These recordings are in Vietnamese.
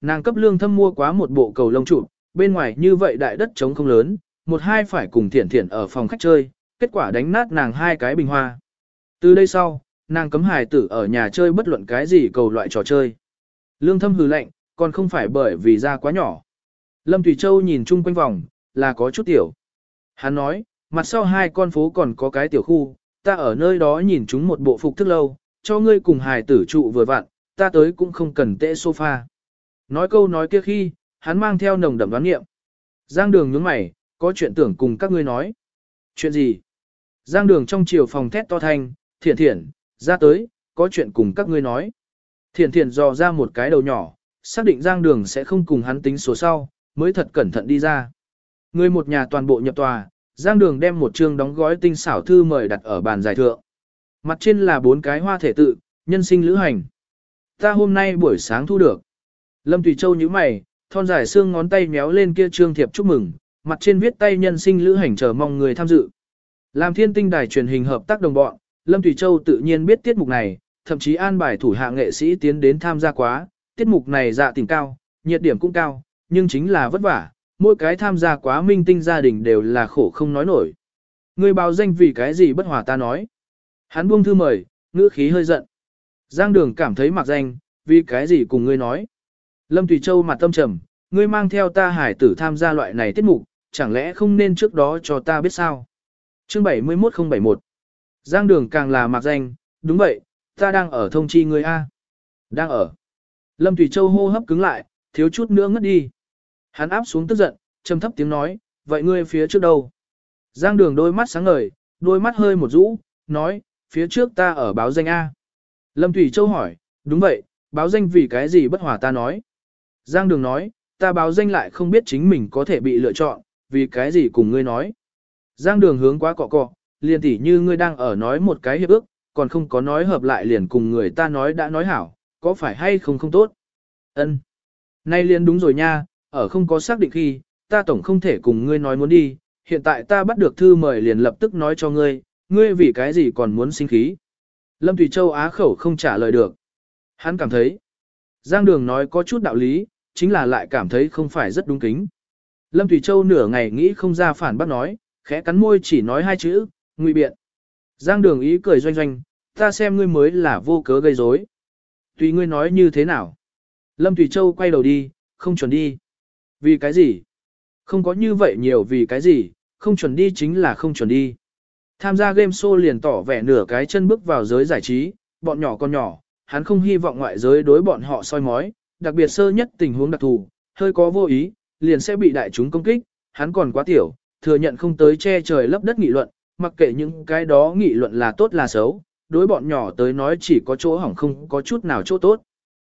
nàng cấp lương thâm mua quá một bộ cầu lông trụ, bên ngoài như vậy đại đất trống không lớn, một hai phải cùng thiển thiển ở phòng khách chơi, kết quả đánh nát nàng hai cái bình hoa. Từ đây sau, nàng cấm hài tử ở nhà chơi bất luận cái gì cầu loại trò chơi. Lương thâm hừ lạnh, còn không phải bởi vì da quá nhỏ. Lâm Thủy Châu nhìn chung quanh vòng, là có chút tiểu. Hắn nói, mặt sau hai con phố còn có cái tiểu khu, ta ở nơi đó nhìn chúng một bộ phục thức lâu, cho ngươi cùng hài tử trụ vừa vặn, ta tới cũng không cần tệ sofa. Nói câu nói kia khi, hắn mang theo nồng đậm đoán nghiệm. Giang đường nhướng mày, có chuyện tưởng cùng các ngươi nói. Chuyện gì? Giang đường trong chiều phòng thét to thanh, thiển thiển, ra tới, có chuyện cùng các ngươi nói. Thiển thiển dò ra một cái đầu nhỏ, xác định giang đường sẽ không cùng hắn tính số sau, mới thật cẩn thận đi ra. Người một nhà toàn bộ nhập tòa, giang đường đem một chương đóng gói tinh xảo thư mời đặt ở bàn giải thượng. Mặt trên là bốn cái hoa thể tự, nhân sinh lữ hành. Ta hôm nay buổi sáng thu được. Lâm Thủy Châu nhíu mày, thon dài xương ngón tay méo lên kia trương thiệp chúc mừng, mặt trên viết tay nhân sinh lữ hành chờ mong người tham dự. Làm thiên tinh đài truyền hình hợp tác đồng bọn, Lâm Thủy Châu tự nhiên biết tiết mục này, thậm chí an bài thủ hạ nghệ sĩ tiến đến tham gia quá, tiết mục này dạ tình cao, nhiệt điểm cũng cao, nhưng chính là vất vả, mỗi cái tham gia quá minh tinh gia đình đều là khổ không nói nổi. Người báo danh vì cái gì bất hòa ta nói. Hắn buông thư mời, ngữ khí hơi giận. Giang đường cảm thấy mặc danh, vì cái gì cùng ngươi nói. Lâm Tùy Châu mặt tâm trầm, ngươi mang theo ta hải tử tham gia loại này tiết mục, chẳng lẽ không nên trước đó cho ta biết sao? Chương 71071 Giang đường càng là mạc danh, đúng vậy, ta đang ở thông chi ngươi A. Đang ở. Lâm Tùy Châu hô hấp cứng lại, thiếu chút nữa ngất đi. Hắn áp xuống tức giận, trầm thấp tiếng nói, vậy ngươi phía trước đâu? Giang đường đôi mắt sáng ngời, đôi mắt hơi một rũ, nói, phía trước ta ở báo danh A. Lâm Thủy Châu hỏi, đúng vậy, báo danh vì cái gì bất hòa ta nói. Giang đường nói, ta báo danh lại không biết chính mình có thể bị lựa chọn, vì cái gì cùng ngươi nói. Giang đường hướng quá cọ cọ, liền tỉ như ngươi đang ở nói một cái hiệp ước, còn không có nói hợp lại liền cùng người ta nói đã nói hảo, có phải hay không không tốt. Ân, Nay liền đúng rồi nha, ở không có xác định khi, ta tổng không thể cùng ngươi nói muốn đi, hiện tại ta bắt được thư mời liền lập tức nói cho ngươi, ngươi vì cái gì còn muốn sinh khí. Lâm Thủy Châu á khẩu không trả lời được. Hắn cảm thấy, Giang Đường nói có chút đạo lý, chính là lại cảm thấy không phải rất đúng kính. Lâm Thủy Châu nửa ngày nghĩ không ra phản bác nói, khẽ cắn môi chỉ nói hai chữ, ngụy biện. Giang Đường ý cười doanh doanh, ta xem ngươi mới là vô cớ gây rối. Tùy ngươi nói như thế nào. Lâm Thủy Châu quay đầu đi, không chuẩn đi. Vì cái gì? Không có như vậy nhiều vì cái gì, không chuẩn đi chính là không chuẩn đi. Tham gia game show liền tỏ vẻ nửa cái chân bước vào giới giải trí, bọn nhỏ con nhỏ, hắn không hy vọng ngoại giới đối bọn họ soi mói, đặc biệt sơ nhất tình huống đặc thù, hơi có vô ý, liền sẽ bị đại chúng công kích, hắn còn quá tiểu, thừa nhận không tới che trời lấp đất nghị luận, mặc kệ những cái đó nghị luận là tốt là xấu, đối bọn nhỏ tới nói chỉ có chỗ hỏng không có chút nào chỗ tốt.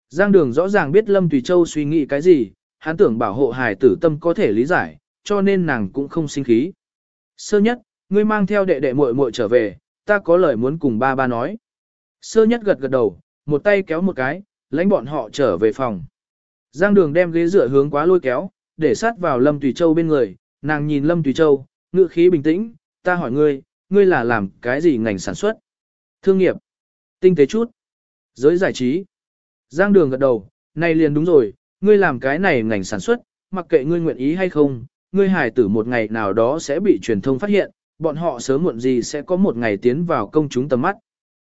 Giang Đường rõ ràng biết Lâm Tùy Châu suy nghĩ cái gì, hắn tưởng bảo hộ hài tử tâm có thể lý giải, cho nên nàng cũng không sinh khí. Sơ nhất, ngươi mang theo đệ đệ muội muội trở về, ta có lời muốn cùng ba ba nói. Sơ nhất gật gật đầu, một tay kéo một cái, lãnh bọn họ trở về phòng. Giang đường đem ghế dựa hướng quá lôi kéo, để sát vào Lâm Tùy Châu bên người, nàng nhìn Lâm Tùy Châu, ngữ khí bình tĩnh, ta hỏi ngươi, ngươi là làm cái gì ngành sản xuất? Thương nghiệp? Tinh tế chút? Giới giải trí? Giang đường gật đầu, này liền đúng rồi, ngươi làm cái này ngành sản xuất, mặc kệ ngươi nguyện ý hay không, ngươi hài tử một ngày nào đó sẽ bị truyền thông phát hiện, bọn họ sớm muộn gì sẽ có một ngày tiến vào công chúng tầm mắt.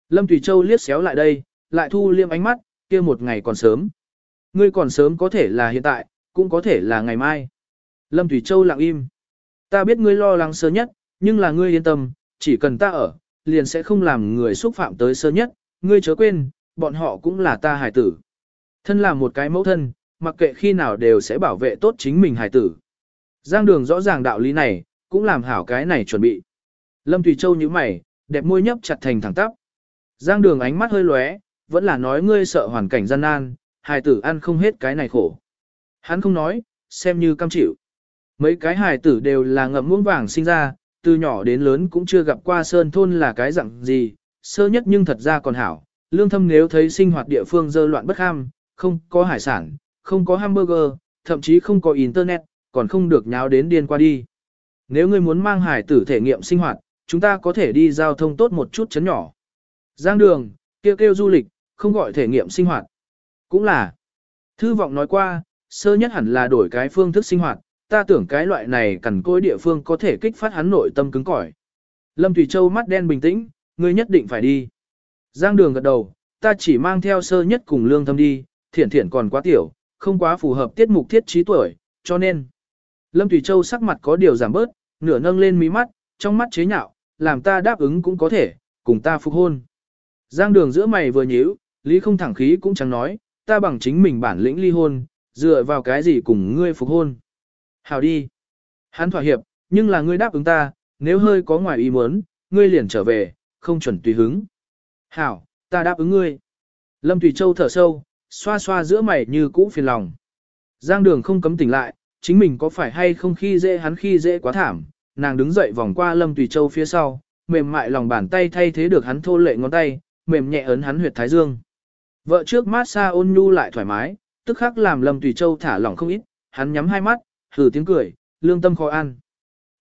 Lâm Tùy Châu liếc xéo lại đây, lại thu liêm ánh mắt, kia một ngày còn sớm. Ngươi còn sớm có thể là hiện tại, cũng có thể là ngày mai. Lâm Thủy Châu lặng im. Ta biết ngươi lo lắng sơ nhất, nhưng là ngươi yên tâm, chỉ cần ta ở, liền sẽ không làm người xúc phạm tới sơ nhất, ngươi chớ quên, bọn họ cũng là ta hải tử. Thân là một cái mẫu thân, mặc kệ khi nào đều sẽ bảo vệ tốt chính mình hải tử. Giang đường rõ ràng đạo lý này, cũng làm hảo cái này chuẩn bị. Lâm Thủy Châu như mày, đẹp môi nhấp chặt thành thẳng tắp. Giang đường ánh mắt hơi lóe, vẫn là nói ngươi sợ hoàn cảnh gian nan, hài tử ăn không hết cái này khổ. Hắn không nói, xem như cam chịu. Mấy cái hài tử đều là ngậm muỗng vàng sinh ra, từ nhỏ đến lớn cũng chưa gặp qua sơn thôn là cái dạng gì, sơ nhất nhưng thật ra còn hảo. Lương thâm nếu thấy sinh hoạt địa phương dơ loạn bất ham, không có hải sản, không có hamburger, thậm chí không có internet, còn không được nháo đến điên qua đi. Nếu ngươi muốn mang hải tử thể nghiệm sinh hoạt, chúng ta có thể đi giao thông tốt một chút chấn nhỏ. Giang đường, kêu kêu du lịch, không gọi thể nghiệm sinh hoạt. Cũng là, Thư vọng nói qua, sơ nhất hẳn là đổi cái phương thức sinh hoạt, ta tưởng cái loại này cần cối địa phương có thể kích phát hắn nội tâm cứng cỏi. Lâm Thủy Châu mắt đen bình tĩnh, ngươi nhất định phải đi. Giang đường gật đầu, ta chỉ mang theo sơ nhất cùng lương thâm đi, thiển thiển còn quá tiểu, không quá phù hợp tiết mục thiết trí tuổi, cho nên. Lâm Thủy Châu sắc mặt có điều giảm bớt, nửa nâng lên mí mắt, trong mắt chế nhạo, làm ta đáp ứng cũng có thể, cùng ta phục hôn. Giang đường giữa mày vừa nhíu, lý không thẳng khí cũng chẳng nói, ta bằng chính mình bản lĩnh ly hôn, dựa vào cái gì cùng ngươi phục hôn. Hào đi. Hắn thỏa hiệp, nhưng là ngươi đáp ứng ta, nếu hơi có ngoài ý muốn, ngươi liền trở về, không chuẩn tùy hứng. Hảo, ta đáp ứng ngươi. Lâm Thủy Châu thở sâu, xoa xoa giữa mày như cũ phiền lòng. Giang đường không cấm tỉnh lại, chính mình có phải hay không khi dễ hắn khi dễ quá thảm, nàng đứng dậy vòng qua Lâm Tùy Châu phía sau, mềm mại lòng bàn tay thay thế được hắn thô lệ ngón tay, mềm nhẹ ấn hắn huyệt thái dương. Vợ trước mát xa ôn nhu lại thoải mái, tức khắc làm Lâm Tùy Châu thả lỏng không ít, hắn nhắm hai mắt, thử tiếng cười, lương tâm khó ăn.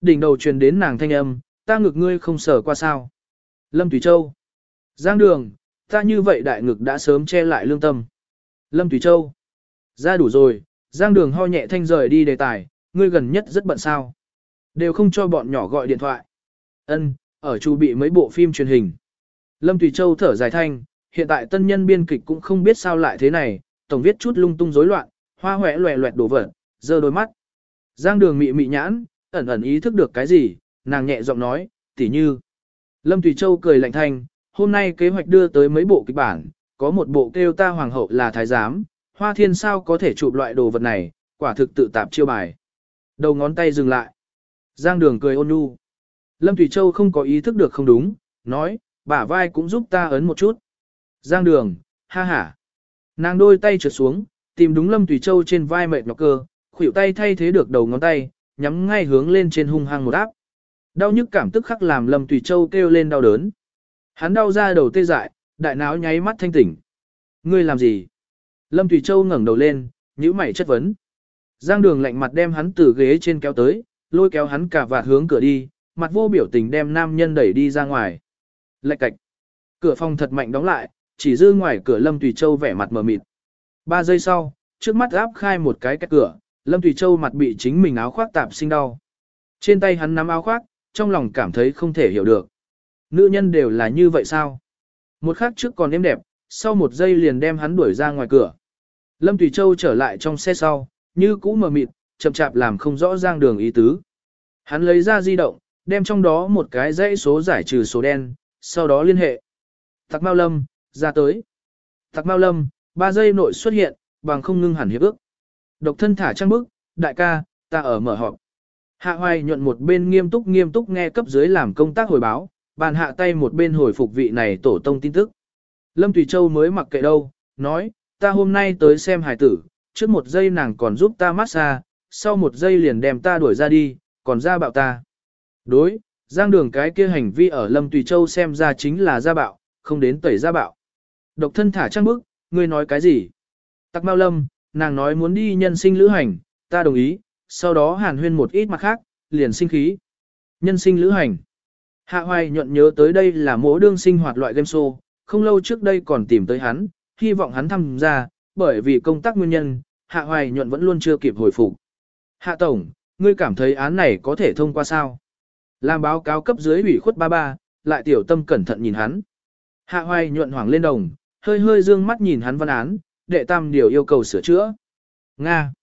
Đỉnh đầu truyền đến nàng thanh âm, ta ngực ngươi không sở qua sao. Lâm Tùy Châu. Giang đường, ta như vậy đại ngực đã sớm che lại lương tâm. Lâm Tùy Châu. Ra đủ rồi, Giang đường ho nhẹ thanh rời đi đề tài, ngươi gần nhất rất bận sao. Đều không cho bọn nhỏ gọi điện thoại. Ân, ở chu bị mấy bộ phim truyền hình. Lâm Tùy Châu thở dài thanh, hiện tại tân nhân biên kịch cũng không biết sao lại thế này, tổng viết chút lung tung rối loạn, hoa hoẹ loẹ loẹt đổ vỡ, giơ đôi mắt. Giang đường mị mị nhãn, ẩn ẩn ý thức được cái gì, nàng nhẹ giọng nói, tỉ như. Lâm thủy Châu cười lạnh thanh, hôm nay kế hoạch đưa tới mấy bộ kịch bản, có một bộ kêu ta hoàng hậu là thái giám, hoa thiên sao có thể chụp loại đồ vật này, quả thực tự tạp chiêu bài. Đầu ngón tay dừng lại. Giang đường cười ôn nhu. Lâm Thủy Châu không có ý thức được không đúng, nói, bả vai cũng giúp ta ấn một chút. Giang đường, ha ha. Nàng đôi tay trượt xuống, tìm đúng Lâm tùy Châu trên vai mệt nhọc cơ, khuỷu tay thay thế được đầu ngón tay, nhắm ngay hướng lên trên hung hăng một áp. Đau nhức cảm tức khắc làm Lâm tùy Châu kêu lên đau đớn. Hắn đau ra đầu tê dại, đại não nháy mắt thanh tỉnh. Ngươi làm gì? Lâm tùy Châu ngẩng đầu lên, nhíu mày chất vấn. Giang đường lạnh mặt đem hắn từ ghế trên kéo tới, lôi kéo hắn cả vạt hướng cửa đi, mặt vô biểu tình đem nam nhân đẩy đi ra ngoài. Lạch cạch. Cửa phòng thật mạnh đóng lại, chỉ dư ngoài cửa Lâm Tùy Châu vẻ mặt mờ mịt. Ba giây sau, trước mắt áp khai một cái cách cửa, Lâm Tùy Châu mặt bị chính mình áo khoác tạp sinh đau. Trên tay hắn nắm áo khoác, trong lòng cảm thấy không thể hiểu được. Nữ nhân đều là như vậy sao? Một khắc trước còn êm đẹp, sau một giây liền đem hắn đuổi ra ngoài cửa. Lâm Tùy Châu trở lại trong xe sau, như cũ mờ mịt, chậm chạp làm không rõ ràng đường ý tứ. Hắn lấy ra di động, đem trong đó một cái dãy số giải trừ số đen, sau đó liên hệ. Tạc Mao Lâm, ra tới. Tạc Mao Lâm, 3 giây nội xuất hiện, bằng không ngưng hẳn hiệp ước. Độc thân thả trang bức, đại ca, ta ở mở họp. Hạ hoài nhuận một bên nghiêm túc nghiêm túc nghe cấp dưới làm công tác hồi báo, bàn hạ tay một bên hồi phục vị này tổ tông tin tức. Lâm Tùy Châu mới mặc kệ đâu, nói, ta hôm nay tới xem hải tử, trước một giây nàng còn giúp ta massage, sau một giây liền đem ta đuổi ra đi, còn ra bạo ta. Đối, giang đường cái kia hành vi ở Lâm Tùy Châu xem ra chính là gia bạo, không đến tẩy gia bạo. Độc thân thả trăng bức, ngươi nói cái gì? Tắc Mao Lâm, nàng nói muốn đi nhân sinh lữ hành, ta đồng ý, sau đó hàn huyên một ít mặt khác, liền sinh khí. Nhân sinh lữ hành. Hạ hoài nhuận nhớ tới đây là mỗi đương sinh hoạt loại game show, không lâu trước đây còn tìm tới hắn, hy vọng hắn tham gia, bởi vì công tác nguyên nhân, Hạ hoài nhuận vẫn luôn chưa kịp hồi phục. Hạ Tổng, ngươi cảm thấy án này có thể thông qua sao? Làm báo cáo cấp dưới ủy khuất ba ba, lại tiểu tâm cẩn thận nhìn hắn. Hạ hoài nhuận hoảng lên đồng, hơi hơi dương mắt nhìn hắn văn án, đệ tam điều yêu cầu sửa chữa. Nga.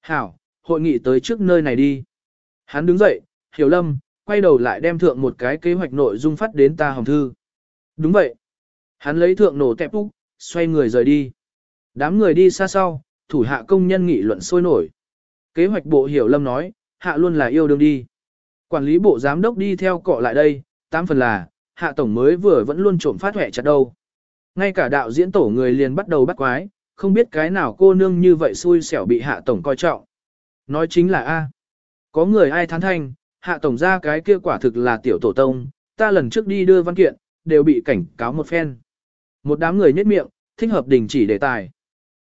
Hảo, hội nghị tới trước nơi này đi. Hắn đứng dậy, hiểu lâm, quay đầu lại đem thượng một cái kế hoạch nội dung phát đến ta hồng thư. Đúng vậy. Hắn lấy thượng nổ tẹp úc, xoay người rời đi. Đám người đi xa sau, thủ hạ công nhân nghị luận sôi nổi. Kế hoạch bộ hiểu lâm nói, hạ luôn là yêu đương đi. Quản lý bộ giám đốc đi theo cọ lại đây, tám phần là, hạ tổng mới vừa vẫn luôn trộm phát huệ chặt đâu. Ngay cả đạo diễn tổ người liền bắt đầu bắt quái, không biết cái nào cô nương như vậy xui xẻo bị hạ tổng coi trọng. Nói chính là A. Có người ai thán thanh, hạ tổng ra cái kia quả thực là tiểu tổ tông, ta lần trước đi đưa văn kiện, đều bị cảnh cáo một phen. Một đám người nhếch miệng, thích hợp đình chỉ đề tài.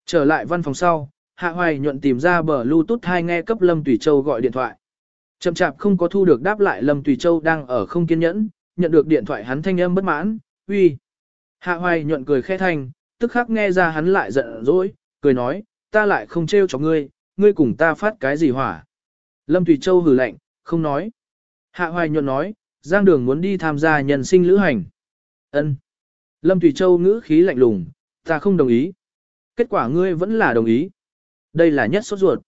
Trở lại văn phòng sau, Hạ Hoài nhuận tìm ra bờ Bluetooth hai nghe cấp Lâm Tùy Châu gọi điện thoại. Chậm chạp không có thu được đáp lại Lâm Tùy Châu đang ở không kiên nhẫn, nhận được điện thoại hắn thanh âm bất mãn, uy. Hạ Hoài nhuận cười khẽ thanh, tức khắc nghe ra hắn lại giận dỗi, cười nói, ta lại không trêu cho ngươi, ngươi cùng ta phát cái gì hỏa. Lâm Thủy Châu hừ lạnh, không nói. Hạ Hoài nhuận nói, Giang Đường muốn đi tham gia nhân sinh lữ hành. Ân. Lâm Thủy Châu ngữ khí lạnh lùng, ta không đồng ý. Kết quả ngươi vẫn là đồng ý. Đây là nhất sốt ruột.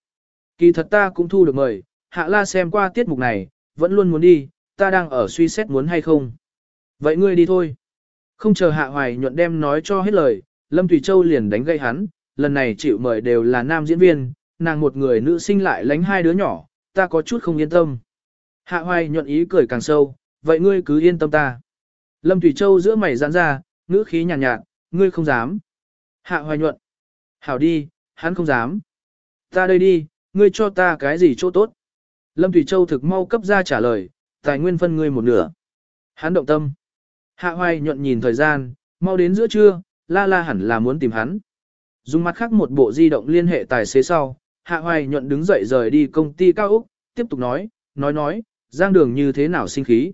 Kỳ thật ta cũng thu được mời, Hạ La xem qua tiết mục này, vẫn luôn muốn đi, ta đang ở suy xét muốn hay không. Vậy ngươi đi thôi. Không chờ Hạ Hoài nhuận đem nói cho hết lời, Lâm Thủy Châu liền đánh gây hắn, lần này chịu mời đều là nam diễn viên, nàng một người nữ sinh lại lánh hai đứa nhỏ, ta có chút không yên tâm. Hạ Hoài nhuận ý cười càng sâu, vậy ngươi cứ yên tâm ta. Lâm Thủy Châu giữa mày giãn ra, ngữ khí nhàn nhạt, nhạt, ngươi không dám. Hạ Hoài nhuận. Hảo đi, hắn không dám. Ta đây đi, ngươi cho ta cái gì chỗ tốt. Lâm Thủy Châu thực mau cấp ra trả lời, tài nguyên phân ngươi một nửa. Hắn động tâm. Hạ Hoài nhuận nhìn thời gian, mau đến giữa trưa, la la hẳn là muốn tìm hắn. Dùng mặt khác một bộ di động liên hệ tài xế sau, Hạ Hoài nhuận đứng dậy rời đi công ty cao Úc, tiếp tục nói, nói nói, Giang Đường như thế nào sinh khí.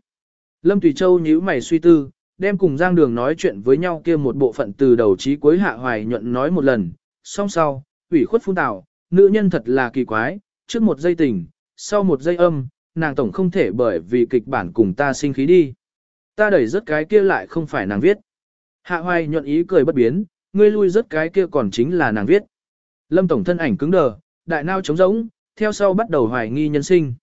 Lâm Tùy Châu nhíu mày suy tư, đem cùng Giang Đường nói chuyện với nhau kia một bộ phận từ đầu chí cuối Hạ Hoài nhuận nói một lần, song sau, ủy khuất phun tào, nữ nhân thật là kỳ quái, trước một giây tình, sau một giây âm, nàng tổng không thể bởi vì kịch bản cùng ta sinh khí đi. Ta đẩy rất cái kia lại không phải nàng viết. Hạ Hoài nhuận ý cười bất biến, ngươi lui rất cái kia còn chính là nàng viết. Lâm Tổng thân ảnh cứng đờ, đại nao trống rỗng, theo sau bắt đầu hoài nghi nhân sinh.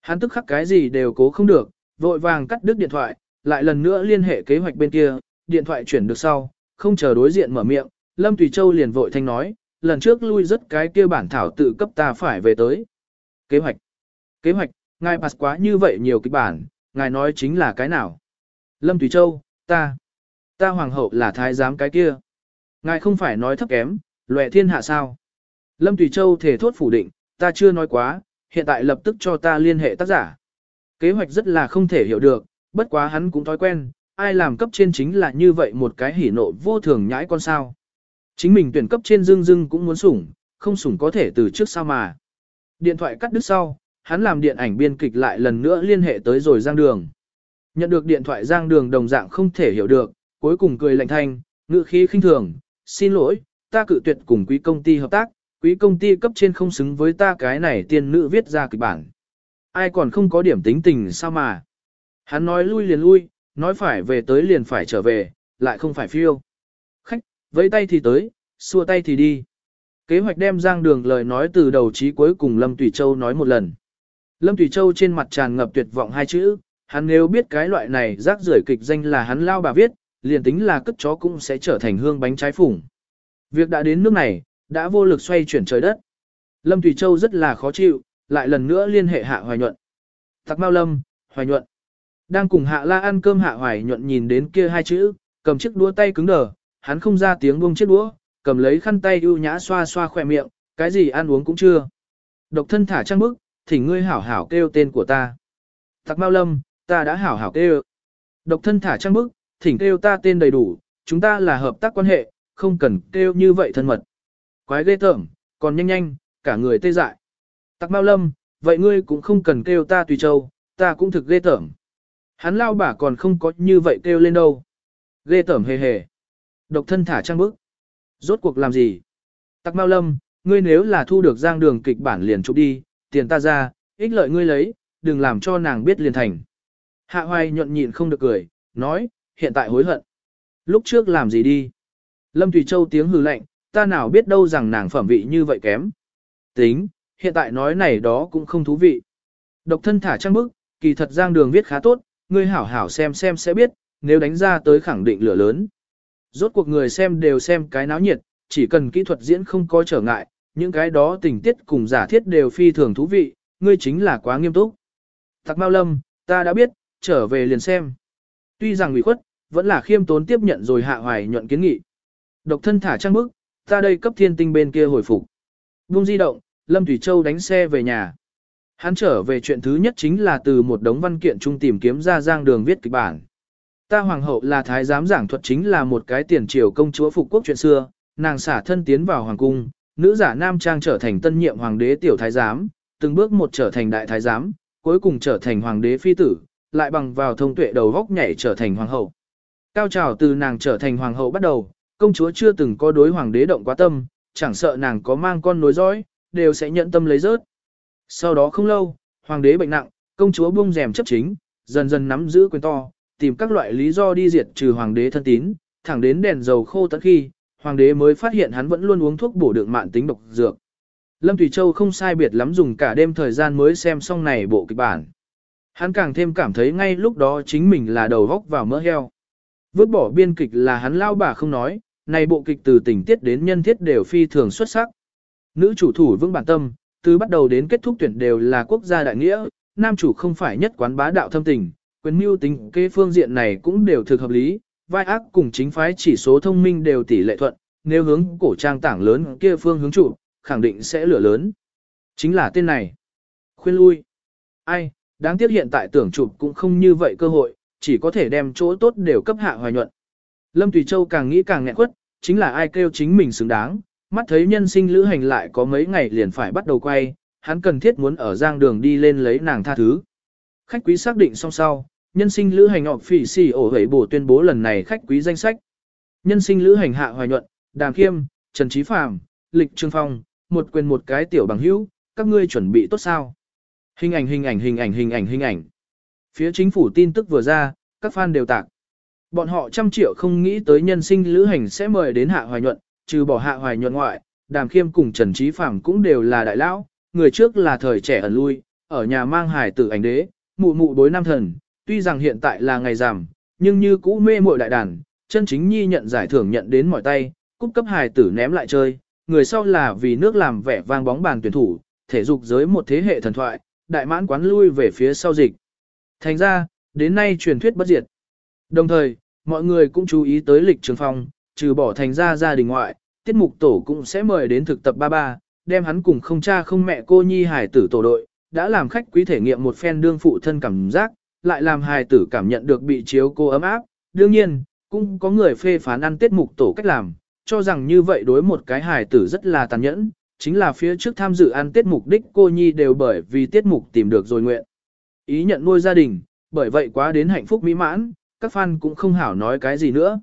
Hắn tức khắc cái gì đều cố không được, vội vàng cắt đứt điện thoại, lại lần nữa liên hệ kế hoạch bên kia, điện thoại chuyển được sau, không chờ đối diện mở miệng, Lâm Tùy Châu liền vội thanh nói, lần trước lui rất cái kia bản thảo tự cấp ta phải về tới. Kế hoạch. Kế hoạch, ngài pass quá như vậy nhiều kịch bản, ngài nói chính là cái nào? Lâm Tùy Châu, ta. Ta hoàng hậu là thái giám cái kia. Ngài không phải nói thấp kém, lệ thiên hạ sao? Lâm Tùy Châu thể thốt phủ định, ta chưa nói quá, hiện tại lập tức cho ta liên hệ tác giả. Kế hoạch rất là không thể hiểu được, bất quá hắn cũng thói quen, ai làm cấp trên chính là như vậy một cái hỉ nộ vô thường nhãi con sao. Chính mình tuyển cấp trên dương dưng cũng muốn sủng, không sủng có thể từ trước sao mà. Điện thoại cắt đứt sau, hắn làm điện ảnh biên kịch lại lần nữa liên hệ tới rồi Giang Đường. Nhận được điện thoại Giang Đường đồng dạng không thể hiểu được, cuối cùng cười lạnh thanh, ngữ khí khinh thường, xin lỗi, ta cự tuyệt cùng quý công ty hợp tác, quý công ty cấp trên không xứng với ta cái này tiên nữ viết ra kịch bản. Ai còn không có điểm tính tình sao mà. Hắn nói lui liền lui, nói phải về tới liền phải trở về, lại không phải phiêu. Khách, vẫy tay thì tới, xua tay thì đi. Kế hoạch đem Giang Đường lời nói từ đầu chí cuối cùng Lâm Tùy Châu nói một lần. Lâm Tùy Châu trên mặt tràn ngập tuyệt vọng hai chữ, hắn nếu biết cái loại này rác rưởi kịch danh là hắn lao bà viết, liền tính là cất chó cũng sẽ trở thành hương bánh trái phủng. Việc đã đến nước này, đã vô lực xoay chuyển trời đất. Lâm Thủy Châu rất là khó chịu, lại lần nữa liên hệ Hạ Hoài Nhuận. Tặc Mao Lâm, Hoài Nhuận. Đang cùng Hạ La ăn cơm Hạ Hoài Nhuận nhìn đến kia hai chữ, cầm chiếc đũa tay cứng đờ, hắn không ra tiếng buông chiếc đũa, cầm lấy khăn tay ưu nhã xoa xoa khỏe miệng, cái gì ăn uống cũng chưa. Độc thân thả trang bức, thỉnh ngươi hảo hảo kêu tên của ta. Tặc Mao Lâm, ta đã hảo hảo kêu. Độc thân thả trang bức, thỉnh kêu ta tên đầy đủ, chúng ta là hợp tác quan hệ, không cần kêu như vậy thân mật. Quái ghê tởm, còn nhanh nhanh, cả người tê dại. Tặc Mao Lâm, vậy ngươi cũng không cần kêu ta tùy châu, ta cũng thực ghê tởm. Hắn lao bả còn không có như vậy kêu lên đâu. Ghê tởm hề hề. Độc thân thả trang bức. Rốt cuộc làm gì? Tặc Mao Lâm, ngươi nếu là thu được giang đường kịch bản liền chụp đi, tiền ta ra, ích lợi ngươi lấy, đừng làm cho nàng biết liền thành. Hạ hoài nhuận nhịn không được cười, nói, hiện tại hối hận. Lúc trước làm gì đi? Lâm Thủy Châu tiếng hừ lạnh, ta nào biết đâu rằng nàng phẩm vị như vậy kém. Tính, hiện tại nói này đó cũng không thú vị. Độc thân thả trang bức, kỳ thật giang đường viết khá tốt, ngươi hảo hảo xem xem sẽ biết, nếu đánh ra tới khẳng định lửa lớn. Rốt cuộc người xem đều xem cái náo nhiệt, chỉ cần kỹ thuật diễn không có trở ngại, những cái đó tình tiết cùng giả thiết đều phi thường thú vị, ngươi chính là quá nghiêm túc. Tặc Mao Lâm, ta đã biết, trở về liền xem. Tuy rằng ủy khuất, vẫn là khiêm tốn tiếp nhận rồi hạ hoài nhuận kiến nghị. Độc thân thả trang bức, ta đây cấp thiên tinh bên kia hồi phục. Vung di động, Lâm Thủy Châu đánh xe về nhà. Hắn trở về chuyện thứ nhất chính là từ một đống văn kiện trung tìm kiếm ra giang đường viết kịch bản. Ta hoàng hậu là thái giám giảng thuật chính là một cái tiền triều công chúa phục quốc chuyện xưa, nàng xả thân tiến vào hoàng cung, nữ giả nam trang trở thành tân nhiệm hoàng đế tiểu thái giám, từng bước một trở thành đại thái giám, cuối cùng trở thành hoàng đế phi tử, lại bằng vào thông tuệ đầu góc nhảy trở thành hoàng hậu. Cao trào từ nàng trở thành hoàng hậu bắt đầu, công chúa chưa từng có đối hoàng đế động quá tâm, chẳng sợ nàng có mang con nối dõi, đều sẽ nhận tâm lấy rớt. Sau đó không lâu, hoàng đế bệnh nặng, công chúa buông rèm chấp chính, dần dần nắm giữ quyền to, tìm các loại lý do đi diệt trừ hoàng đế thân tín, thẳng đến đèn dầu khô tận khi, hoàng đế mới phát hiện hắn vẫn luôn uống thuốc bổ đựng mạn tính độc dược. Lâm Thủy Châu không sai biệt lắm dùng cả đêm thời gian mới xem xong này bộ kịch bản. Hắn càng thêm cảm thấy ngay lúc đó chính mình là đầu góc vào mỡ heo. Vứt bỏ biên kịch là hắn lao bà không nói, này bộ kịch từ tình tiết đến nhân thiết đều phi thường xuất sắc. Nữ chủ thủ vững bản tâm, từ bắt đầu đến kết thúc tuyển đều là quốc gia đại nghĩa, nam chủ không phải nhất quán bá đạo thâm tình, quyền mưu tính kế phương diện này cũng đều thực hợp lý, vai ác cùng chính phái chỉ số thông minh đều tỷ lệ thuận, nếu hướng cổ trang tảng lớn kia phương hướng chủ, khẳng định sẽ lửa lớn. Chính là tên này. Khuyên lui. Ai, đáng tiếc hiện tại tưởng chụp cũng không như vậy cơ hội, chỉ có thể đem chỗ tốt đều cấp hạ hoài nhuận. Lâm Tùy Châu càng nghĩ càng nghẹn quất, chính là ai kêu chính mình xứng đáng, mắt thấy nhân sinh lữ hành lại có mấy ngày liền phải bắt đầu quay, hắn cần thiết muốn ở giang đường đi lên lấy nàng tha thứ. Khách quý xác định xong sau, nhân sinh lữ hành họp phỉ xì ổ hẩy bổ tuyên bố lần này khách quý danh sách. Nhân sinh lữ hành hạ hoài nhuận, đàm khiêm, Trần Trí Phạm, lịch trương phong, một quyền một cái tiểu bằng hữu, các ngươi chuẩn bị tốt sao? Hình ảnh hình ảnh hình ảnh hình ảnh hình ảnh. Phía chính phủ tin tức vừa ra, các fan đều tạc. Bọn họ trăm triệu không nghĩ tới nhân sinh lữ hành sẽ mời đến hạ hoài nhuận, trừ bỏ hạ hoài nhuận ngoại, đàm khiêm cùng Trần Trí Phàm cũng đều là đại lão, người trước là thời trẻ ẩn lui, ở nhà mang hài tử ảnh đế, mụ mụ đối nam thần, tuy rằng hiện tại là ngày giảm, nhưng như cũ mê muội đại đàn, chân chính nhi nhận giải thưởng nhận đến mọi tay, cúp cấp hài tử ném lại chơi, người sau là vì nước làm vẻ vang bóng bàn tuyển thủ, thể dục giới một thế hệ thần thoại, đại mãn quán lui về phía sau dịch. Thành ra, đến nay truyền thuyết bất diệt. Đồng thời, mọi người cũng chú ý tới lịch trường phong, trừ bỏ thành ra gia đình ngoại, tiết mục tổ cũng sẽ mời đến thực tập ba ba, đem hắn cùng không cha không mẹ cô nhi hải tử tổ đội, đã làm khách quý thể nghiệm một phen đương phụ thân cảm giác, lại làm hài tử cảm nhận được bị chiếu cô ấm áp. Đương nhiên, cũng có người phê phán ăn tiết mục tổ cách làm, cho rằng như vậy đối một cái hài tử rất là tàn nhẫn, chính là phía trước tham dự ăn tiết mục đích cô nhi đều bởi vì tiết mục tìm được rồi nguyện. Ý nhận nuôi gia đình, bởi vậy quá đến hạnh phúc mỹ mãn, các fan cũng không hảo nói cái gì nữa.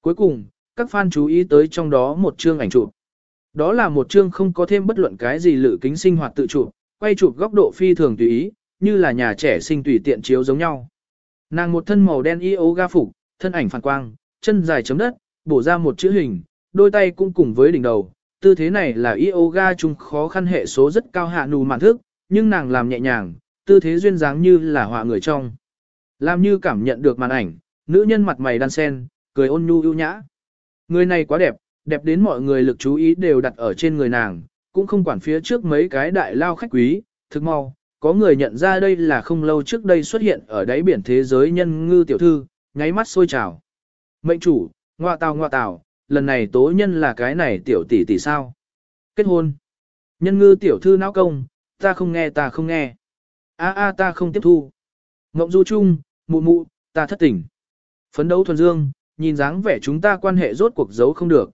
Cuối cùng, các fan chú ý tới trong đó một chương ảnh chụp. Đó là một chương không có thêm bất luận cái gì lự kính sinh hoạt tự chụp, quay chụp góc độ phi thường tùy ý, như là nhà trẻ sinh tùy tiện chiếu giống nhau. Nàng một thân màu đen yoga phục, thân ảnh phản quang, chân dài chấm đất, bổ ra một chữ hình, đôi tay cũng cùng với đỉnh đầu. Tư thế này là yoga chung khó khăn hệ số rất cao hạ nù mạn thức, nhưng nàng làm nhẹ nhàng, tư thế duyên dáng như là họa người trong. Làm như cảm nhận được màn ảnh, nữ nhân mặt mày đan sen, cười ôn nhu ưu nhã. Người này quá đẹp, đẹp đến mọi người lực chú ý đều đặt ở trên người nàng, cũng không quản phía trước mấy cái đại lao khách quý, thực mau, có người nhận ra đây là không lâu trước đây xuất hiện ở đáy biển thế giới nhân ngư tiểu thư, nháy mắt sôi trào. Mệnh chủ, ngoa tào ngoa tào, lần này tố nhân là cái này tiểu tỷ tỷ sao? Kết hôn. Nhân ngư tiểu thư não công, ta không nghe ta không nghe. A a ta không tiếp thu. Ngộng du chung, mụ mụ, ta thất tỉnh. Phấn đấu thuần dương, nhìn dáng vẻ chúng ta quan hệ rốt cuộc giấu không được.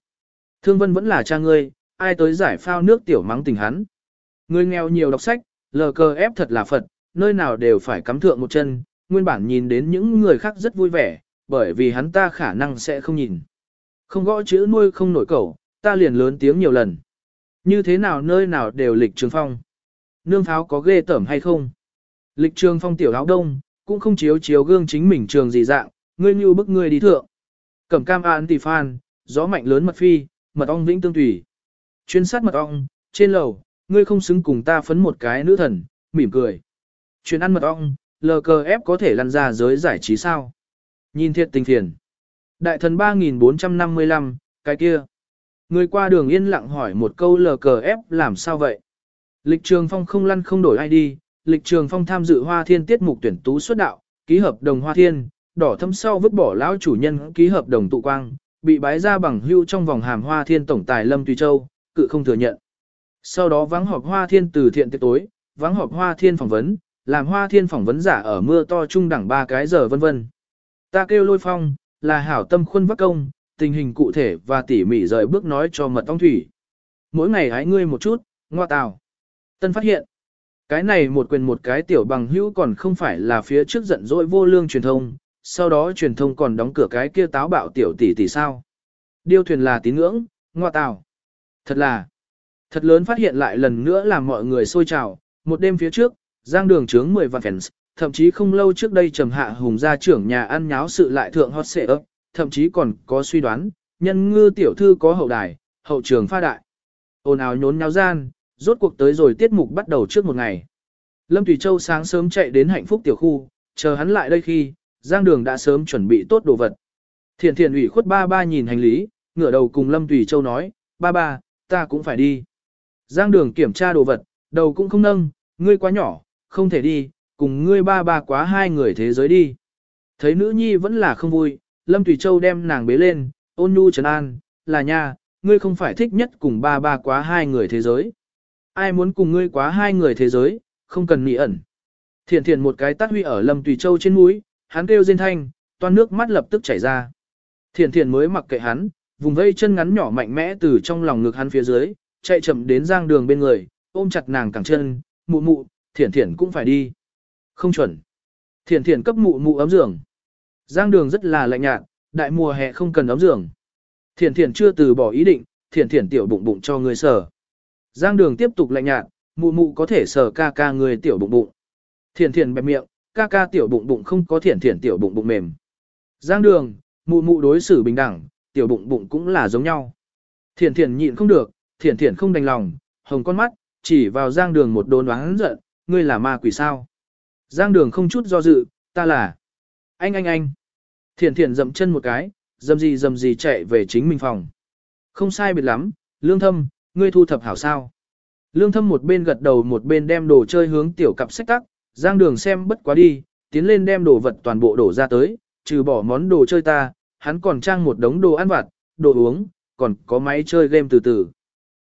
Thương vân vẫn là cha ngươi, ai tới giải phao nước tiểu mắng tình hắn. Người nghèo nhiều đọc sách, lờ cờ ép thật là Phật, nơi nào đều phải cắm thượng một chân, nguyên bản nhìn đến những người khác rất vui vẻ, bởi vì hắn ta khả năng sẽ không nhìn. Không gõ chữ nuôi không nổi cẩu, ta liền lớn tiếng nhiều lần. Như thế nào nơi nào đều lịch trường phong. Nương pháo có ghê tởm hay không? Lịch trường phong tiểu áo đông, cũng không chiếu chiếu gương chính mình trường gì dạng, ngươi như bức ngươi đi thượng. Cẩm cam an tỷ phan, gió mạnh lớn mật phi, mật ong vĩnh tương tùy. Chuyên sát mật ong, trên lầu, ngươi không xứng cùng ta phấn một cái nữ thần, mỉm cười. chuyên ăn mật ong, lờ cờ ép có thể lăn ra giới giải trí sao? Nhìn thiệt tình thiền. Đại thần 3455, cái kia. Người qua đường yên lặng hỏi một câu lờ cờ ép làm sao vậy? Lịch trường phong không lăn không đổi ai đi, lịch trường phong tham dự hoa thiên tiết mục tuyển tú xuất đạo, ký hợp đồng hoa thiên, đỏ thâm sau vứt bỏ lão chủ nhân ký hợp đồng tụ quang, bị bái ra bằng hưu trong vòng hàm hoa thiên tổng tài Lâm Tùy Châu, cự không thừa nhận. Sau đó vắng họp hoa thiên từ thiện tiệc tối, vắng họp hoa thiên phỏng vấn, làm hoa thiên phỏng vấn giả ở mưa to trung đẳng ba cái giờ vân vân. Ta kêu lôi phong, là hảo tâm khuôn vắc công, tình hình cụ thể và tỉ mỉ rời bước nói cho mật ong thủy. Mỗi ngày hái ngươi một chút, ngoa tào. Tân phát hiện, cái này một quyền một cái tiểu bằng hữu còn không phải là phía trước giận dỗi vô lương truyền thông, sau đó truyền thông còn đóng cửa cái kia táo bạo tiểu tỷ tỷ sao. Điêu thuyền là tín ngưỡng, ngoa tào. Thật là, thật lớn phát hiện lại lần nữa làm mọi người sôi trào, một đêm phía trước, giang đường chướng 10 vạn fans, thậm chí không lâu trước đây trầm hạ hùng gia trưởng nhà ăn nháo sự lại thượng hot xệ ấp, thậm chí còn có suy đoán, nhân ngư tiểu thư có hậu đài, hậu trường pha đại. Ồn ào nhốn nháo gian, rốt cuộc tới rồi tiết mục bắt đầu trước một ngày. Lâm Thủy Châu sáng sớm chạy đến hạnh phúc tiểu khu, chờ hắn lại đây khi, Giang Đường đã sớm chuẩn bị tốt đồ vật. Thiện thiện ủy khuất ba ba nhìn hành lý, ngửa đầu cùng Lâm Thủy Châu nói, ba ba, ta cũng phải đi. Giang Đường kiểm tra đồ vật, đầu cũng không nâng, ngươi quá nhỏ, không thể đi, cùng ngươi ba ba quá hai người thế giới đi. Thấy nữ nhi vẫn là không vui, Lâm Thủy Châu đem nàng bế lên, ôn nhu trấn an, là nha, ngươi không phải thích nhất cùng ba ba quá hai người thế giới. Ai muốn cùng ngươi quá hai người thế giới, không cần nị ẩn. Thiện thiện một cái tát huy ở Lâm Tùy Châu trên mũi, hắn kêu rên thanh, toàn nước mắt lập tức chảy ra. Thiện thiện mới mặc kệ hắn, vùng vây chân ngắn nhỏ mạnh mẽ từ trong lòng ngực hắn phía dưới, chạy chậm đến giang đường bên người, ôm chặt nàng cẳng chân, mụ mụ, thiện thiện cũng phải đi. Không chuẩn. Thiển Thiển cấp mụ mụ ấm giường. Giang đường rất là lạnh nhạt, đại mùa hè không cần ấm giường. Thiển Thiển chưa từ bỏ ý định, Thiển Thiển tiểu bụng bụng cho người sở. Giang đường tiếp tục lạnh nhạt, mụ mụ có thể sở ca ca người tiểu bụng bụng. Thiển Thiển bẹp miệng, ca ca tiểu bụng bụng không có Thiển Thiển tiểu bụng bụng mềm. Giang đường, mụ mụ đối xử bình đẳng, tiểu bụng bụng cũng là giống nhau. Thiển Thiển nhịn không được, Thiển Thiển không đành lòng, hồng con mắt, chỉ vào giang đường một đồn đoán giận, ngươi là ma quỷ sao. Giang đường không chút do dự, ta là. Anh anh anh. Thiện thiện dậm chân một cái, dầm gì dầm gì chạy về chính mình phòng. Không sai biệt lắm, lương thâm, ngươi thu thập hảo sao. Lương thâm một bên gật đầu một bên đem đồ chơi hướng tiểu cặp sách tắc, giang đường xem bất quá đi, tiến lên đem đồ vật toàn bộ đổ ra tới, trừ bỏ món đồ chơi ta, hắn còn trang một đống đồ ăn vặt, đồ uống, còn có máy chơi game từ từ.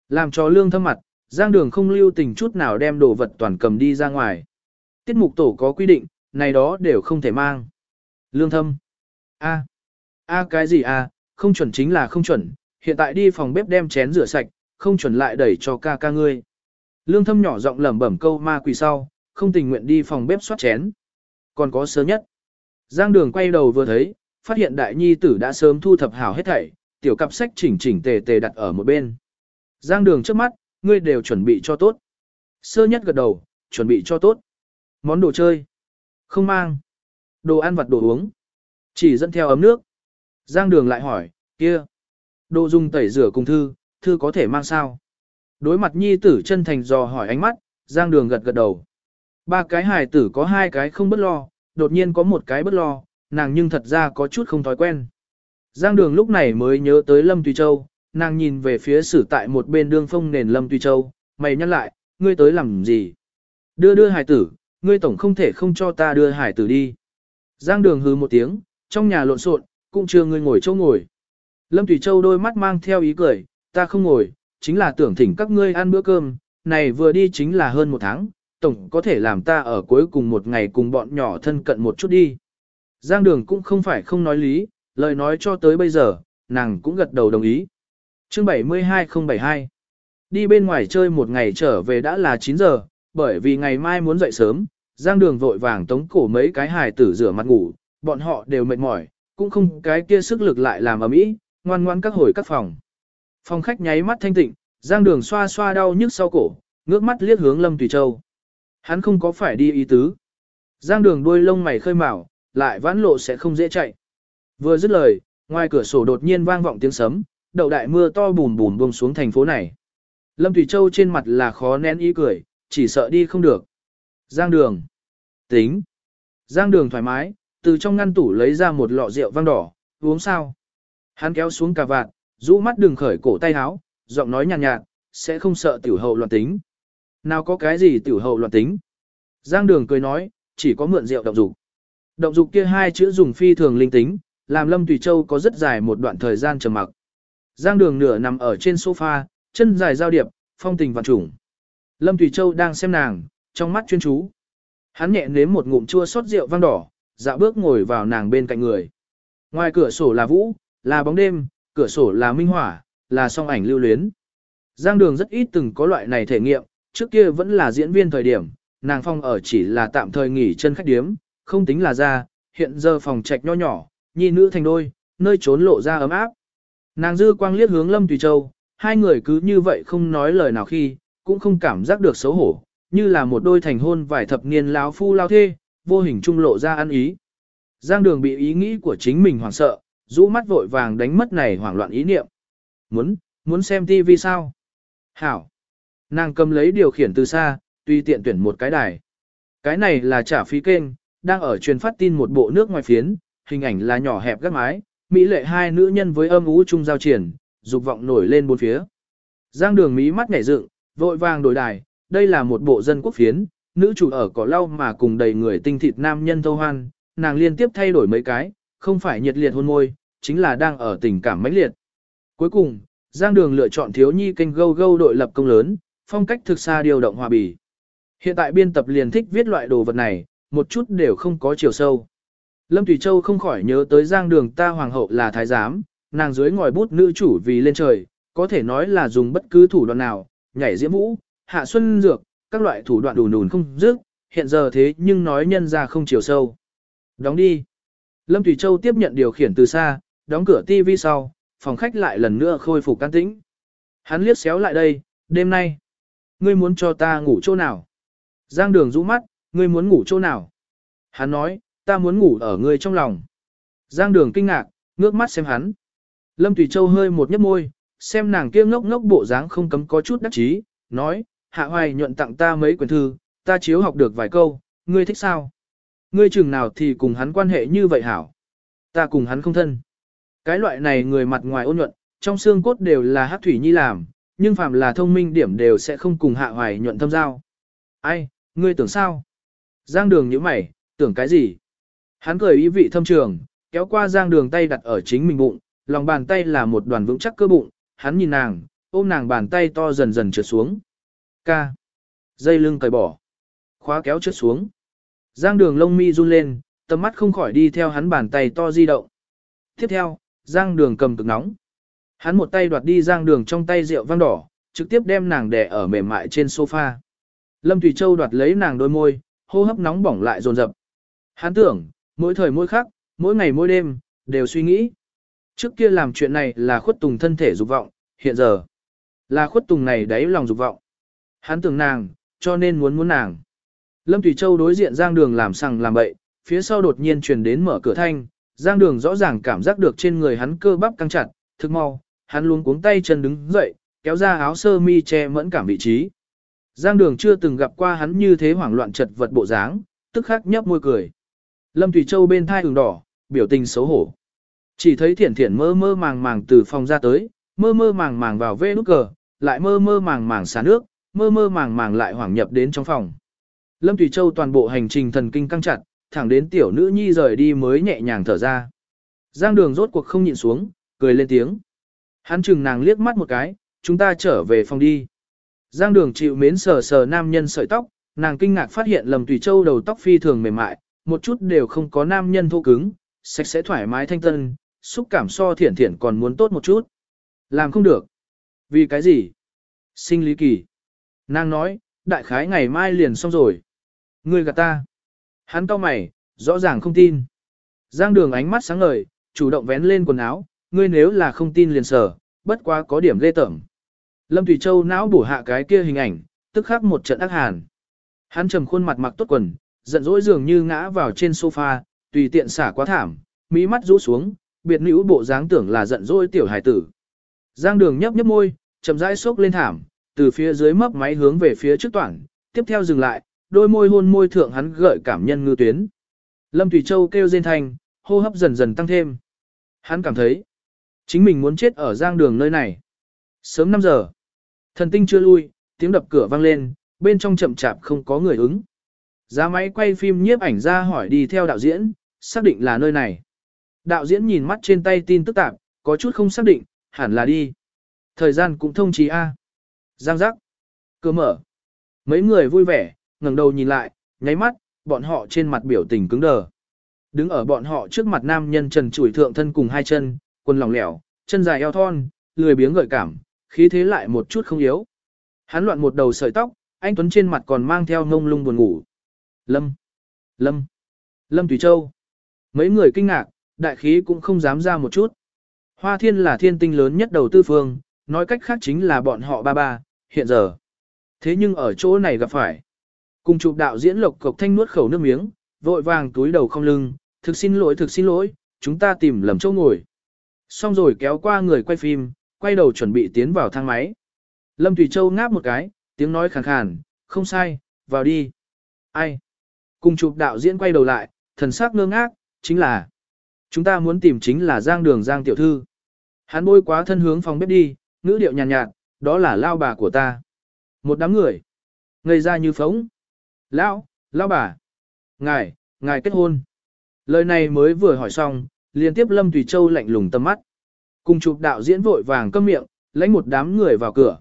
Làm cho lương thâm mặt, giang đường không lưu tình chút nào đem đồ vật toàn cầm đi ra ngoài. Tiết mục tổ có quy định, này đó đều không thể mang. Lương thâm. A. A cái gì a, không chuẩn chính là không chuẩn, hiện tại đi phòng bếp đem chén rửa sạch, không chuẩn lại đẩy cho ca ca ngươi. Lương thâm nhỏ giọng lẩm bẩm câu ma quỷ sau, không tình nguyện đi phòng bếp soát chén. Còn có sớm nhất. Giang đường quay đầu vừa thấy, phát hiện đại nhi tử đã sớm thu thập hảo hết thảy, tiểu cặp sách chỉnh chỉnh tề tề đặt ở một bên. Giang đường trước mắt, ngươi đều chuẩn bị cho tốt. Sơ nhất gật đầu, chuẩn bị cho tốt. Món đồ chơi. Không mang. Đồ ăn vặt đồ uống. Chỉ dẫn theo ấm nước. Giang đường lại hỏi, kia. Đồ dùng tẩy rửa cùng thư, thư có thể mang sao? Đối mặt nhi tử chân thành dò hỏi ánh mắt, Giang đường gật gật đầu. Ba cái hài tử có hai cái không bất lo, đột nhiên có một cái bất lo, nàng nhưng thật ra có chút không thói quen. Giang đường lúc này mới nhớ tới Lâm Tùy Châu, nàng nhìn về phía sử tại một bên đương phong nền Lâm Tùy Châu, mày nhắc lại, ngươi tới làm gì? Đưa đưa hài tử, ngươi tổng không thể không cho ta đưa hải tử đi. Giang đường hứ một tiếng, trong nhà lộn xộn, cũng chưa ngươi ngồi chỗ ngồi. Lâm Thủy Châu đôi mắt mang theo ý cười, ta không ngồi, chính là tưởng thỉnh các ngươi ăn bữa cơm, này vừa đi chính là hơn một tháng, tổng có thể làm ta ở cuối cùng một ngày cùng bọn nhỏ thân cận một chút đi. Giang đường cũng không phải không nói lý, lời nói cho tới bây giờ, nàng cũng gật đầu đồng ý. Chương 72072 Đi bên ngoài chơi một ngày trở về đã là 9 giờ, bởi vì ngày mai muốn dậy sớm, Giang đường vội vàng tống cổ mấy cái hài tử rửa mặt ngủ, bọn họ đều mệt mỏi, cũng không cái kia sức lực lại làm ở mỹ, ngoan ngoan các hồi các phòng. Phòng khách nháy mắt thanh tịnh, Giang đường xoa xoa đau nhức sau cổ, ngước mắt liếc hướng Lâm Tùy Châu. Hắn không có phải đi ý tứ. Giang đường đuôi lông mày khơi mào, lại vãn lộ sẽ không dễ chạy. Vừa dứt lời, ngoài cửa sổ đột nhiên vang vọng tiếng sấm, đậu đại mưa to bùn bùn buông xuống thành phố này. Lâm Thủy Châu trên mặt là khó nén ý cười, chỉ sợ đi không được. Giang đường. Tính. Giang đường thoải mái, từ trong ngăn tủ lấy ra một lọ rượu vang đỏ, uống sao. Hắn kéo xuống cà vạt, rũ mắt đường khởi cổ tay áo, giọng nói nhàn nhạt, nhạt, sẽ không sợ tiểu hậu loạn tính. Nào có cái gì tiểu hậu loạn tính. Giang đường cười nói, chỉ có mượn rượu động dục. Động dục kia hai chữ dùng phi thường linh tính, làm Lâm Tùy Châu có rất dài một đoạn thời gian trầm mặc. Giang đường nửa nằm ở trên sofa, chân dài giao điệp, phong tình vạn trùng. Lâm Tùy Châu đang xem nàng, trong mắt chuyên chú. Hắn nhẹ nếm một ngụm chua xót rượu vang đỏ, dạo bước ngồi vào nàng bên cạnh người. Ngoài cửa sổ là vũ, là bóng đêm, cửa sổ là minh hỏa, là song ảnh lưu luyến. Giang đường rất ít từng có loại này thể nghiệm, trước kia vẫn là diễn viên thời điểm, nàng phong ở chỉ là tạm thời nghỉ chân khách điếm, không tính là ra, hiện giờ phòng trạch nho nhỏ, nhi nữ thành đôi, nơi trốn lộ ra ấm áp. Nàng dư quang liếc hướng Lâm Tùy Châu, hai người cứ như vậy không nói lời nào khi, cũng không cảm giác được xấu hổ, như là một đôi thành hôn vài thập niên lão phu lao thê, vô hình trung lộ ra ăn ý. Giang đường bị ý nghĩ của chính mình hoảng sợ, rũ mắt vội vàng đánh mất này hoảng loạn ý niệm. Muốn, muốn xem Tivi sao? Hảo. Nàng cầm lấy điều khiển từ xa, tùy tiện tuyển một cái đài. Cái này là trả phí kênh, đang ở truyền phát tin một bộ nước ngoài phiến, hình ảnh là nhỏ hẹp gác mái, mỹ lệ hai nữ nhân với âm ú chung giao triển, dục vọng nổi lên bốn phía. Giang đường mỹ mắt nhảy dựng, vội vàng đổi đài, đây là một bộ dân quốc phiến, nữ chủ ở cỏ lau mà cùng đầy người tinh thịt nam nhân thâu hoan, nàng liên tiếp thay đổi mấy cái, không phải nhiệt liệt hôn môi, chính là đang ở tình cảm mãnh liệt. Cuối cùng, Giang Đường lựa chọn thiếu nhi kênh gâu gâu đội lập công lớn, phong cách thực xa điều động hòa bì. Hiện tại biên tập liền thích viết loại đồ vật này, một chút đều không có chiều sâu. Lâm Thủy Châu không khỏi nhớ tới Giang Đường ta hoàng hậu là thái giám, nàng dưới ngòi bút nữ chủ vì lên trời, có thể nói là dùng bất cứ thủ đoạn nào, nhảy diễm vũ, hạ xuân dược, các loại thủ đoạn đủ nùn không dứt, hiện giờ thế nhưng nói nhân ra không chiều sâu. Đóng đi. Lâm Thủy Châu tiếp nhận điều khiển từ xa, đóng cửa TV sau, phòng khách lại lần nữa khôi phục can tĩnh. Hắn liếc xéo lại đây, đêm nay. Ngươi muốn cho ta ngủ chỗ nào? Giang đường rũ mắt, ngươi muốn ngủ chỗ nào? Hắn nói, ta muốn ngủ ở ngươi trong lòng. Giang đường kinh ngạc, ngước mắt xem hắn. Lâm Thủy Châu hơi một nhấp môi, xem nàng kia ngốc ngốc bộ dáng không cấm có chút đắc chí, nói, hạ hoài nhuận tặng ta mấy quyển thư, ta chiếu học được vài câu, ngươi thích sao? Ngươi chừng nào thì cùng hắn quan hệ như vậy hảo? Ta cùng hắn không thân. Cái loại này người mặt ngoài ôn nhuận, trong xương cốt đều là hát thủy nhi làm, nhưng phàm là thông minh điểm đều sẽ không cùng hạ hoài nhuận thâm giao. Ai, ngươi tưởng sao? Giang đường như mày, tưởng cái gì? Hắn cười ý vị thâm trường, kéo qua giang đường tay đặt ở chính mình bụng, lòng bàn tay là một đoàn vững chắc cơ bụng, hắn nhìn nàng, ôm nàng bàn tay to dần dần trượt xuống. Ca. Dây lưng cởi bỏ. Khóa kéo trượt xuống. Giang đường lông mi run lên, tầm mắt không khỏi đi theo hắn bàn tay to di động. Tiếp theo, Giang đường cầm cực nóng. Hắn một tay đoạt đi Giang đường trong tay rượu vang đỏ, trực tiếp đem nàng đè ở mềm mại trên sofa. Lâm Thủy Châu đoạt lấy nàng đôi môi, hô hấp nóng bỏng lại dồn dập. Hắn tưởng, mỗi thời mỗi khắc, mỗi ngày mỗi đêm, đều suy nghĩ. Trước kia làm chuyện này là khuất tùng thân thể dục vọng, hiện giờ là khuất tùng này đáy lòng dục vọng. Hắn tưởng nàng, cho nên muốn muốn nàng. Lâm Thủy Châu đối diện Giang Đường làm sằng làm bậy, phía sau đột nhiên truyền đến mở cửa thanh, Giang Đường rõ ràng cảm giác được trên người hắn cơ bắp căng chặt, thực mau, hắn luôn cuống tay chân đứng dậy, kéo ra áo sơ mi che mẫn cảm vị trí. Giang Đường chưa từng gặp qua hắn như thế hoảng loạn chật vật bộ dáng, tức khắc nhấp môi cười. Lâm Thủy Châu bên thai ửng đỏ, biểu tình xấu hổ. Chỉ thấy Thiển Thiển mơ mơ màng màng từ phòng ra tới, mơ mơ màng màng vào vê nút cờ, lại mơ mơ màng màng xả nước, mơ mơ màng màng lại hoảng nhập đến trong phòng. Lâm Thủy Châu toàn bộ hành trình thần kinh căng chặt, thẳng đến tiểu nữ nhi rời đi mới nhẹ nhàng thở ra. Giang đường rốt cuộc không nhịn xuống, cười lên tiếng. Hắn chừng nàng liếc mắt một cái, chúng ta trở về phòng đi. Giang đường chịu mến sờ sờ nam nhân sợi tóc, nàng kinh ngạc phát hiện lầm tùy châu đầu tóc phi thường mềm mại, một chút đều không có nam nhân thô cứng, sạch sẽ thoải mái thanh tân, xúc cảm so thiển thiển còn muốn tốt một chút. Làm không được. Vì cái gì? Sinh lý kỳ. Nàng nói, đại khái ngày mai liền xong rồi. Ngươi gạt ta. Hắn cau mày, rõ ràng không tin. Giang đường ánh mắt sáng ngời, chủ động vén lên quần áo, ngươi nếu là không tin liền sở, bất quá có điểm lê tởm. Lâm Thủy Châu não bổ hạ cái kia hình ảnh, tức khắc một trận ác hàn. Hắn trầm khuôn mặt mặc tốt quần, giận dỗi dường như ngã vào trên sofa, tùy tiện xả quá thảm, mỹ mắt rũ xuống, biệt nữ bộ dáng tưởng là giận dỗi tiểu hải tử. Giang đường nhấp nhấp môi, chậm rãi sốc lên thảm, từ phía dưới mấp máy hướng về phía trước toàn, tiếp theo dừng lại, đôi môi hôn môi thượng hắn gợi cảm nhân ngư tuyến. Lâm Thủy Châu kêu rên thanh, hô hấp dần dần tăng thêm. Hắn cảm thấy, chính mình muốn chết ở giang đường nơi này. Sớm 5 giờ, thần tinh chưa lui, tiếng đập cửa vang lên, bên trong chậm chạp không có người ứng. Giá máy quay phim nhiếp ảnh ra hỏi đi theo đạo diễn, xác định là nơi này. Đạo diễn nhìn mắt trên tay tin tức tạp, có chút không xác định, hẳn là đi. Thời gian cũng thông chí A. Giang giác. Cửa mở. Mấy người vui vẻ, ngẩng đầu nhìn lại, nháy mắt, bọn họ trên mặt biểu tình cứng đờ. Đứng ở bọn họ trước mặt nam nhân trần chủi thượng thân cùng hai chân, quần lỏng lẻo, chân dài eo thon, lười biếng gợi cảm, khí thế lại một chút không yếu. Hắn loạn một đầu sợi tóc, anh Tuấn trên mặt còn mang theo ngông lung buồn ngủ. Lâm! Lâm! Lâm Thủy Châu! Mấy người kinh ngạc, đại khí cũng không dám ra một chút. Hoa thiên là thiên tinh lớn nhất đầu tư phương, Nói cách khác chính là bọn họ ba ba, hiện giờ. Thế nhưng ở chỗ này gặp phải. Cùng chụp đạo diễn lộc cộc thanh nuốt khẩu nước miếng, vội vàng túi đầu không lưng, thực xin lỗi thực xin lỗi, chúng ta tìm lầm chỗ ngồi. Xong rồi kéo qua người quay phim, quay đầu chuẩn bị tiến vào thang máy. Lâm Thủy Châu ngáp một cái, tiếng nói khàn khàn, không sai, vào đi. Ai? Cùng chụp đạo diễn quay đầu lại, thần sắc ngơ ngác, chính là chúng ta muốn tìm chính là Giang Đường Giang tiểu thư. Hắn bôi quá thân hướng phòng bếp đi, ngữ điệu nhàn nhạt, nhạt, đó là lao bà của ta. Một đám người, ngây ra như phóng. Lão, lão bà, ngài, ngài kết hôn. Lời này mới vừa hỏi xong, liên tiếp Lâm Tùy Châu lạnh lùng tâm mắt. Cùng chụp đạo diễn vội vàng câm miệng, lãnh một đám người vào cửa.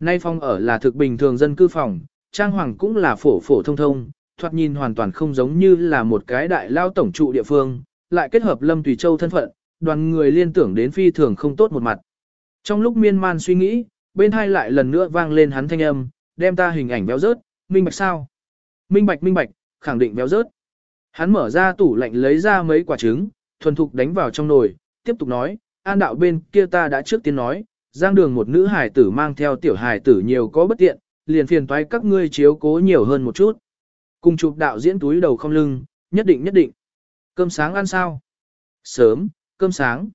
Nay phòng ở là thực bình thường dân cư phòng, trang hoàng cũng là phổ phổ thông thông, thoạt nhìn hoàn toàn không giống như là một cái đại lao tổng trụ địa phương, lại kết hợp Lâm Tùy Châu thân phận, đoàn người liên tưởng đến phi thường không tốt một mặt. Trong lúc miên man suy nghĩ, bên hai lại lần nữa vang lên hắn thanh âm, đem ta hình ảnh béo rớt, minh bạch sao? Minh bạch minh bạch, khẳng định béo rớt. Hắn mở ra tủ lạnh lấy ra mấy quả trứng, thuần thục đánh vào trong nồi, tiếp tục nói, an đạo bên kia ta đã trước tiên nói, giang đường một nữ hài tử mang theo tiểu hài tử nhiều có bất tiện, liền phiền toái các ngươi chiếu cố nhiều hơn một chút. Cùng chụp đạo diễn túi đầu không lưng, nhất định nhất định. Cơm sáng ăn sao? Sớm, cơm sáng.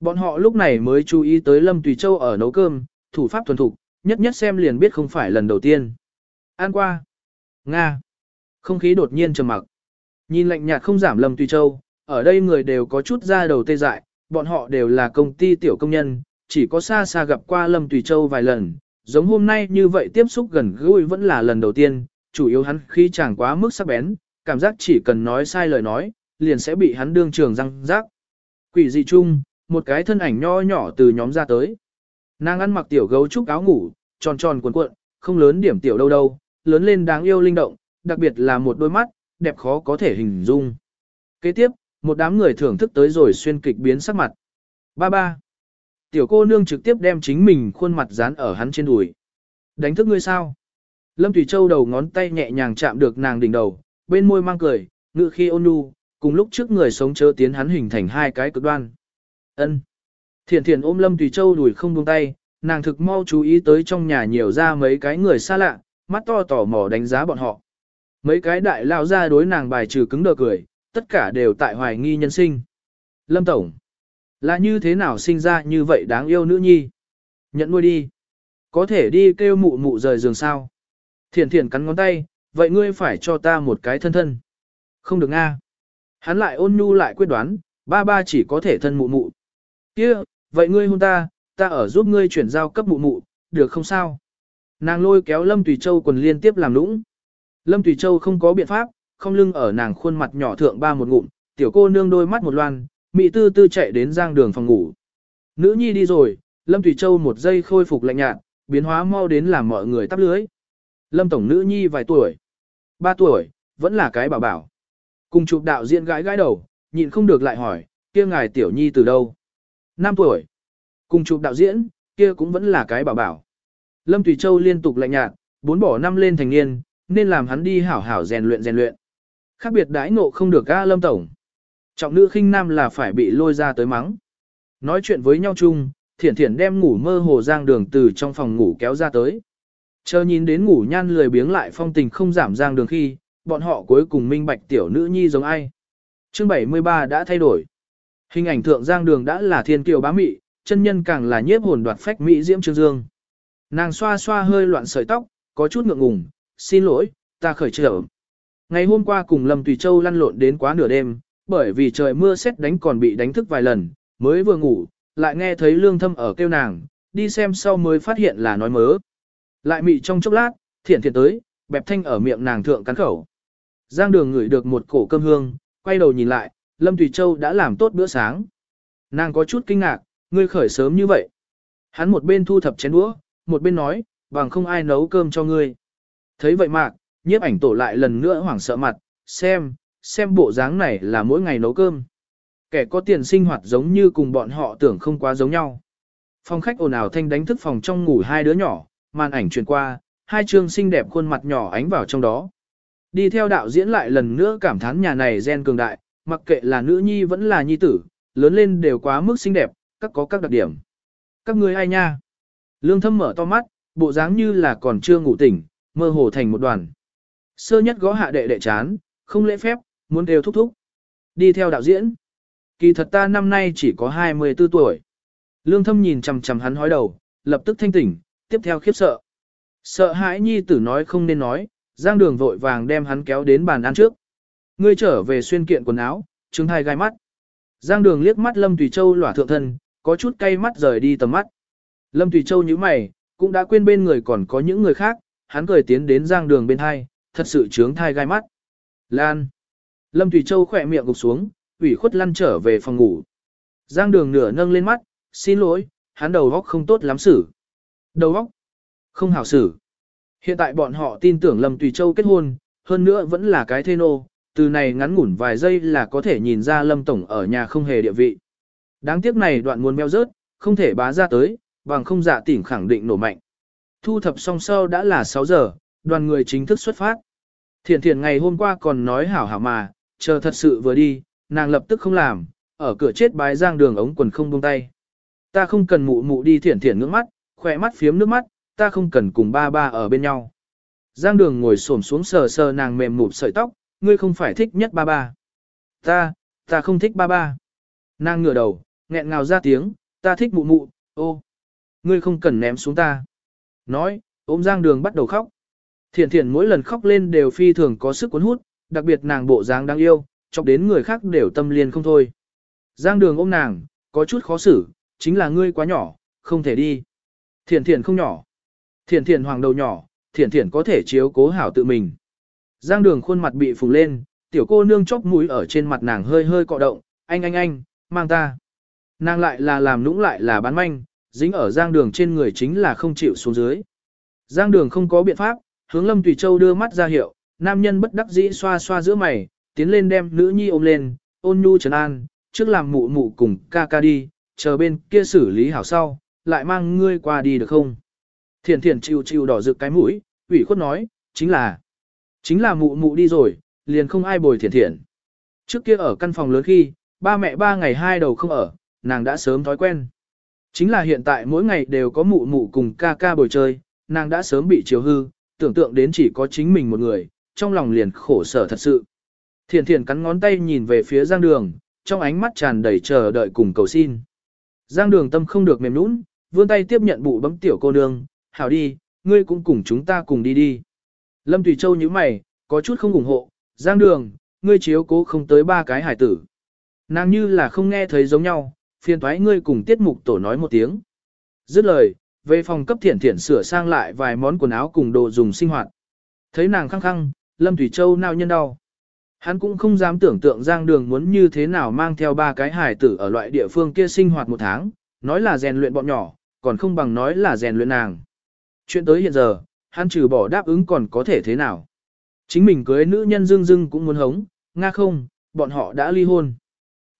Bọn họ lúc này mới chú ý tới Lâm Tùy Châu ở nấu cơm, thủ pháp thuần thục, nhất nhất xem liền biết không phải lần đầu tiên. Ăn qua. Nga. Không khí đột nhiên trầm mặc. Nhìn lạnh nhạt không giảm Lâm Tùy Châu, ở đây người đều có chút ra đầu tê dại, bọn họ đều là công ty tiểu công nhân, chỉ có xa xa gặp qua Lâm Tùy Châu vài lần, giống hôm nay như vậy tiếp xúc gần gũi vẫn là lần đầu tiên, chủ yếu hắn khi chẳng quá mức sắc bén, cảm giác chỉ cần nói sai lời nói, liền sẽ bị hắn đương trường răng rác. Quỷ dị chung, một cái thân ảnh nho nhỏ từ nhóm ra tới. Nàng ăn mặc tiểu gấu trúc áo ngủ, tròn tròn cuộn cuộn, không lớn điểm tiểu đâu đâu, lớn lên đáng yêu linh động, đặc biệt là một đôi mắt, đẹp khó có thể hình dung. Kế tiếp, một đám người thưởng thức tới rồi xuyên kịch biến sắc mặt. Ba ba. Tiểu cô nương trực tiếp đem chính mình khuôn mặt dán ở hắn trên đùi. Đánh thức ngươi sao? Lâm Thủy Châu đầu ngón tay nhẹ nhàng chạm được nàng đỉnh đầu, bên môi mang cười, ngự khi ôn nhu, cùng lúc trước người sống chớ tiến hắn hình thành hai cái cực đoan. Ân. Thiện thiện ôm Lâm tùy Châu đuổi không buông tay, nàng thực mau chú ý tới trong nhà nhiều ra mấy cái người xa lạ, mắt to tỏ mò đánh giá bọn họ. Mấy cái đại lao ra đối nàng bài trừ cứng đờ cười, tất cả đều tại hoài nghi nhân sinh. Lâm Tổng. Là như thế nào sinh ra như vậy đáng yêu nữ nhi? Nhận nuôi đi. Có thể đi kêu mụ mụ rời giường sao? Thiển thiển cắn ngón tay, vậy ngươi phải cho ta một cái thân thân. Không được a. Hắn lại ôn nhu lại quyết đoán, ba ba chỉ có thể thân mụ mụ. Kia, vậy ngươi hôn ta, ta ở giúp ngươi chuyển giao cấp mụ mụ, được không sao? Nàng lôi kéo Lâm Tùy Châu quần liên tiếp làm lũng. Lâm Tùy Châu không có biện pháp, không lưng ở nàng khuôn mặt nhỏ thượng ba một ngụm, tiểu cô nương đôi mắt một loan, mị tư tư chạy đến giang đường phòng ngủ. Nữ nhi đi rồi, Lâm Thủy Châu một giây khôi phục lạnh nhạt, biến hóa mau đến làm mọi người tắp lưới. Lâm Tổng nữ nhi vài tuổi? Ba tuổi, vẫn là cái bảo bảo. Cùng chụp đạo diễn gãi gãi đầu, nhịn không được lại hỏi, kia ngài tiểu nhi từ đâu? Năm tuổi. Cùng chụp đạo diễn, kia cũng vẫn là cái bảo bảo. Lâm Tùy Châu liên tục lạnh nhạt, bốn bỏ năm lên thành niên, nên làm hắn đi hảo hảo rèn luyện rèn luyện. Khác biệt đãi ngộ không được ga Lâm Tổng. Trọng nữ khinh nam là phải bị lôi ra tới mắng. Nói chuyện với nhau chung, thiển thiển đem ngủ mơ hồ giang đường từ trong phòng ngủ kéo ra tới. Chờ nhìn đến ngủ nhan lười biếng lại phong tình không giảm giang đường khi, bọn họ cuối cùng minh bạch tiểu nữ nhi giống ai. Chương 73 đã thay đổi. Hình ảnh thượng giang đường đã là thiên kiều bá mị, chân nhân càng là nhiếp hồn đoạt phách mỹ diễm trương dương. Nàng xoa xoa hơi loạn sợi tóc, có chút ngượng ngùng, xin lỗi, ta khởi trở. Ngày hôm qua cùng Lâm Tùy Châu lăn lộn đến quá nửa đêm, bởi vì trời mưa xét đánh còn bị đánh thức vài lần, mới vừa ngủ, lại nghe thấy lương thâm ở kêu nàng, đi xem sau mới phát hiện là nói mớ. Lại mị trong chốc lát, thiện thiện tới, bẹp thanh ở miệng nàng thượng cắn khẩu. Giang đường ngửi được một cổ cơm hương, quay đầu nhìn lại, Lâm Tùy Châu đã làm tốt bữa sáng. Nàng có chút kinh ngạc, ngươi khởi sớm như vậy. Hắn một bên thu thập chén đũa, một bên nói, bằng không ai nấu cơm cho ngươi. Thấy vậy mạc, nhiếp ảnh tổ lại lần nữa hoảng sợ mặt, xem, xem bộ dáng này là mỗi ngày nấu cơm. Kẻ có tiền sinh hoạt giống như cùng bọn họ tưởng không quá giống nhau. Phòng khách ồn ào thanh đánh thức phòng trong ngủ hai đứa nhỏ, màn ảnh truyền qua, hai chương xinh đẹp khuôn mặt nhỏ ánh vào trong đó. Đi theo đạo diễn lại lần nữa cảm thán nhà này gen cường đại, mặc kệ là nữ nhi vẫn là nhi tử, lớn lên đều quá mức xinh đẹp, các có các đặc điểm. Các ngươi ai nha? Lương thâm mở to mắt, bộ dáng như là còn chưa ngủ tỉnh, mơ hồ thành một đoàn. Sơ nhất gõ hạ đệ đệ chán, không lễ phép, muốn đều thúc thúc. Đi theo đạo diễn. Kỳ thật ta năm nay chỉ có 24 tuổi. Lương thâm nhìn chằm chằm hắn hói đầu, lập tức thanh tỉnh, tiếp theo khiếp sợ. Sợ hãi nhi tử nói không nên nói, giang đường vội vàng đem hắn kéo đến bàn ăn trước. Ngươi trở về xuyên kiện quần áo, trứng hai gai mắt. Giang đường liếc mắt Lâm Tùy Châu lỏa thượng thân, có chút cay mắt rời đi tầm mắt. Lâm Tùy Châu như mày, cũng đã quên bên người còn có những người khác, hắn cười tiến đến giang đường bên hai, thật sự trướng thai gai mắt. Lan. Lâm Tùy Châu khỏe miệng gục xuống, ủy khuất lăn trở về phòng ngủ. Giang đường nửa nâng lên mắt, xin lỗi, hắn đầu góc không tốt lắm xử. Đầu góc? Không hảo xử. Hiện tại bọn họ tin tưởng Lâm Tùy Châu kết hôn, hơn nữa vẫn là cái thê nô, từ này ngắn ngủn vài giây là có thể nhìn ra Lâm Tổng ở nhà không hề địa vị. Đáng tiếc này đoạn muốn meo rớt, không thể bá ra tới, bằng không giả tỉnh khẳng định nổ mạnh. Thu thập xong sau đã là 6 giờ, đoàn người chính thức xuất phát. Thiện thiện ngày hôm qua còn nói hảo hảo mà, chờ thật sự vừa đi, nàng lập tức không làm, ở cửa chết bái giang đường ống quần không buông tay. Ta không cần mụ mụ đi thiện thiện ngưỡng mắt, khỏe mắt phiếm nước mắt, ta không cần cùng ba ba ở bên nhau. Giang đường ngồi xổm xuống sờ sờ nàng mềm mụp sợi tóc, ngươi không phải thích nhất ba ba. Ta, ta không thích ba ba. Nàng ngửa đầu, nghẹn ngào ra tiếng, ta thích mụ mụ, ô. Ngươi không cần ném xuống ta. Nói, ôm giang đường bắt đầu khóc. Thiện thiện mỗi lần khóc lên đều phi thường có sức cuốn hút, đặc biệt nàng bộ dáng đáng yêu, chọc đến người khác đều tâm liền không thôi. Giang đường ôm nàng, có chút khó xử, chính là ngươi quá nhỏ, không thể đi. Thiện thiện không nhỏ. Thiển thiển hoàng đầu nhỏ, thiển thiển có thể chiếu cố hảo tự mình. Giang đường khuôn mặt bị phùng lên, tiểu cô nương chóc mũi ở trên mặt nàng hơi hơi cọ động, anh anh anh, mang ta. Nàng lại là làm nũng lại là bán manh, dính ở giang đường trên người chính là không chịu xuống dưới. Giang đường không có biện pháp, hướng Lâm Tùy Châu đưa mắt ra hiệu, nam nhân bất đắc dĩ xoa xoa giữa mày, tiến lên đem nữ nhi ôm lên, ôn nhu trấn an, trước làm mụ mụ cùng ca ca đi, chờ bên kia xử lý hảo sau, lại mang ngươi qua đi được không? Thiền thiền chiều chiều đỏ rực cái mũi, ủy khuất nói, chính là, chính là mụ mụ đi rồi, liền không ai bồi thiền thiền. Trước kia ở căn phòng lớn khi, ba mẹ ba ngày hai đầu không ở, nàng đã sớm thói quen. Chính là hiện tại mỗi ngày đều có mụ mụ cùng ca ca bồi chơi, nàng đã sớm bị chiều hư, tưởng tượng đến chỉ có chính mình một người, trong lòng liền khổ sở thật sự. Thiền thiền cắn ngón tay nhìn về phía giang đường, trong ánh mắt tràn đầy chờ đợi cùng cầu xin. Giang đường tâm không được mềm nũng, vươn tay tiếp nhận bụ bấm tiểu cô nương, hảo đi, ngươi cũng cùng chúng ta cùng đi đi. Lâm Tùy Châu như mày, có chút không ủng hộ, giang đường, ngươi chiếu cố không tới ba cái hải tử. Nàng như là không nghe thấy giống nhau, phiền thoái ngươi cùng tiết mục tổ nói một tiếng. Dứt lời, về phòng cấp thiện thiển sửa sang lại vài món quần áo cùng đồ dùng sinh hoạt. Thấy nàng khăng khăng, Lâm Thủy Châu nao nhân đau. Hắn cũng không dám tưởng tượng Giang Đường muốn như thế nào mang theo ba cái hải tử ở loại địa phương kia sinh hoạt một tháng, nói là rèn luyện bọn nhỏ, còn không bằng nói là rèn luyện nàng. Chuyện tới hiện giờ, hắn trừ bỏ đáp ứng còn có thể thế nào. Chính mình cưới nữ nhân dưng dưng cũng muốn hống, nga không, bọn họ đã ly hôn.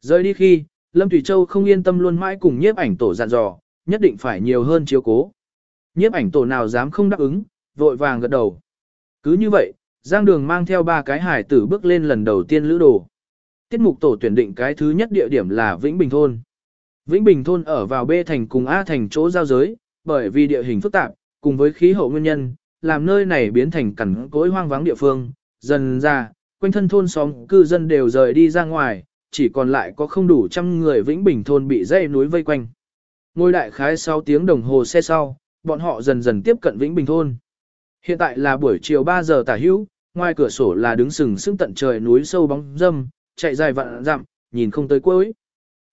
Rời đi khi, Lâm Thủy Châu không yên tâm luôn mãi cùng nhiếp ảnh tổ dặn dò, nhất định phải nhiều hơn chiếu cố. Nhiếp ảnh tổ nào dám không đáp ứng, vội vàng gật đầu. Cứ như vậy, Giang Đường mang theo ba cái hải tử bước lên lần đầu tiên lữ đồ. Tiết mục tổ tuyển định cái thứ nhất địa điểm là Vĩnh Bình Thôn. Vĩnh Bình Thôn ở vào B thành cùng A thành chỗ giao giới, bởi vì địa hình phức tạp, cùng với khí hậu nguyên nhân, làm nơi này biến thành cẩn cối hoang vắng địa phương. Dần ra, quanh thân thôn xóm cư dân đều rời đi ra ngoài, chỉ còn lại có không đủ trăm người Vĩnh Bình Thôn bị dãy núi vây quanh. Ngôi đại khái 6 tiếng đồng hồ xe sau, bọn họ dần dần tiếp cận Vĩnh Bình Thôn. Hiện tại là buổi chiều 3 giờ tả hữu, ngoài cửa sổ là đứng sừng sững tận trời núi sâu bóng dâm, chạy dài vạn dặm, nhìn không tới cuối.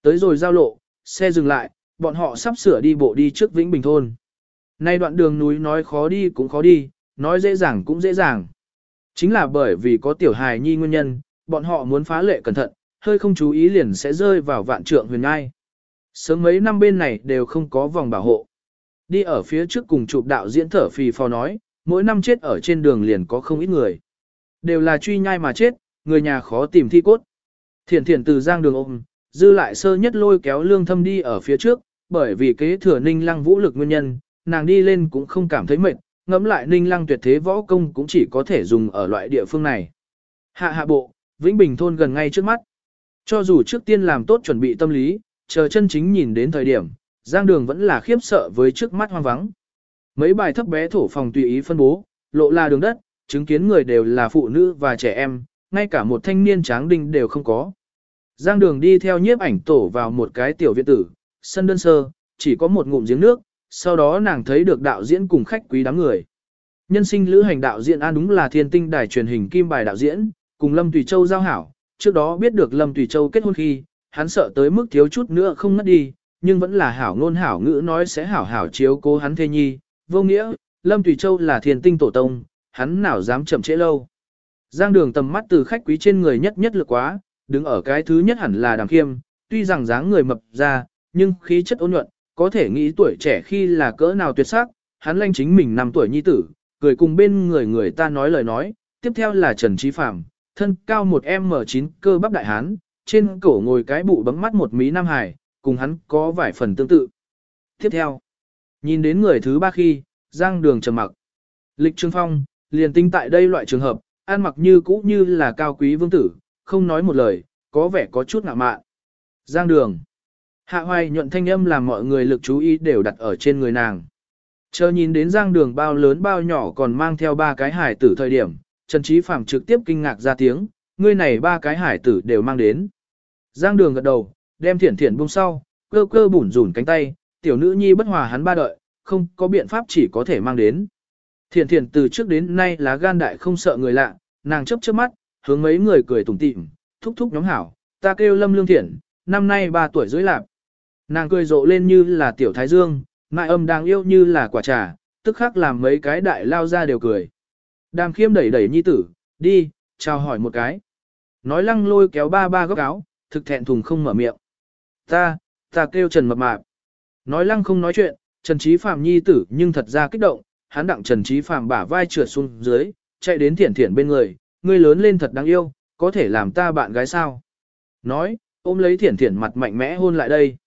Tới rồi giao lộ, xe dừng lại, bọn họ sắp sửa đi bộ đi trước Vĩnh Bình Thôn. Nay đoạn đường núi nói khó đi cũng khó đi, nói dễ dàng cũng dễ dàng. Chính là bởi vì có tiểu hài nhi nguyên nhân, bọn họ muốn phá lệ cẩn thận, hơi không chú ý liền sẽ rơi vào vạn trượng huyền ngai. Sớm mấy năm bên này đều không có vòng bảo hộ. Đi ở phía trước cùng chụp đạo diễn thở phì phò nói, mỗi năm chết ở trên đường liền có không ít người. Đều là truy nhai mà chết, người nhà khó tìm thi cốt. Thiển thiển từ giang đường ôm, dư lại sơ nhất lôi kéo lương thâm đi ở phía trước, bởi vì kế thừa ninh lăng vũ lực nguyên nhân, nàng đi lên cũng không cảm thấy mệt, ngẫm lại ninh lăng tuyệt thế võ công cũng chỉ có thể dùng ở loại địa phương này. Hạ hạ bộ, Vĩnh Bình thôn gần ngay trước mắt. Cho dù trước tiên làm tốt chuẩn bị tâm lý, chờ chân chính nhìn đến thời điểm, Giang đường vẫn là khiếp sợ với trước mắt hoang vắng. Mấy bài thấp bé thổ phòng tùy ý phân bố, lộ là đường đất, chứng kiến người đều là phụ nữ và trẻ em, ngay cả một thanh niên tráng đinh đều không có. Giang đường đi theo nhiếp ảnh tổ vào một cái tiểu viện tử, sân đơn sơ, chỉ có một ngụm giếng nước, sau đó nàng thấy được đạo diễn cùng khách quý đám người. Nhân sinh lữ hành đạo diễn an đúng là thiên tinh đài truyền hình kim bài đạo diễn, cùng Lâm Tùy Châu giao hảo, trước đó biết được Lâm Tùy Châu kết hôn khi, hắn sợ tới mức thiếu chút nữa không ngất đi, nhưng vẫn là hảo ngôn hảo ngữ nói sẽ hảo hảo chiếu cố hắn thê nhi, vô nghĩa, Lâm Tùy Châu là thiên tinh tổ tông, hắn nào dám chậm trễ lâu. Giang đường tầm mắt từ khách quý trên người nhất nhất lực quá, đứng ở cái thứ nhất hẳn là đàm khiêm, tuy rằng dáng người mập ra, nhưng khí chất ôn nhuận, có thể nghĩ tuổi trẻ khi là cỡ nào tuyệt sắc, hắn lanh chính mình năm tuổi nhi tử, cười cùng bên người người ta nói lời nói, tiếp theo là Trần Trí Phạm, thân cao một M9 cơ bắp đại hán, trên cổ ngồi cái bụ bấm mắt một mí nam hải, cùng hắn có vài phần tương tự. Tiếp theo, nhìn đến người thứ ba khi, Giang Đường trầm mặc. Lịch Trương Phong, liền tinh tại đây loại trường hợp, ăn mặc như cũ như là cao quý vương tử, không nói một lời, có vẻ có chút ngạ mạn. Giang Đường. Hạ hoài nhuận thanh âm làm mọi người lực chú ý đều đặt ở trên người nàng. Chờ nhìn đến giang đường bao lớn bao nhỏ còn mang theo ba cái hải tử thời điểm, Trần Trí Phạm trực tiếp kinh ngạc ra tiếng, ngươi này ba cái hải tử đều mang đến. Giang đường gật đầu, đem thiển thiển buông sau, cơ cơ bủn rủn cánh tay, tiểu nữ nhi bất hòa hắn ba đợi, không có biện pháp chỉ có thể mang đến. Thiển thiển từ trước đến nay là gan đại không sợ người lạ, nàng chấp chớp mắt, hướng mấy người cười tủm tỉm, thúc thúc nhóm hảo, ta kêu lâm lương thiển, năm nay ba tuổi dưới lạc. Nàng cười rộ lên như là tiểu thái dương, mại âm đang yêu như là quả trà, tức khắc làm mấy cái đại lao ra đều cười. Đàm khiêm đẩy đẩy nhi tử, đi, chào hỏi một cái. Nói lăng lôi kéo ba ba góc áo, thực thẹn thùng không mở miệng. Ta, ta kêu Trần mập mạp. Nói lăng không nói chuyện, Trần Trí Phạm nhi tử nhưng thật ra kích động, hắn đặng Trần Trí Phạm bả vai trượt xuống dưới, chạy đến thiển thiển bên người, ngươi lớn lên thật đáng yêu, có thể làm ta bạn gái sao. Nói, ôm lấy thiển thiển mặt mạnh mẽ hôn lại đây.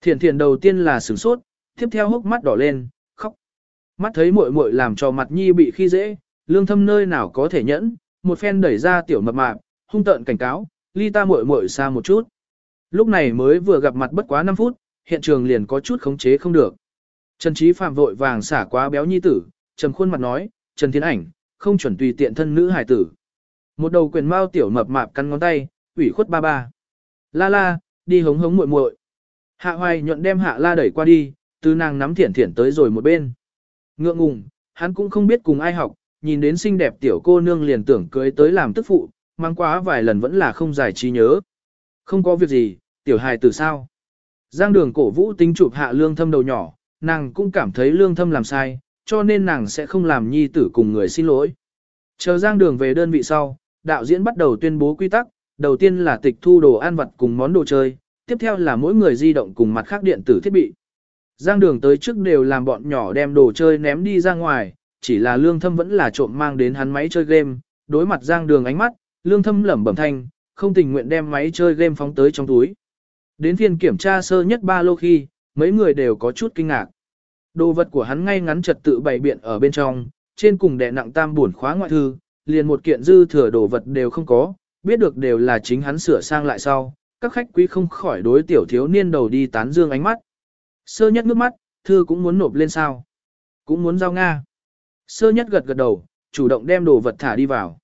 Thiển thiển đầu tiên là sửng sốt, tiếp theo hốc mắt đỏ lên, khóc. Mắt thấy muội muội làm cho mặt nhi bị khi dễ, lương thâm nơi nào có thể nhẫn, một phen đẩy ra tiểu mập mạp, hung tợn cảnh cáo, ly ta muội muội xa một chút. Lúc này mới vừa gặp mặt bất quá 5 phút, hiện trường liền có chút khống chế không được. Trần Trí Phạm vội vàng xả quá béo nhi tử, trầm khuôn mặt nói, Trần Thiên Ảnh, không chuẩn tùy tiện thân nữ hải tử. Một đầu quyền mao tiểu mập mạp căn ngón tay, ủy khuất ba ba. La la, đi hống hống muội muội. Hạ hoài nhuận đem hạ la đẩy qua đi, từ nàng nắm thiển thiển tới rồi một bên. Ngượng ngùng, hắn cũng không biết cùng ai học, nhìn đến xinh đẹp tiểu cô nương liền tưởng cưới tới làm tức phụ, mang quá vài lần vẫn là không giải trí nhớ. Không có việc gì, tiểu hài từ sao. Giang đường cổ vũ tính chụp hạ lương thâm đầu nhỏ, nàng cũng cảm thấy lương thâm làm sai, cho nên nàng sẽ không làm nhi tử cùng người xin lỗi. Chờ giang đường về đơn vị sau, đạo diễn bắt đầu tuyên bố quy tắc, đầu tiên là tịch thu đồ ăn vặt cùng món đồ chơi, tiếp theo là mỗi người di động cùng mặt khác điện tử thiết bị. Giang đường tới trước đều làm bọn nhỏ đem đồ chơi ném đi ra ngoài, chỉ là lương thâm vẫn là trộm mang đến hắn máy chơi game, đối mặt giang đường ánh mắt, lương thâm lẩm bẩm thanh, không tình nguyện đem máy chơi game phóng tới trong túi. Đến phiên kiểm tra sơ nhất ba lô khi, mấy người đều có chút kinh ngạc. Đồ vật của hắn ngay ngắn trật tự bày biện ở bên trong, trên cùng đè nặng tam buồn khóa ngoại thư, liền một kiện dư thừa đồ vật đều không có, biết được đều là chính hắn sửa sang lại sau, các khách quý không khỏi đối tiểu thiếu niên đầu đi tán dương ánh mắt. Sơ nhất nước mắt, thư cũng muốn nộp lên sao. Cũng muốn giao Nga. Sơ nhất gật gật đầu, chủ động đem đồ vật thả đi vào.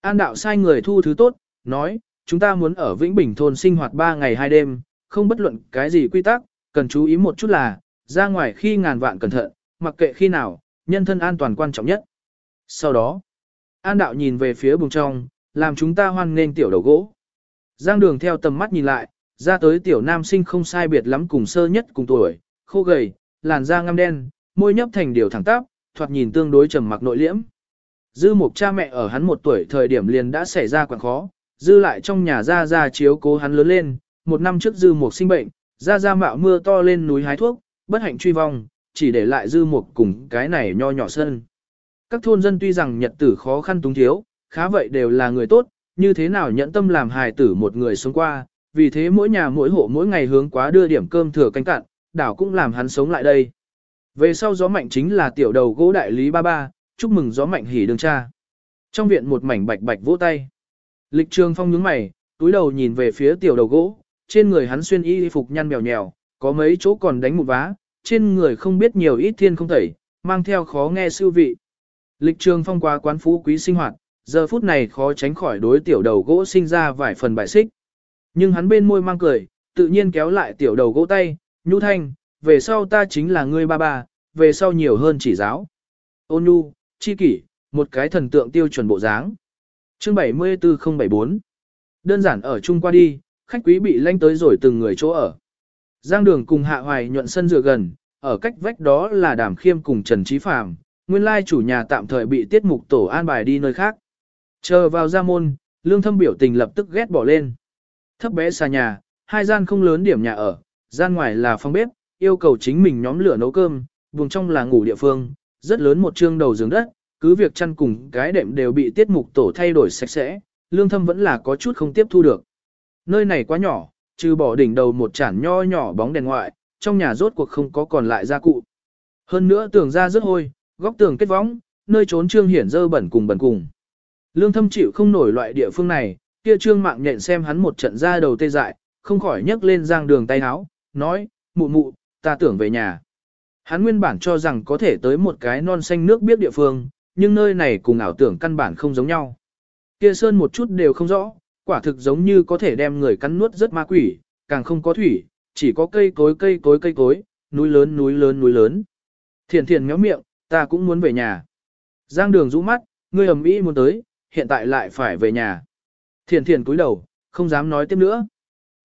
An đạo sai người thu thứ tốt, nói, chúng ta muốn ở Vĩnh Bình thôn sinh hoạt 3 ngày 2 đêm, không bất luận cái gì quy tắc, cần chú ý một chút là, ra ngoài khi ngàn vạn cẩn thận, mặc kệ khi nào, nhân thân an toàn quan trọng nhất. Sau đó, An đạo nhìn về phía bùng trong, làm chúng ta hoan nghênh tiểu đầu gỗ. Giang đường theo tầm mắt nhìn lại, ra tới tiểu nam sinh không sai biệt lắm cùng sơ nhất cùng tuổi, khô gầy, làn da ngăm đen, môi nhấp thành điều thẳng tắp, thoạt nhìn tương đối trầm mặc nội liễm. Dư một cha mẹ ở hắn một tuổi thời điểm liền đã xảy ra quảng khó, dư lại trong nhà ra ra chiếu cố hắn lớn lên, một năm trước dư một sinh bệnh, ra ra mạo mưa to lên núi hái thuốc, bất hạnh truy vong, chỉ để lại dư một cùng cái này nho nhỏ sân. Các thôn dân tuy rằng nhật tử khó khăn túng thiếu, khá vậy đều là người tốt, như thế nào nhẫn tâm làm hài tử một người sống qua, vì thế mỗi nhà mỗi hộ mỗi ngày hướng quá đưa điểm cơm thừa canh cạn, đảo cũng làm hắn sống lại đây. Về sau gió mạnh chính là tiểu đầu gỗ đại lý ba ba, chúc mừng gió mạnh hỉ đường cha. Trong viện một mảnh bạch bạch vỗ tay. Lịch trường phong nhướng mày, túi đầu nhìn về phía tiểu đầu gỗ, trên người hắn xuyên y phục nhăn mèo nhèo, Có mấy chỗ còn đánh một vá, trên người không biết nhiều ít thiên không tẩy, mang theo khó nghe siêu vị. Lịch trường phong qua quán phú quý sinh hoạt, giờ phút này khó tránh khỏi đối tiểu đầu gỗ sinh ra vài phần bại xích. Nhưng hắn bên môi mang cười, tự nhiên kéo lại tiểu đầu gỗ tay, nhu thanh, về sau ta chính là ngươi ba ba, về sau nhiều hơn chỉ giáo. Ôn nhu, chi kỷ, một cái thần tượng tiêu chuẩn bộ dáng. Chương 74074 Đơn giản ở chung qua đi, khách quý bị lanh tới rồi từng người chỗ ở. Giang đường cùng hạ hoài nhuận sân dựa gần, ở cách vách đó là đàm khiêm cùng Trần Trí Phàm nguyên lai chủ nhà tạm thời bị tiết mục tổ an bài đi nơi khác. Chờ vào ra môn, lương thâm biểu tình lập tức ghét bỏ lên. Thấp bé xa nhà, hai gian không lớn điểm nhà ở, gian ngoài là phòng bếp, yêu cầu chính mình nhóm lửa nấu cơm, vùng trong là ngủ địa phương, rất lớn một trương đầu giường đất, cứ việc chăn cùng cái đệm đều bị tiết mục tổ thay đổi sạch sẽ, lương thâm vẫn là có chút không tiếp thu được. Nơi này quá nhỏ, trừ bỏ đỉnh đầu một chản nho nhỏ bóng đèn ngoại, trong nhà rốt cuộc không có còn lại gia cụ. Hơn nữa tường ra rất hôi, góc tường kết võng, nơi trốn trương hiển dơ bẩn cùng bẩn cùng. Lương thâm chịu không nổi loại địa phương này, kia trương mạng nhện xem hắn một trận ra đầu tê dại, không khỏi nhấc lên giang đường tay háo, nói, mụ mụ, ta tưởng về nhà. Hắn nguyên bản cho rằng có thể tới một cái non xanh nước biết địa phương, nhưng nơi này cùng ảo tưởng căn bản không giống nhau. Kia sơn một chút đều không rõ, quả thực giống như có thể đem người cắn nuốt rất ma quỷ, càng không có thủy, chỉ có cây cối cây cối cây cối, núi lớn núi lớn núi lớn. Thiền thiền méo miệng, ta cũng muốn về nhà. Giang đường rũ mắt, ngươi ầm ĩ muốn tới, hiện tại lại phải về nhà. Thiền thiền cúi đầu, không dám nói tiếp nữa.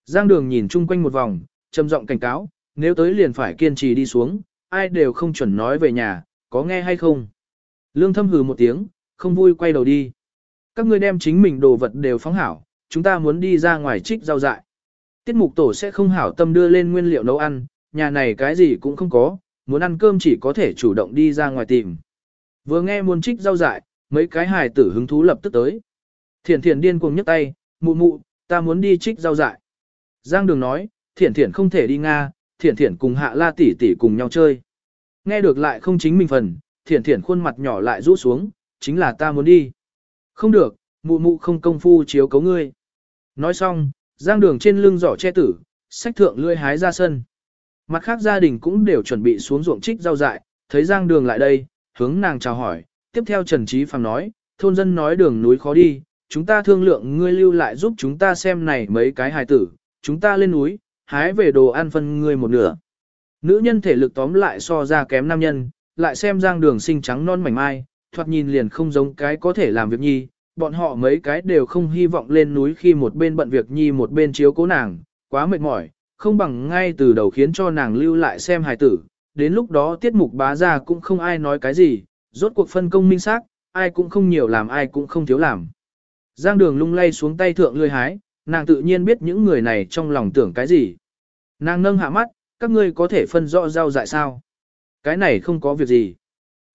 Giang đường nhìn chung quanh một vòng, trầm giọng cảnh cáo, nếu tới liền phải kiên trì đi xuống, ai đều không chuẩn nói về nhà, có nghe hay không. Lương thâm hừ một tiếng, không vui quay đầu đi. Các ngươi đem chính mình đồ vật đều phóng hảo, chúng ta muốn đi ra ngoài trích rau dại. Tiết mục tổ sẽ không hảo tâm đưa lên nguyên liệu nấu ăn, nhà này cái gì cũng không có, muốn ăn cơm chỉ có thể chủ động đi ra ngoài tìm. Vừa nghe muốn trích rau dại, mấy cái hài tử hứng thú lập tức tới. Thiển thiển điên cuồng nhấc tay, mụ mụ, ta muốn đi trích rau dại. Giang đường nói, thiển thiển không thể đi Nga, thiển thiển cùng hạ la tỷ tỷ cùng nhau chơi. Nghe được lại không chính mình phần, thiển thiển khuôn mặt nhỏ lại rũ xuống, chính là ta muốn đi. Không được, mụ mụ không công phu chiếu cấu ngươi. Nói xong, giang đường trên lưng giỏ che tử, sách thượng lươi hái ra sân. Mặt khác gia đình cũng đều chuẩn bị xuống ruộng trích rau dại, thấy giang đường lại đây, hướng nàng chào hỏi. Tiếp theo Trần Trí Phàm nói, thôn dân nói đường núi khó đi, chúng ta thương lượng ngươi lưu lại giúp chúng ta xem này mấy cái hài tử, chúng ta lên núi, hái về đồ ăn phân ngươi một nửa. Nữ nhân thể lực tóm lại so ra kém nam nhân, lại xem giang đường xinh trắng non mảnh mai, thoạt nhìn liền không giống cái có thể làm việc nhi, bọn họ mấy cái đều không hy vọng lên núi khi một bên bận việc nhi một bên chiếu cố nàng, quá mệt mỏi, không bằng ngay từ đầu khiến cho nàng lưu lại xem hài tử, đến lúc đó tiết mục bá ra cũng không ai nói cái gì, rốt cuộc phân công minh xác, ai cũng không nhiều làm ai cũng không thiếu làm. Giang đường lung lay xuống tay thượng lươi hái, nàng tự nhiên biết những người này trong lòng tưởng cái gì. Nàng nâng hạ mắt, các ngươi có thể phân rõ rau dại sao? Cái này không có việc gì.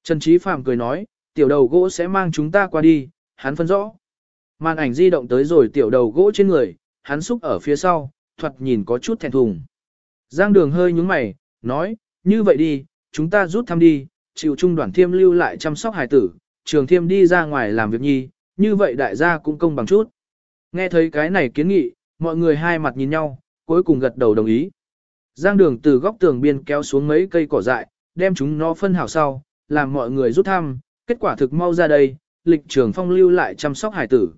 Trần Trí Phạm cười nói, tiểu đầu gỗ sẽ mang chúng ta qua đi, hắn phân rõ. Màn ảnh di động tới rồi tiểu đầu gỗ trên người, hắn xúc ở phía sau, thuật nhìn có chút thẹn thùng. Giang đường hơi nhúng mày, nói, như vậy đi, chúng ta rút thăm đi, chịu trung đoàn thiêm lưu lại chăm sóc hài tử, trường thiêm đi ra ngoài làm việc nhi, như vậy đại gia cũng công bằng chút. Nghe thấy cái này kiến nghị, mọi người hai mặt nhìn nhau, cuối cùng gật đầu đồng ý. Giang đường từ góc tường biên kéo xuống mấy cây cỏ dại, đem chúng nó phân hảo sau, làm mọi người rút thăm, kết quả thực mau ra đây, lịch trường phong lưu lại chăm sóc hải tử.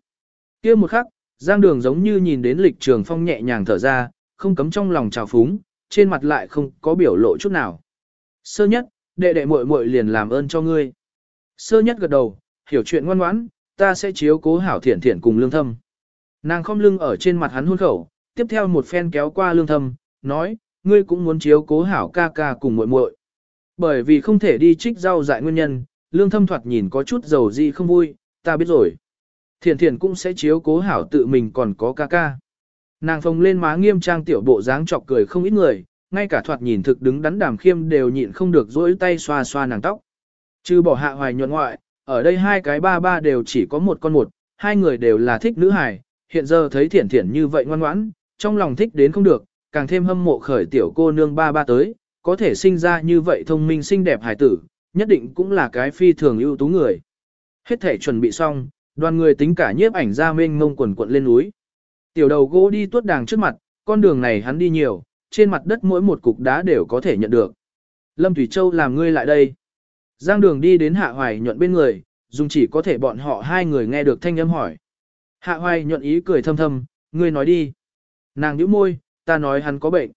kia một khắc, Giang đường giống như nhìn đến lịch trường phong nhẹ nhàng thở ra, không cấm trong lòng trào phúng, trên mặt lại không có biểu lộ chút nào. Sơ nhất, đệ đệ muội muội liền làm ơn cho ngươi. Sơ nhất gật đầu, hiểu chuyện ngoan ngoãn, ta sẽ chiếu cố hảo thiện thiện cùng lương thâm. Nàng không lưng ở trên mặt hắn hôn khẩu, tiếp theo một phen kéo qua lương thâm, nói, ngươi cũng muốn chiếu cố hảo ca ca cùng muội muội. Bởi vì không thể đi trích rau dại nguyên nhân, lương thâm thoạt nhìn có chút dầu gì không vui, ta biết rồi. Thiển Thiển cũng sẽ chiếu cố hảo tự mình còn có ca ca. Nàng phồng lên má nghiêm trang tiểu bộ dáng chọc cười không ít người, ngay cả thoạt nhìn thực đứng đắn đàm khiêm đều nhịn không được rỗi tay xoa xoa nàng tóc. Chứ bỏ hạ hoài nhuận ngoại, ở đây hai cái ba ba đều chỉ có một con một, hai người đều là thích nữ hài, hiện giờ thấy thiển thiển như vậy ngoan ngoãn, trong lòng thích đến không được, càng thêm hâm mộ khởi tiểu cô nương ba ba tới, có thể sinh ra như vậy thông minh xinh đẹp hài tử, nhất định cũng là cái phi thường ưu tú người. Hết thể chuẩn bị xong, đoàn người tính cả nhiếp ảnh ra mênh mông quần quận lên núi. Tiểu đầu gỗ đi tuốt đàng trước mặt, con đường này hắn đi nhiều, trên mặt đất mỗi một cục đá đều có thể nhận được. Lâm Thủy Châu làm ngươi lại đây. Giang đường đi đến hạ hoài nhuận bên người, dùng chỉ có thể bọn họ hai người nghe được thanh âm hỏi. Hạ hoài nhuận ý cười thâm thâm, ngươi nói đi. Nàng nhíu môi, ta nói hắn có bệnh.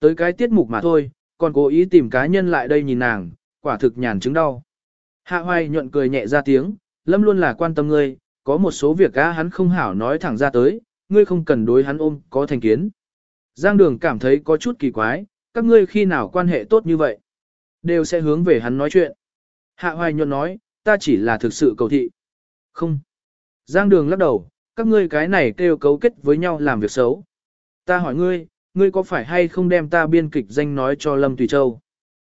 Tới cái tiết mục mà thôi, còn cố ý tìm cá nhân lại đây nhìn nàng, quả thực nhàn chứng đau. Hạ hoài nhuận cười nhẹ ra tiếng, lâm luôn là quan tâm ngươi, có một số việc á hắn không hảo nói thẳng ra tới, ngươi không cần đối hắn ôm có thành kiến. Giang đường cảm thấy có chút kỳ quái, các ngươi khi nào quan hệ tốt như vậy, đều sẽ hướng về hắn nói chuyện. Hạ hoài nhuận nói, ta chỉ là thực sự cầu thị. Không. Giang đường lắc đầu, các ngươi cái này kêu cấu kết với nhau làm việc xấu. Ta hỏi ngươi, ngươi có phải hay không đem ta biên kịch danh nói cho Lâm Tùy Châu?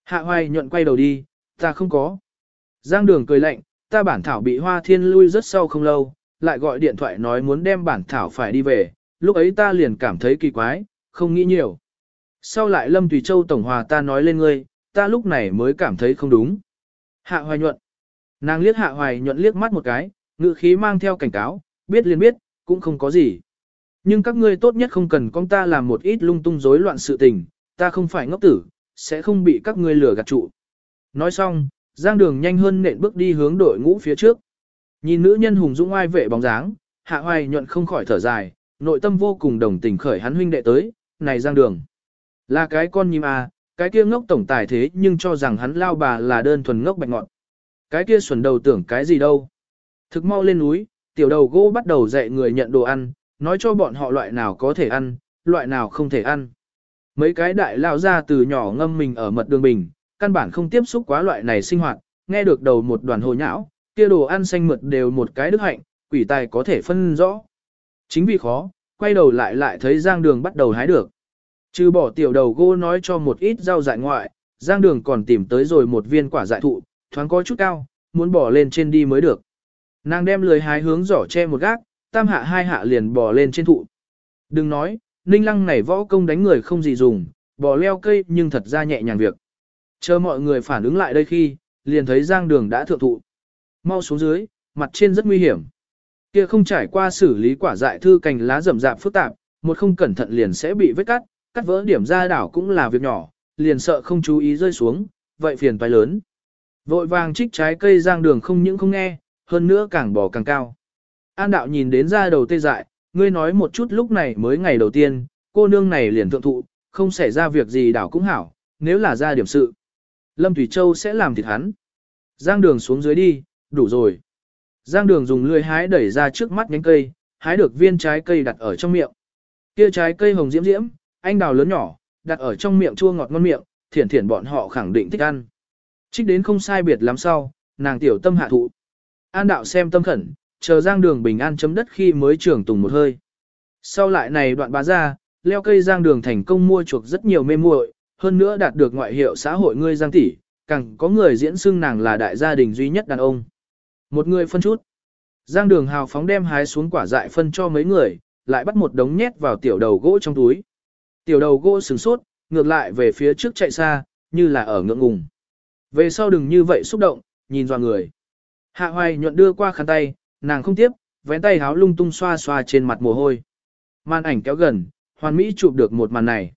Hạ hoài nhuận quay đầu đi, ta không có. Giang đường cười lạnh, ta bản thảo bị hoa thiên lui rất sau không lâu, lại gọi điện thoại nói muốn đem bản thảo phải đi về, lúc ấy ta liền cảm thấy kỳ quái, không nghĩ nhiều. Sau lại Lâm Tùy Châu Tổng Hòa ta nói lên ngươi, ta lúc này mới cảm thấy không đúng. Hạ hoài nhuận. Nàng liếc hạ hoài nhuận liếc mắt một cái, ngự khí mang theo cảnh cáo, biết liền biết, cũng không có gì. Nhưng các ngươi tốt nhất không cần con ta làm một ít lung tung rối loạn sự tình, ta không phải ngốc tử, sẽ không bị các ngươi lừa gạt trụ. Nói xong, Giang Đường nhanh hơn nện bước đi hướng đội ngũ phía trước. Nhìn nữ nhân hùng dũng oai vệ bóng dáng, Hạ Hoài nhuận không khỏi thở dài, nội tâm vô cùng đồng tình khởi hắn huynh đệ tới, này Giang Đường. Là cái con nhím à, cái kia ngốc tổng tài thế nhưng cho rằng hắn lao bà là đơn thuần ngốc bạch ngọn. Cái kia xuẩn đầu tưởng cái gì đâu. Thực mau lên núi, tiểu đầu gỗ bắt đầu dạy người nhận đồ ăn, nói cho bọn họ loại nào có thể ăn, loại nào không thể ăn. Mấy cái đại lao ra từ nhỏ ngâm mình ở mật đường bình, căn bản không tiếp xúc quá loại này sinh hoạt, nghe được đầu một đoàn hồ nhão, kia đồ ăn xanh mượt đều một cái đức hạnh, quỷ tài có thể phân rõ. Chính vì khó, quay đầu lại lại thấy giang đường bắt đầu hái được. Trừ bỏ tiểu đầu gỗ nói cho một ít rau dại ngoại, giang đường còn tìm tới rồi một viên quả dại thụ, thoáng có chút cao, muốn bỏ lên trên đi mới được. Nàng đem lười hái hướng giỏ che một gác, tam hạ hai hạ liền bò lên trên thụ. Đừng nói, ninh lăng này võ công đánh người không gì dùng, bò leo cây nhưng thật ra nhẹ nhàng việc. Chờ mọi người phản ứng lại đây khi, liền thấy giang đường đã thượng thụ. Mau xuống dưới, mặt trên rất nguy hiểm. Kia không trải qua xử lý quả dại thư cành lá rậm rạp phức tạp, một không cẩn thận liền sẽ bị vết cắt, cắt vỡ điểm ra đảo cũng là việc nhỏ, liền sợ không chú ý rơi xuống, vậy phiền toái lớn. Vội vàng trích trái cây giang đường không những không nghe, hơn nữa càng bò càng cao. An đạo nhìn đến ra đầu tê dại, ngươi nói một chút lúc này mới ngày đầu tiên, cô nương này liền thượng thụ, không xảy ra việc gì đảo cũng hảo, nếu là ra điểm sự. Lâm Thủy Châu sẽ làm thịt hắn. Giang đường xuống dưới đi, đủ rồi. Giang đường dùng lưỡi hái đẩy ra trước mắt nhánh cây, hái được viên trái cây đặt ở trong miệng. Kia trái cây hồng diễm diễm, anh đào lớn nhỏ, đặt ở trong miệng chua ngọt ngon miệng, thiển thiển bọn họ khẳng định thích ăn. Trích đến không sai biệt lắm sau, nàng tiểu tâm hạ thụ. An đạo xem tâm khẩn, chờ giang đường bình an chấm đất khi mới trưởng tùng một hơi. Sau lại này đoạn bá ra, leo cây giang đường thành công mua chuộc rất nhiều mê muội, hơn nữa đạt được ngoại hiệu xã hội ngươi giang tỷ, càng có người diễn xưng nàng là đại gia đình duy nhất đàn ông. Một người phân chút. Giang đường hào phóng đem hái xuống quả dại phân cho mấy người, lại bắt một đống nhét vào tiểu đầu gỗ trong túi. Tiểu đầu gỗ sừng sốt, ngược lại về phía trước chạy xa, như là ở ngưỡng ngùng. Về sau đừng như vậy xúc động, nhìn dò người. Hạ hoài nhuận đưa qua khăn tay, nàng không tiếp, vén tay háo lung tung xoa xoa trên mặt mồ hôi. Màn ảnh kéo gần, hoàn mỹ chụp được một màn này.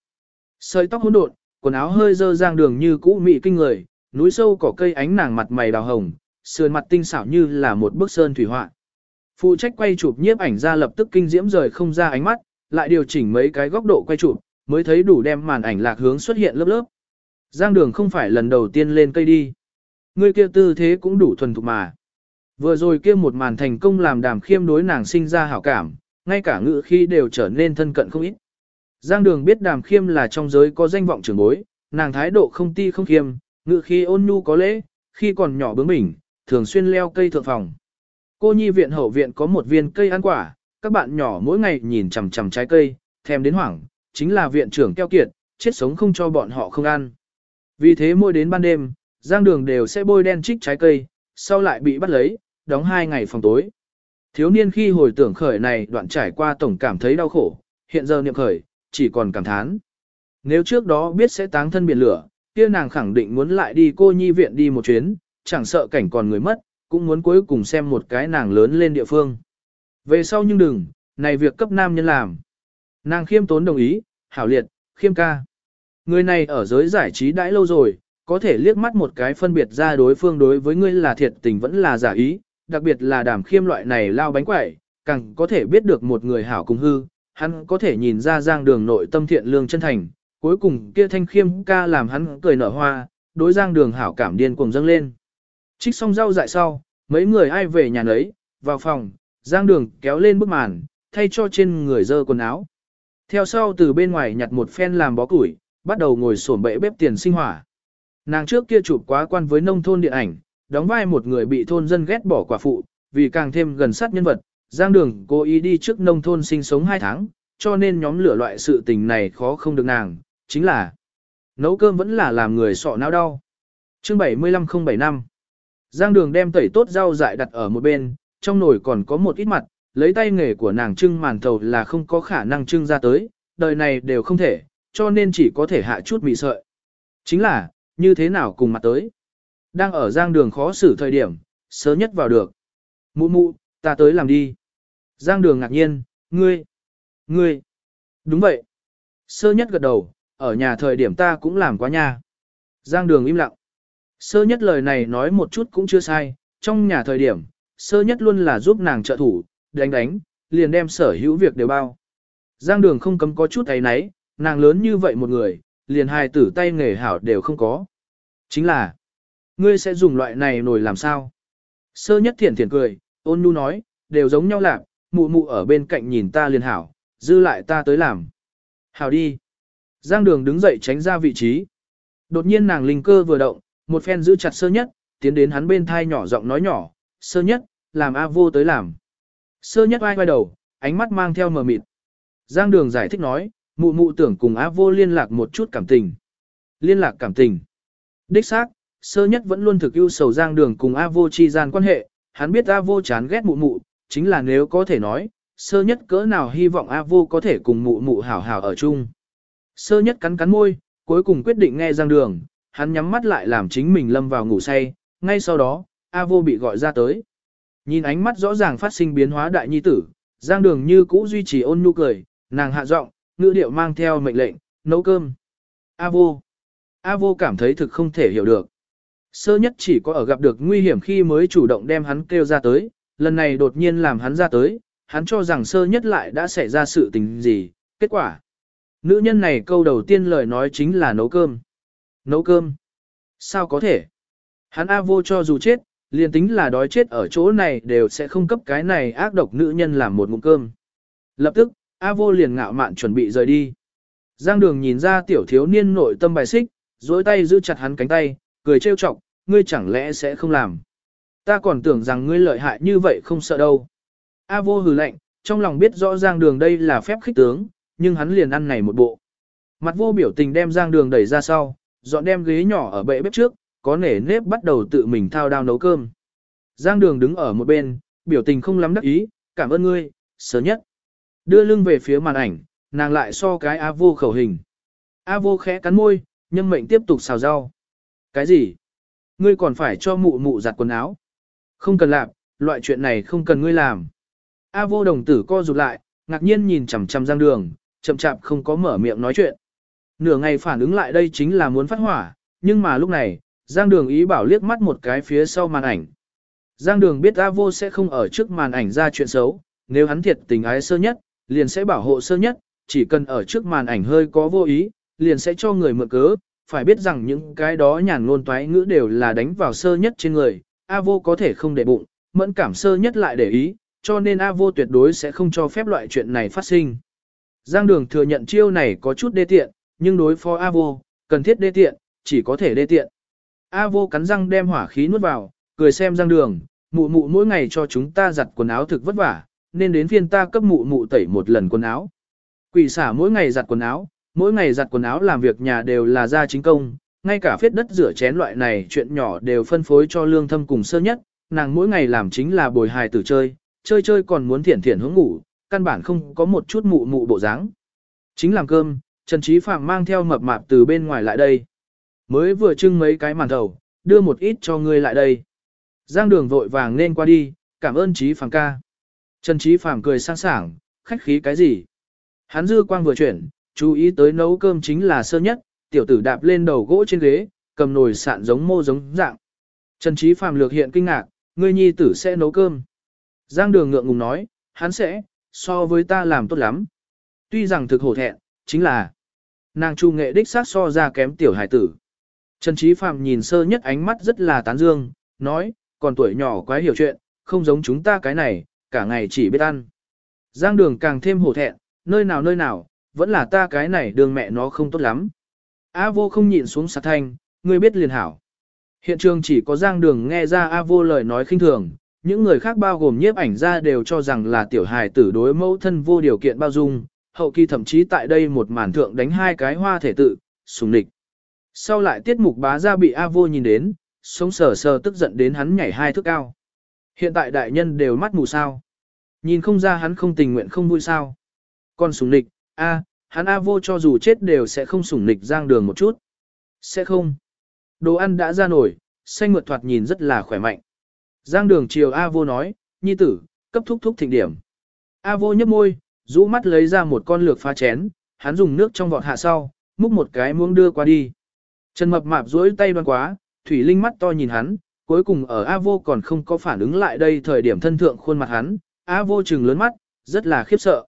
Sợi tóc hỗn độn, quần áo hơi dơ giang đường như cũ mị kinh người, núi sâu cỏ cây ánh nàng mặt mày đào hồng, sườn mặt tinh xảo như là một bức sơn thủy họa. Phụ trách quay chụp nhiếp ảnh ra lập tức kinh diễm rời không ra ánh mắt, lại điều chỉnh mấy cái góc độ quay chụp, mới thấy đủ đem màn ảnh lạc hướng xuất hiện lớp lớp. Giang đường không phải lần đầu tiên lên cây đi. Người kia tư thế cũng đủ thuần thục mà. Vừa rồi kia một màn thành công làm đàm khiêm đối nàng sinh ra hảo cảm, ngay cả ngữ khi đều trở nên thân cận không ít. Giang đường biết đàm khiêm là trong giới có danh vọng trưởng bối, nàng thái độ không ti không khiêm, ngữ khi ôn nhu có lễ, khi còn nhỏ bướng bỉnh, thường xuyên leo cây thượng phòng. Cô nhi viện hậu viện có một viên cây ăn quả, các bạn nhỏ mỗi ngày nhìn chằm chằm trái cây, thèm đến hoảng, chính là viện trưởng keo kiệt, chết sống không cho bọn họ không ăn. Vì thế mỗi đến ban đêm, giang đường đều sẽ bôi đen trích trái cây, sau lại bị bắt lấy, đóng hai ngày phòng tối. Thiếu niên khi hồi tưởng khởi này đoạn trải qua tổng cảm thấy đau khổ, hiện giờ niệm khởi, chỉ còn cảm thán. Nếu trước đó biết sẽ táng thân biển lửa, kia nàng khẳng định muốn lại đi cô nhi viện đi một chuyến, chẳng sợ cảnh còn người mất, cũng muốn cuối cùng xem một cái nàng lớn lên địa phương. Về sau nhưng đừng, này việc cấp nam nhân làm. Nàng khiêm tốn đồng ý, hảo liệt, khiêm ca. Người này ở giới giải trí đãi lâu rồi, có thể liếc mắt một cái phân biệt ra đối phương đối với ngươi là thiệt tình vẫn là giả ý, đặc biệt là đàm khiêm loại này lao bánh quẩy, càng có thể biết được một người hảo cùng hư, hắn có thể nhìn ra giang đường nội tâm thiện lương chân thành, cuối cùng kia thanh khiêm ca làm hắn cười nở hoa, đối giang đường hảo cảm điên cuồng dâng lên. Trích xong rau dại sau, mấy người ai về nhà nấy, vào phòng, giang đường kéo lên bức màn, thay cho trên người dơ quần áo. Theo sau từ bên ngoài nhặt một phen làm bó củi, bắt đầu ngồi sổm bệ bếp tiền sinh hỏa. Nàng trước kia chụp quá quan với nông thôn điện ảnh, đóng vai một người bị thôn dân ghét bỏ quả phụ, vì càng thêm gần sát nhân vật, Giang Đường cố ý đi trước nông thôn sinh sống 2 tháng, cho nên nhóm lửa loại sự tình này khó không được nàng, chính là nấu cơm vẫn là làm người sọ não đau. Chương 75075 Giang Đường đem tẩy tốt rau dại đặt ở một bên, trong nồi còn có một ít mặt, lấy tay nghề của nàng trưng màn thầu là không có khả năng trưng ra tới, đời này đều không thể, cho nên chỉ có thể hạ chút mì sợi. Chính là, như thế nào cùng mặt tới. Đang ở giang đường khó xử thời điểm, sớm nhất vào được. Mụ mụ, ta tới làm đi. Giang đường ngạc nhiên, ngươi, ngươi, đúng vậy. Sơ nhất gật đầu, ở nhà thời điểm ta cũng làm quá nha. Giang đường im lặng. Sơ nhất lời này nói một chút cũng chưa sai, trong nhà thời điểm, sơ nhất luôn là giúp nàng trợ thủ, đánh đánh, liền đem sở hữu việc đều bao. Giang đường không cấm có chút ấy nấy, nàng lớn như vậy một người, liền hai tử tay nghề hảo đều không có. Chính là, ngươi sẽ dùng loại này nồi làm sao? Sơ nhất thiển thiển cười, ôn nhu nói, đều giống nhau lạc, mụ mụ ở bên cạnh nhìn ta liền hảo, dư lại ta tới làm. Hảo đi. Giang đường đứng dậy tránh ra vị trí. Đột nhiên nàng linh cơ vừa động, một phen giữ chặt sơ nhất, tiến đến hắn bên thai nhỏ giọng nói nhỏ, sơ nhất, làm A vô tới làm. Sơ nhất ai quay đầu, ánh mắt mang theo mờ mịt. Giang đường giải thích nói, mụ mụ tưởng cùng A vô liên lạc một chút cảm tình. Liên lạc cảm tình. Đích xác, sơ nhất vẫn luôn thực ưu sầu giang đường cùng A vô chi gian quan hệ, hắn biết A vô chán ghét mụ mụ, chính là nếu có thể nói, sơ nhất cỡ nào hy vọng A vô có thể cùng mụ mụ hảo hảo ở chung. Sơ nhất cắn cắn môi, cuối cùng quyết định nghe giang đường, hắn nhắm mắt lại làm chính mình lâm vào ngủ say, ngay sau đó, A vô bị gọi ra tới. Nhìn ánh mắt rõ ràng phát sinh biến hóa đại nhi tử, giang đường như cũ duy trì ôn nhu cười, nàng hạ giọng, ngữ điệu mang theo mệnh lệnh, nấu cơm. A vô. A vô cảm thấy thực không thể hiểu được. Sơ nhất chỉ có ở gặp được nguy hiểm khi mới chủ động đem hắn kêu ra tới, lần này đột nhiên làm hắn ra tới, hắn cho rằng sơ nhất lại đã xảy ra sự tình gì, kết quả. Nữ nhân này câu đầu tiên lời nói chính là nấu cơm. Nấu cơm? Sao có thể? Hắn A vô cho dù chết, liền tính là đói chết ở chỗ này đều sẽ không cấp cái này ác độc nữ nhân làm một ngụm cơm. Lập tức, A vô liền ngạo mạn chuẩn bị rời đi. Giang đường nhìn ra tiểu thiếu niên nội tâm bài xích, dối tay giữ chặt hắn cánh tay, cười trêu chọc, ngươi chẳng lẽ sẽ không làm. Ta còn tưởng rằng ngươi lợi hại như vậy không sợ đâu. A vô hừ lạnh, trong lòng biết rõ Giang đường đây là phép khích tướng, nhưng hắn liền ăn này một bộ. Mặt vô biểu tình đem Giang đường đẩy ra sau, dọn đem ghế nhỏ ở bệ bếp trước, có nể nếp bắt đầu tự mình thao đao nấu cơm. Giang đường đứng ở một bên, biểu tình không lắm đắc ý, cảm ơn ngươi, sớm nhất. Đưa lưng về phía màn ảnh, nàng lại so cái A vô khẩu hình. A vô khẽ cắn môi, nhân mệnh tiếp tục xào rau. Cái gì? Ngươi còn phải cho mụ mụ giặt quần áo. Không cần làm, loại chuyện này không cần ngươi làm. A vô đồng tử co rụt lại, ngạc nhiên nhìn chằm chằm giang đường, chậm chạp không có mở miệng nói chuyện. Nửa ngày phản ứng lại đây chính là muốn phát hỏa, nhưng mà lúc này, giang đường ý bảo liếc mắt một cái phía sau màn ảnh. Giang đường biết A vô sẽ không ở trước màn ảnh ra chuyện xấu, nếu hắn thiệt tình ái sơ nhất, liền sẽ bảo hộ sơ nhất, chỉ cần ở trước màn ảnh hơi có vô ý, liền sẽ cho người mượn cớ, phải biết rằng những cái đó nhàn ngôn toái ngữ đều là đánh vào sơ nhất trên người, A vô có thể không để bụng, mẫn cảm sơ nhất lại để ý, cho nên A vô tuyệt đối sẽ không cho phép loại chuyện này phát sinh. Giang đường thừa nhận chiêu này có chút đê tiện, nhưng đối phó A vô, cần thiết đê tiện, chỉ có thể đê tiện. A vô cắn răng đem hỏa khí nuốt vào, cười xem răng đường, mụ mụ mỗi ngày cho chúng ta giặt quần áo thực vất vả, nên đến phiên ta cấp mụ mụ tẩy một lần quần áo. Quỷ xả mỗi ngày giặt quần áo, mỗi ngày giặt quần áo làm việc nhà đều là gia chính công, ngay cả phết đất rửa chén loại này chuyện nhỏ đều phân phối cho lương thâm cùng sơ nhất, nàng mỗi ngày làm chính là bồi hài tử chơi, chơi chơi còn muốn thiển thiển hướng ngủ, căn bản không có một chút mụ mụ bộ dáng. Chính làm cơm, Trần Trí Phạm mang theo mập mạp từ bên ngoài lại đây. Mới vừa trưng mấy cái màn thầu, đưa một ít cho ngươi lại đây. Giang đường vội vàng nên qua đi, cảm ơn Trí Phạm ca. Trần Trí Phạm cười sang sảng, khách khí cái gì? Hắn dư quang vừa chuyển, chú ý tới nấu cơm chính là sơ nhất, tiểu tử đạp lên đầu gỗ trên ghế, cầm nồi sạn giống mô giống dạng. Trần Trí Phạm lược hiện kinh ngạc, ngươi nhi tử sẽ nấu cơm. Giang đường ngượng ngùng nói, hắn sẽ, so với ta làm tốt lắm. Tuy rằng thực hổ thẹn, chính là nàng trung nghệ đích xác so ra kém tiểu hải tử. Trần Trí Phạm nhìn sơ nhất ánh mắt rất là tán dương, nói, còn tuổi nhỏ quá hiểu chuyện, không giống chúng ta cái này, cả ngày chỉ biết ăn. Giang đường càng thêm hổ thẹn, nơi nào nơi nào, vẫn là ta cái này đường mẹ nó không tốt lắm. A vô không nhịn xuống sạt thanh, ngươi biết liền hảo. Hiện trường chỉ có giang đường nghe ra A vô lời nói khinh thường, những người khác bao gồm nhiếp ảnh ra đều cho rằng là tiểu hài tử đối mẫu thân vô điều kiện bao dung, hậu kỳ thậm chí tại đây một màn thượng đánh hai cái hoa thể tự, sùng địch. Sau lại tiết mục bá ra bị A vô nhìn đến, sống sờ sờ tức giận đến hắn nhảy hai thước cao. Hiện tại đại nhân đều mắt mù sao. Nhìn không ra hắn không tình nguyện không vui sao. Còn sùng địch, A, hắn A vô cho dù chết đều sẽ không sủng nịch giang đường một chút. Sẽ không. Đồ ăn đã ra nổi, xanh mượt thoạt nhìn rất là khỏe mạnh. Giang đường chiều A vô nói, nhi tử, cấp thúc thúc thịnh điểm. A vô nhấp môi, rũ mắt lấy ra một con lược pha chén, hắn dùng nước trong vọt hạ sau, múc một cái muỗng đưa qua đi. Trần mập mạp duỗi tay đoan quá, thủy linh mắt to nhìn hắn, cuối cùng ở A vô còn không có phản ứng lại đây thời điểm thân thượng khuôn mặt hắn, A vô trừng lớn mắt, rất là khiếp sợ.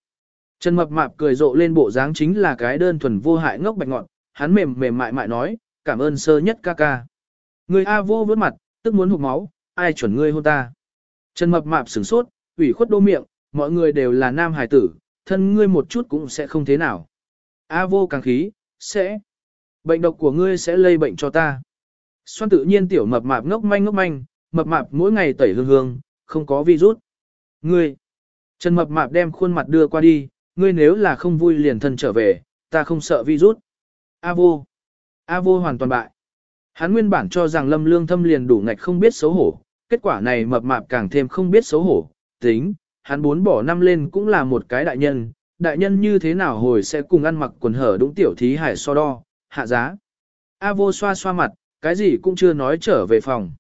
Trần mập mạp cười rộ lên bộ dáng chính là cái đơn thuần vô hại ngốc bạch ngọn, hắn mềm mềm mại mại nói, cảm ơn sơ nhất ca ca. Người A vô vớt mặt, tức muốn hụt máu, ai chuẩn ngươi hôn ta. Trần mập mạp sửng sốt, ủy khuất đô miệng, mọi người đều là nam hài tử, thân ngươi một chút cũng sẽ không thế nào. A vô càng khí, sẽ. Bệnh độc của ngươi sẽ lây bệnh cho ta. Xoan tự nhiên tiểu mập mạp ngốc manh ngốc manh, mập mạp mỗi ngày tẩy hương hương, không có virus. Ngươi. Trần mập mạp đem khuôn mặt đưa qua đi, ngươi nếu là không vui liền thân trở về, ta không sợ virus. A vô. A vô hoàn toàn bại. Hắn nguyên bản cho rằng lâm lương thâm liền đủ ngạch không biết xấu hổ, kết quả này mập mạp càng thêm không biết xấu hổ, tính, hắn bốn bỏ năm lên cũng là một cái đại nhân, đại nhân như thế nào hồi sẽ cùng ăn mặc quần hở đúng tiểu thí hải so đo, hạ giá. A vô xoa xoa mặt, cái gì cũng chưa nói trở về phòng.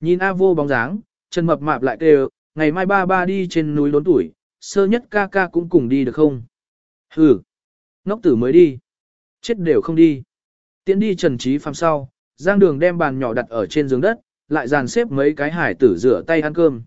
Nhìn A vô bóng dáng, chân mập mạp lại kêu, ngày mai ba ba đi trên núi đốn tuổi, sơ nhất ca ca cũng cùng đi được không? Hừ, ngốc tử mới đi. Chết đều không đi. Tiến đi trần trí phàm sau, giang đường đem bàn nhỏ đặt ở trên giường đất, lại dàn xếp mấy cái hải tử rửa tay ăn cơm.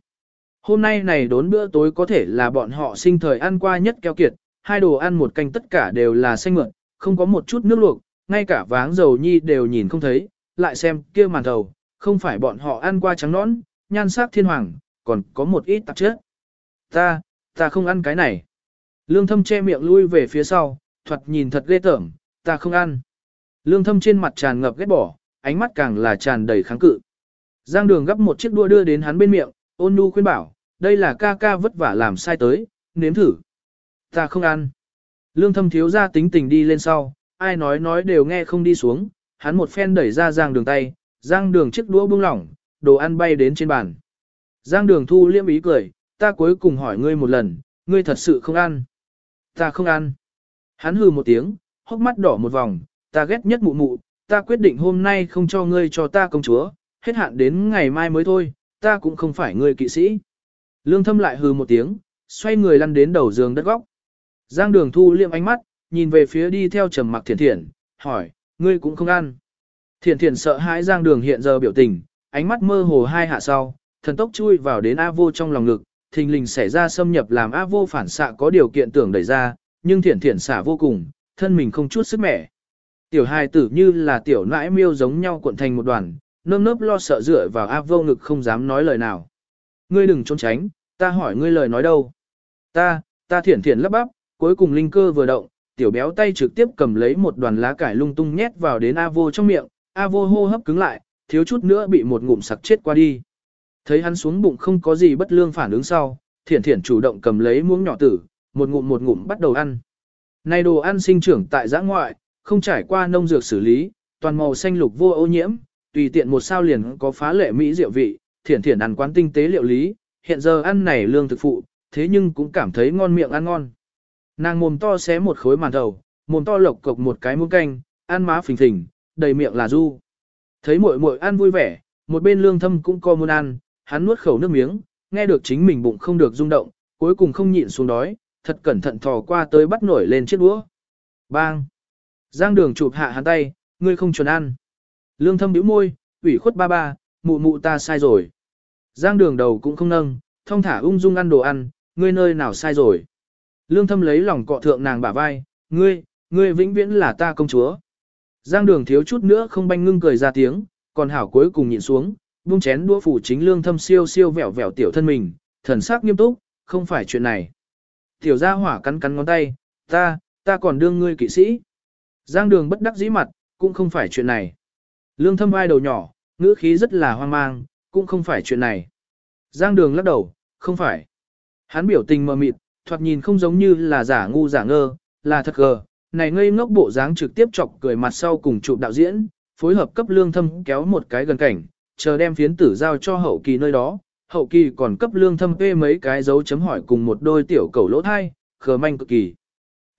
Hôm nay này đốn bữa tối có thể là bọn họ sinh thời ăn qua nhất keo kiệt, hai đồ ăn một canh tất cả đều là xanh mượn, không có một chút nước luộc, ngay cả váng dầu nhi đều nhìn không thấy, lại xem kia màn thầu, không phải bọn họ ăn qua trắng nõn, nhan sắc thiên hoàng, còn có một ít tạp chất. Ta, ta không ăn cái này. Lương thâm che miệng lui về phía sau, thuật nhìn thật ghê tởm, ta không ăn. Lương thâm trên mặt tràn ngập ghét bỏ, ánh mắt càng là tràn đầy kháng cự. Giang đường gấp một chiếc đua đưa đến hắn bên miệng, ôn Nu khuyên bảo, đây là ca ca vất vả làm sai tới, nếm thử. Ta không ăn. Lương thâm thiếu ra tính tình đi lên sau, ai nói nói đều nghe không đi xuống, hắn một phen đẩy ra giang đường tay, giang đường chiếc đũa buông lỏng, đồ ăn bay đến trên bàn. Giang đường thu liêm ý cười, ta cuối cùng hỏi ngươi một lần, ngươi thật sự không ăn. Ta không ăn. Hắn hừ một tiếng, hốc mắt đỏ một vòng, ta ghét nhất mụ mụ, ta quyết định hôm nay không cho ngươi cho ta công chúa, hết hạn đến ngày mai mới thôi, ta cũng không phải ngươi kỵ sĩ. Lương thâm lại hừ một tiếng, xoay người lăn đến đầu giường đất góc. Giang đường thu liệm ánh mắt, nhìn về phía đi theo trầm mặc thiển thiển, hỏi, ngươi cũng không ăn. Thiển thiển sợ hãi giang đường hiện giờ biểu tình, ánh mắt mơ hồ hai hạ sau, thần tốc chui vào đến A vô trong lòng ngực, thình lình xảy ra xâm nhập làm A vô phản xạ có điều kiện tưởng đẩy ra, nhưng thiển thiển xả vô cùng, thân mình không chút sức mẻ. Tiểu hài tử như là tiểu nãi miêu giống nhau cuộn thành một đoàn, nơm nớp lo sợ dựa vào A vô ngực không dám nói lời nào. Ngươi đừng trốn tránh, ta hỏi ngươi lời nói đâu. Ta, ta thiển thiển lắp bắp, cuối cùng linh cơ vừa động, tiểu béo tay trực tiếp cầm lấy một đoàn lá cải lung tung nhét vào đến A vô trong miệng, A vô hô hấp cứng lại, thiếu chút nữa bị một ngụm sặc chết qua đi. Thấy hắn xuống bụng không có gì bất lương phản ứng sau, thiển thiển chủ động cầm lấy muỗng nhỏ tử, một ngụm một ngụm bắt đầu ăn. Này đồ ăn sinh trưởng tại giã ngoại, không trải qua nông dược xử lý, toàn màu xanh lục vô ô nhiễm, tùy tiện một sao liền có phá lệ mỹ diệu vị, thiển thiển ăn quán tinh tế liệu lý, hiện giờ ăn này lương thực phụ, thế nhưng cũng cảm thấy ngon miệng ăn ngon. Nàng mồm to xé một khối màn đầu, mồm to lộc cộc một cái muỗng canh, ăn má phình phình, đầy miệng là du. Thấy muội muội ăn vui vẻ, một bên lương thâm cũng co muốn ăn, hắn nuốt khẩu nước miếng, nghe được chính mình bụng không được rung động, cuối cùng không nhịn xuống đói, thật cẩn thận thò qua tới bắt nổi lên chiếc đũa. Bang! Giang đường chụp hạ hắn tay, ngươi không chuẩn ăn. Lương thâm bĩu môi, ủy khuất ba ba, mụ mụ ta sai rồi. Giang đường đầu cũng không nâng, thông thả ung dung ăn đồ ăn, ngươi nơi nào sai rồi. Lương thâm lấy lòng cọ thượng nàng bả vai, ngươi, ngươi vĩnh viễn là ta công chúa. Giang đường thiếu chút nữa không banh ngưng cười ra tiếng, còn hảo cuối cùng nhịn xuống, buông chén đũa phủ chính lương thâm siêu siêu vẹo vẹo tiểu thân mình, thần sắc nghiêm túc, không phải chuyện này. Tiểu gia hỏa cắn cắn ngón tay, ta, ta còn đương ngươi kỵ sĩ. Giang đường bất đắc dĩ mặt, cũng không phải chuyện này. Lương thâm vai đầu nhỏ, ngữ khí rất là hoang mang, cũng không phải chuyện này. Giang đường lắc đầu, không phải. Hắn biểu tình mờ mịt, thoạt nhìn không giống như là giả ngu giả ngơ, là thật gờ. Này ngây ngốc bộ dáng trực tiếp chọc cười mặt sau cùng chụp đạo diễn, phối hợp cấp lương thâm kéo một cái gần cảnh, chờ đem phiến tử giao cho hậu kỳ nơi đó. Hậu kỳ còn cấp lương thâm phê mấy cái dấu chấm hỏi cùng một đôi tiểu cầu lỗ thai, khờ manh cực kỳ.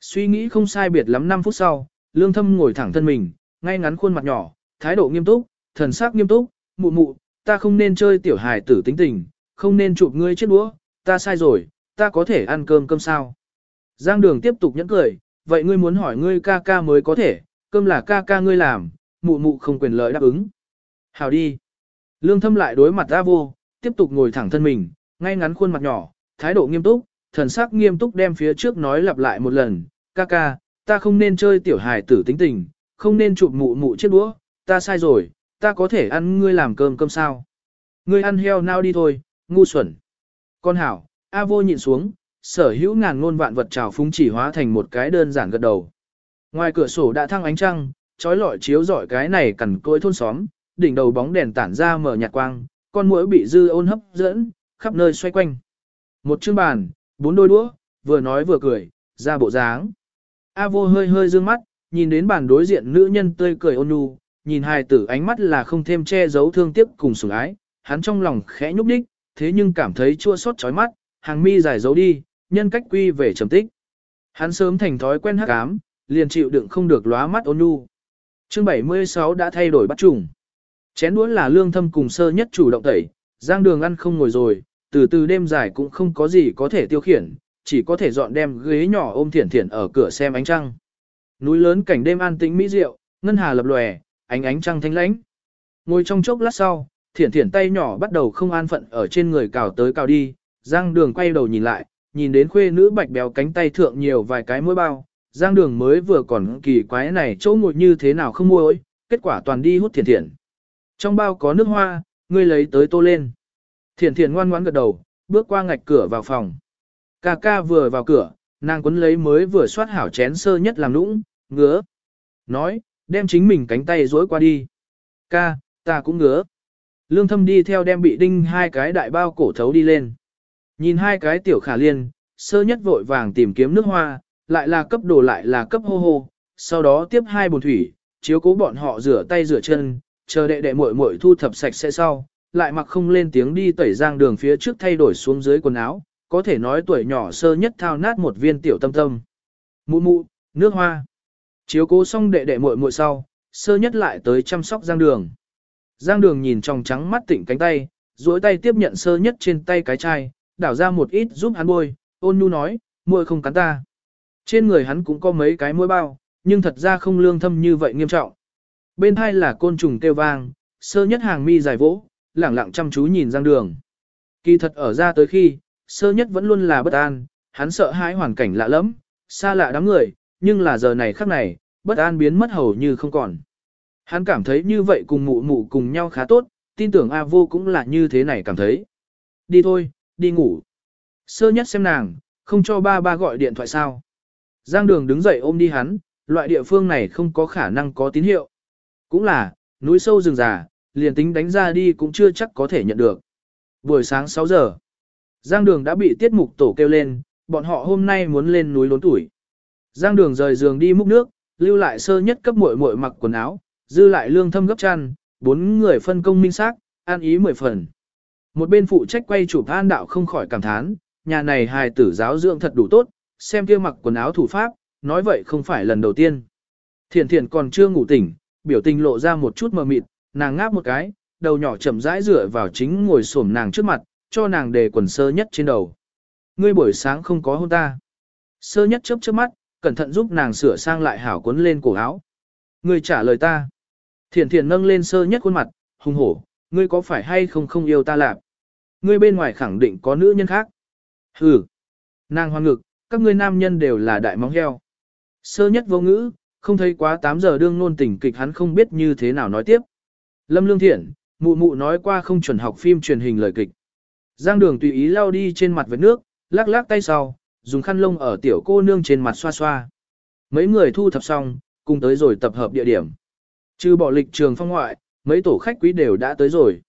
Suy nghĩ không sai biệt lắm 5 phút sau, lương thâm ngồi thẳng thân mình, ngay ngắn khuôn mặt nhỏ, thái độ nghiêm túc, thần sắc nghiêm túc, mụ mụ, ta không nên chơi tiểu hài tử tính tình, không nên chụp ngươi chết đũa, ta sai rồi, ta có thể ăn cơm cơm sao. Giang đường tiếp tục nhẫn cười, vậy ngươi muốn hỏi ngươi ca ca mới có thể, cơm là ca ca ngươi làm, mụ mụ không quyền lợi đáp ứng. Hào đi. Lương thâm lại đối mặt ra vô, tiếp tục ngồi thẳng thân mình, ngay ngắn khuôn mặt nhỏ, thái độ nghiêm túc, thần sắc nghiêm túc đem phía trước nói lặp lại một lần, ca ca, ta không nên chơi tiểu hài tử tính tình, không nên chụp mụ mụ chết đũa, ta sai rồi, ta có thể ăn ngươi làm cơm cơm sao. Ngươi ăn heo nào đi thôi, ngu xuẩn. Con hảo, A vô nhịn xuống, sở hữu ngàn ngôn vạn vật trào phúng chỉ hóa thành một cái đơn giản gật đầu. Ngoài cửa sổ đã thăng ánh trăng, trói lọi chiếu rọi cái này cằn côi thôn xóm, đỉnh đầu bóng đèn tản ra mở nhạt quang, con muỗi bị dư ôn hấp dẫn, khắp nơi xoay quanh. Một chương bàn, bốn đôi đũa, vừa nói vừa cười, ra bộ dáng. A vô hơi hơi dương mắt, nhìn đến bàn đối diện nữ nhân tươi cười ôn nhu, nhìn hài tử ánh mắt là không thêm che giấu thương tiếc cùng sủng ái, hắn trong lòng khẽ nhúc đích, thế nhưng cảm thấy chua xót chói mắt, hàng mi dài giấu đi, nhân cách quy về trầm tích. Hắn sớm thành thói quen hắc ám, liền chịu đựng không được lóa mắt ôn nhu. Chương 76 đã thay đổi bắt trùng. Chén đũa là lương thâm cùng sơ nhất chủ động tẩy, giang đường ăn không ngồi rồi, từ từ đêm dài cũng không có gì có thể tiêu khiển, chỉ có thể dọn đem ghế nhỏ ôm thiển thiển ở cửa xem ánh trăng. Núi lớn cảnh đêm an tĩnh mỹ diệu, ngân hà lập lòe, ánh ánh trăng thanh lãnh. Ngồi trong chốc lát sau, thiển thiển tay nhỏ bắt đầu không an phận ở trên người cào tới cào đi, giang đường quay đầu nhìn lại, nhìn đến khuê nữ bạch béo cánh tay thượng nhiều vài cái mũi bao, giang đường mới vừa còn kỳ quái này chỗ ngồi như thế nào không mua kết quả toàn đi hút thiển thiển. Trong bao có nước hoa, ngươi lấy tới tô lên. Thiển thiển ngoan ngoãn gật đầu, bước qua ngạch cửa vào phòng. Cà ca vừa vào cửa, nàng quấn lấy mới vừa soát hảo chén sơ nhất làm nũng, ngứa. Nói, đem chính mình cánh tay dối qua đi. Ca, ta cũng ngứa. Lương thâm đi theo đem bị đinh hai cái đại bao cổ thấu đi lên. Nhìn hai cái tiểu khả liên, sơ nhất vội vàng tìm kiếm nước hoa, lại là cấp đồ lại là cấp hô hô, sau đó tiếp hai bồn thủy, chiếu cố bọn họ rửa tay rửa chân, chờ đệ đệ muội muội thu thập sạch sẽ sau, lại mặc không lên tiếng đi tẩy giang đường phía trước thay đổi xuống dưới quần áo, có thể nói tuổi nhỏ sơ nhất thao nát một viên tiểu tâm tâm. Mụ mụ, nước hoa. Chiếu cố xong đệ đệ muội muội sau, sơ nhất lại tới chăm sóc giang đường. Giang đường nhìn trong trắng mắt tỉnh cánh tay, duỗi tay tiếp nhận sơ nhất trên tay cái chai, đảo ra một ít giúp hắn bôi, ôn nhu nói, muội không cắn ta. Trên người hắn cũng có mấy cái mũi bao, nhưng thật ra không lương thâm như vậy nghiêm trọng. Bên hai là côn trùng kêu vang, sơ nhất hàng mi dài vỗ, lẳng lặng chăm chú nhìn giang đường. Kỳ thật ở ra tới khi, sơ nhất vẫn luôn là bất an, hắn sợ hãi hoàn cảnh lạ lẫm, xa lạ đám người, nhưng là giờ này khắc này, bất an biến mất hầu như không còn. Hắn cảm thấy như vậy cùng mụ mụ cùng nhau khá tốt, tin tưởng A vô cũng là như thế này cảm thấy. Đi thôi, đi ngủ. Sơ nhất xem nàng, không cho ba ba gọi điện thoại sao. Giang đường đứng dậy ôm đi hắn, loại địa phương này không có khả năng có tín hiệu. Cũng là, núi sâu rừng già, liền tính đánh ra đi cũng chưa chắc có thể nhận được. Buổi sáng 6 giờ, Giang đường đã bị tiết mục tổ kêu lên, bọn họ hôm nay muốn lên núi lốn tuổi. Giang đường rời giường đi múc nước, lưu lại sơ nhất cấp muội muội mặc quần áo, dư lại lương thâm gấp chăn, bốn người phân công minh xác, an ý mười phần. Một bên phụ trách quay chụp an đạo không khỏi cảm thán, nhà này hài tử giáo dưỡng thật đủ tốt, xem kia mặc quần áo thủ pháp, nói vậy không phải lần đầu tiên. Thiền thiền còn chưa ngủ tỉnh, biểu tình lộ ra một chút mờ mịt, nàng ngáp một cái, đầu nhỏ chậm rãi rửa vào chính ngồi xổm nàng trước mặt, cho nàng đề quần sơ nhất trên đầu. Ngươi buổi sáng không có hôn ta. Sơ nhất chớp chớp mắt, cẩn thận giúp nàng sửa sang lại hảo cuốn lên cổ áo. ngươi trả lời ta. Thiển thiển nâng lên sơ nhất khuôn mặt, hung hổ, ngươi có phải hay không không yêu ta lạp? Ngươi bên ngoài khẳng định có nữ nhân khác. Hừ. Nàng hoang ngực, các ngươi nam nhân đều là đại móng heo. Sơ nhất vô ngữ, không thấy quá 8 giờ đương nôn tỉnh kịch hắn không biết như thế nào nói tiếp. Lâm Lương Thiện, mụ mụ nói qua không chuẩn học phim truyền hình lời kịch. Giang đường tùy ý lao đi trên mặt với nước, lắc lắc tay sau, dùng khăn lông ở tiểu cô nương trên mặt xoa xoa. Mấy người thu thập xong, cùng tới rồi tập hợp địa điểm. Trừ bỏ lịch trường phong ngoại, mấy tổ khách quý đều đã tới rồi.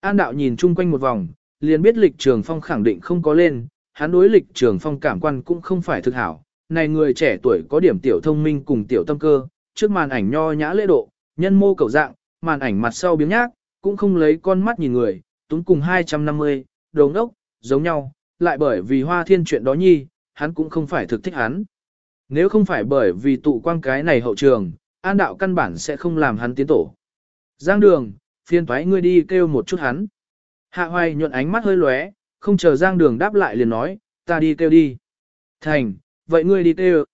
An đạo nhìn chung quanh một vòng, liền biết lịch trường phong khẳng định không có lên, hắn đối lịch trường phong cảm quan cũng không phải thực hảo. Này người trẻ tuổi có điểm tiểu thông minh cùng tiểu tâm cơ, trước màn ảnh nho nhã lễ độ, nhân mô cầu dạng, màn ảnh mặt sau biếng nhác, cũng không lấy con mắt nhìn người, túng cùng 250, đồ ngốc, giống nhau, lại bởi vì hoa thiên chuyện đó nhi, hắn cũng không phải thực thích hắn. Nếu không phải bởi vì tụ quang cái này hậu trường, an đạo căn bản sẽ không làm hắn tiến tổ. Giang đường, phiên thoái ngươi đi kêu một chút hắn. Hạ hoài nhuận ánh mắt hơi lóe, không chờ giang đường đáp lại liền nói, ta đi kêu đi. Thành, vậy ngươi đi kêu.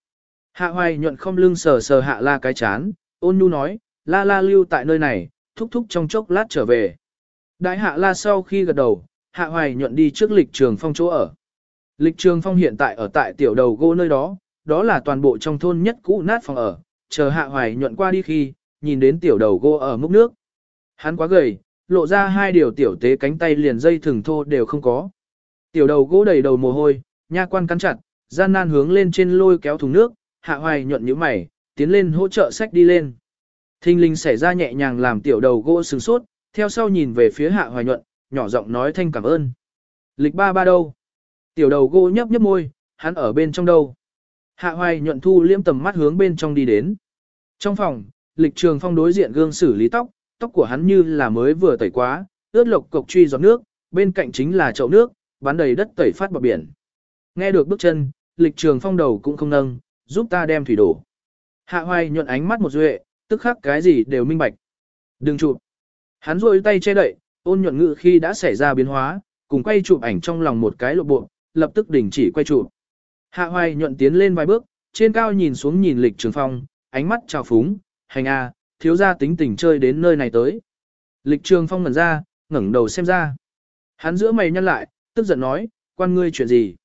Hạ hoài nhuận không lưng sờ sờ hạ la cái chán, ôn nhu nói, la la lưu tại nơi này, thúc thúc trong chốc lát trở về. Đại hạ la sau khi gật đầu, hạ hoài nhuận đi trước lịch trường phong chỗ ở. Lịch trường phong hiện tại ở tại tiểu đầu gỗ nơi đó, đó là toàn bộ trong thôn nhất cũ nát phòng ở, chờ hạ hoài nhuận qua đi khi, nhìn đến tiểu đầu gỗ ở múc nước. Hắn quá gầy, lộ ra hai điều tiểu tế cánh tay liền dây thừng thô đều không có. Tiểu đầu gỗ đầy đầu mồ hôi, nha quan cắn chặt, gian nan hướng lên trên lôi kéo thùng nước, hạ hoài nhuận nhíu mày, tiến lên hỗ trợ sách đi lên. Thinh linh xảy ra nhẹ nhàng làm tiểu đầu gỗ sừng sốt, theo sau nhìn về phía hạ hoài nhuận, nhỏ giọng nói thanh cảm ơn. Lịch ba ba đâu? Tiểu đầu gỗ nhấp nhấp môi, hắn ở bên trong đâu? Hạ hoài nhuận thu liêm tầm mắt hướng bên trong đi đến. Trong phòng, lịch trường phong đối diện gương xử lý tóc, tóc của hắn như là mới vừa tẩy quá, ướt lộc cục truy giọt nước, bên cạnh chính là chậu nước, bắn đầy đất tẩy phát bọc biển. Nghe được bước chân, lịch trường phong đầu cũng không nâng, giúp ta đem thủy đổ. Hạ hoài nhuận ánh mắt một duệ, tức khắc cái gì đều minh bạch. Đừng chụp. Hắn rôi tay che đậy, ôn nhuận ngự khi đã xảy ra biến hóa, cùng quay chụp ảnh trong lòng một cái lộ bộ, lập tức đình chỉ quay trụ Hạ hoài nhuận tiến lên vài bước, trên cao nhìn xuống nhìn lịch trường phong, ánh mắt trào phúng, hành a, thiếu gia tính tình chơi đến nơi này tới. Lịch trường phong ngẩn ra, ngẩng đầu xem ra. Hắn giữa mày nhăn lại, tức giận nói, quan ngươi chuyện gì?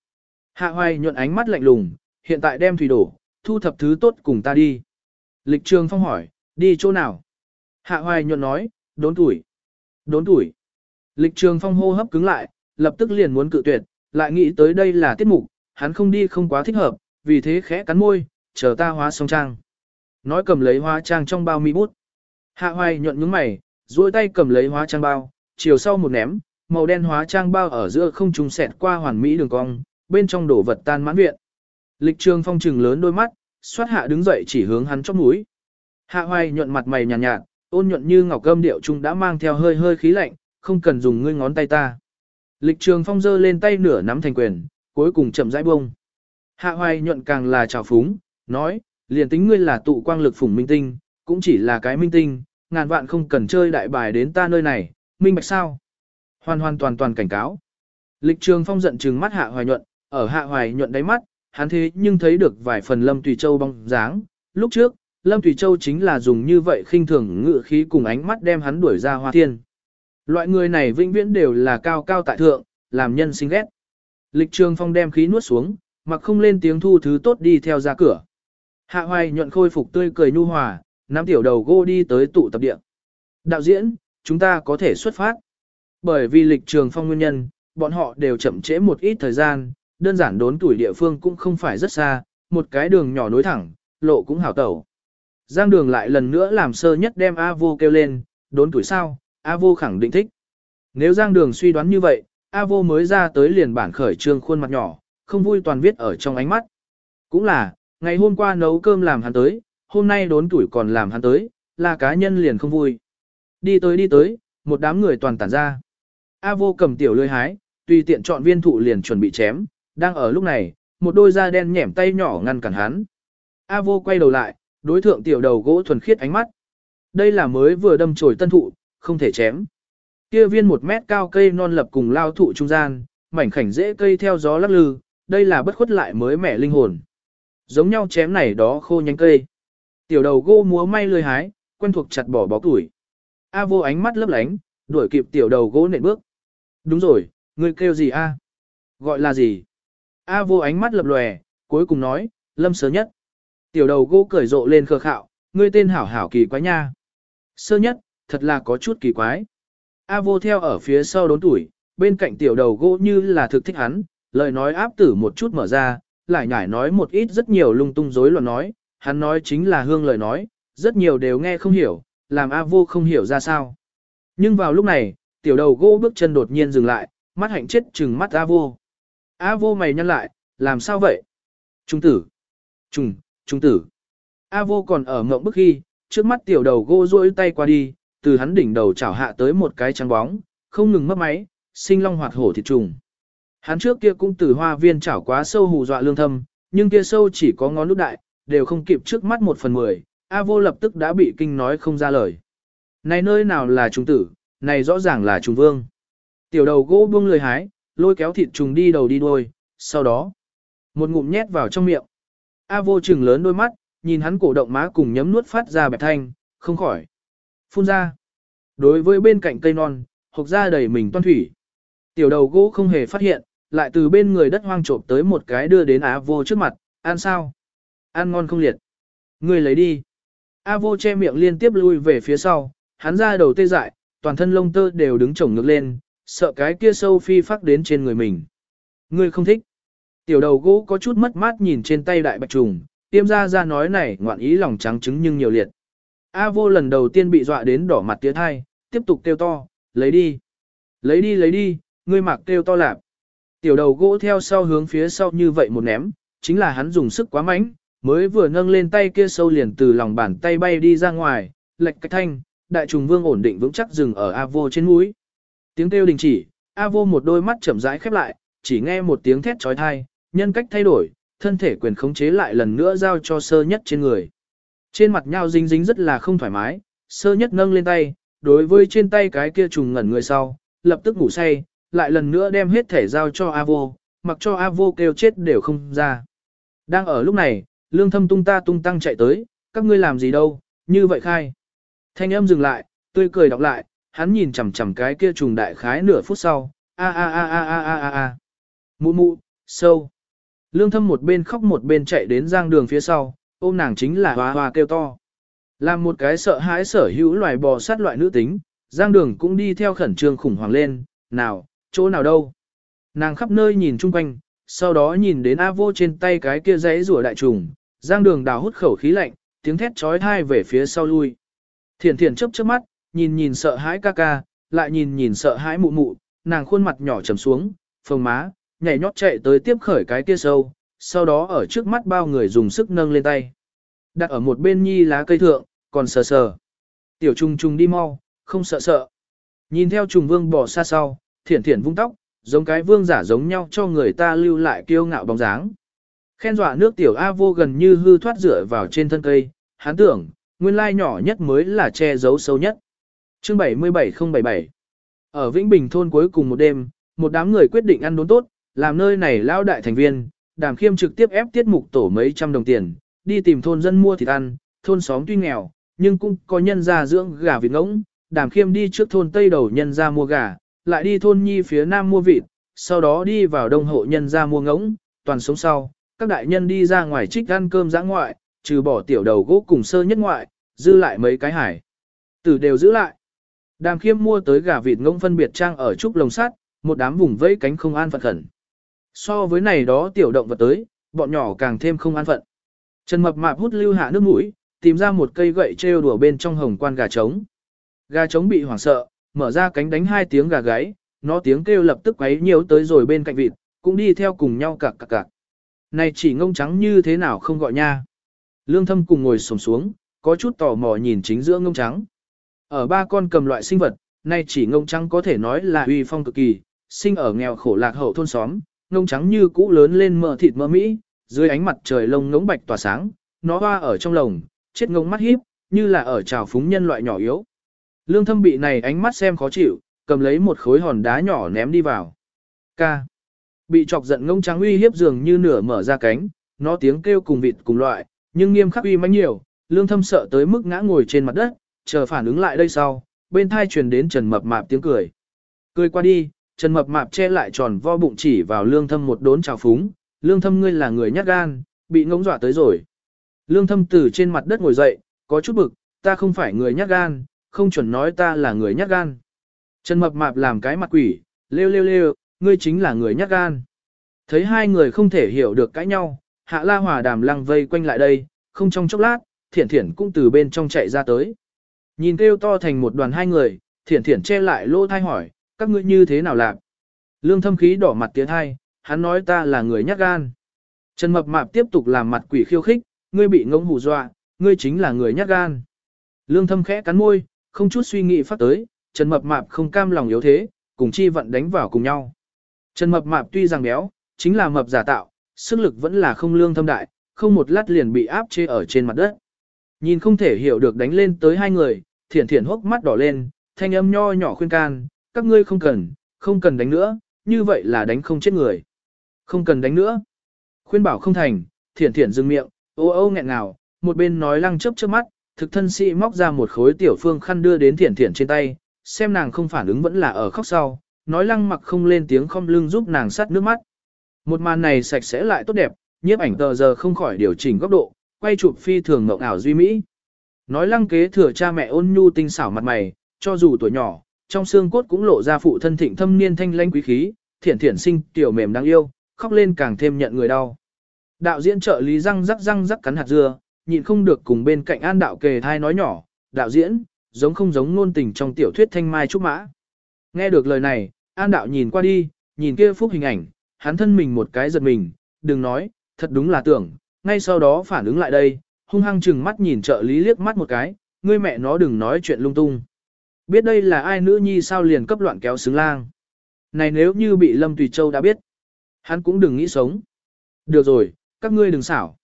Hạ hoài nhuận ánh mắt lạnh lùng, hiện tại đem thủy đổ, thu thập thứ tốt cùng ta đi. Lịch trường phong hỏi, đi chỗ nào? Hạ hoài nhuận nói, đốn tuổi. Đốn tuổi. Lịch trường phong hô hấp cứng lại, lập tức liền muốn cự tuyệt, lại nghĩ tới đây là tiết mục, hắn không đi không quá thích hợp, vì thế khẽ cắn môi, chờ ta hóa xong trang. Nói cầm lấy hóa trang trong bao mi bút. Hạ hoài nhuận nhướng mày, duỗi tay cầm lấy hóa trang bao, chiều sau một ném, màu đen hóa trang bao ở giữa không trùng xẹt qua hoàn mỹ đường cong, bên trong đổ vật tan mãn viện. Lịch trường phong trừng lớn đôi mắt, xoát hạ đứng dậy chỉ hướng hắn chóp mũi. Hạ hoài nhuận mặt mày nhàn nhạt, nhạt, ôn nhuận như ngọc gâm điệu trung đã mang theo hơi hơi khí lạnh, không cần dùng ngươi ngón tay ta. Lịch trường phong giơ lên tay nửa nắm thành quyền, cuối cùng chậm rãi bông. Hạ hoài nhuận càng là trào phúng, nói, liền tính ngươi là tụ quang lực phủng minh tinh, cũng chỉ là cái minh tinh, ngàn vạn không cần chơi đại bài đến ta nơi này, minh bạch sao. Hoàn hoàn toàn toàn cảnh cáo. Lịch trường phong giận trừng mắt hạ hoài nhuận, ở hạ hoài nhuận đáy mắt, hắn thế nhưng thấy được vài phần lâm tùy châu bóng dáng. Lúc trước, lâm tùy châu chính là dùng như vậy khinh thường ngự khí cùng ánh mắt đem hắn đuổi ra hoa thiên. Loại người này vĩnh viễn đều là cao cao tại thượng, làm nhân sinh ghét. Lịch trường phong đem khí nuốt xuống, mặc không lên tiếng thu thứ tốt đi theo ra cửa. Hạ hoài nhuận khôi phục tươi cười nhu hòa, nắm tiểu đầu gô đi tới tụ tập địa. Đạo diễn, chúng ta có thể xuất phát. Bởi vì lịch trường phong nguyên nhân, bọn họ đều chậm trễ một ít thời gian, đơn giản đốn tuổi địa phương cũng không phải rất xa, một cái đường nhỏ nối thẳng, lộ cũng hảo tẩu. Giang đường lại lần nữa làm sơ nhất đem A vô kêu lên, đốn tuổi sao, A vô khẳng định thích. Nếu Giang đường suy đoán như vậy, A vô mới ra tới liền bản khởi trương khuôn mặt nhỏ, không vui toàn viết ở trong ánh mắt. Cũng là, ngày hôm qua nấu cơm làm hắn tới, hôm nay đốn tuổi còn làm hắn tới, là cá nhân liền không vui. Đi tới đi tới, một đám người toàn tản ra. A vô cầm tiểu lưỡi hái, tùy tiện chọn viên thụ liền chuẩn bị chém, đang ở lúc này, một đôi da đen nhẻm tay nhỏ ngăn cản hắn. A vô quay đầu lại, đối thượng tiểu đầu gỗ thuần khiết ánh mắt. Đây là mới vừa đâm chồi tân thụ, không thể chém. Kia viên một mét cao cây non lập cùng lao thụ trung gian, mảnh khảnh dễ cây theo gió lắc lư, đây là bất khuất lại mới mẻ linh hồn. Giống nhau chém này đó khô nhánh cây. Tiểu đầu gỗ múa may lười hái, quen thuộc chặt bỏ bó tuổi. A vô ánh mắt lấp lánh, đuổi kịp tiểu đầu gỗ nện bước. Đúng rồi, ngươi kêu gì a? Gọi là gì? A vô ánh mắt lập lòe, cuối cùng nói, lâm sớ nhất. Tiểu đầu gỗ cởi rộ lên khờ khạo, ngươi tên hảo hảo kỳ quái nha. Sơ nhất, thật là có chút kỳ quái. A vô theo ở phía sau đốn tuổi, bên cạnh tiểu đầu gỗ như là thực thích hắn, lời nói áp tử một chút mở ra, lại nhải nói một ít rất nhiều lung tung rối loạn nói, hắn nói chính là hương lời nói, rất nhiều đều nghe không hiểu, làm A vô không hiểu ra sao. Nhưng vào lúc này, tiểu đầu gỗ bước chân đột nhiên dừng lại, mắt hạnh chết chừng mắt A vô. A vô mày nhăn lại, làm sao vậy? Trung tử. Trung, trung tử. A vô còn ở ngộng bức khi, trước mắt tiểu đầu gỗ duỗi tay qua đi, từ hắn đỉnh đầu chảo hạ tới một cái trắng bóng, không ngừng mất máy, sinh long hoạt hổ thịt trùng. Hắn trước kia cũng từ hoa viên chảo quá sâu hù dọa lương thâm, nhưng kia sâu chỉ có ngón nút đại, đều không kịp trước mắt một phần mười, A vô lập tức đã bị kinh nói không ra lời. Này nơi nào là trùng tử, này rõ ràng là trùng vương. Tiểu đầu gỗ buông lười hái, lôi kéo thịt trùng đi đầu đi đuôi, sau đó, một ngụm nhét vào trong miệng. A vô trừng lớn đôi mắt, nhìn hắn cổ động má cùng nhấm nuốt phát ra bẹp thanh, không khỏi. Phun ra. Đối với bên cạnh cây non, hộc ra đầy mình toan thủy. Tiểu đầu gỗ không hề phát hiện, lại từ bên người đất hoang trộm tới một cái đưa đến Á vô trước mặt, ăn sao? Ăn ngon không liệt. Người lấy đi. A vô che miệng liên tiếp lui về phía sau, hắn ra đầu tê dại, toàn thân lông tơ đều đứng trồng ngược lên, sợ cái kia sâu phi phát đến trên người mình. Ngươi không thích. Tiểu đầu gỗ có chút mất mát nhìn trên tay đại bạch trùng, tiêm ra ra nói này ngoạn ý lòng trắng trứng nhưng nhiều liệt. A vô lần đầu tiên bị dọa đến đỏ mặt tía thai, tiếp tục kêu to, lấy đi. Lấy đi lấy đi, ngươi mặc kêu to lạp. Tiểu đầu gỗ theo sau hướng phía sau như vậy một ném, chính là hắn dùng sức quá mạnh, mới vừa nâng lên tay kia sâu liền từ lòng bàn tay bay đi ra ngoài, lệch cách thanh, đại trùng vương ổn định vững chắc dừng ở A vô trên mũi. Tiếng kêu đình chỉ, A vô một đôi mắt chậm rãi khép lại, chỉ nghe một tiếng thét trói thai, nhân cách thay đổi, thân thể quyền khống chế lại lần nữa giao cho sơ nhất trên người. Trên mặt nhau dính dính rất là không thoải mái, sơ nhất nâng lên tay, đối với trên tay cái kia trùng ngẩn người sau, lập tức ngủ say, lại lần nữa đem hết thể giao cho A vô, mặc cho A vô kêu chết đều không ra. Đang ở lúc này, lương thâm tung ta tung tăng chạy tới, các ngươi làm gì đâu, như vậy khai. Thanh âm dừng lại, tươi cười đọc lại, hắn nhìn chằm chằm cái kia trùng đại khái nửa phút sau, a a a a a a a a. Mụ mụ, sâu. Lương thâm một bên khóc một bên chạy đến giang đường phía sau, ôm nàng chính là hoa hoa kêu to. Làm một cái sợ hãi sở hữu loài bò sát loại nữ tính, giang đường cũng đi theo khẩn trương khủng hoảng lên, nào, chỗ nào đâu. Nàng khắp nơi nhìn chung quanh, sau đó nhìn đến A vô trên tay cái kia giấy rùa đại trùng, giang đường đào hút khẩu khí lạnh, tiếng thét trói thai về phía sau lui. Thiển thiển chớp chớp mắt, nhìn nhìn sợ hãi ca ca, lại nhìn nhìn sợ hãi mụ mụ, nàng khuôn mặt nhỏ trầm xuống, phồng má, nhảy nhót chạy tới tiếp khởi cái kia sâu, sau đó ở trước mắt bao người dùng sức nâng lên tay. Đặt ở một bên nhi lá cây thượng, còn sờ sờ. Tiểu trùng trùng đi mau, không sợ sợ. Nhìn theo trùng vương bỏ xa sau, thiển thiển vung tóc, giống cái vương giả giống nhau cho người ta lưu lại kiêu ngạo bóng dáng. Khen dọa nước tiểu A vô gần như hư thoát rửa vào trên thân cây, hắn tưởng, nguyên lai nhỏ nhất mới là che giấu sâu nhất. Chương 77077 Ở Vĩnh Bình thôn cuối cùng một đêm, một đám người quyết định ăn đốn tốt, làm nơi này lao đại thành viên, đàm khiêm trực tiếp ép tiết mục tổ mấy trăm đồng tiền, đi tìm thôn dân mua thịt ăn, thôn xóm tuy nghèo, nhưng cũng có nhân gia dưỡng gà vịt ngỗng, đàm khiêm đi trước thôn tây đầu nhân gia mua gà, lại đi thôn nhi phía nam mua vịt, sau đó đi vào đông hộ nhân gia mua ngỗng, toàn sống sau, các đại nhân đi ra ngoài trích ăn cơm giã ngoại, trừ bỏ tiểu đầu gỗ cùng sơ nhất ngoại, dư lại mấy cái hải. Tử đều giữ lại. Đàm khiêm mua tới gà vịt ngỗng phân biệt trang ở trúc lồng sắt, một đám vùng vẫy cánh không an phận khẩn. So với này đó tiểu động vật tới, bọn nhỏ càng thêm không an phận. Trần mập mạp hút lưu hạ nước mũi, tìm ra một cây gậy treo đùa bên trong hồng quan gà trống. Gà trống bị hoảng sợ, mở ra cánh đánh hai tiếng gà gáy, nó tiếng kêu lập tức quấy nhiều tới rồi bên cạnh vịt, cũng đi theo cùng nhau cạc cạc cạc. Này chỉ ngông trắng như thế nào không gọi nha. Lương thâm cùng ngồi sổng xuống, có chút tò mò nhìn chính giữa ngông trắng. Ở ba con cầm loại sinh vật, nay chỉ ngông trắng có thể nói là uy phong cực kỳ, sinh ở nghèo khổ lạc hậu thôn xóm, ngông trắng như cũ lớn lên mỡ thịt mỡ mỹ, dưới ánh mặt trời lông ngỗng bạch tỏa sáng, nó hoa ở trong lồng, chết ngông mắt híp, như là ở trào phúng nhân loại nhỏ yếu. Lương thâm bị này ánh mắt xem khó chịu, cầm lấy một khối hòn đá nhỏ ném đi vào. Ca. Bị chọc giận ngông trắng uy hiếp dường như nửa mở ra cánh, nó tiếng kêu cùng vịt cùng loại, nhưng nghiêm khắc uy mãnh nhiều, lương thâm sợ tới mức ngã ngồi trên mặt đất, chờ phản ứng lại đây sau, bên thai truyền đến Trần Mập Mạp tiếng cười. Cười qua đi, Trần Mập Mạp che lại tròn vo bụng chỉ vào lương thâm một đốn trào phúng, lương thâm ngươi là người nhát gan, bị ngỗng dọa tới rồi. Lương thâm từ trên mặt đất ngồi dậy, có chút bực, ta không phải người nhát gan, không chuẩn nói ta là người nhát gan. Trần Mập Mạp làm cái mặt quỷ, lêu lêu lêu, ngươi chính là người nhát gan. Thấy hai người không thể hiểu được cãi nhau, Hạ La Hòa đàm lăng vây quanh lại đây, không trong chốc lát, thiển thiển cũng từ bên trong chạy ra tới. Nhìn kêu to thành một đoàn hai người, thiển thiển che lại lỗ thai hỏi, các ngươi như thế nào làm? Lương thâm khí đỏ mặt tiến hai, hắn nói ta là người nhát gan. Trần Mập Mạp tiếp tục làm mặt quỷ khiêu khích, ngươi bị ngông hù dọa, ngươi chính là người nhát gan. Lương thâm khẽ cắn môi, không chút suy nghĩ phát tới, Trần Mập Mạp không cam lòng yếu thế, cùng chi vận đánh vào cùng nhau. Trần Mập Mạp tuy rằng béo, chính là mập giả tạo, sức lực vẫn là không lương thâm đại, không một lát liền bị áp chế ở trên mặt đất. Nhìn không thể hiểu được đánh lên tới hai người, thiển thiển hốc mắt đỏ lên, thanh âm nho nhỏ khuyên can, các ngươi không cần, không cần đánh nữa, như vậy là đánh không chết người. Không cần đánh nữa. Khuyên bảo không thành, thiển thiển dừng miệng, ô ô nghẹn ngào, một bên nói lăng chớp trước mắt, thực thân sĩ móc ra một khối tiểu phương khăn đưa đến thiển thiển trên tay, xem nàng không phản ứng vẫn là ở khóc sau, nói lăng mặc không lên tiếng không lưng giúp nàng sát nước mắt. Một màn này sạch sẽ lại tốt đẹp, nhiếp ảnh tờ giờ không khỏi điều chỉnh góc độ, quay chụp phi thường mộng ảo duy mỹ. Nói lăng kế thừa cha mẹ ôn nhu tinh xảo mặt mày, cho dù tuổi nhỏ, trong xương cốt cũng lộ ra phụ thân thịnh thâm niên thanh lãnh quý khí, thiển thiển sinh tiểu mềm đáng yêu, khóc lên càng thêm nhận người đau. Đạo diễn trợ lý răng rắc răng rắc cắn hạt dưa, nhịn không được cùng bên cạnh an đạo kề thai nói nhỏ, đạo diễn, giống không giống nôn tình trong tiểu thuyết thanh mai trúc mã. Nghe được lời này, an đạo nhìn qua đi, nhìn kia phúc hình ảnh, hắn thân mình một cái giật mình, đừng nói, thật đúng là tưởng, ngay sau đó phản ứng lại đây, hung hăng chừng mắt nhìn trợ lý liếc mắt một cái, ngươi mẹ nó đừng nói chuyện lung tung. Biết đây là ai nữ nhi sao liền cấp loạn kéo xứng lang. Này nếu như bị Lâm Tùy Châu đã biết, hắn cũng đừng nghĩ sống. Được rồi, các ngươi đừng xảo.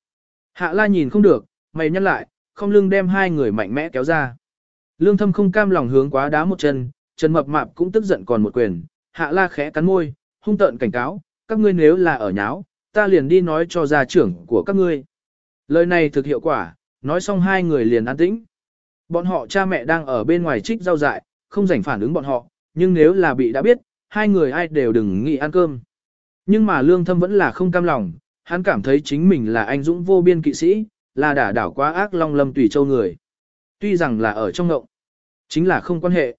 Hạ la nhìn không được, mày nhắc lại, không lưng đem hai người mạnh mẽ kéo ra. Lương thâm không cam lòng hướng quá đá một chân, Trần Mập Mạp cũng tức giận còn một quyền, hạ la khẽ cắn môi, hung tợn cảnh cáo, các ngươi nếu là ở nháo, ta liền đi nói cho gia trưởng của các ngươi. Lời này thực hiệu quả, nói xong hai người liền an tĩnh. Bọn họ cha mẹ đang ở bên ngoài trích rau dại, không rảnh phản ứng bọn họ, nhưng nếu là bị đã biết, hai người ai đều đừng nghĩ ăn cơm. Nhưng mà lương thâm vẫn là không cam lòng, hắn cảm thấy chính mình là anh dũng vô biên kỵ sĩ, là đả đảo quá ác long lâm tùy châu người. Tuy rằng là ở trong ngộng, chính là không quan hệ.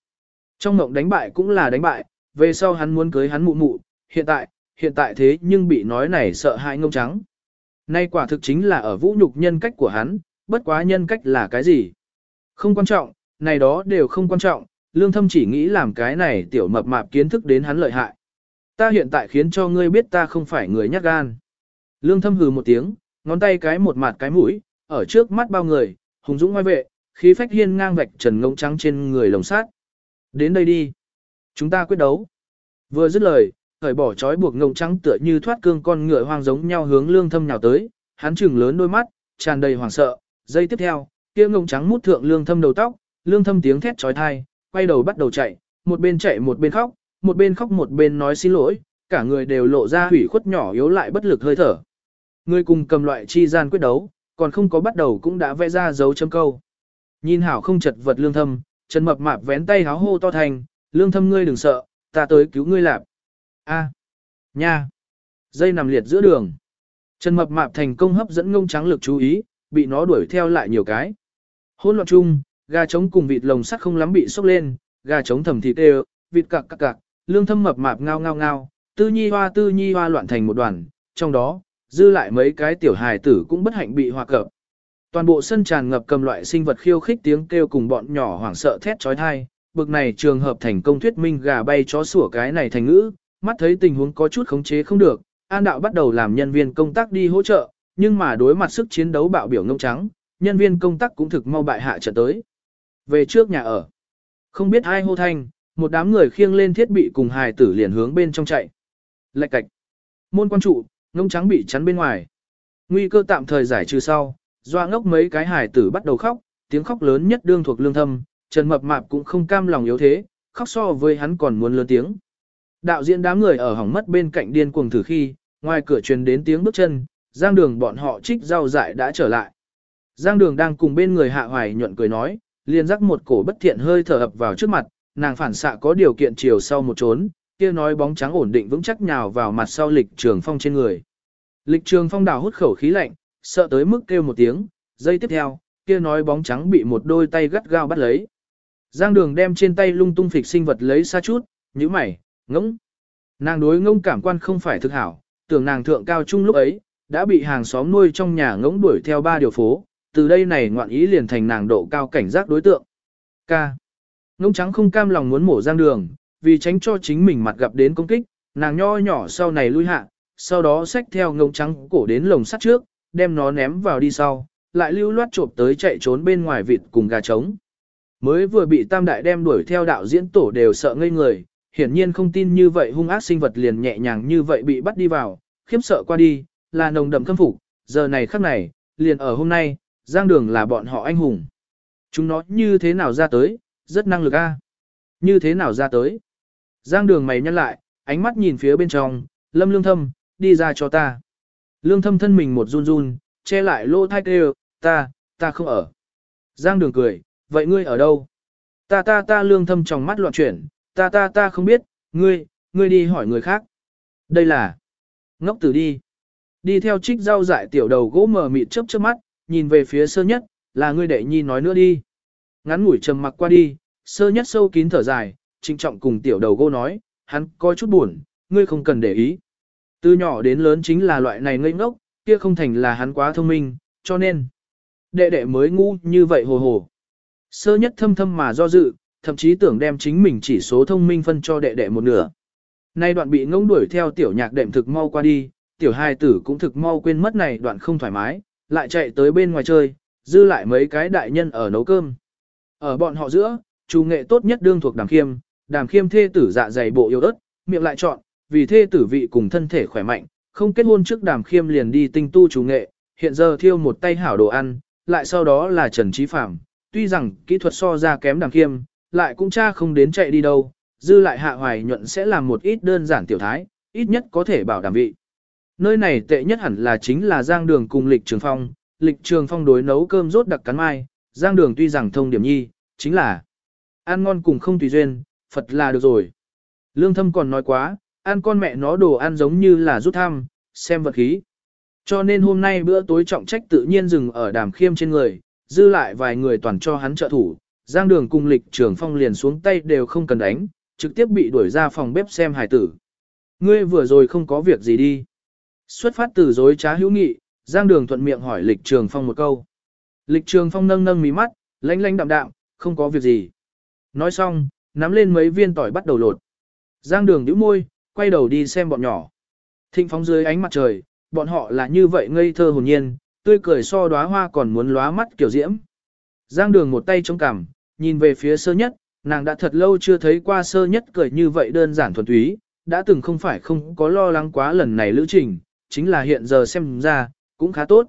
Trong ngộng đánh bại cũng là đánh bại, về sau hắn muốn cưới hắn mụ mụ, hiện tại, hiện tại thế nhưng bị nói này sợ hãi ngông trắng. Nay quả thực chính là ở vũ nhục nhân cách của hắn, bất quá nhân cách là cái gì? Không quan trọng, này đó đều không quan trọng, lương thâm chỉ nghĩ làm cái này tiểu mập mạp kiến thức đến hắn lợi hại. Ta hiện tại khiến cho ngươi biết ta không phải người nhát gan. Lương thâm hừ một tiếng, ngón tay cái một mặt cái mũi, ở trước mắt bao người, hùng dũng ngoài vệ, khí phách hiên ngang vạch trần ngông trắng trên người lồng sát. Đến đây đi. Chúng ta quyết đấu. Vừa dứt lời, khởi bỏ trói buộc ngông trắng tựa như thoát cương con ngựa hoang giống nhau hướng lương thâm nhào tới, hắn trừng lớn đôi mắt, tràn đầy hoảng sợ. Giây tiếp theo, kia ngông trắng mút thượng lương thâm đầu tóc, lương thâm tiếng thét trói thai, quay đầu bắt đầu chạy, một bên chạy một bên khóc, một bên khóc một bên nói xin lỗi, cả người đều lộ ra hủy khuất nhỏ yếu lại bất lực hơi thở. Người cùng cầm loại chi gian quyết đấu, còn không có bắt đầu cũng đã vẽ ra dấu chấm câu. Nhìn hảo không chật vật lương thâm, Trần Mập Mạp vén tay háo hô to thành, lương thâm ngươi đừng sợ, ta tới cứu ngươi lạp. A, nha, dây nằm liệt giữa đường. Trần Mập Mạp thành công hấp dẫn ngông trắng lực chú ý, bị nó đuổi theo lại nhiều cái. Hôn loạn chung, gà trống cùng vịt lồng sắt không lắm bị sốc lên, gà trống thầm thịt đều, vịt cặc cặc cặc, lương thâm mập mạp ngao ngao ngao, tư nhi hoa tư nhi hoa loạn thành một đoàn, trong đó, dư lại mấy cái tiểu hài tử cũng bất hạnh bị hòa cập. Toàn bộ sân tràn ngập cầm loại sinh vật khiêu khích tiếng kêu cùng bọn nhỏ hoảng sợ thét trói thai, bực này trường hợp thành công thuyết minh gà bay chó sủa cái này thành ngữ, mắt thấy tình huống có chút khống chế không được, An đạo bắt đầu làm nhân viên công tác đi hỗ trợ, nhưng mà đối mặt sức chiến đấu bạo biểu ngông trắng, nhân viên công tác cũng thực mau bại hạ trận tới. Về trước nhà ở, không biết ai hô thanh, một đám người khiêng lên thiết bị cùng hài tử liền hướng bên trong chạy. Lạch cạch, môn quan trụ, ngông trắng bị chắn bên ngoài. Nguy cơ tạm thời giải trừ sau, doa ngốc mấy cái hài tử bắt đầu khóc, tiếng khóc lớn nhất đương thuộc lương thâm, Trần Mập Mạp cũng không cam lòng yếu thế, khóc so với hắn còn muốn lớn tiếng. Đạo diễn đám người ở hỏng mất bên cạnh điên cuồng thử khi, ngoài cửa truyền đến tiếng bước chân, giang đường bọn họ trích rau dại đã trở lại. Giang đường đang cùng bên người hạ hoài nhuận cười nói, liền rắc một cổ bất thiện hơi thở ập vào trước mặt, nàng phản xạ có điều kiện chiều sau một trốn, kia nói bóng trắng ổn định vững chắc nhào vào mặt sau lịch trường phong trên người. Lịch trường phong đào hút khẩu khí lạnh, sợ tới mức kêu một tiếng, giây tiếp theo, kia nói bóng trắng bị một đôi tay gắt gao bắt lấy. Giang đường đem trên tay lung tung phịch sinh vật lấy xa chút, như mày, ngỗng. Nàng đối ngông cảm quan không phải thực hảo, tưởng nàng thượng cao trung lúc ấy, đã bị hàng xóm nuôi trong nhà ngỗng đuổi theo ba điều phố, từ đây này ngoạn ý liền thành nàng độ cao cảnh giác đối tượng. K. Ngông trắng không cam lòng muốn mổ giang đường, vì tránh cho chính mình mặt gặp đến công kích, nàng nho nhỏ sau này lui hạ, sau đó xách theo ngông trắng cổ đến lồng sắt trước, đem nó ném vào đi sau, lại lưu loát trộm tới chạy trốn bên ngoài vịt cùng gà trống. Mới vừa bị tam đại đem đuổi theo đạo diễn tổ đều sợ ngây người, hiển nhiên không tin như vậy hung ác sinh vật liền nhẹ nhàng như vậy bị bắt đi vào, khiếp sợ qua đi, là nồng đậm khâm phục, giờ này khắc này, liền ở hôm nay, giang đường là bọn họ anh hùng. Chúng nó như thế nào ra tới, rất năng lực a. Như thế nào ra tới. Giang đường mày nhăn lại, ánh mắt nhìn phía bên trong, lâm lương thâm, đi ra cho ta. Lương thâm thân mình một run run, che lại lô thai kêu, ta, ta không ở. Giang đường cười, vậy ngươi ở đâu? Ta ta ta lương thâm trong mắt loạn chuyển, ta ta ta không biết, ngươi, ngươi đi hỏi người khác. Đây là ngốc tử đi. Đi theo trích rau dại tiểu đầu gỗ mờ mịt chớp chớp mắt, nhìn về phía sơ nhất, là ngươi đệ nhi nói nữa đi. Ngắn ngủi trầm mặc qua đi, sơ nhất sâu kín thở dài, trinh trọng cùng tiểu đầu gô nói, hắn coi chút buồn, ngươi không cần để ý. Từ nhỏ đến lớn chính là loại này ngây ngốc, kia không thành là hắn quá thông minh, cho nên, đệ đệ mới ngu như vậy hồ hồ. Sơ nhất thâm thâm mà do dự, thậm chí tưởng đem chính mình chỉ số thông minh phân cho đệ đệ một nửa. Nay đoạn bị ngông đuổi theo tiểu nhạc đệm thực mau qua đi, tiểu hai tử cũng thực mau quên mất này đoạn không thoải mái, lại chạy tới bên ngoài chơi, dư lại mấy cái đại nhân ở nấu cơm. Ở bọn họ giữa, chủ nghệ tốt nhất đương thuộc đàm khiêm, đàm khiêm thê tử dạ dày bộ yêu đất, miệng lại chọn, vì thê tử vị cùng thân thể khỏe mạnh, không kết hôn trước đàm khiêm liền đi tinh tu chủ nghệ, hiện giờ thiêu một tay hảo đồ ăn, lại sau đó là Trần Trí Phạm, tuy rằng kỹ thuật so ra kém đàm khiêm, lại cũng cha không đến chạy đi đâu, dư lại hạ hoài nhuận sẽ làm một ít đơn giản tiểu thái, ít nhất có thể bảo đảm vị. Nơi này tệ nhất hẳn là chính là giang đường cùng lịch trường phong, lịch trường phong đối nấu cơm rốt đặc cắn mai, giang đường tuy rằng thông điểm nhi, chính là ăn ngon cùng không tùy duyên, Phật là được rồi. Lương thâm còn nói quá, ăn con mẹ nó đồ ăn giống như là rút thăm, xem vật khí. Cho nên hôm nay bữa tối trọng trách tự nhiên dừng ở đàm khiêm trên người, dư lại vài người toàn cho hắn trợ thủ, giang đường cùng lịch trường phong liền xuống tay đều không cần đánh, trực tiếp bị đuổi ra phòng bếp xem hài tử. Ngươi vừa rồi không có việc gì đi. Xuất phát từ dối trá hữu nghị, giang đường thuận miệng hỏi lịch trường phong một câu. Lịch trường phong nâng nâng mí mắt, lánh lánh đạm đạm, không có việc gì. Nói xong, nắm lên mấy viên tỏi bắt đầu lột. Giang đường nhíu môi, quay đầu đi xem bọn nhỏ. Thịnh phóng dưới ánh mặt trời, bọn họ là như vậy ngây thơ hồn nhiên, tươi cười so đóa hoa còn muốn lóa mắt kiểu diễm. Giang đường một tay chống cằm, nhìn về phía sơ nhất, nàng đã thật lâu chưa thấy qua sơ nhất cười như vậy đơn giản thuần túy, đã từng không phải không có lo lắng quá lần này lữ trình, chính là hiện giờ xem ra, cũng khá tốt.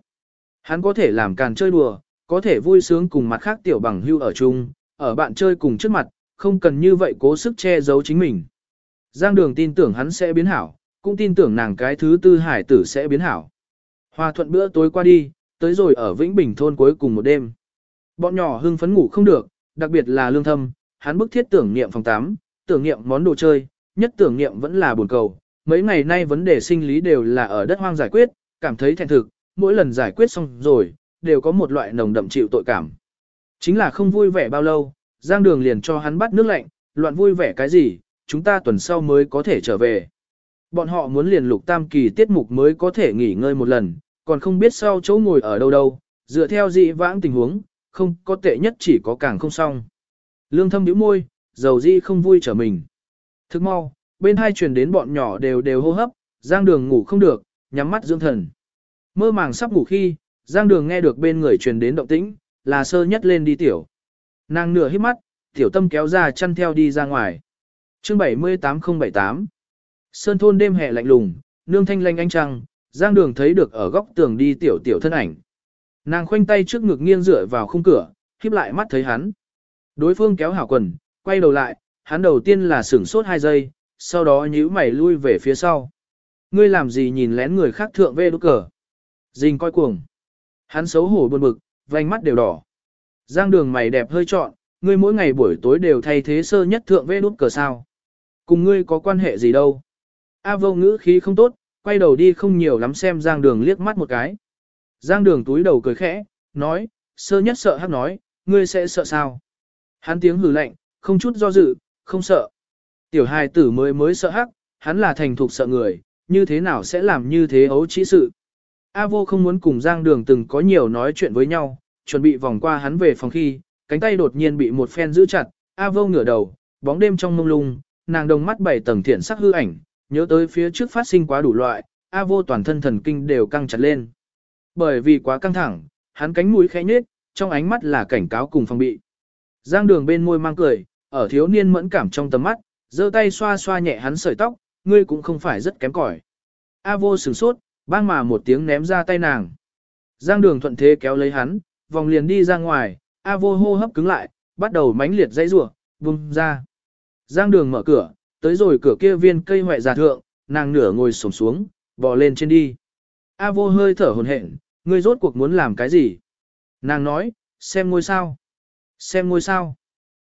Hắn có thể làm càn chơi đùa, có thể vui sướng cùng mặt khác tiểu bằng hưu ở chung, ở bạn chơi cùng trước mặt, không cần như vậy cố sức che giấu chính mình. Giang đường tin tưởng hắn sẽ biến hảo, cũng tin tưởng nàng cái thứ tư hải tử sẽ biến hảo. Hòa thuận bữa tối qua đi, tới rồi ở Vĩnh Bình thôn cuối cùng một đêm. Bọn nhỏ hưng phấn ngủ không được, đặc biệt là lương thâm, hắn bức thiết tưởng niệm phòng 8, tưởng niệm món đồ chơi, nhất tưởng niệm vẫn là buồn cầu. Mấy ngày nay vấn đề sinh lý đều là ở đất hoang giải quyết, cảm thấy thẹn thực, mỗi lần giải quyết xong rồi, đều có một loại nồng đậm chịu tội cảm. Chính là không vui vẻ bao lâu, Giang Đường liền cho hắn bắt nước lạnh, loạn vui vẻ cái gì, chúng ta tuần sau mới có thể trở về. Bọn họ muốn liền lục tam kỳ tiết mục mới có thể nghỉ ngơi một lần, còn không biết sau chỗ ngồi ở đâu đâu, dựa theo dị vãng tình huống, không có tệ nhất chỉ có càng không xong. Lương thâm nhíu môi, dầu di không vui trở mình. Thức mau, bên hai truyền đến bọn nhỏ đều đều hô hấp, giang đường ngủ không được, nhắm mắt dưỡng thần. Mơ màng sắp ngủ khi, giang đường nghe được bên người truyền đến động tĩnh, là sơ nhất lên đi tiểu. Nàng nửa hít mắt, tiểu tâm kéo ra chăn theo đi ra ngoài. chương 78078 Sơn thôn đêm hè lạnh lùng, nương thanh lanh anh trăng, giang đường thấy được ở góc tường đi tiểu tiểu thân ảnh. Nàng khoanh tay trước ngực nghiêng dựa vào khung cửa, khép lại mắt thấy hắn. Đối phương kéo hảo quần, quay đầu lại, hắn đầu tiên là sửng sốt hai giây, sau đó nhíu mày lui về phía sau. Ngươi làm gì nhìn lén người khác thượng về đốt cờ? Dình coi cuồng. Hắn xấu hổ buồn bực, vành mắt đều đỏ. Giang đường mày đẹp hơi trọn, ngươi mỗi ngày buổi tối đều thay thế sơ nhất thượng vê đốt cờ sao. Cùng ngươi có quan hệ gì đâu. A vô ngữ khí không tốt, quay đầu đi không nhiều lắm xem Giang đường liếc mắt một cái. Giang đường túi đầu cười khẽ, nói, sơ nhất sợ hắc nói, ngươi sẽ sợ sao? Hắn tiếng hử lạnh, không chút do dự, không sợ. Tiểu hài tử mới mới sợ hắc, hắn là thành thục sợ người, như thế nào sẽ làm như thế ấu trĩ sự. A vô không muốn cùng Giang đường từng có nhiều nói chuyện với nhau, chuẩn bị vòng qua hắn về phòng khi, cánh tay đột nhiên bị một phen giữ chặt, A vô ngửa đầu, bóng đêm trong mông lung, nàng đồng mắt bảy tầng thiện sắc hư ảnh, nhớ tới phía trước phát sinh quá đủ loại, A vô toàn thân thần kinh đều căng chặt lên. Bởi vì quá căng thẳng, hắn cánh mũi khẽ nhếch, trong ánh mắt là cảnh cáo cùng phòng bị. Giang đường bên môi mang cười, ở thiếu niên mẫn cảm trong tầm mắt, giơ tay xoa xoa nhẹ hắn sợi tóc, ngươi cũng không phải rất kém cỏi. A vô sửng sốt, bang mà một tiếng ném ra tay nàng. Giang đường thuận thế kéo lấy hắn, vòng liền đi ra ngoài, A vô hô hấp cứng lại, bắt đầu mãnh liệt dãy rủa, vùng ra. Giang đường mở cửa, tới rồi cửa kia viên cây hoại giả thượng, nàng nửa ngồi sổm xuống, bò lên trên đi. A vô hơi thở hồn hển, ngươi rốt cuộc muốn làm cái gì? Nàng nói, xem ngôi sao. Xem ngôi sao.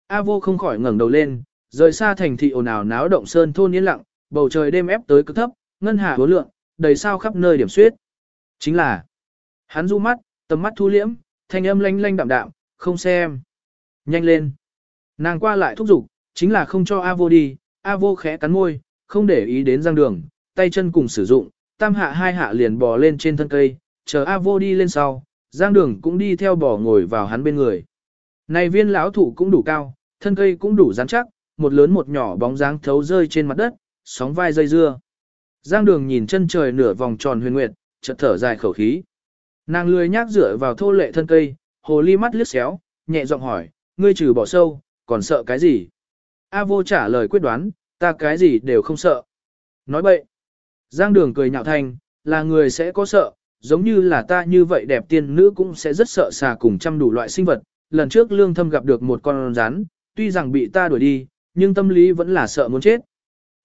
A vô không khỏi ngẩng đầu lên, rời xa thành thị ồn ào náo động sơn thôn yên lặng, bầu trời đêm ép tới cực thấp, ngân hà hố lượng, đầy sao khắp nơi điểm suyết. Chính là, hắn du mắt, tầm mắt thu liễm, thanh âm lanh lanh đạm đạm, không xem. Nhanh lên. Nàng qua lại thúc giục, chính là không cho A vô đi, A vô khẽ cắn môi, không để ý đến giang đường, tay chân cùng sử dụng, tam hạ hai hạ liền bò lên trên thân cây, chờ A vô đi lên sau, giang đường cũng đi theo bò ngồi vào hắn bên người. Này viên lão thụ cũng đủ cao, thân cây cũng đủ rắn chắc, một lớn một nhỏ bóng dáng thấu rơi trên mặt đất, sóng vai dây dưa. Giang đường nhìn chân trời nửa vòng tròn huyền nguyệt, chợt thở dài khẩu khí. Nàng lười nhác dựa vào thô lệ thân cây, hồ ly mắt liếc xéo, nhẹ giọng hỏi, ngươi trừ bỏ sâu, còn sợ cái gì? A vô trả lời quyết đoán, ta cái gì đều không sợ. Nói bậy. Giang đường cười nhạo thành: là người sẽ có sợ, giống như là ta như vậy đẹp tiên nữ cũng sẽ rất sợ xà cùng trăm đủ loại sinh vật. Lần trước lương thâm gặp được một con rắn, tuy rằng bị ta đuổi đi, nhưng tâm lý vẫn là sợ muốn chết.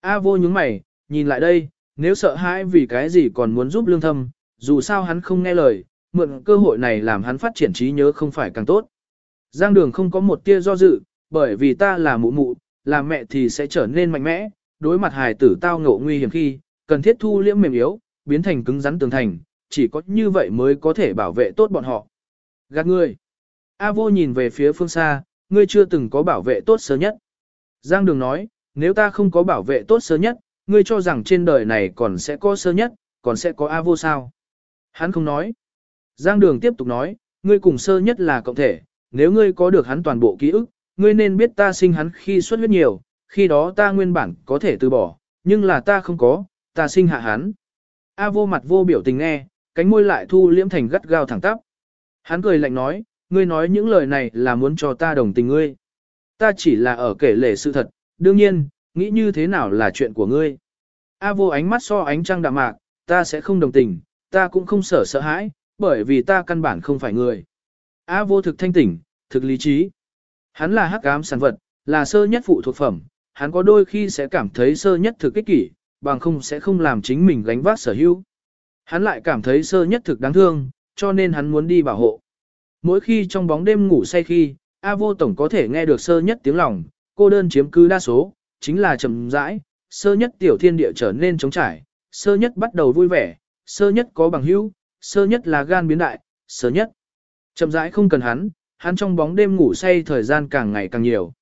A vô nhúng mày, nhìn lại đây, nếu sợ hãi vì cái gì còn muốn giúp lương thâm, dù sao hắn không nghe lời, mượn cơ hội này làm hắn phát triển trí nhớ không phải càng tốt. Giang đường không có một tia do dự, bởi vì ta là mụ mụ, là mẹ thì sẽ trở nên mạnh mẽ, đối mặt hài tử tao ngộ nguy hiểm khi, cần thiết thu liễm mềm yếu, biến thành cứng rắn tường thành, chỉ có như vậy mới có thể bảo vệ tốt bọn họ. Gạt ngươi. A vô nhìn về phía phương xa, ngươi chưa từng có bảo vệ tốt sớm nhất. Giang đường nói, nếu ta không có bảo vệ tốt sơ nhất, ngươi cho rằng trên đời này còn sẽ có sơ nhất, còn sẽ có A vô sao. Hắn không nói. Giang đường tiếp tục nói, ngươi cùng sơ nhất là cộng thể, nếu ngươi có được hắn toàn bộ ký ức, ngươi nên biết ta sinh hắn khi xuất huyết nhiều, khi đó ta nguyên bản có thể từ bỏ, nhưng là ta không có, ta sinh hạ hắn. A vô mặt vô biểu tình nghe, cánh môi lại thu liễm thành gắt gao thẳng tắp. Hắn cười lạnh nói, ngươi nói những lời này là muốn cho ta đồng tình ngươi. Ta chỉ là ở kể lể sự thật, đương nhiên, nghĩ như thế nào là chuyện của ngươi. A vô ánh mắt so ánh trăng đạm mạc, ta sẽ không đồng tình, ta cũng không sợ sợ hãi, bởi vì ta căn bản không phải người. A vô thực thanh tỉnh, thực lý trí. Hắn là hắc ám sản vật, là sơ nhất phụ thuộc phẩm, hắn có đôi khi sẽ cảm thấy sơ nhất thực kích kỷ, bằng không sẽ không làm chính mình gánh vác sở hữu. Hắn lại cảm thấy sơ nhất thực đáng thương, cho nên hắn muốn đi bảo hộ. Mỗi khi trong bóng đêm ngủ say khi, A vô tổng có thể nghe được sơ nhất tiếng lòng, cô đơn chiếm cứ đa số, chính là trầm rãi, sơ nhất tiểu thiên địa trở nên trống trải, sơ nhất bắt đầu vui vẻ, sơ nhất có bằng hữu, sơ nhất là gan biến đại, sơ nhất. trầm rãi không cần hắn, hắn trong bóng đêm ngủ say thời gian càng ngày càng nhiều.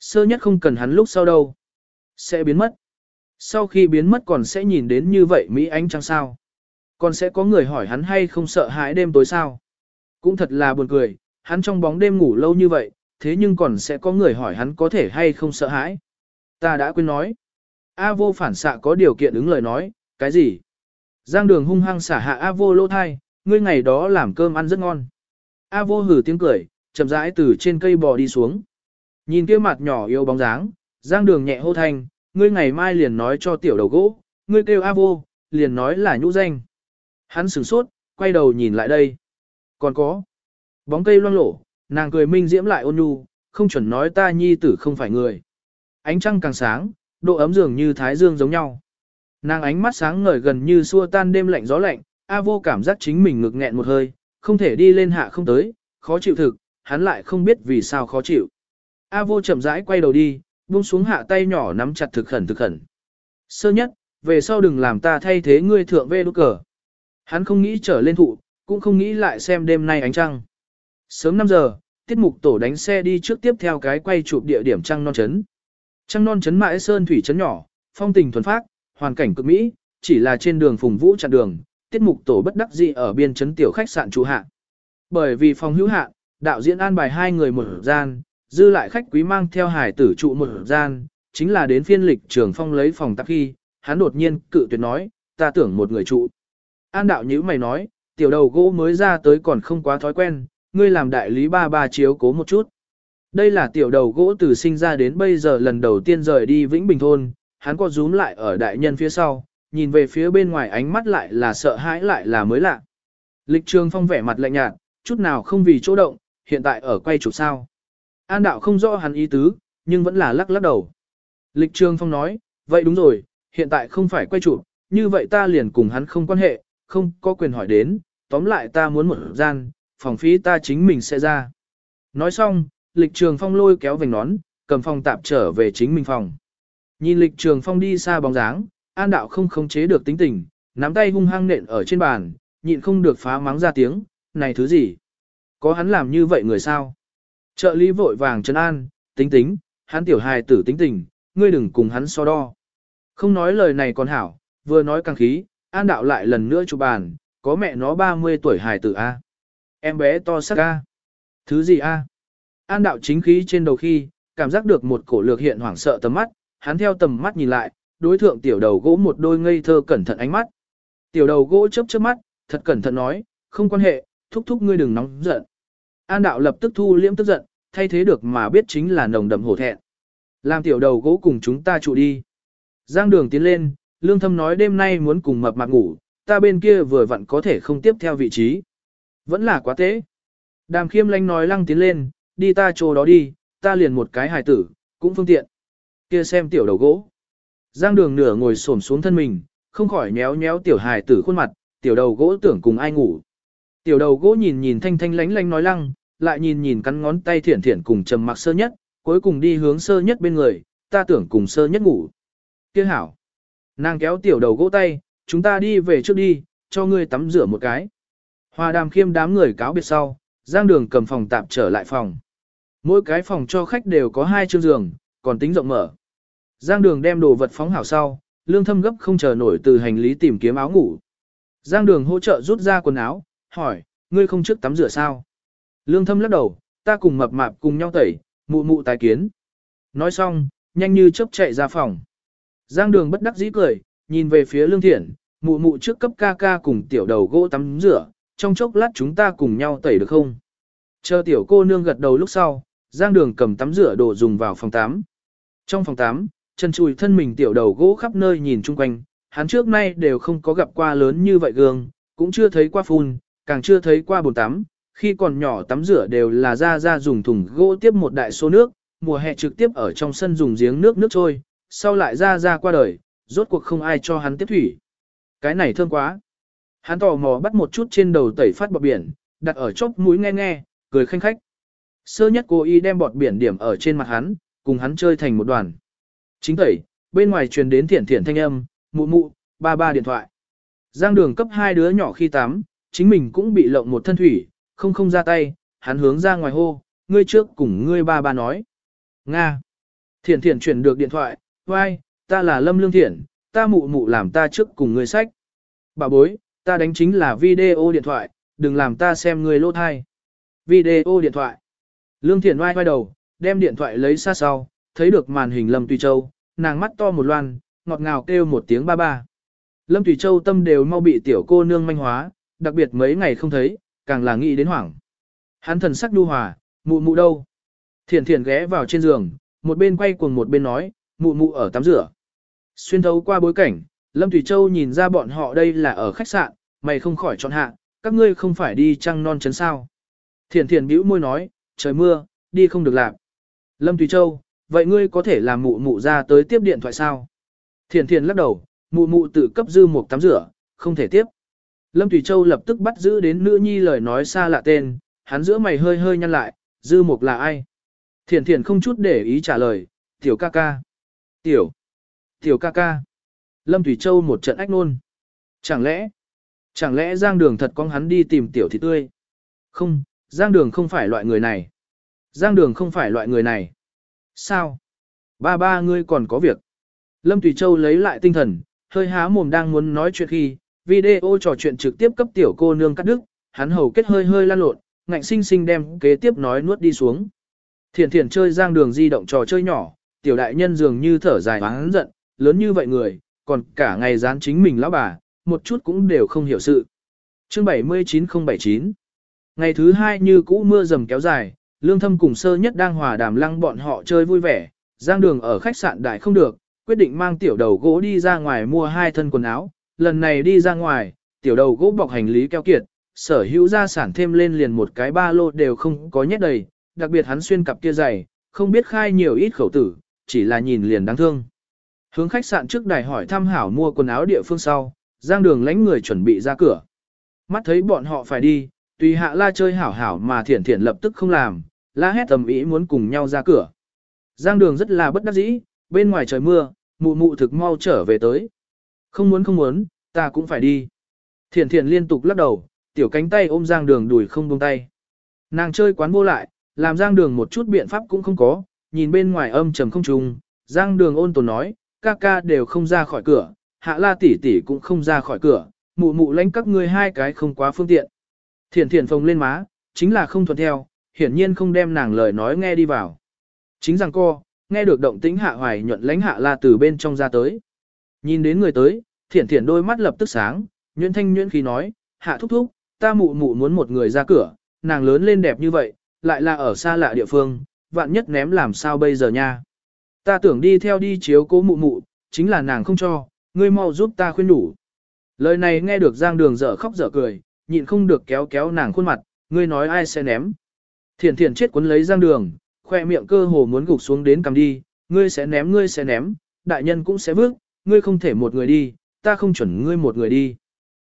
Sơ nhất không cần hắn lúc sau đâu. Sẽ biến mất. Sau khi biến mất còn sẽ nhìn đến như vậy Mỹ Ánh trăng sao. Còn sẽ có người hỏi hắn hay không sợ hãi đêm tối sao. Cũng thật là buồn cười, hắn trong bóng đêm ngủ lâu như vậy, thế nhưng còn sẽ có người hỏi hắn có thể hay không sợ hãi. Ta đã quên nói. A vô phản xạ có điều kiện ứng lời nói, cái gì? Giang đường hung hăng xả hạ A vô lô thai, ngươi ngày đó làm cơm ăn rất ngon. A vô hử tiếng cười, chậm rãi từ trên cây bò đi xuống. Nhìn kia mặt nhỏ yêu bóng dáng, giang đường nhẹ hô thanh, ngươi ngày mai liền nói cho tiểu đầu gỗ, ngươi kêu A vô, liền nói là nhũ danh. Hắn sửng sốt, quay đầu nhìn lại đây. Còn có. Bóng cây loang lổ, nàng cười minh diễm lại ôn nhu, không chuẩn nói ta nhi tử không phải người. Ánh trăng càng sáng, độ ấm dường như thái dương giống nhau. Nàng ánh mắt sáng ngời gần như xua tan đêm lạnh gió lạnh, A vô cảm giác chính mình ngực nghẹn một hơi, không thể đi lên hạ không tới, khó chịu thực, hắn lại không biết vì sao khó chịu. A vô chậm rãi quay đầu đi, buông xuống hạ tay nhỏ nắm chặt thực khẩn thực khẩn. Sơ nhất, về sau đừng làm ta thay thế ngươi thượng vê đốt cờ. Hắn không nghĩ trở lên thụ, cũng không nghĩ lại xem đêm nay ánh trăng. Sớm 5 giờ, tiết mục tổ đánh xe đi trước tiếp theo cái quay chụp địa điểm trăng non chấn. Trăng non chấn mãi sơn thủy chấn nhỏ, phong tình thuần phác, hoàn cảnh cực mỹ, chỉ là trên đường phùng vũ chặn đường, tiết mục tổ bất đắc dĩ ở biên chấn tiểu khách sạn chủ hạ. Bởi vì phòng hữu hạ, đạo diễn an bài hai người một gian, dư lại khách quý mang theo hải tử trụ một gian, chính là đến phiên lịch trường phong lấy phòng tạp khi, hắn đột nhiên cự tuyệt nói, ta tưởng một người trụ. An đạo nhữ mày nói, tiểu đầu gỗ mới ra tới còn không quá thói quen, ngươi làm đại lý ba ba chiếu cố một chút. Đây là tiểu đầu gỗ từ sinh ra đến bây giờ lần đầu tiên rời đi Vĩnh Bình Thôn, hắn có rúm lại ở đại nhân phía sau, nhìn về phía bên ngoài ánh mắt lại là sợ hãi lại là mới lạ. Lịch trường phong vẻ mặt lạnh nhạt, chút nào không vì chỗ động, hiện tại ở quay chụp sao. An đạo không rõ hắn ý tứ, nhưng vẫn là lắc lắc đầu. Lịch trường phong nói, vậy đúng rồi, hiện tại không phải quay chụp, như vậy ta liền cùng hắn không quan hệ, không có quyền hỏi đến, tóm lại ta muốn một gian, phòng phí ta chính mình sẽ ra. Nói xong, lịch trường phong lôi kéo vành nón, cầm phòng tạp trở về chính mình phòng. Nhìn lịch trường phong đi xa bóng dáng, an đạo không khống chế được tính tình, nắm tay hung hăng nện ở trên bàn, nhịn không được phá mắng ra tiếng, này thứ gì? Có hắn làm như vậy người sao? Trợ lý vội vàng trấn an, tính tính, hắn tiểu hài tử tính tình, ngươi đừng cùng hắn so đo. Không nói lời này còn hảo, vừa nói càng khí, an đạo lại lần nữa chụp bàn, có mẹ nó 30 tuổi hài tử A. Em bé to sắc A. Thứ gì A? An đạo chính khí trên đầu khi, cảm giác được một cổ lược hiện hoảng sợ tầm mắt, hắn theo tầm mắt nhìn lại, đối thượng tiểu đầu gỗ một đôi ngây thơ cẩn thận ánh mắt. Tiểu đầu gỗ chớp chớp mắt, thật cẩn thận nói, không quan hệ, thúc thúc ngươi đừng nóng giận. An đạo lập tức thu liễm tức giận, thay thế được mà biết chính là nồng đậm hổ thẹn. Làm tiểu đầu gỗ cùng chúng ta trụ đi. Giang đường tiến lên, lương thâm nói đêm nay muốn cùng mập mạp ngủ, ta bên kia vừa vặn có thể không tiếp theo vị trí. Vẫn là quá tế. Đàm khiêm lanh nói lăng tiến lên, đi ta chỗ đó đi, ta liền một cái hài tử, cũng phương tiện. Kia xem tiểu đầu gỗ. Giang đường nửa ngồi xổm xuống thân mình, không khỏi nhéo nhéo tiểu hài tử khuôn mặt, tiểu đầu gỗ tưởng cùng ai ngủ. Tiểu đầu gỗ nhìn nhìn thanh thanh lánh lánh nói lăng, lại nhìn nhìn cắn ngón tay thiển thiển cùng trầm mặc sơ nhất, cuối cùng đi hướng sơ nhất bên người, ta tưởng cùng sơ nhất ngủ. Kia hảo. Nàng kéo tiểu đầu gỗ tay, chúng ta đi về trước đi, cho ngươi tắm rửa một cái. Hoa đàm khiêm đám người cáo biệt sau, giang đường cầm phòng tạm trở lại phòng. Mỗi cái phòng cho khách đều có hai chương giường, còn tính rộng mở. Giang đường đem đồ vật phóng hảo sau, lương thâm gấp không chờ nổi từ hành lý tìm kiếm áo ngủ. Giang đường hỗ trợ rút ra quần áo, hỏi, ngươi không trước tắm rửa sao? Lương thâm lắc đầu, ta cùng mập mạp cùng nhau tẩy, mụ mụ tài kiến. Nói xong, nhanh như chớp chạy ra phòng. Giang đường bất đắc dĩ cười, nhìn về phía lương thiện, mụ mụ trước cấp ca ca cùng tiểu đầu gỗ tắm rửa, trong chốc lát chúng ta cùng nhau tẩy được không? Chờ tiểu cô nương gật đầu lúc sau, Giang đường cầm tắm rửa đồ dùng vào phòng 8. Trong phòng 8, chân chùi thân mình tiểu đầu gỗ khắp nơi nhìn chung quanh, hắn trước nay đều không có gặp qua lớn như vậy gương, cũng chưa thấy qua phun, càng chưa thấy qua bồn tắm, khi còn nhỏ tắm rửa đều là ra ra dùng thùng gỗ tiếp một đại số nước, mùa hè trực tiếp ở trong sân dùng giếng nước nước trôi, sau lại ra ra qua đời, rốt cuộc không ai cho hắn tiếp thủy. Cái này thương quá. Hắn tò mò bắt một chút trên đầu tẩy phát bọt biển, đặt ở chóp mũi nghe nghe, cười khanh khách. Sơ nhất cô y đem bọt biển điểm ở trên mặt hắn, cùng hắn chơi thành một đoàn. Chính tẩy, bên ngoài truyền đến thiển thiển thanh âm, mụ mụ, ba ba điện thoại. Giang đường cấp hai đứa nhỏ khi tắm, chính mình cũng bị lộng một thân thủy, không không ra tay, hắn hướng ra ngoài hô, ngươi trước cùng ngươi ba ba nói. Nga. Thiển thiển chuyển được điện thoại, vai, ta là Lâm Lương Thiển, ta mụ mụ làm ta trước cùng ngươi sách. Bà bối, ta đánh chính là video điện thoại, đừng làm ta xem người lỗ thai. Video điện thoại. Lương Thiển oai quay đầu, đem điện thoại lấy xa sau, thấy được màn hình Lâm Tùy Châu, nàng mắt to một loan, ngọt ngào kêu một tiếng ba ba. Lâm Tùy Châu tâm đều mau bị tiểu cô nương manh hóa, đặc biệt mấy ngày không thấy, càng là nghĩ đến hoảng. Hắn thần sắc đu hòa, mụ mụ đâu? Thiển thiển ghé vào trên giường, một bên quay cuồng một bên nói, mụ mụ ở tắm rửa. Xuyên thấu qua bối cảnh, Lâm Thủy Châu nhìn ra bọn họ đây là ở khách sạn, mày không khỏi chọn hạ, các ngươi không phải đi trăng non chấn sao. Thiển thiển bĩu môi nói, trời mưa, đi không được làm. Lâm Thủy Châu, vậy ngươi có thể làm mụ mụ ra tới tiếp điện thoại sao? Thiển thiển lắc đầu, mụ mụ tự cấp dư một tắm rửa, không thể tiếp. Lâm Thủy Châu lập tức bắt giữ đến nữ nhi lời nói xa lạ tên, hắn giữa mày hơi hơi nhăn lại, dư mục là ai? Thiển thiển không chút để ý trả lời, tiểu ca ca. Tiểu, tiểu ca ca. Lâm Thủy Châu một trận ách nôn. Chẳng lẽ, chẳng lẽ Giang Đường thật con hắn đi tìm tiểu thị tươi? Không, Giang Đường không phải loại người này. Giang Đường không phải loại người này. Sao? Ba ba ngươi còn có việc. Lâm Thủy Châu lấy lại tinh thần, hơi há mồm đang muốn nói chuyện khi, video trò chuyện trực tiếp cấp tiểu cô nương cắt đứt, hắn hầu kết hơi hơi lan lộn, ngạnh sinh sinh đem kế tiếp nói nuốt đi xuống. Thiển Thiển chơi giang đường di động trò chơi nhỏ, tiểu đại nhân dường như thở dài hắn giận, lớn như vậy người, còn cả ngày dán chính mình lão bà, một chút cũng đều không hiểu sự. Chương 79079 Ngày thứ hai như cũ mưa dầm kéo dài, lương thâm cùng sơ nhất đang hòa đàm lăng bọn họ chơi vui vẻ, giang đường ở khách sạn đại không được, quyết định mang tiểu đầu gỗ đi ra ngoài mua hai thân quần áo, lần này đi ra ngoài, tiểu đầu gỗ bọc hành lý keo kiệt, sở hữu gia sản thêm lên liền một cái ba lô đều không có nhét đầy, đặc biệt hắn xuyên cặp kia dày, không biết khai nhiều ít khẩu tử, chỉ là nhìn liền đáng thương. Hướng khách sạn trước đài hỏi thăm hảo mua quần áo địa phương sau, giang đường lánh người chuẩn bị ra cửa. Mắt thấy bọn họ phải đi, tùy hạ la chơi hảo hảo mà thiển thiển lập tức không làm, la hét tầm ý muốn cùng nhau ra cửa. Giang đường rất là bất đắc dĩ, bên ngoài trời mưa, mụ mụ thực mau trở về tới. Không muốn không muốn, ta cũng phải đi. Thiển thiển liên tục lắc đầu, tiểu cánh tay ôm giang đường đùi không buông tay. Nàng chơi quán vô lại, làm giang đường một chút biện pháp cũng không có, nhìn bên ngoài âm trầm không trùng, giang đường ôn tồn nói, ca ca đều không ra khỏi cửa, hạ la tỷ tỷ cũng không ra khỏi cửa, mụ mụ lãnh các ngươi hai cái không quá phương tiện. Thiển thiển phồng lên má, chính là không thuận theo, hiển nhiên không đem nàng lời nói nghe đi vào. Chính rằng co, nghe được động tĩnh hạ hoài nhuận lãnh hạ la từ bên trong ra tới. Nhìn đến người tới, thiển thiển đôi mắt lập tức sáng, nhuyễn thanh nhuyễn khí nói, hạ thúc thúc, ta mụ mụ muốn một người ra cửa, nàng lớn lên đẹp như vậy, lại là ở xa lạ địa phương, vạn nhất ném làm sao bây giờ nha. Ta tưởng đi theo đi chiếu cố mụ mụ, chính là nàng không cho, ngươi mau giúp ta khuyên đủ. Lời này nghe được Giang Đường dở khóc dở cười, nhịn không được kéo kéo nàng khuôn mặt, ngươi nói ai sẽ ném. Thiển thiển chết cuốn lấy Giang Đường, khoe miệng cơ hồ muốn gục xuống đến cầm đi, ngươi sẽ ném ngươi sẽ ném, đại nhân cũng sẽ vước, ngươi không thể một người đi, ta không chuẩn ngươi một người đi.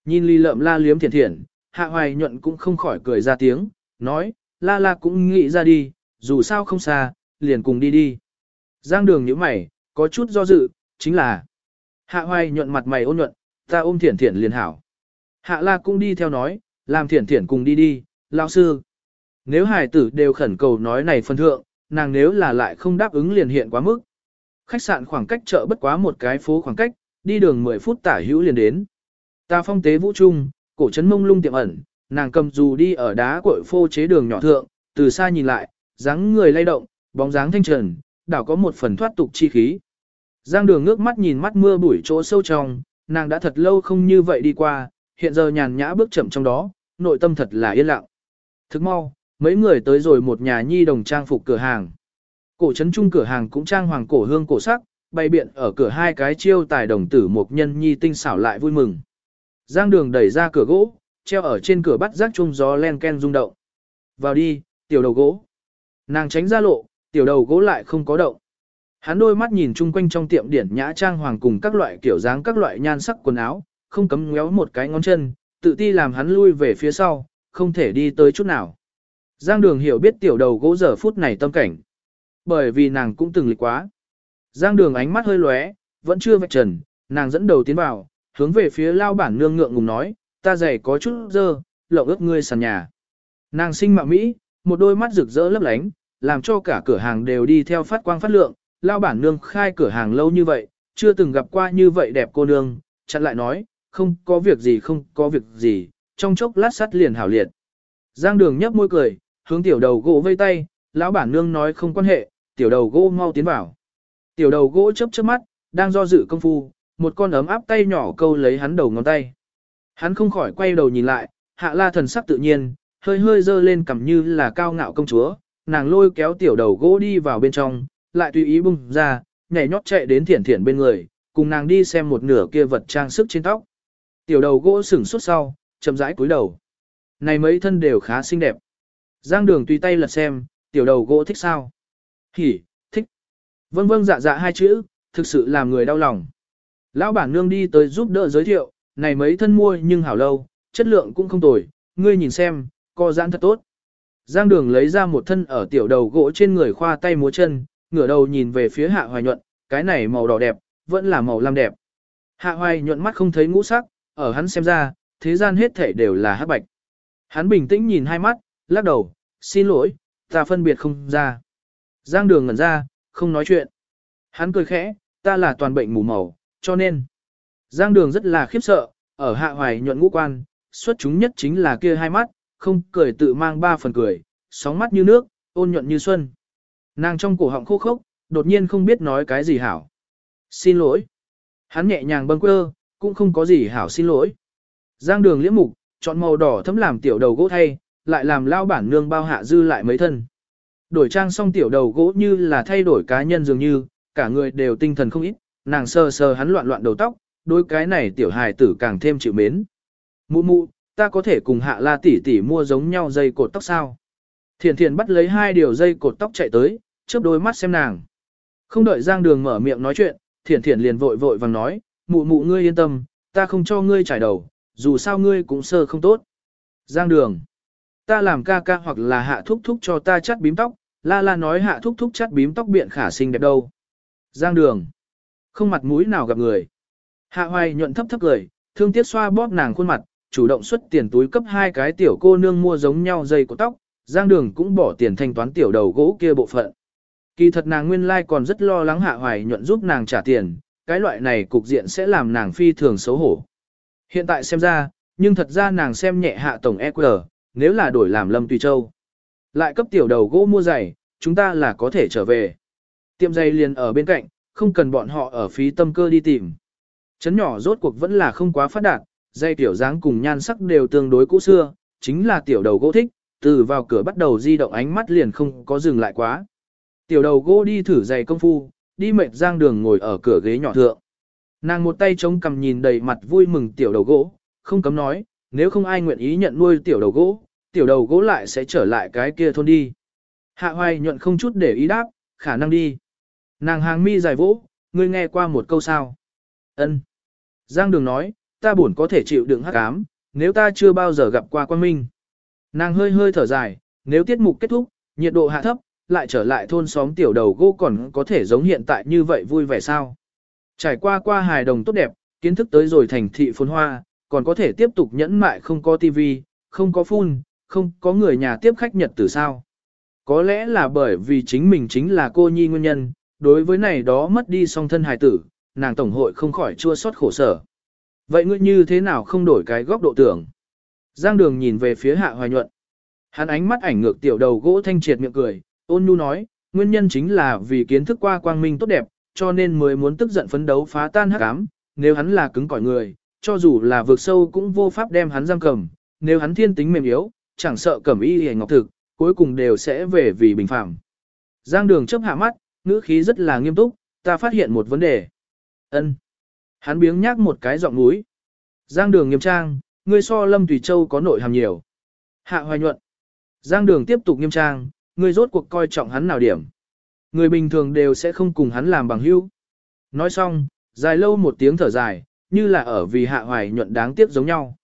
Nhìn ly lợm la liếm thiển thiển, hạ hoài nhuận cũng không khỏi cười ra tiếng, nói, la la cũng nghĩ ra đi, dù sao không xa, liền cùng đi đi. Giang đường nhíu mày, có chút do dự, chính là hạ hoài nhuận mặt mày ôn nhuận, ta ôm thiển thiển liền hảo. Hạ la cũng đi theo nói, làm thiển thiển cùng đi đi, lão sư. Nếu hải tử đều khẩn cầu nói này phân thượng, nàng nếu là lại không đáp ứng liền hiện quá mức. Khách sạn khoảng cách chợ bất quá một cái phố khoảng cách, đi đường 10 phút tả hữu liền đến. Ta phong tế vũ trung, cổ trấn mông lung tiệm ẩn, nàng cầm dù đi ở đá cội phô chế đường nhỏ thượng, từ xa nhìn lại, dáng người lay động, bóng dáng thanh trần, đảo có một phần thoát tục chi khí. Giang đường ngước mắt nhìn mắt mưa bụi chỗ sâu trong, nàng đã thật lâu không như vậy đi qua, hiện giờ nhàn nhã bước chậm trong đó, nội tâm thật là yên lặng. Thức mau, mấy người tới rồi một nhà nhi đồng trang phục cửa hàng. Cổ trấn trung cửa hàng cũng trang hoàng cổ hương cổ sắc, bày biện ở cửa hai cái chiêu tài đồng tử một nhân nhi tinh xảo lại vui mừng. Giang đường đẩy ra cửa gỗ, treo ở trên cửa bắt rác chung gió len ken rung động. Vào đi, tiểu đầu gỗ. Nàng tránh ra lộ, tiểu đầu gỗ lại không có động. Hắn đôi mắt nhìn chung quanh trong tiệm điển nhã trang hoàng cùng các loại kiểu dáng các loại nhan sắc quần áo, không cấm ngéo một cái ngón chân, tự ti làm hắn lui về phía sau, không thể đi tới chút nào. Giang đường hiểu biết tiểu đầu gỗ giờ phút này tâm cảnh. Bởi vì nàng cũng từng lịch quá. Giang đường ánh mắt hơi lóe, vẫn chưa vạch trần, nàng dẫn đầu tiến vào, hướng về phía lao bản nương ngượng ngùng nói, ta giày có chút dơ, lộng ướt ngươi sàn nhà. Nàng sinh mạo Mỹ, một đôi mắt rực rỡ lấp lánh, làm cho cả cửa hàng đều đi theo phát quang phát lượng, lao bản nương khai cửa hàng lâu như vậy, chưa từng gặp qua như vậy đẹp cô nương, chặn lại nói, không có việc gì không có việc gì, trong chốc lát sắt liền hảo liệt. Giang đường nhấp môi cười, hướng tiểu đầu gỗ vây tay, lão bản nương nói không quan hệ, tiểu đầu gỗ mau tiến vào. Tiểu đầu gỗ chớp chớp mắt, đang do dự công phu, một con ấm áp tay nhỏ câu lấy hắn đầu ngón tay. Hắn không khỏi quay đầu nhìn lại, hạ la thần sắc tự nhiên, hơi hơi dơ lên cầm như là cao ngạo công chúa, nàng lôi kéo tiểu đầu gỗ đi vào bên trong, lại tùy ý bung ra, nhảy nhót chạy đến thiển thiển bên người, cùng nàng đi xem một nửa kia vật trang sức trên tóc. Tiểu đầu gỗ sửng suốt sau, chậm rãi cúi đầu. Này mấy thân đều khá xinh đẹp. Giang đường tùy tay lật xem, tiểu đầu gỗ thích sao? Hỉ, thích. Vâng vâng dạ dạ hai chữ, thực sự làm người đau lòng. Lão bản nương đi tới giúp đỡ giới thiệu, này mấy thân mua nhưng hảo lâu, chất lượng cũng không tồi, ngươi nhìn xem, co giãn thật tốt. Giang đường lấy ra một thân ở tiểu đầu gỗ trên người khoa tay múa chân, ngửa đầu nhìn về phía hạ hoài nhuận, cái này màu đỏ đẹp, vẫn là màu lam đẹp. Hạ hoài nhuận mắt không thấy ngũ sắc, ở hắn xem ra, thế gian hết thể đều là hắc bạch. Hắn bình tĩnh nhìn hai mắt, lắc đầu, xin lỗi, ta phân biệt không ra. Giang đường ngẩn ra, không nói chuyện. Hắn cười khẽ, ta là toàn bệnh mù màu, cho nên. Giang đường rất là khiếp sợ, ở hạ hoài nhuận ngũ quan, xuất chúng nhất chính là kia hai mắt, không cười tự mang ba phần cười, sóng mắt như nước, ôn nhuận như xuân. Nàng trong cổ họng khô khốc, đột nhiên không biết nói cái gì hảo. Xin lỗi. Hắn nhẹ nhàng bâng quơ, cũng không có gì hảo xin lỗi. Giang đường liễm mục, chọn màu đỏ thấm làm tiểu đầu gỗ thay, lại làm lao bản nương bao hạ dư lại mấy thân. Đổi trang xong tiểu đầu gỗ như là thay đổi cá nhân dường như, cả người đều tinh thần không ít, nàng sờ sờ hắn loạn loạn đầu tóc, đôi cái này tiểu hài tử càng thêm chịu mến. Mụ mụ, ta có thể cùng hạ la tỷ tỷ mua giống nhau dây cột tóc sao? Thiền thiền bắt lấy hai điều dây cột tóc chạy tới, chớp đôi mắt xem nàng. Không đợi Giang Đường mở miệng nói chuyện, thiền thiền liền vội vội vàng nói, mụ mụ ngươi yên tâm, ta không cho ngươi trải đầu, dù sao ngươi cũng sơ không tốt. Giang Đường, ta làm ca ca hoặc là hạ thúc thúc cho ta chắt bím tóc, la la nói hạ thúc thúc chắt bím tóc biện khả xinh đẹp đâu. Giang Đường, không mặt mũi nào gặp người. Hạ hoài nhuận thấp thấp cười, thương tiếc xoa bóp nàng khuôn mặt, chủ động xuất tiền túi cấp hai cái tiểu cô nương mua giống nhau dây của tóc, Giang Đường cũng bỏ tiền thanh toán tiểu đầu gỗ kia bộ phận. Kỳ thật nàng nguyên lai like còn rất lo lắng hạ hoài nhuận giúp nàng trả tiền, cái loại này cục diện sẽ làm nàng phi thường xấu hổ. Hiện tại xem ra, nhưng thật ra nàng xem nhẹ hạ tổng EQ, nếu là đổi làm Lâm Tùy Châu. Lại cấp tiểu đầu gỗ mua giày, chúng ta là có thể trở về. Tiệm giày liền ở bên cạnh, không cần bọn họ ở phí tâm cơ đi tìm. Chấn nhỏ rốt cuộc vẫn là không quá phát đạt, dây tiểu dáng cùng nhan sắc đều tương đối cũ xưa, chính là tiểu đầu gỗ thích, từ vào cửa bắt đầu di động ánh mắt liền không có dừng lại quá. Tiểu đầu gỗ đi thử giày công phu, đi mệt giang đường ngồi ở cửa ghế nhỏ thượng. Nàng một tay chống cầm nhìn đầy mặt vui mừng tiểu đầu gỗ, không cấm nói, nếu không ai nguyện ý nhận nuôi tiểu đầu gỗ, tiểu đầu gỗ lại sẽ trở lại cái kia thôn đi. Hạ hoài nhuận không chút để ý đáp, khả năng đi. Nàng hàng mi dài vỗ, ngươi nghe qua một câu sao. ân Giang đường nói, ta buồn có thể chịu đựng hắc ám, nếu ta chưa bao giờ gặp qua quan minh. Nàng hơi hơi thở dài, nếu tiết mục kết thúc, nhiệt độ hạ thấp, lại trở lại thôn xóm tiểu đầu gỗ còn có thể giống hiện tại như vậy vui vẻ sao. Trải qua qua hài đồng tốt đẹp, kiến thức tới rồi thành thị phồn hoa, còn có thể tiếp tục nhẫn mại không có tivi, không có phun, không có người nhà tiếp khách nhật từ sao. Có lẽ là bởi vì chính mình chính là cô nhi nguyên nhân, đối với này đó mất đi song thân hài tử, nàng tổng hội không khỏi chua xót khổ sở. Vậy ngươi như thế nào không đổi cái góc độ tưởng? Giang đường nhìn về phía hạ hoài nhuận. Hắn ánh mắt ảnh ngược tiểu đầu gỗ thanh triệt miệng cười, ôn nhu nói, nguyên nhân chính là vì kiến thức qua quang minh tốt đẹp, cho nên mới muốn tức giận phấn đấu phá tan hắc ám. Nếu hắn là cứng cỏi người, cho dù là vượt sâu cũng vô pháp đem hắn giam cầm. Nếu hắn thiên tính mềm yếu, chẳng sợ cẩm y hề ngọc thực, cuối cùng đều sẽ về vì bình phạm. Giang đường chấp hạ mắt, ngữ khí rất là nghiêm túc, ta phát hiện một vấn đề. ân Hắn biếng nhác một cái giọng núi. Giang đường nghiêm trang, ngươi so Lâm Tùy Châu có nội hàm nhiều. Hạ hoài nhuận. Giang đường tiếp tục nghiêm trang, ngươi rốt cuộc coi trọng hắn nào điểm. Người bình thường đều sẽ không cùng hắn làm bằng hữu. Nói xong, dài lâu một tiếng thở dài, như là ở vì hạ hoài nhuận đáng tiếc giống nhau.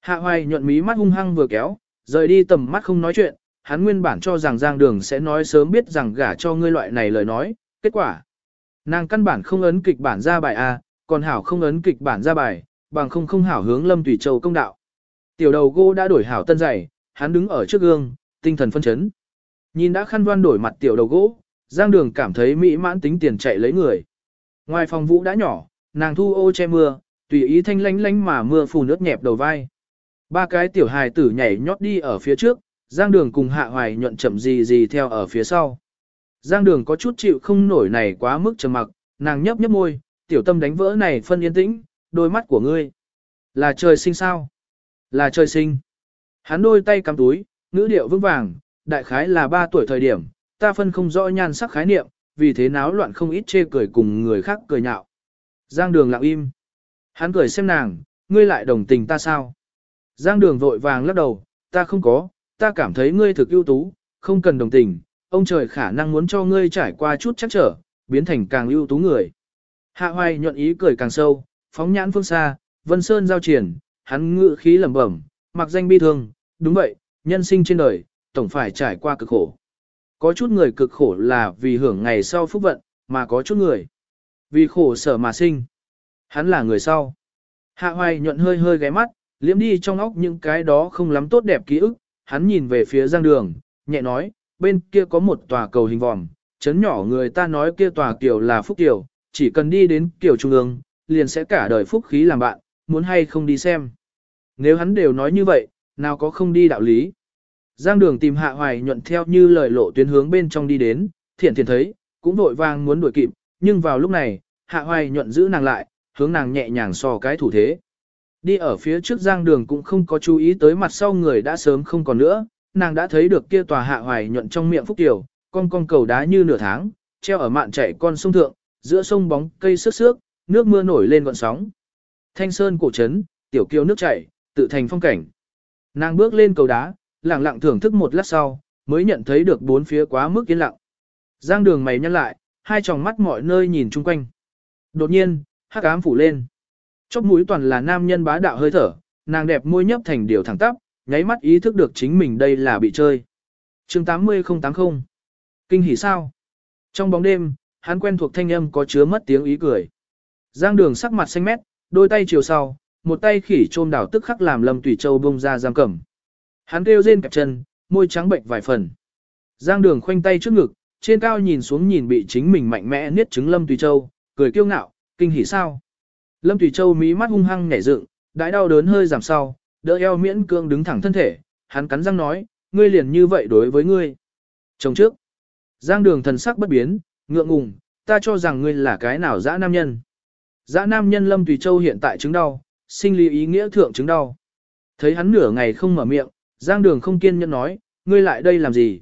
Hạ hoài nhuận mí mắt hung hăng vừa kéo, rời đi tầm mắt không nói chuyện, hắn nguyên bản cho rằng Giang Đường sẽ nói sớm biết rằng gả cho ngươi loại này lời nói, kết quả. Nàng căn bản không ấn kịch bản ra bài A, còn hảo không ấn kịch bản ra bài, bằng không không hảo hướng Lâm Tùy Châu công đạo. Tiểu đầu gỗ đã đổi hảo tân giày, hắn đứng ở trước gương, tinh thần phân chấn. Nhìn đã khăn đoan đổi mặt tiểu đầu gỗ, Giang Đường cảm thấy mỹ mãn tính tiền chạy lấy người. Ngoài phòng vũ đã nhỏ, nàng thu ô che mưa, tùy ý thanh lánh lánh mà mưa phù nước nhẹp đầu vai. Ba cái tiểu hài tử nhảy nhót đi ở phía trước, Giang Đường cùng Hạ Hoài nhuận chậm gì gì theo ở phía sau. Giang Đường có chút chịu không nổi này quá mức trầm mặc, nàng nhấp nhấp môi, tiểu tâm đánh vỡ này phân yên tĩnh, đôi mắt của ngươi. Là trời sinh sao? Là trời sinh. Hắn đôi tay cắm túi, ngữ điệu vững vàng, đại khái là ba tuổi thời điểm, ta phân không rõ nhan sắc khái niệm, vì thế náo loạn không ít chê cười cùng người khác cười nhạo. Giang đường lặng im. Hắn cười xem nàng, ngươi lại đồng tình ta sao? Giang đường vội vàng lắc đầu, ta không có, ta cảm thấy ngươi thực ưu tú, không cần đồng tình, ông trời khả năng muốn cho ngươi trải qua chút chắc trở, biến thành càng ưu tú người. Hạ hoài nhuận ý cười càng sâu, phóng nhãn phương xa, vân sơn giao triển, hắn ngự khí lẩm bẩm, mặc danh bi thương, đúng vậy, nhân sinh trên đời, tổng phải trải qua cực khổ. Có chút người cực khổ là vì hưởng ngày sau phúc vận, mà có chút người vì khổ sở mà sinh. Hắn là người sau. Hạ hoài nhuận hơi hơi ghé mắt, liếm đi trong óc những cái đó không lắm tốt đẹp ký ức, hắn nhìn về phía giang đường, nhẹ nói, bên kia có một tòa cầu hình vòm, chấn nhỏ người ta nói kia tòa kiều là phúc kiều, chỉ cần đi đến kiểu trung ương, liền sẽ cả đời phúc khí làm bạn, muốn hay không đi xem. Nếu hắn đều nói như vậy, nào có không đi đạo lý. Giang đường tìm hạ hoài nhuận theo như lời lộ tuyến hướng bên trong đi đến, thiện thiện thấy, cũng vội vàng muốn đuổi kịp, nhưng vào lúc này, hạ hoài nhuận giữ nàng lại, hướng nàng nhẹ nhàng so cái thủ thế. Đi ở phía trước giang đường cũng không có chú ý tới mặt sau người đã sớm không còn nữa, nàng đã thấy được kia tòa hạ hoài nhuận trong miệng phúc tiểu, con con cầu đá như nửa tháng, treo ở mạn chạy con sông thượng, giữa sông bóng cây sức sước, nước mưa nổi lên gọn sóng. Thanh sơn cổ trấn, tiểu kiều nước chảy, tự thành phong cảnh. Nàng bước lên cầu đá, lặng lặng thưởng thức một lát sau, mới nhận thấy được bốn phía quá mức yên lặng. Giang đường mày nhăn lại, hai tròng mắt mọi nơi nhìn chung quanh. Đột nhiên, hắc ám phủ lên. Chóp mũi toàn là nam nhân bá đạo hơi thở, nàng đẹp môi nhấp thành điều thẳng tắp, nháy mắt ý thức được chính mình đây là bị chơi. chương 80080. Kinh hỉ sao? Trong bóng đêm, hắn quen thuộc thanh âm có chứa mất tiếng ý cười. Giang đường sắc mặt xanh mét, đôi tay chiều sau, một tay khỉ trôm đảo tức khắc làm Lâm Tùy Châu bông ra giam cầm. Hắn kêu rên kẹp chân, môi trắng bệnh vài phần. Giang đường khoanh tay trước ngực, trên cao nhìn xuống nhìn bị chính mình mạnh mẽ niết trứng Lâm Tùy Châu, cười kiêu ngạo, kinh hỉ sao. Lâm Tùy Châu mí mắt hung hăng nhảy dựng, đãi đau đớn hơi giảm sau, đỡ eo miễn cương đứng thẳng thân thể, hắn cắn răng nói, ngươi liền như vậy đối với ngươi. Chồng trước, Giang đường thần sắc bất biến, ngượng ngùng, ta cho rằng ngươi là cái nào dã nam nhân. Dã nam nhân Lâm Tùy Châu hiện tại chứng đau, sinh lý ý nghĩa thượng chứng đau. Thấy hắn nửa ngày không mở miệng, Giang đường không kiên nhẫn nói, ngươi lại đây làm gì?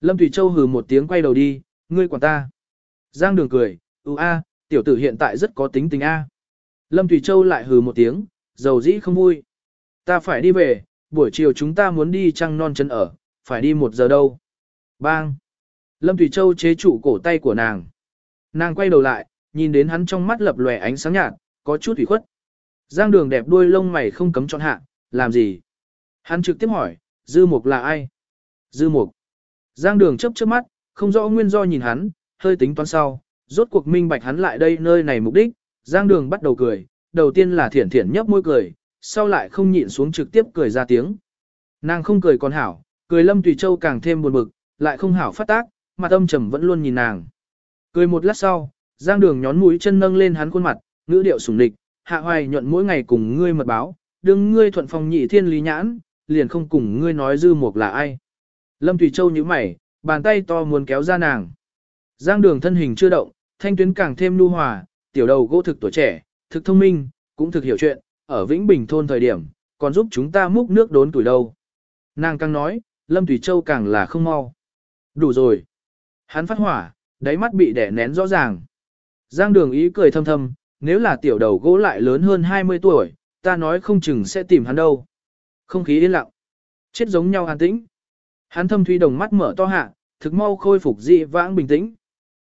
Lâm Tùy Châu hừ một tiếng quay đầu đi, ngươi quản ta. Giang đường cười, ừ a, tiểu tử hiện tại rất có tính tình a. Lâm Tùy Châu lại hừ một tiếng, dầu dĩ không vui. Ta phải đi về, buổi chiều chúng ta muốn đi trăng non chân ở, phải đi một giờ đâu. Bang! Lâm Thủy Châu chế trụ cổ tay của nàng. Nàng quay đầu lại, nhìn đến hắn trong mắt lập lòe ánh sáng nhạt, có chút ủy khuất. Giang đường đẹp đuôi lông mày không cấm chọn hạ, làm gì? Hắn trực tiếp hỏi, Dư Mục là ai? Dư Mục. Giang đường chấp chớp mắt, không rõ nguyên do nhìn hắn, hơi tính toán sau, rốt cuộc minh bạch hắn lại đây nơi này mục đích, Giang đường bắt đầu cười, đầu tiên là thiển thiển nhấp môi cười, sau lại không nhịn xuống trực tiếp cười ra tiếng. Nàng không cười còn hảo, cười Lâm Tùy Châu càng thêm buồn bực, lại không hảo phát tác, mặt âm trầm vẫn luôn nhìn nàng. Cười một lát sau, Giang đường nhón mũi chân nâng lên hắn khuôn mặt, ngữ điệu sủng địch, hạ hoài nhuận mỗi ngày cùng ngươi mật báo, đương ngươi thuận phong nhị thiên lý nhãn, liền không cùng ngươi nói dư mục là ai. Lâm thủy Châu nhíu mày, bàn tay to muốn kéo ra nàng. Giang đường thân hình chưa động, thanh tuyến càng thêm nu hòa, tiểu đầu gỗ thực tuổi trẻ, thực thông minh, cũng thực hiểu chuyện, ở Vĩnh Bình thôn thời điểm, còn giúp chúng ta múc nước đốn tuổi đâu. Nàng càng nói, Lâm Thủy Châu càng là không mau. Đủ rồi. Hắn phát hỏa, đáy mắt bị đẻ nén rõ ràng. Giang đường ý cười thâm thâm, nếu là tiểu đầu gỗ lại lớn hơn 20 tuổi, ta nói không chừng sẽ tìm hắn đâu. Không khí yên lặng. Chết giống nhau an tĩnh. Hắn thâm thủy đồng mắt mở to hạ, thực mau khôi phục dị vãng bình tĩnh.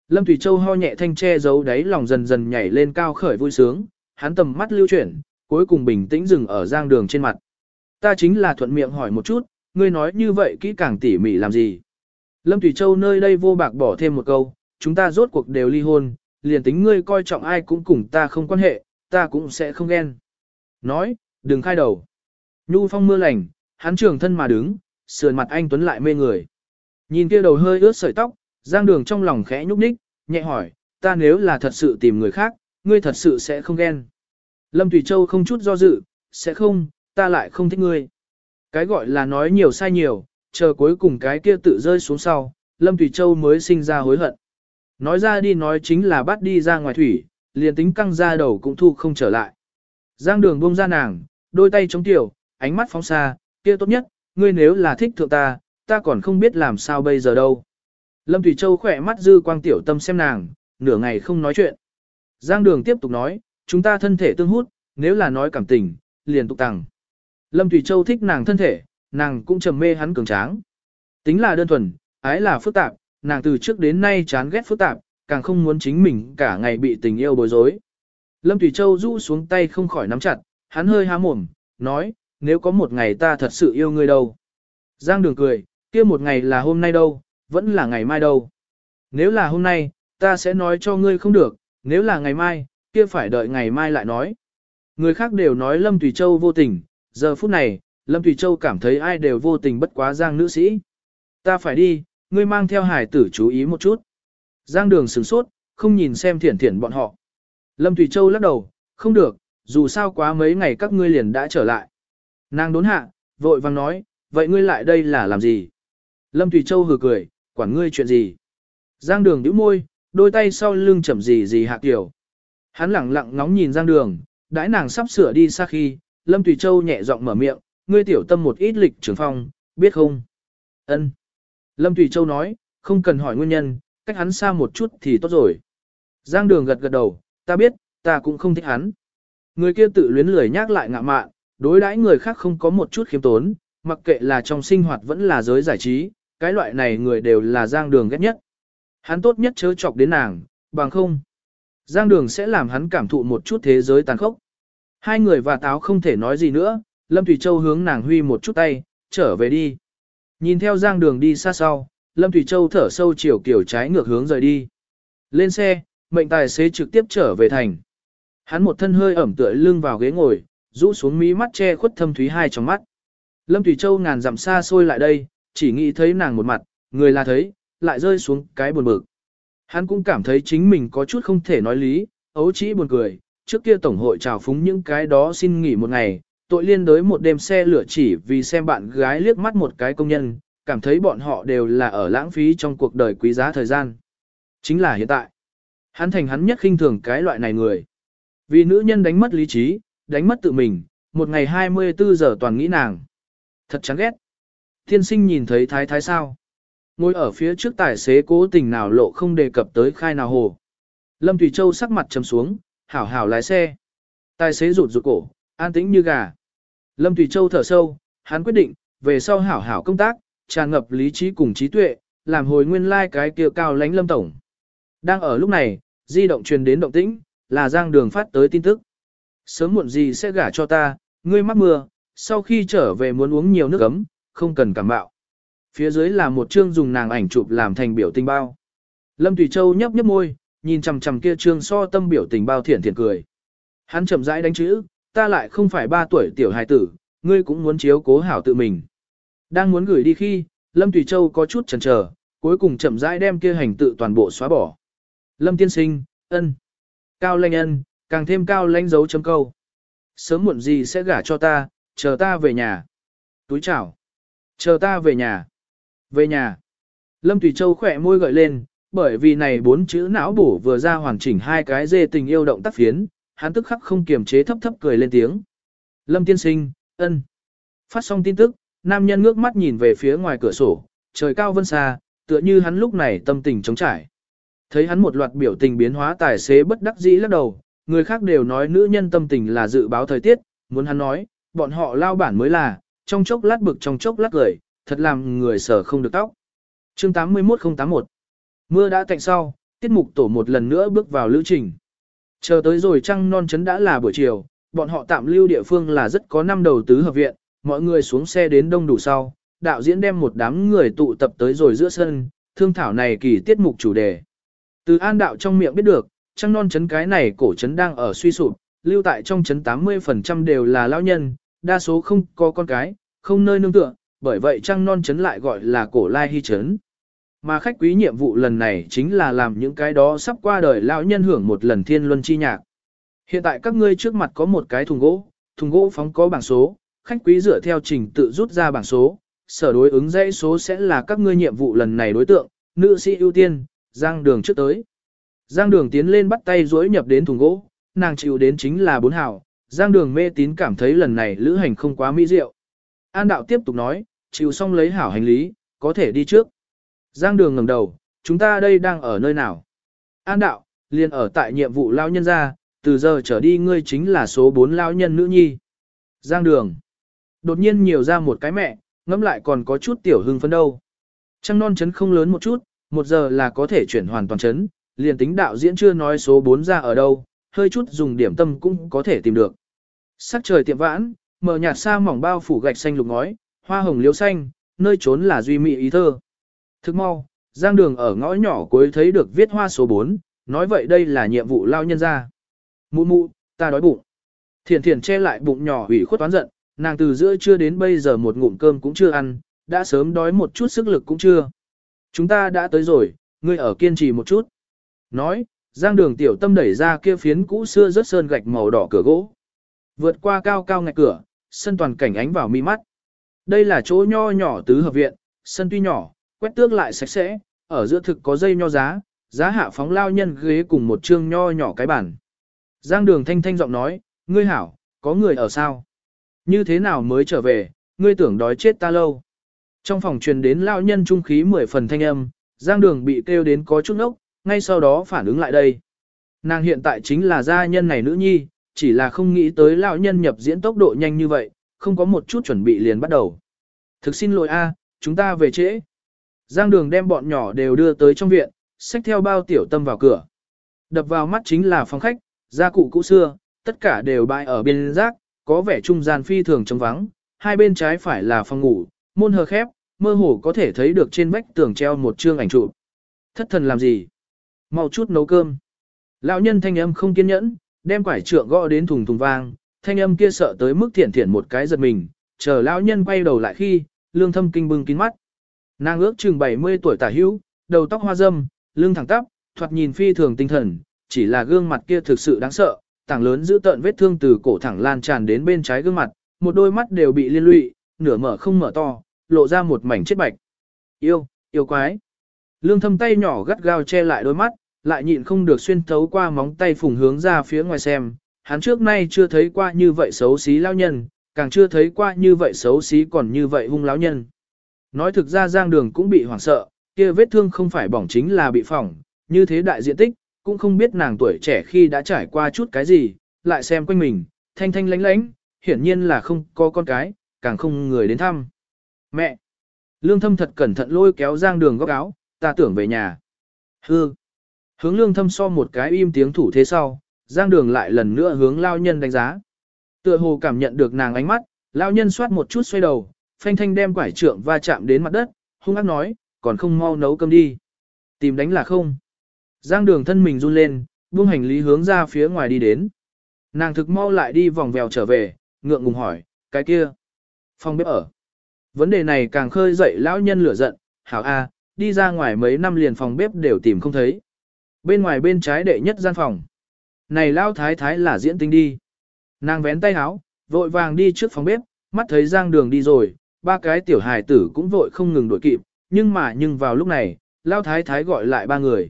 Lâm Thủy Châu ho nhẹ thanh che giấu đáy lòng dần dần nhảy lên cao khởi vui sướng, hắn tầm mắt lưu chuyển, cuối cùng bình tĩnh dừng ở giang đường trên mặt. Ta chính là thuận miệng hỏi một chút, ngươi nói như vậy kỹ càng tỉ mỉ làm gì? Lâm Thủy Châu nơi đây vô bạc bỏ thêm một câu, chúng ta rốt cuộc đều ly hôn, liền tính ngươi coi trọng ai cũng cùng ta không quan hệ, ta cũng sẽ không ghen. Nói, đừng khai đầu. Nhu phong mưa lành, hắn trường thân mà đứng, sườn mặt anh Tuấn lại mê người. Nhìn kia đầu hơi ướt sợi tóc, Giang đường trong lòng khẽ nhúc nhích, nhẹ hỏi, ta nếu là thật sự tìm người khác, ngươi thật sự sẽ không ghen. Lâm Thủy Châu không chút do dự, sẽ không, ta lại không thích ngươi. Cái gọi là nói nhiều sai nhiều, chờ cuối cùng cái kia tự rơi xuống sau, Lâm Thủy Châu mới sinh ra hối hận. Nói ra đi nói chính là bắt đi ra ngoài thủy, liền tính căng ra đầu cũng thu không trở lại. Giang đường buông ra nàng, đôi tay chống tiểu, ánh mắt phóng xa, kia tốt nhất, ngươi nếu là thích thượng ta, ta còn không biết làm sao bây giờ đâu. Lâm Thủy Châu khỏe mắt dư quang tiểu tâm xem nàng, nửa ngày không nói chuyện. Giang Đường tiếp tục nói, chúng ta thân thể tương hút, nếu là nói cảm tình, liền tục tặng. Lâm Thủy Châu thích nàng thân thể, nàng cũng trầm mê hắn cường tráng. Tính là đơn thuần, ái là phức tạp, nàng từ trước đến nay chán ghét phức tạp, càng không muốn chính mình cả ngày bị tình yêu bối rối. Lâm Thủy Châu rũ xuống tay không khỏi nắm chặt, hắn hơi há mồm, nói, nếu có một ngày ta thật sự yêu ngươi đâu. Giang Đường cười, kia một ngày là hôm nay đâu, vẫn là ngày mai đâu. Nếu là hôm nay, ta sẽ nói cho ngươi không được, nếu là ngày mai, kia phải đợi ngày mai lại nói. Người khác đều nói Lâm Thủy Châu vô tình, giờ phút này, Lâm Thủy Châu cảm thấy ai đều vô tình bất quá giang nữ sĩ. Ta phải đi, ngươi mang theo hải tử chú ý một chút. Giang đường sửng sốt, không nhìn xem thiển thiển bọn họ. Lâm Thủy Châu lắc đầu, không được, dù sao quá mấy ngày các ngươi liền đã trở lại. Nàng đốn hạ, vội vang nói, vậy ngươi lại đây là làm gì? Lâm Thủy Châu hừ cười, quản ngươi chuyện gì? Giang đường nhíu môi, đôi tay sau lưng chậm gì gì hạ kiểu. Hắn lẳng lặng ngóng nhìn Giang đường, đãi nàng sắp sửa đi xa khi, Lâm Thủy Châu nhẹ giọng mở miệng, ngươi tiểu tâm một ít lịch trưởng phong, biết không? Ân. Lâm Thủy Châu nói, không cần hỏi nguyên nhân, cách hắn xa một chút thì tốt rồi. Giang đường gật gật đầu, ta biết, ta cũng không thích hắn. Người kia tự luyến lười nhắc lại ngạ mạn, đối đãi người khác không có một chút khiêm tốn, mặc kệ là trong sinh hoạt vẫn là giới giải trí, cái loại này người đều là giang đường ghét nhất. Hắn tốt nhất chớ chọc đến nàng, bằng không. Giang đường sẽ làm hắn cảm thụ một chút thế giới tàn khốc. Hai người và táo không thể nói gì nữa, Lâm Thủy Châu hướng nàng huy một chút tay, trở về đi. Nhìn theo giang đường đi xa sau, Lâm Thủy Châu thở sâu chiều kiểu trái ngược hướng rời đi. Lên xe, mệnh tài xế trực tiếp trở về thành. Hắn một thân hơi ẩm tựa lưng vào ghế ngồi, rũ xuống mí mắt che khuất thâm thúy hai trong mắt. Lâm Thủy Châu ngàn dặm xa xôi lại đây, chỉ nghĩ thấy nàng một mặt, người là thấy, lại rơi xuống cái buồn bực. Hắn cũng cảm thấy chính mình có chút không thể nói lý, ấu chỉ buồn cười, trước kia tổng hội trào phúng những cái đó xin nghỉ một ngày, tội liên đối một đêm xe lửa chỉ vì xem bạn gái liếc mắt một cái công nhân, cảm thấy bọn họ đều là ở lãng phí trong cuộc đời quý giá thời gian. Chính là hiện tại. Hắn thành hắn nhất khinh thường cái loại này người. Vì nữ nhân đánh mất lý trí, đánh mất tự mình, một ngày 24 giờ toàn nghĩ nàng. Thật chán ghét. Thiên sinh nhìn thấy thái thái sao. Ngồi ở phía trước tài xế cố tình nào lộ không đề cập tới khai nào hồ. Lâm Thủy Châu sắc mặt trầm xuống, hảo hảo lái xe. Tài xế rụt rụt cổ, an tĩnh như gà. Lâm Thủy Châu thở sâu, hắn quyết định, về sau hảo hảo công tác, tràn ngập lý trí cùng trí tuệ, làm hồi nguyên lai like cái kia cao lánh Lâm Tổng. Đang ở lúc này, di động truyền đến động tĩnh, là Giang Đường phát tới tin tức. Sớm muộn gì sẽ gả cho ta, ngươi mắc mưa, sau khi trở về muốn uống nhiều nước ấm, không cần cảm bạo. Phía dưới là một chương dùng nàng ảnh chụp làm thành biểu tình bao. Lâm Thủy Châu nhấp nhấp môi, nhìn chằm chằm kia trương so tâm biểu tình bao thiện thiện cười. Hắn chậm rãi đánh chữ, ta lại không phải ba tuổi tiểu hài tử, ngươi cũng muốn chiếu cố hảo tự mình. Đang muốn gửi đi khi, Lâm Thủy Châu có chút chần chờ, cuối cùng chậm rãi đem kia hành tự toàn bộ xóa bỏ. Lâm tiên sinh, ân. Cao lanh ân, càng thêm cao lanh dấu chấm câu. Sớm muộn gì sẽ gả cho ta, chờ ta về nhà. Túi chào. Chờ ta về nhà. Về nhà. Lâm Thủy Châu khỏe môi gợi lên, bởi vì này bốn chữ não bổ vừa ra hoàn chỉnh hai cái dê tình yêu động tác phiến, hắn tức khắc không kiềm chế thấp thấp cười lên tiếng. Lâm tiên sinh, ân. Phát xong tin tức, nam nhân ngước mắt nhìn về phía ngoài cửa sổ, trời cao vân xa, tựa như hắn lúc này tâm tình trống trải. Thấy hắn một loạt biểu tình biến hóa tài xế bất đắc dĩ lắc đầu, người khác đều nói nữ nhân tâm tình là dự báo thời tiết, muốn hắn nói, bọn họ lao bản mới là, trong chốc lát bực trong chốc lát cười, thật làm người sở không được tóc. Chương 81081 Mưa đã tạnh sau, tiết mục tổ một lần nữa bước vào lữ trình. Chờ tới rồi trăng non chấn đã là buổi chiều, bọn họ tạm lưu địa phương là rất có năm đầu tứ hợp viện, mọi người xuống xe đến đông đủ sau, đạo diễn đem một đám người tụ tập tới rồi giữa sân, thương thảo này kỳ tiết mục chủ đề. Từ an đạo trong miệng biết được, trăng non chấn cái này cổ chấn đang ở suy sụp, lưu tại trong chấn 80% đều là lão nhân, đa số không có con cái, không nơi nương tựa, bởi vậy trăng non chấn lại gọi là cổ lai hy chấn. Mà khách quý nhiệm vụ lần này chính là làm những cái đó sắp qua đời lão nhân hưởng một lần thiên luân chi nhạc. Hiện tại các ngươi trước mặt có một cái thùng gỗ, thùng gỗ phóng có bảng số, khách quý dựa theo trình tự rút ra bảng số, sở đối ứng dãy số sẽ là các ngươi nhiệm vụ lần này đối tượng, nữ sĩ ưu tiên, Giang Đường trước tới. Giang Đường tiến lên bắt tay duỗi nhập đến thùng gỗ, nàng chịu đến chính là bốn hảo, Giang Đường mê tín cảm thấy lần này lữ hành không quá mỹ diệu. An đạo tiếp tục nói, chịu xong lấy hảo hành lý, có thể đi trước. Giang Đường ngẩng đầu, chúng ta đây đang ở nơi nào? An đạo, liền ở tại nhiệm vụ lao nhân ra, từ giờ trở đi ngươi chính là số 4 lao nhân nữ nhi. Giang Đường. Đột nhiên nhiều ra một cái mẹ, ngẫm lại còn có chút tiểu hưng phấn đâu. Trăng non chấn không lớn một chút, một giờ là có thể chuyển hoàn toàn chấn, liền tính đạo diễn chưa nói số 4 ra ở đâu, hơi chút dùng điểm tâm cũng có thể tìm được. Sắc trời tiệm vãn, mở nhạt xa mỏng bao phủ gạch xanh lục ngói, hoa hồng liễu xanh, nơi trốn là duy mỹ ý thơ. Thức mau, Giang Đường ở ngõ nhỏ cuối thấy được viết hoa số 4, nói vậy đây là nhiệm vụ lao nhân ra. Mụ mụ, ta đói bụng. Thiển thiển che lại bụng nhỏ ủy khuất toán giận, nàng từ giữa trưa đến bây giờ một ngụm cơm cũng chưa ăn, đã sớm đói một chút sức lực cũng chưa. Chúng ta đã tới rồi, ngươi ở kiên trì một chút. Nói, Giang đường tiểu tâm đẩy ra kia phiến cũ xưa rất sơn gạch màu đỏ cửa gỗ. Vượt qua cao cao ngạch cửa, sân toàn cảnh ánh vào mi mắt. Đây là chỗ nho nhỏ tứ hợp viện, sân tuy nhỏ, quét tước lại sạch sẽ, ở giữa thực có dây nho giá, giá hạ phóng lao nhân ghế cùng một chương nho nhỏ cái bản. Giang đường thanh thanh giọng nói, ngươi hảo, có người ở sao? Như thế nào mới trở về, ngươi tưởng đói chết ta lâu. Trong phòng truyền đến lao nhân trung khí mười phần thanh âm, Giang đường bị kêu đến có chút nốc, ngay sau đó phản ứng lại đây. Nàng hiện tại chính là gia nhân này nữ nhi, chỉ là không nghĩ tới lão nhân nhập diễn tốc độ nhanh như vậy, không có một chút chuẩn bị liền bắt đầu. Thực xin lỗi a, chúng ta về trễ. Giang đường đem bọn nhỏ đều đưa tới trong viện, xách theo bao tiểu tâm vào cửa. Đập vào mắt chính là phòng khách, gia cụ cũ xưa, tất cả đều bại ở bên rác, có vẻ trung gian phi thường trống vắng, hai bên trái phải là phòng ngủ, môn hờ khép, mơ hồ có thể thấy được trên vách tường treo một chương ảnh chụp. Thất thần làm gì? Mau chút nấu cơm. Lão nhân thanh âm không kiên nhẫn, đem quải trượng gõ đến thùng thùng vang, thanh âm kia sợ tới mức thiển thiển một cái giật mình, chờ lão nhân quay đầu lại khi, lương thâm kinh bưng kín mắt. Nàng ước chừng 70 tuổi tả hữu, đầu tóc hoa râm, lưng thẳng tắp, thoạt nhìn phi thường tinh thần, chỉ là gương mặt kia thực sự đáng sợ, tảng lớn giữ tợn vết thương từ cổ thẳng lan tràn đến bên trái gương mặt, một đôi mắt đều bị liên lụy, nửa mở không mở to, lộ ra một mảnh chết bạch. Yêu, yêu quái. Lương thâm tay nhỏ gắt gao che lại đôi mắt, lại nhịn không được xuyên thấu qua móng tay phùng hướng ra phía ngoài xem. Hắn trước nay chưa thấy qua như vậy xấu xí lao nhân, càng chưa thấy qua như vậy xấu xí còn như vậy hung lão nhân. Nói thực ra giang đường cũng bị hoảng sợ, kia vết thương không phải bỏng chính là bị phỏng, như thế đại diện tích, cũng không biết nàng tuổi trẻ khi đã trải qua chút cái gì, lại xem quanh mình, thanh thanh lánh lánh, hiển nhiên là không có con cái, càng không người đến thăm. Mẹ! Lương thâm thật cẩn thận lôi kéo giang đường góc áo, ta tưởng về nhà. Hư! Hướng lương thâm so một cái im tiếng thủ thế sau, giang đường lại lần nữa hướng lao nhân đánh giá. Tựa hồ cảm nhận được nàng ánh mắt, lao nhân soát một chút xoay đầu, phanh thanh đem quải trượng va chạm đến mặt đất, hung ác nói, còn không mau nấu cơm đi. Tìm đánh là không. Giang đường thân mình run lên, buông hành lý hướng ra phía ngoài đi đến. Nàng thực mau lại đi vòng vèo trở về, ngượng ngùng hỏi, cái kia. Phong bếp ở. Vấn đề này càng khơi dậy lão nhân lửa giận, hảo a, đi ra ngoài mấy năm liền phòng bếp đều tìm không thấy. Bên ngoài bên trái đệ nhất gian phòng. Này lão thái thái là diễn tinh đi. Nàng vén tay áo, vội vàng đi trước phòng bếp, mắt thấy giang đường đi rồi, ba cái tiểu hài tử cũng vội không ngừng đuổi kịp, nhưng mà nhưng vào lúc này, lao thái thái gọi lại ba người.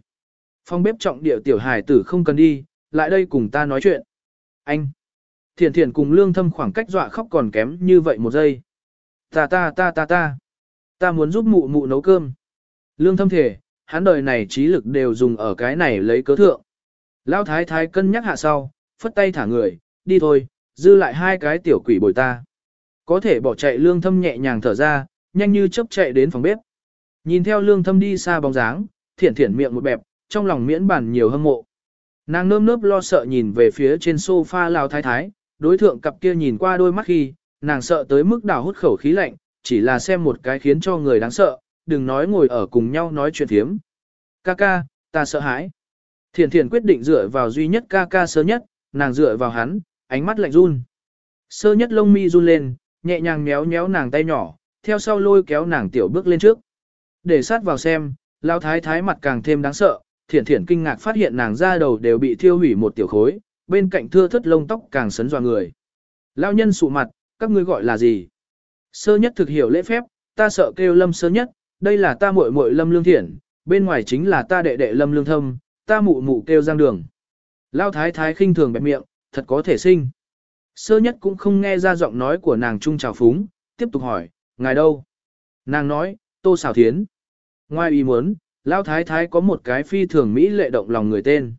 Phòng bếp trọng địa tiểu hài tử không cần đi, lại đây cùng ta nói chuyện. Anh. Thiển thiển cùng lương thâm khoảng cách dọa khóc còn kém như vậy một giây. Ta ta ta ta ta. Ta muốn giúp mụ mụ nấu cơm. Lương thâm thể, hắn đời này trí lực đều dùng ở cái này lấy cớ thượng. lao thái thái cân nhắc hạ sau, phất tay thả người, đi thôi, dư lại hai cái tiểu quỷ bồi ta. Có thể bỏ chạy lương thâm nhẹ nhàng thở ra, nhanh như chớp chạy đến phòng bếp. Nhìn theo lương thâm đi xa bóng dáng, thiển thiển miệng một bẹp, trong lòng miễn bản nhiều hâm mộ. Nàng nơm nớp lo sợ nhìn về phía trên sofa lao thái thái, đối thượng cặp kia nhìn qua đôi mắt khi, nàng sợ tới mức đảo hút khẩu khí lạnh, chỉ là xem một cái khiến cho người đáng sợ, đừng nói ngồi ở cùng nhau nói chuyện thiếm. Ca ca, ta sợ hãi. Thiền thiền quyết định dựa vào duy nhất ca ca sơ nhất, nàng dựa vào hắn, ánh mắt lạnh run. Sơ nhất lông mi run lên, nhẹ nhàng méo méo nàng tay nhỏ, theo sau lôi kéo nàng tiểu bước lên trước. Để sát vào xem, lao thái thái mặt càng thêm đáng sợ, thiển thiển kinh ngạc phát hiện nàng da đầu đều bị thiêu hủy một tiểu khối, bên cạnh thưa thất lông tóc càng sấn dọa người. Lao nhân sụ mặt, các ngươi gọi là gì? Sơ nhất thực hiểu lễ phép, ta sợ kêu lâm sơ nhất, đây là ta muội muội lâm lương thiển, bên ngoài chính là ta đệ đệ lâm lương thâm, ta mụ mụ kêu giang đường. Lao thái thái khinh thường bẹp miệng, thật có thể sinh. Sơ nhất cũng không nghe ra giọng nói của nàng trung trào phúng, tiếp tục hỏi, ngài đâu? Nàng nói, tô xảo thiến. Ngoài ý muốn, Lão thái thái có một cái phi thường Mỹ lệ động lòng người tên.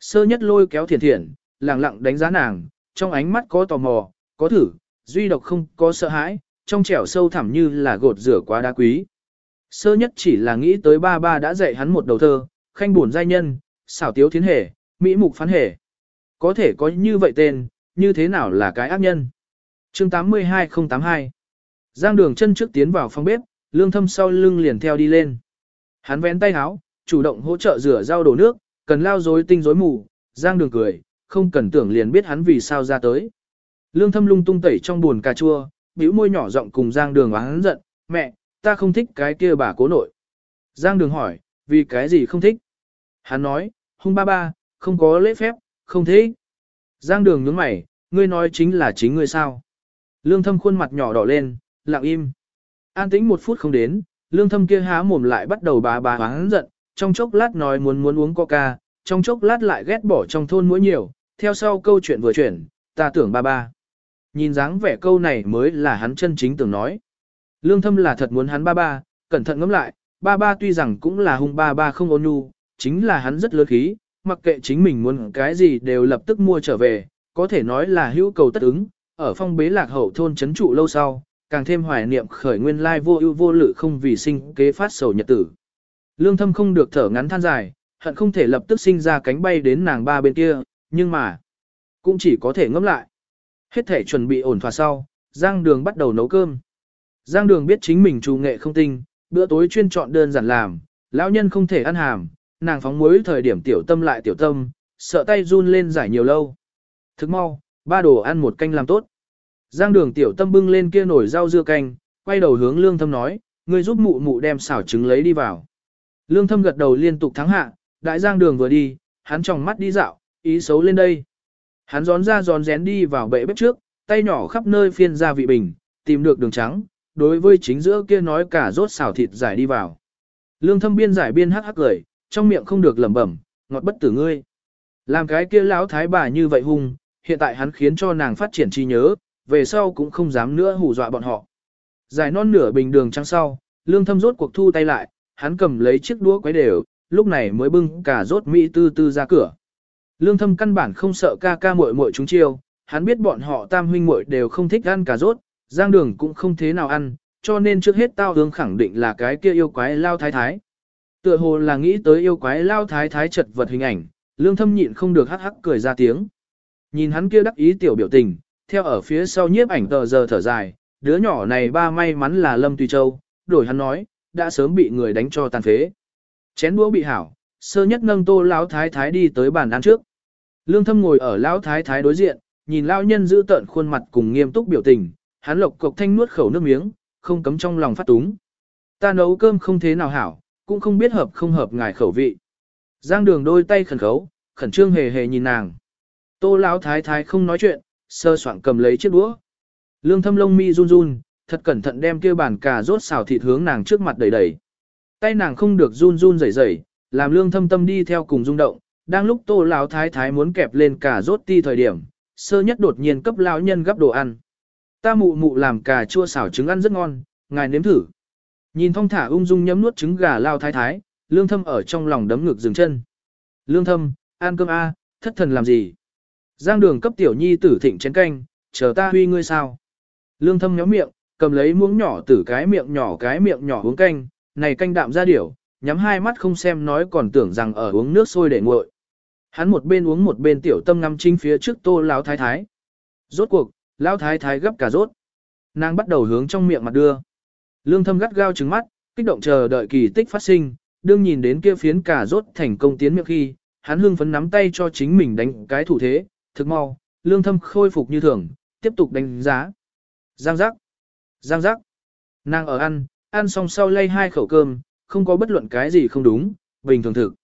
Sơ nhất lôi kéo thiền thiện, lặng lặng đánh giá nàng, trong ánh mắt có tò mò, có thử, duy độc không có sợ hãi, trong trẻo sâu thẳm như là gột rửa quá đá quý. Sơ nhất chỉ là nghĩ tới ba ba đã dạy hắn một đầu thơ, khanh buồn giai nhân, xảo tiếu thiến hề, mỹ mục phán hề. Có thể có như vậy tên, như thế nào là cái ác nhân? chương 82082 Giang đường chân trước tiến vào phòng bếp, Lương thâm sau lưng liền theo đi lên. Hắn vén tay áo, chủ động hỗ trợ rửa rau đổ nước, cần lao rối tinh rối mù, giang đường cười, không cần tưởng liền biết hắn vì sao ra tới. Lương thâm lung tung tẩy trong buồn cà chua, bĩu môi nhỏ giọng cùng giang đường và hắn giận, mẹ, ta không thích cái kia bà cố nội. Giang đường hỏi, vì cái gì không thích? Hắn nói, hung ba ba, không có lễ phép, không thích. Giang đường nhướng mày, ngươi nói chính là chính ngươi sao? Lương thâm khuôn mặt nhỏ đỏ lên, lặng im. An tĩnh một phút không đến, lương thâm kia há mồm lại bắt đầu bà bà hắn giận, trong chốc lát nói muốn muốn uống coca, trong chốc lát lại ghét bỏ trong thôn mũi nhiều, theo sau câu chuyện vừa chuyển, ta tưởng ba ba. Nhìn dáng vẻ câu này mới là hắn chân chính tưởng nói. Lương thâm là thật muốn hắn ba ba, cẩn thận ngẫm lại, ba ba tuy rằng cũng là hung ba ba không ôn nhu, chính là hắn rất lớn khí, mặc kệ chính mình muốn cái gì đều lập tức mua trở về, có thể nói là hữu cầu tất ứng, ở phong bế lạc hậu thôn chấn trụ lâu sau, càng thêm hoài niệm khởi nguyên lai vô ưu vô lự không vì sinh kế phát sầu nhật tử. Lương thâm không được thở ngắn than dài, hận không thể lập tức sinh ra cánh bay đến nàng ba bên kia, nhưng mà, cũng chỉ có thể ngẫm lại. Hết thể chuẩn bị ổn thỏa sau, Giang Đường bắt đầu nấu cơm. Giang Đường biết chính mình trù nghệ không tinh, bữa tối chuyên chọn đơn giản làm, lão nhân không thể ăn hàm, nàng phóng muối thời điểm tiểu tâm lại tiểu tâm, sợ tay run lên giải nhiều lâu. Thức mau, ba đồ ăn một canh làm tốt. Giang đường tiểu tâm bưng lên kia nổi rau dưa canh, quay đầu hướng lương thâm nói, ngươi giúp mụ mụ đem xảo trứng lấy đi vào. Lương thâm gật đầu liên tục thắng hạ, đại giang đường vừa đi, hắn tròng mắt đi dạo, ý xấu lên đây. Hắn gión ra gión rén đi vào bệ bếp trước, tay nhỏ khắp nơi phiên ra vị bình, tìm được đường trắng, đối với chính giữa kia nói cả rốt xào thịt giải đi vào. Lương thâm biên giải biên hắc hắc cười, trong miệng không được lẩm bẩm, ngọt bất tử ngươi. Làm cái kia lão thái bà như vậy hung, hiện tại hắn khiến cho nàng phát triển trí nhớ, về sau cũng không dám nữa hù dọa bọn họ. Giải non nửa bình đường trăng sau, lương thâm rốt cuộc thu tay lại, hắn cầm lấy chiếc đũa quấy đều, lúc này mới bưng cả rốt mỹ tư tư ra cửa. Lương thâm căn bản không sợ ca ca muội muội chúng chiêu, hắn biết bọn họ tam huynh muội đều không thích ăn cà rốt, giang đường cũng không thế nào ăn, cho nên trước hết tao hướng khẳng định là cái kia yêu quái lao thái thái. Tựa hồ là nghĩ tới yêu quái lao thái thái chật vật hình ảnh, lương thâm nhịn không được hắc hắc cười ra tiếng. Nhìn hắn kia đắc ý tiểu biểu tình, theo ở phía sau nhiếp ảnh tờ giờ thở dài, đứa nhỏ này ba may mắn là Lâm Tùy Châu, đổi hắn nói, đã sớm bị người đánh cho tàn phế. Chén đũa bị hảo, sơ nhất nâng tô lão thái thái đi tới bàn ăn trước. Lương thâm ngồi ở lão thái thái đối diện, nhìn lão nhân giữ tợn khuôn mặt cùng nghiêm túc biểu tình, hắn lộc cộc thanh nuốt khẩu nước miếng, không cấm trong lòng phát túng. Ta nấu cơm không thế nào hảo, cũng không biết hợp không hợp ngài khẩu vị. Giang đường đôi tay khẩn khấu, khẩn trương hề hề nhìn nàng. Tô lão thái thái không nói chuyện, sơ soạn cầm lấy chiếc đũa. Lương thâm lông mi run run, thật cẩn thận đem kia bàn cà rốt xào thịt hướng nàng trước mặt đẩy đẩy. Tay nàng không được run run rẩy rẩy, làm lương thâm tâm đi theo cùng rung động. Đang lúc tô lão thái thái muốn kẹp lên cà rốt ti thời điểm, sơ nhất đột nhiên cấp lão nhân gấp đồ ăn. Ta mụ mụ làm cà chua xào trứng ăn rất ngon, ngài nếm thử. Nhìn thong thả ung dung nhấm nuốt trứng gà lao thái thái, lương thâm ở trong lòng đấm ngực dừng chân. Lương thâm, ăn cơm a, thất thần làm gì? Giang đường cấp tiểu nhi tử thịnh chén canh, chờ ta huy ngươi sao? Lương thâm nhóm miệng, cầm lấy muỗng nhỏ tử cái miệng nhỏ cái miệng nhỏ uống canh, này canh đạm ra điểu, nhắm hai mắt không xem nói còn tưởng rằng ở uống nước sôi để nguội. Hắn một bên uống một bên tiểu tâm ngắm chính phía trước tô lão thái thái. Rốt cuộc, lão thái thái gấp cả rốt. Nàng bắt đầu hướng trong miệng mặt đưa. Lương thâm gắt gao trừng mắt, kích động chờ đợi kỳ tích phát sinh, đương nhìn đến kia phiến cả rốt thành công tiến miệng khi, hắn hưng phấn nắm tay cho chính mình đánh cái thủ thế, thực mau, lương thâm khôi phục như thường, tiếp tục đánh giá. Giang giác, giang giác, nàng ở ăn, ăn xong sau lay hai khẩu cơm, không có bất luận cái gì không đúng, bình thường thực.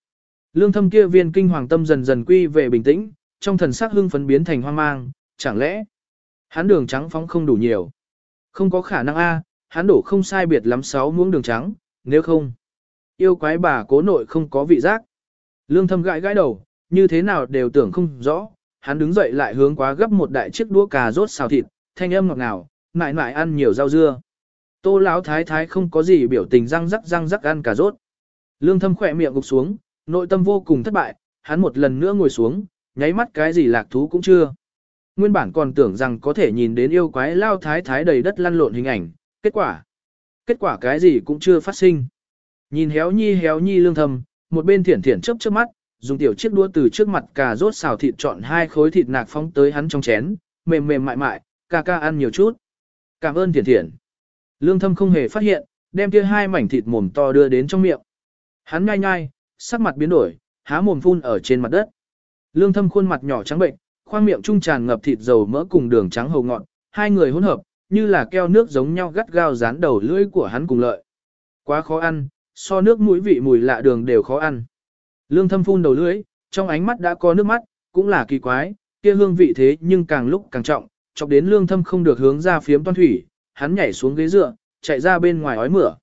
Lương thâm kia viên kinh hoàng tâm dần dần quy về bình tĩnh, trong thần sắc hưng phấn biến thành hoang mang, chẳng lẽ hắn đường trắng phóng không đủ nhiều. Không có khả năng a, hắn đổ không sai biệt lắm sáu muỗng đường trắng, nếu không, yêu quái bà cố nội không có vị giác. Lương thâm gãi gãi đầu, như thế nào đều tưởng không rõ, hắn đứng dậy lại hướng quá gấp một đại chiếc đũa cà rốt xào thịt, thanh âm ngọt ngào, mại mại ăn nhiều rau dưa. Tô lão thái thái không có gì biểu tình răng rắc răng rắc ăn cà rốt. Lương thâm khỏe miệng gục xuống, nội tâm vô cùng thất bại, hắn một lần nữa ngồi xuống, nháy mắt cái gì lạc thú cũng chưa. Nguyên bản còn tưởng rằng có thể nhìn đến yêu quái lao thái thái đầy đất lăn lộn hình ảnh, kết quả. Kết quả cái gì cũng chưa phát sinh. Nhìn héo nhi héo nhi lương thâm, một bên thiển thiển chớp chớp mắt, dùng tiểu chiếc đũa từ trước mặt cà rốt xào thịt chọn hai khối thịt nạc phóng tới hắn trong chén, mềm mềm mại mại, ca ca ăn nhiều chút. Cảm ơn thiển thiển. Lương thâm không hề phát hiện, đem kia hai mảnh thịt mồm to đưa đến trong miệng. Hắn nhai nhai, sắc mặt biến đổi, há mồm phun ở trên mặt đất. Lương thâm khuôn mặt nhỏ trắng bệnh, khoang miệng trung tràn ngập thịt dầu mỡ cùng đường trắng hầu ngọn, hai người hỗn hợp, như là keo nước giống nhau gắt gao dán đầu lưỡi của hắn cùng lợi. Quá khó ăn, so nước mũi vị mùi lạ đường đều khó ăn. Lương thâm phun đầu lưỡi, trong ánh mắt đã có nước mắt, cũng là kỳ quái, kia hương vị thế nhưng càng lúc càng trọng, chọc đến lương thâm không được hướng ra phiếm toan thủy, hắn nhảy xuống ghế dựa, chạy ra bên ngoài ói mửa.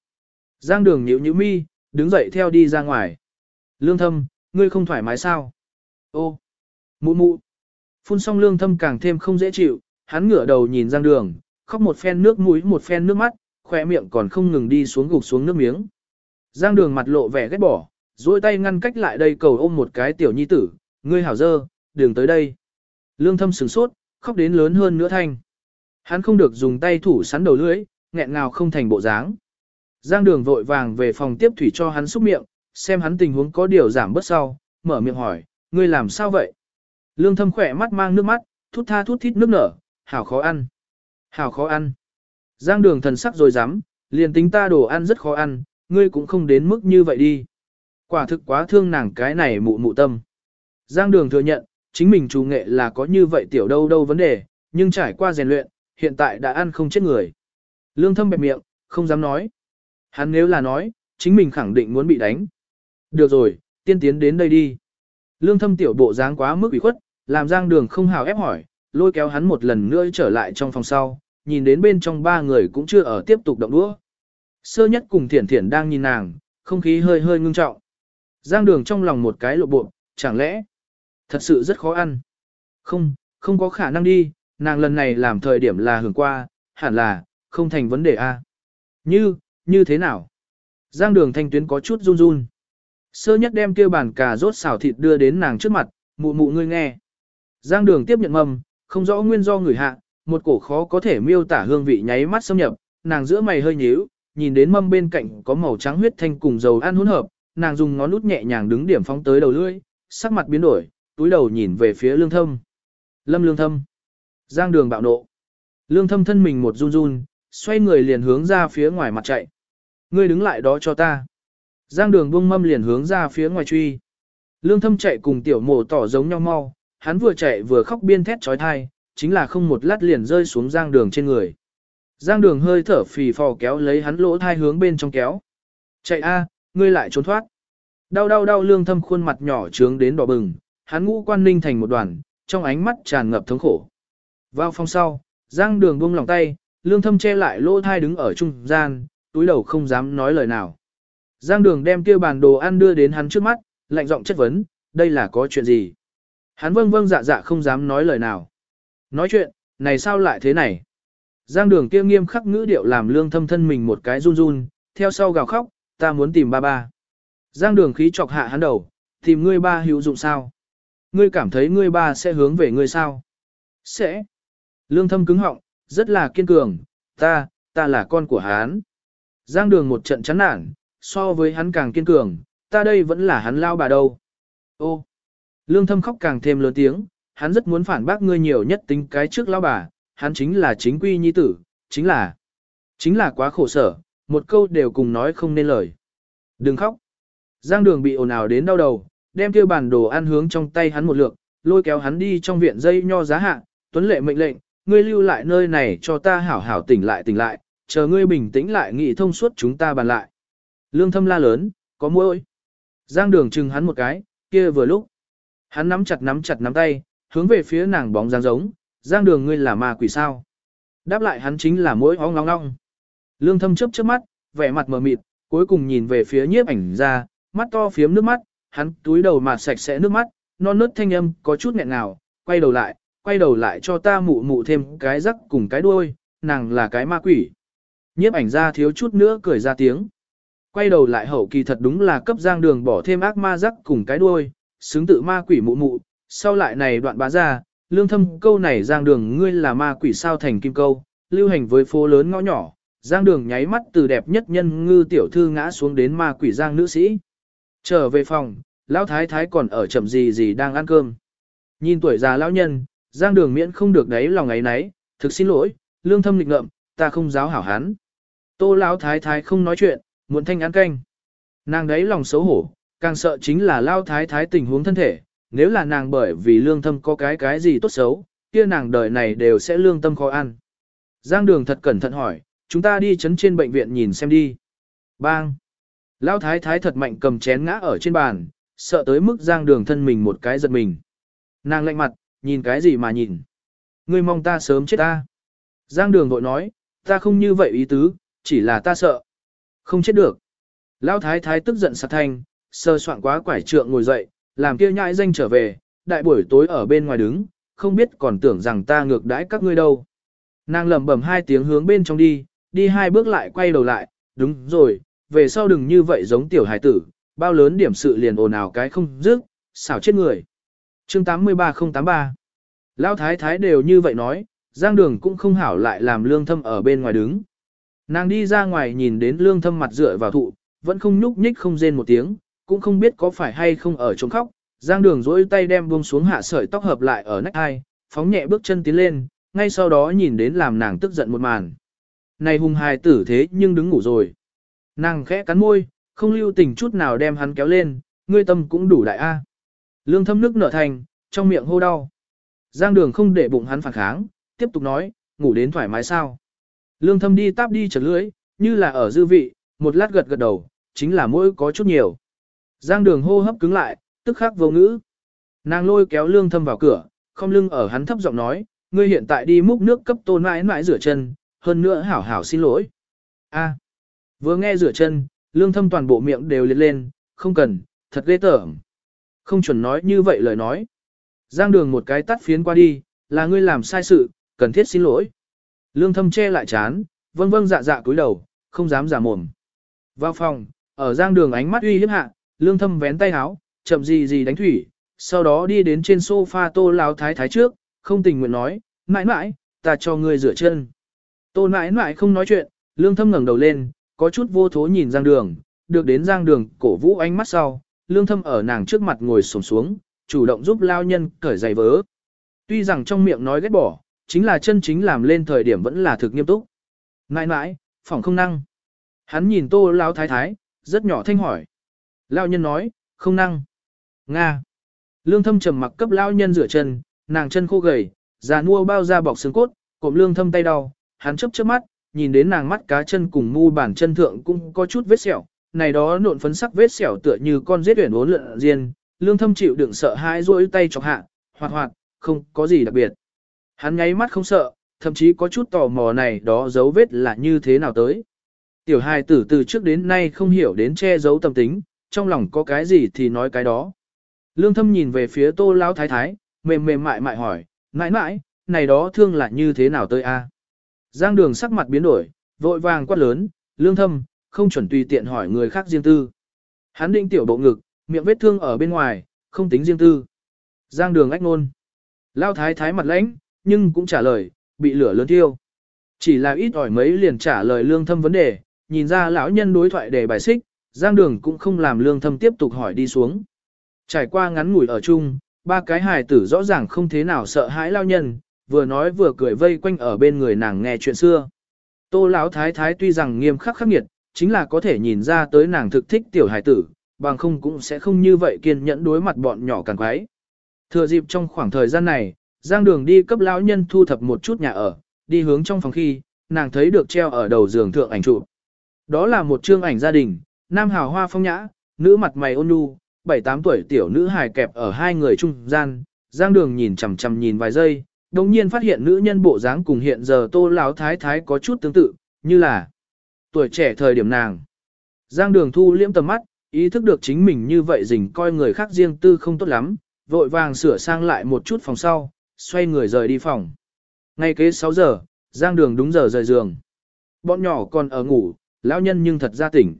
Giang đường nhíu nhíu mi, đứng dậy theo đi ra ngoài. Lương thâm, ngươi không thoải mái sao? Ô, mụ mụ. Phun xong lương thâm càng thêm không dễ chịu, hắn ngửa đầu nhìn giang đường, khóc một phen nước mũi một phen nước mắt, khỏe miệng còn không ngừng đi xuống gục xuống nước miếng. Giang đường mặt lộ vẻ ghét bỏ, duỗi tay ngăn cách lại đây cầu ôm một cái tiểu nhi tử, ngươi hảo dơ, đường tới đây. Lương thâm sửng sốt, khóc đến lớn hơn nữa thanh. Hắn không được dùng tay thủ sắn đầu lưỡi, nghẹn ngào không thành bộ dáng. Giang đường vội vàng về phòng tiếp thủy cho hắn xúc miệng, xem hắn tình huống có điều giảm bớt sau, mở miệng hỏi, ngươi làm sao vậy? Lương thâm khỏe mắt mang nước mắt, thút tha thút thít nước nở, hảo khó ăn. Hảo khó ăn. Giang đường thần sắc rồi dám, liền tính ta đồ ăn rất khó ăn, ngươi cũng không đến mức như vậy đi. Quả thực quá thương nàng cái này mụ mụ tâm. Giang đường thừa nhận, chính mình chủ nghệ là có như vậy tiểu đâu đâu vấn đề, nhưng trải qua rèn luyện, hiện tại đã ăn không chết người. Lương thâm bẹp miệng, không dám nói. Hắn nếu là nói, chính mình khẳng định muốn bị đánh. Được rồi, tiên tiến đến đây đi. Lương thâm tiểu bộ dáng quá mức ủy khuất, làm giang đường không hào ép hỏi, lôi kéo hắn một lần nữa trở lại trong phòng sau, nhìn đến bên trong ba người cũng chưa ở tiếp tục động đũa. Sơ nhất cùng thiển thiển đang nhìn nàng, không khí hơi hơi ngưng trọng. Giang đường trong lòng một cái lộ bộ, chẳng lẽ, thật sự rất khó ăn. Không, không có khả năng đi, nàng lần này làm thời điểm là hưởng qua, hẳn là, không thành vấn đề a. Như, như thế nào? Giang đường thanh tuyến có chút run run. Sơ nhất đem kêu bàn cà rốt xào thịt đưa đến nàng trước mặt, mụ mụ ngươi nghe. Giang đường tiếp nhận mầm, không rõ nguyên do người hạ, một cổ khó có thể miêu tả hương vị nháy mắt xâm nhập, nàng giữa mày hơi nhíu, nhìn đến mâm bên cạnh có màu trắng huyết thanh cùng dầu ăn hỗn hợp, nàng dùng ngón út nhẹ nhàng đứng điểm phóng tới đầu lưỡi, sắc mặt biến đổi, túi đầu nhìn về phía lương thâm. Lâm lương thâm. Giang đường bạo nộ. Lương thâm thân mình một run run, xoay người liền hướng ra phía ngoài mặt chạy. Ngươi đứng lại đó cho ta. Giang đường buông mâm liền hướng ra phía ngoài truy. Lương thâm chạy cùng tiểu mổ tỏ giống nhau mau, hắn vừa chạy vừa khóc biên thét trói thai, chính là không một lát liền rơi xuống giang đường trên người. Giang đường hơi thở phì phò kéo lấy hắn lỗ thai hướng bên trong kéo. Chạy a, ngươi lại trốn thoát. Đau đau đau lương thâm khuôn mặt nhỏ trướng đến đỏ bừng, hắn ngũ quan ninh thành một đoàn, trong ánh mắt tràn ngập thống khổ. Vào phòng sau, giang đường buông lòng tay, lương thâm che lại lỗ thai đứng ở trung gian, túi đầu không dám nói lời nào. Giang đường đem kia bàn đồ ăn đưa đến hắn trước mắt, lạnh giọng chất vấn, đây là có chuyện gì? Hắn vâng vâng dạ dạ không dám nói lời nào. Nói chuyện, này sao lại thế này? Giang đường kia nghiêm khắc ngữ điệu làm lương thâm thân mình một cái run run, theo sau gào khóc, ta muốn tìm ba ba. Giang đường khí chọc hạ hắn đầu, tìm ngươi ba hữu dụng sao? Ngươi cảm thấy ngươi ba sẽ hướng về ngươi sao? Sẽ. Lương thâm cứng họng, rất là kiên cường, ta, ta là con của hắn. Giang đường một trận chán nản, so với hắn càng kiên cường, ta đây vẫn là hắn lao bà đâu. Ô, lương thâm khóc càng thêm lớn tiếng, hắn rất muốn phản bác ngươi nhiều nhất tính cái trước lao bà, hắn chính là chính quy nhi tử, chính là, chính là quá khổ sở, một câu đều cùng nói không nên lời. Đừng khóc. Giang đường bị ồn ào đến đau đầu, đem kêu bản đồ ăn hướng trong tay hắn một lượng, lôi kéo hắn đi trong viện dây nho giá hạ, tuấn lệ mệnh lệnh, ngươi lưu lại nơi này cho ta hảo hảo tỉnh lại tỉnh lại, chờ ngươi bình tĩnh lại nghị thông suốt chúng ta bàn lại. Lương thâm la lớn, có mũi. Giang đường chừng hắn một cái, kia vừa lúc. Hắn nắm chặt nắm chặt nắm tay, hướng về phía nàng bóng dáng giống, giang đường ngươi là ma quỷ sao. Đáp lại hắn chính là mũi hóng long long. Lương thâm chớp chớp mắt, vẻ mặt mờ mịt, cuối cùng nhìn về phía nhiếp ảnh ra, mắt to phiếm nước mắt, hắn túi đầu mà sạch sẽ nước mắt, non nớt thanh âm có chút nghẹn ngào, quay đầu lại, quay đầu lại cho ta mụ mụ thêm cái rắc cùng cái đuôi, nàng là cái ma quỷ. Nhiếp ảnh ra thiếu chút nữa cười ra tiếng. Quay đầu lại hậu kỳ thật đúng là cấp giang đường bỏ thêm ác ma rắc cùng cái đuôi, xứng tự ma quỷ mụ mụ, sau lại này đoạn bá ra, lương thâm câu này giang đường ngươi là ma quỷ sao thành kim câu, lưu hành với phố lớn ngõ nhỏ, giang đường nháy mắt từ đẹp nhất nhân ngư tiểu thư ngã xuống đến ma quỷ giang nữ sĩ. Trở về phòng, lão thái thái còn ở chậm gì gì đang ăn cơm. Nhìn tuổi già lão nhân, giang đường miễn không được đấy lòng ấy nấy, thực xin lỗi, lương thâm lịch ngợm, ta không giáo hảo hán Tô lão thái thái không nói chuyện, muốn thanh ăn canh. Nàng đấy lòng xấu hổ, càng sợ chính là lao thái thái tình huống thân thể, nếu là nàng bởi vì lương thâm có cái cái gì tốt xấu, kia nàng đời này đều sẽ lương tâm khó ăn. Giang đường thật cẩn thận hỏi, chúng ta đi chấn trên bệnh viện nhìn xem đi. Bang! Lao thái thái thật mạnh cầm chén ngã ở trên bàn, sợ tới mức giang đường thân mình một cái giật mình. Nàng lạnh mặt, nhìn cái gì mà nhìn. Ngươi mong ta sớm chết ta. Giang đường vội nói, ta không như vậy ý tứ, chỉ là ta sợ. Không chết được. Lão thái thái tức giận sạc thanh, sơ soạn quá quải trượng ngồi dậy, làm kia nhãi danh trở về, đại buổi tối ở bên ngoài đứng, không biết còn tưởng rằng ta ngược đãi các ngươi đâu. Nàng lẩm bẩm hai tiếng hướng bên trong đi, đi hai bước lại quay đầu lại, đúng rồi, về sau đừng như vậy giống tiểu hải tử, bao lớn điểm sự liền ồn ào cái không dứt, xảo chết người. Chương 83083 Lão thái thái đều như vậy nói, Giang Đường cũng không hảo lại làm lương thâm ở bên ngoài đứng. Nàng đi ra ngoài nhìn đến lương thâm mặt dựa vào thụ, vẫn không nhúc nhích không rên một tiếng, cũng không biết có phải hay không ở trống khóc. Giang đường dỗi tay đem buông xuống hạ sợi tóc hợp lại ở nách hai, phóng nhẹ bước chân tiến lên, ngay sau đó nhìn đến làm nàng tức giận một màn. Này hùng hài tử thế nhưng đứng ngủ rồi. Nàng khẽ cắn môi, không lưu tình chút nào đem hắn kéo lên, ngươi tâm cũng đủ đại a. Lương thâm nước nở thành, trong miệng hô đau. Giang đường không để bụng hắn phản kháng, tiếp tục nói, ngủ đến thoải mái sao. Lương thâm đi táp đi chật lưỡi, như là ở dư vị, một lát gật gật đầu, chính là mỗi có chút nhiều. Giang đường hô hấp cứng lại, tức khắc vô ngữ. Nàng lôi kéo lương thâm vào cửa, không lưng ở hắn thấp giọng nói, ngươi hiện tại đi múc nước cấp tôn mãi mãi rửa chân, hơn nữa hảo hảo xin lỗi. A, vừa nghe rửa chân, lương thâm toàn bộ miệng đều liệt lên, không cần, thật ghê tởm. Không chuẩn nói như vậy lời nói. Giang đường một cái tắt phiến qua đi, là ngươi làm sai sự, cần thiết xin lỗi. Lương thâm che lại chán, vâng vâng dạ dạ cúi đầu, không dám giả mồm. Vào phòng, ở giang đường ánh mắt uy hiếp hạ, lương thâm vén tay áo, chậm gì gì đánh thủy, sau đó đi đến trên sofa tô lão thái thái trước, không tình nguyện nói, mãi mãi, ta cho ngươi rửa chân. Tô mãi mãi không nói chuyện, lương thâm ngẩng đầu lên, có chút vô thố nhìn giang đường, được đến giang đường cổ vũ ánh mắt sau, lương thâm ở nàng trước mặt ngồi sổm xuống, chủ động giúp lao nhân cởi giày vớ. Tuy rằng trong miệng nói ghét bỏ, chính là chân chính làm lên thời điểm vẫn là thực nghiêm túc. Mãi mãi, phòng không năng. Hắn nhìn tô lão thái thái, rất nhỏ thanh hỏi. Lao nhân nói, không năng. Nga. Lương thâm trầm mặc cấp lao nhân rửa chân, nàng chân khô gầy, già nua bao da bọc xương cốt, cộm lương thâm tay đau, hắn chấp chớp mắt, nhìn đến nàng mắt cá chân cùng mu bàn chân thượng cũng có chút vết sẹo, này đó nộn phấn sắc vết sẹo tựa như con giết tuyển uốn lượn riêng, lương thâm chịu đựng sợ hãi rỗi tay chọc hạ, hoạt hoạt, không có gì đặc biệt. Hắn nháy mắt không sợ, thậm chí có chút tò mò này đó dấu vết là như thế nào tới. Tiểu hài tử từ trước đến nay không hiểu đến che giấu tâm tính, trong lòng có cái gì thì nói cái đó. Lương thâm nhìn về phía tô lão thái thái, mềm mềm mại mại hỏi, mãi mãi, này đó thương là như thế nào tới a? Giang đường sắc mặt biến đổi, vội vàng quát lớn, lương thâm, không chuẩn tùy tiện hỏi người khác riêng tư. Hắn định tiểu bộ ngực, miệng vết thương ở bên ngoài, không tính riêng tư. Giang đường ách nôn. Lao thái thái mặt lãnh, nhưng cũng trả lời, bị lửa lớn thiêu. Chỉ là ít ỏi mấy liền trả lời lương thâm vấn đề, nhìn ra lão nhân đối thoại để bài xích, giang đường cũng không làm lương thâm tiếp tục hỏi đi xuống. Trải qua ngắn ngủi ở chung, ba cái hài tử rõ ràng không thế nào sợ hãi lao nhân, vừa nói vừa cười vây quanh ở bên người nàng nghe chuyện xưa. Tô lão thái thái tuy rằng nghiêm khắc khắc nghiệt, chính là có thể nhìn ra tới nàng thực thích tiểu hài tử, bằng không cũng sẽ không như vậy kiên nhẫn đối mặt bọn nhỏ càng quái. Thừa dịp trong khoảng thời gian này, Giang Đường đi cấp lão nhân thu thập một chút nhà ở, đi hướng trong phòng khi, nàng thấy được treo ở đầu giường thượng ảnh chụp. Đó là một chương ảnh gia đình, nam hào hoa phong nhã, nữ mặt mày ôn nhu, 7-8 tuổi tiểu nữ hài kẹp ở hai người trung gian, Giang Đường nhìn chằm chằm nhìn vài giây, đồng nhiên phát hiện nữ nhân bộ dáng cùng hiện giờ Tô lão thái thái có chút tương tự, như là tuổi trẻ thời điểm nàng. Giang Đường thu liễm tầm mắt, ý thức được chính mình như vậy dình coi người khác riêng tư không tốt lắm, vội vàng sửa sang lại một chút phòng sau, xoay người rời đi phòng. Ngay kế 6 giờ, Giang Đường đúng giờ rời giường. Bọn nhỏ còn ở ngủ, lão nhân nhưng thật ra tỉnh.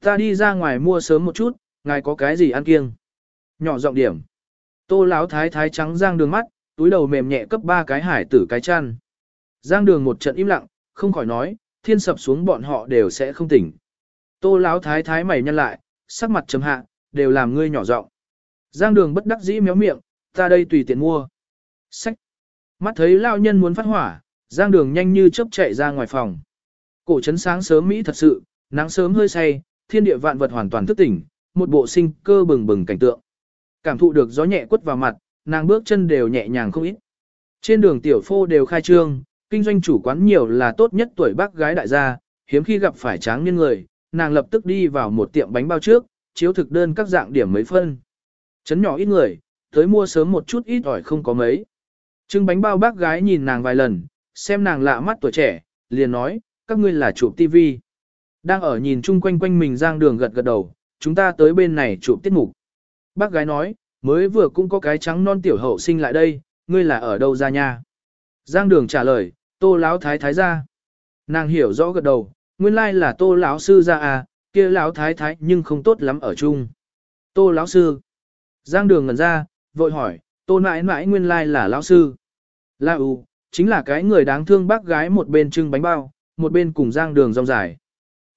Ta đi ra ngoài mua sớm một chút, ngài có cái gì ăn kiêng? Nhỏ giọng điểm. Tô lão thái thái trắng Giang Đường mắt, túi đầu mềm nhẹ cấp ba cái hải tử cái chăn. Giang Đường một trận im lặng, không khỏi nói, thiên sập xuống bọn họ đều sẽ không tỉnh. Tô lão thái thái mày nhăn lại, sắc mặt trầm hạ, đều làm ngươi nhỏ giọng. Giang Đường bất đắc dĩ méo miệng, ta đây tùy tiện mua. Sách. Mắt thấy lao nhân muốn phát hỏa, Giang Đường nhanh như chớp chạy ra ngoài phòng. Cổ trấn sáng sớm Mỹ thật sự, nắng sớm hơi say, thiên địa vạn vật hoàn toàn thức tỉnh, một bộ sinh cơ bừng bừng cảnh tượng. Cảm thụ được gió nhẹ quất vào mặt, nàng bước chân đều nhẹ nhàng không ít. Trên đường tiểu phô đều khai trương, kinh doanh chủ quán nhiều là tốt nhất tuổi bác gái đại gia, hiếm khi gặp phải tráng niên người, nàng lập tức đi vào một tiệm bánh bao trước, chiếu thực đơn các dạng điểm mấy phân. Chấn nhỏ ít người, tới mua sớm một chút ít ỏi không có mấy. Trưng bánh bao bác gái nhìn nàng vài lần, xem nàng lạ mắt tuổi trẻ, liền nói, các ngươi là chụp Tivi. Đang ở nhìn chung quanh quanh mình giang đường gật gật đầu, chúng ta tới bên này chụp tiết mục. Bác gái nói, mới vừa cũng có cái trắng non tiểu hậu sinh lại đây, ngươi là ở đâu ra nha? Giang đường trả lời, tô lão thái thái ra. Nàng hiểu rõ gật đầu, nguyên lai là tô lão sư ra à, kia lão thái thái nhưng không tốt lắm ở chung. Tô lão sư. Giang đường ngẩn ra, vội hỏi, tô mãi mãi nguyên lai là lão sư. La U, chính là cái người đáng thương bác gái một bên trưng bánh bao, một bên cùng Giang đường rong dài.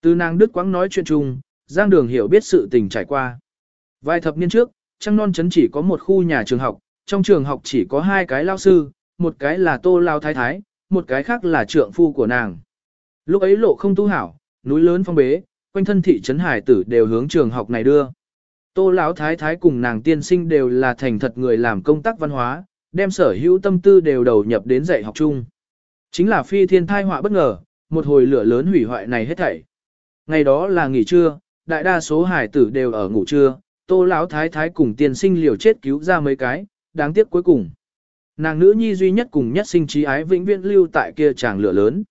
Từ nàng Đức Quãng nói chuyện chung, Giang đường hiểu biết sự tình trải qua. Vài thập niên trước, Trăng Non Trấn chỉ có một khu nhà trường học, trong trường học chỉ có hai cái lao sư, một cái là Tô Lao Thái Thái, một cái khác là trượng phu của nàng. Lúc ấy lộ không tu hảo, núi lớn phong bế, quanh thân thị trấn hải tử đều hướng trường học này đưa. Tô Lão Thái Thái cùng nàng tiên sinh đều là thành thật người làm công tác văn hóa, đem sở hữu tâm tư đều đầu nhập đến dạy học chung. Chính là phi thiên thai họa bất ngờ, một hồi lửa lớn hủy hoại này hết thảy. Ngày đó là nghỉ trưa, đại đa số hải tử đều ở ngủ trưa, tô lão thái thái cùng tiên sinh liều chết cứu ra mấy cái, đáng tiếc cuối cùng. Nàng nữ nhi duy nhất cùng nhất sinh trí ái vĩnh viễn lưu tại kia tràng lửa lớn.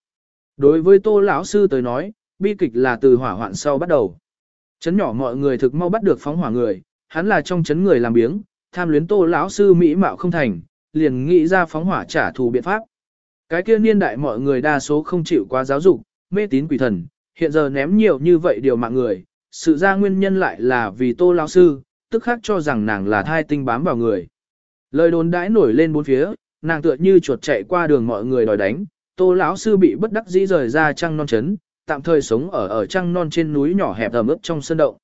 Đối với tô lão sư tới nói, bi kịch là từ hỏa hoạn sau bắt đầu. Chấn nhỏ mọi người thực mau bắt được phóng hỏa người, hắn là trong chấn người làm biếng, tham luyến tô lão sư mỹ mạo không thành, liền nghĩ ra phóng hỏa trả thù biện pháp. Cái kia niên đại mọi người đa số không chịu quá giáo dục, mê tín quỷ thần, hiện giờ ném nhiều như vậy điều mạng người, sự ra nguyên nhân lại là vì tô lão sư, tức khác cho rằng nàng là thai tinh bám vào người. Lời đồn đãi nổi lên bốn phía, nàng tựa như chuột chạy qua đường mọi người đòi đánh, tô lão sư bị bất đắc dĩ rời ra trăng non chấn, tạm thời sống ở ở trăng non trên núi nhỏ hẹp ẩm ướt trong sân động.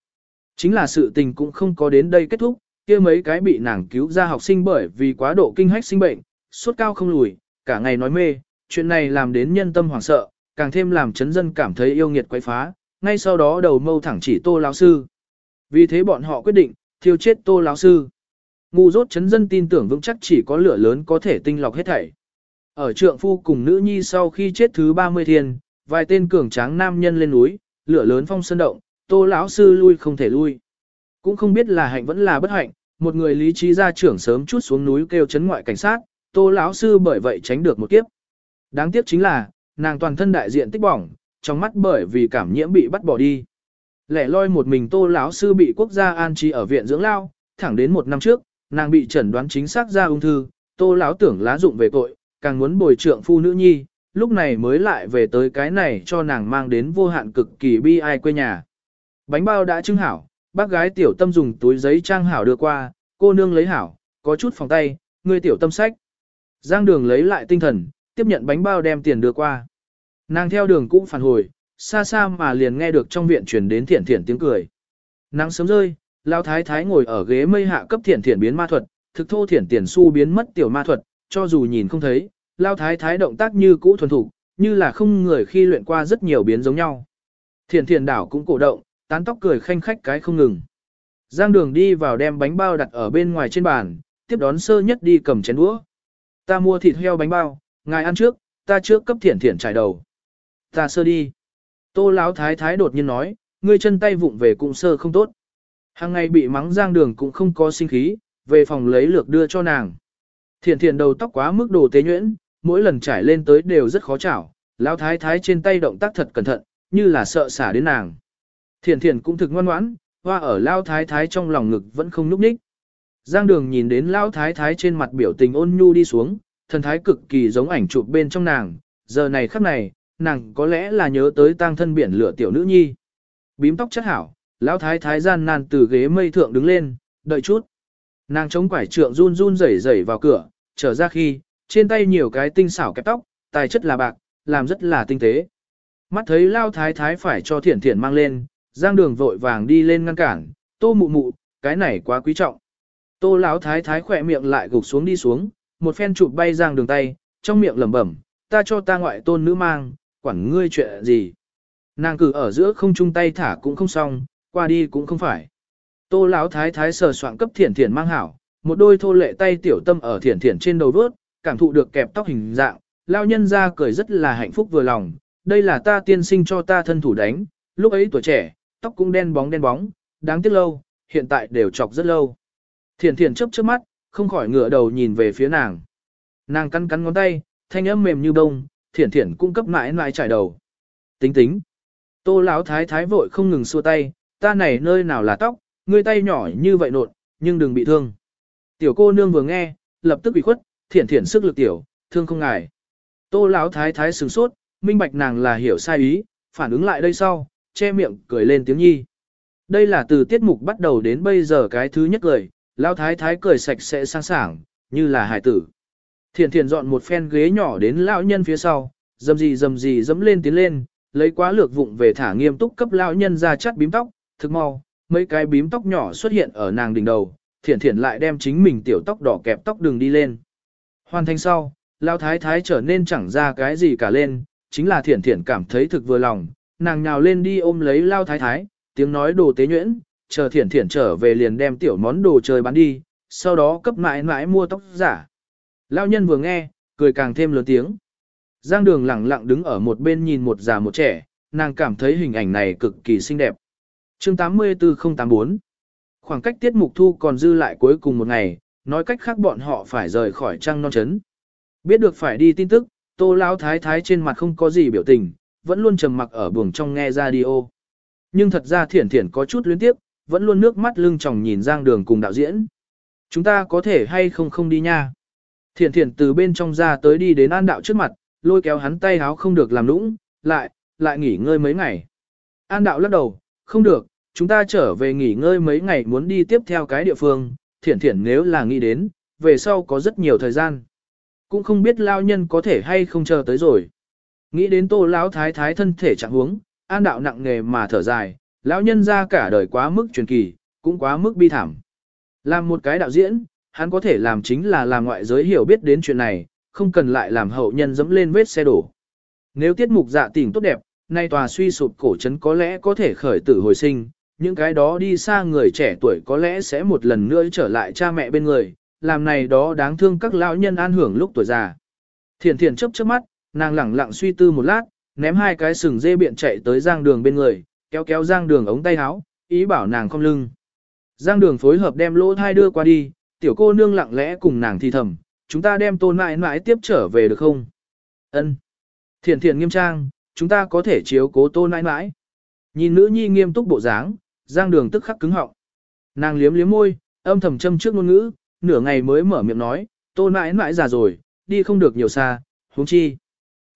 Chính là sự tình cũng không có đến đây kết thúc, kia mấy cái bị nàng cứu ra học sinh bởi vì quá độ kinh hách sinh bệnh, sốt cao không lùi, cả ngày nói mê, chuyện này làm đến nhân tâm hoảng sợ, càng thêm làm chấn dân cảm thấy yêu nghiệt quấy phá, ngay sau đó đầu mâu thẳng chỉ tô lão sư. Vì thế bọn họ quyết định, thiêu chết tô lão sư. Ngu dốt chấn dân tin tưởng vững chắc chỉ có lửa lớn có thể tinh lọc hết thảy. Ở trượng phu cùng nữ nhi sau khi chết thứ 30 thiên, vài tên cường tráng nam nhân lên núi, lửa lớn phong sơn động, tô lão sư lui không thể lui. Cũng không biết là hạnh vẫn là bất hạnh, một người lý trí gia trưởng sớm chút xuống núi kêu chấn ngoại cảnh sát, tô lão sư bởi vậy tránh được một kiếp. Đáng tiếc chính là, nàng toàn thân đại diện tích bỏng, trong mắt bởi vì cảm nhiễm bị bắt bỏ đi. Lẻ loi một mình tô lão sư bị quốc gia an trí ở viện dưỡng lao, thẳng đến một năm trước, nàng bị chẩn đoán chính xác ra ung thư, tô lão tưởng lá dụng về tội, càng muốn bồi trượng phu nữ nhi, lúc này mới lại về tới cái này cho nàng mang đến vô hạn cực kỳ bi ai quê nhà. Bánh bao đã trưng hảo, bác gái tiểu tâm dùng túi giấy trang hảo đưa qua, cô nương lấy hảo, có chút phòng tay, người tiểu tâm sách. Giang đường lấy lại tinh thần, tiếp nhận bánh bao đem tiền đưa qua. Nàng theo đường cũ phản hồi, xa xa mà liền nghe được trong viện truyền đến thiển thiển tiếng cười. Nắng sớm rơi, Lão thái thái ngồi ở ghế mây hạ cấp thiển thiển biến ma thuật, thực thô thiển tiền su biến mất tiểu ma thuật, cho dù nhìn không thấy, Lão thái thái động tác như cũ thuần thủ, như là không người khi luyện qua rất nhiều biến giống nhau. Thiển thiển đảo cũng cổ động, tán tóc cười khanh khách cái không ngừng. Giang đường đi vào đem bánh bao đặt ở bên ngoài trên bàn, tiếp đón sơ nhất đi cầm chén đũa. Ta mua thịt heo bánh bao, ngài ăn trước, ta trước cấp thiển thiển trải đầu. Ta sơ đi. Tô Lão thái thái đột nhiên nói, ngươi chân tay vụng về cũng sơ không tốt. Hàng ngày bị mắng giang đường cũng không có sinh khí, về phòng lấy lược đưa cho nàng. Thiển thiển đầu tóc quá mức đồ tế nhuyễn, mỗi lần trải lên tới đều rất khó chảo, Lão thái thái trên tay động tác thật cẩn thận, như là sợ xả đến nàng. Thiển thiển cũng thực ngoan ngoãn, hoa ở Lão thái thái trong lòng ngực vẫn không núp ních. Giang đường nhìn đến Lão thái thái trên mặt biểu tình ôn nhu đi xuống, thần thái cực kỳ giống ảnh chụp bên trong nàng, giờ này khắc này, nàng có lẽ là nhớ tới tang thân biển lửa tiểu nữ nhi. Bím tóc chất hảo, lão thái thái gian nan từ ghế mây thượng đứng lên, đợi chút. Nàng chống quải trượng run run rẩy rẩy vào cửa, trở ra khi, trên tay nhiều cái tinh xảo kẹp tóc, tài chất là bạc, làm rất là tinh tế. Mắt thấy lao thái thái phải cho thiển thiển mang lên, giang đường vội vàng đi lên ngăn cản, tô mụ mụ, cái này quá quý trọng. Tô lão thái thái khỏe miệng lại gục xuống đi xuống, một phen chụp bay giang đường tay, trong miệng lẩm bẩm, ta cho ta ngoại tôn nữ mang, quản ngươi chuyện gì. Nàng cử ở giữa không chung tay thả cũng không xong, qua đi cũng không phải. Tô lão thái thái sờ soạn cấp thiển thiển mang hảo, một đôi thô lệ tay tiểu tâm ở thiển thiển trên đầu vớt, cảm thụ được kẹp tóc hình dạng, lao nhân ra cười rất là hạnh phúc vừa lòng, đây là ta tiên sinh cho ta thân thủ đánh, lúc ấy tuổi trẻ, tóc cũng đen bóng đen bóng, đáng tiếc lâu, hiện tại đều chọc rất lâu. Thiển thiển chớp chớp mắt, không khỏi ngửa đầu nhìn về phía nàng. Nàng cắn cắn ngón tay, thanh âm mềm như bông, thiển thiển cung cấp mãi mãi trải đầu. Tính tính. Tô lão thái thái vội không ngừng xua tay, ta này nơi nào là tóc, ngươi tay nhỏ như vậy nột, nhưng đừng bị thương. Tiểu cô nương vừa nghe, lập tức bị khuất, thiển thiển sức lực tiểu, thương không ngại. Tô lão thái thái sửng sốt, minh bạch nàng là hiểu sai ý, phản ứng lại đây sau, che miệng cười lên tiếng nhi. Đây là từ tiết mục bắt đầu đến bây giờ cái thứ nhất cười, lão thái thái cười sạch sẽ sang sảng, như là hải tử. Thiển thiển dọn một phen ghế nhỏ đến lão nhân phía sau, dầm gì dầm gì dẫm lên tiến lên, lấy quá lược vụng về thả nghiêm túc cấp lão nhân ra chắt bím tóc, thực mau, mấy cái bím tóc nhỏ xuất hiện ở nàng đỉnh đầu, thiển thiển lại đem chính mình tiểu tóc đỏ kẹp tóc đường đi lên. Hoàn thành sau, lão thái thái trở nên chẳng ra cái gì cả lên, chính là thiển thiển cảm thấy thực vừa lòng, nàng nhào lên đi ôm lấy lao thái thái, tiếng nói đồ tế nhuyễn, chờ thiển thiển trở về liền đem tiểu món đồ chơi bán đi, sau đó cấp mãi mãi mua tóc giả. Lao nhân vừa nghe, cười càng thêm lớn tiếng. Giang đường lẳng lặng đứng ở một bên nhìn một già một trẻ, nàng cảm thấy hình ảnh này cực kỳ xinh đẹp. chương 84084 Khoảng cách tiết mục thu còn dư lại cuối cùng một ngày, nói cách khác bọn họ phải rời khỏi trăng non chấn. Biết được phải đi tin tức, tô lão thái thái trên mặt không có gì biểu tình, vẫn luôn trầm mặc ở buồng trong nghe radio. Nhưng thật ra thiển thiển có chút luyến tiếp, vẫn luôn nước mắt lưng tròng nhìn giang đường cùng đạo diễn. Chúng ta có thể hay không không đi nha. Thiện thiện từ bên trong ra tới đi đến an đạo trước mặt, lôi kéo hắn tay háo không được làm nũng, lại, lại nghỉ ngơi mấy ngày. An đạo lắc đầu, không được, chúng ta trở về nghỉ ngơi mấy ngày muốn đi tiếp theo cái địa phương, thiện thiện nếu là nghĩ đến, về sau có rất nhiều thời gian. Cũng không biết lao nhân có thể hay không chờ tới rồi. Nghĩ đến tô lão thái thái thân thể trạng huống, an đạo nặng nề mà thở dài, lão nhân ra cả đời quá mức truyền kỳ, cũng quá mức bi thảm. Làm một cái đạo diễn, hắn có thể làm chính là làm ngoại giới hiểu biết đến chuyện này, không cần lại làm hậu nhân dẫm lên vết xe đổ. Nếu tiết mục dạ tình tốt đẹp, nay tòa suy sụp cổ trấn có lẽ có thể khởi tử hồi sinh, những cái đó đi xa người trẻ tuổi có lẽ sẽ một lần nữa trở lại cha mẹ bên người, làm này đó đáng thương các lão nhân an hưởng lúc tuổi già. Thiền thiền chấp chớp mắt, nàng lẳng lặng suy tư một lát, ném hai cái sừng dê biện chạy tới giang đường bên người, kéo kéo giang đường ống tay áo, ý bảo nàng không lưng. Giang đường phối hợp đem lỗ thai đưa qua đi, tiểu cô nương lặng lẽ cùng nàng thì thầm, chúng ta đem tôn mãi mãi tiếp trở về được không? Ân. Thiền thiền nghiêm trang, chúng ta có thể chiếu cố tôn mãi mãi. Nhìn nữ nhi nghiêm túc bộ dáng, giang đường tức khắc cứng họng. Nàng liếm liếm môi, âm thầm châm trước ngôn ngữ, nửa ngày mới mở miệng nói, tôn mãi mãi già rồi, đi không được nhiều xa, huống chi.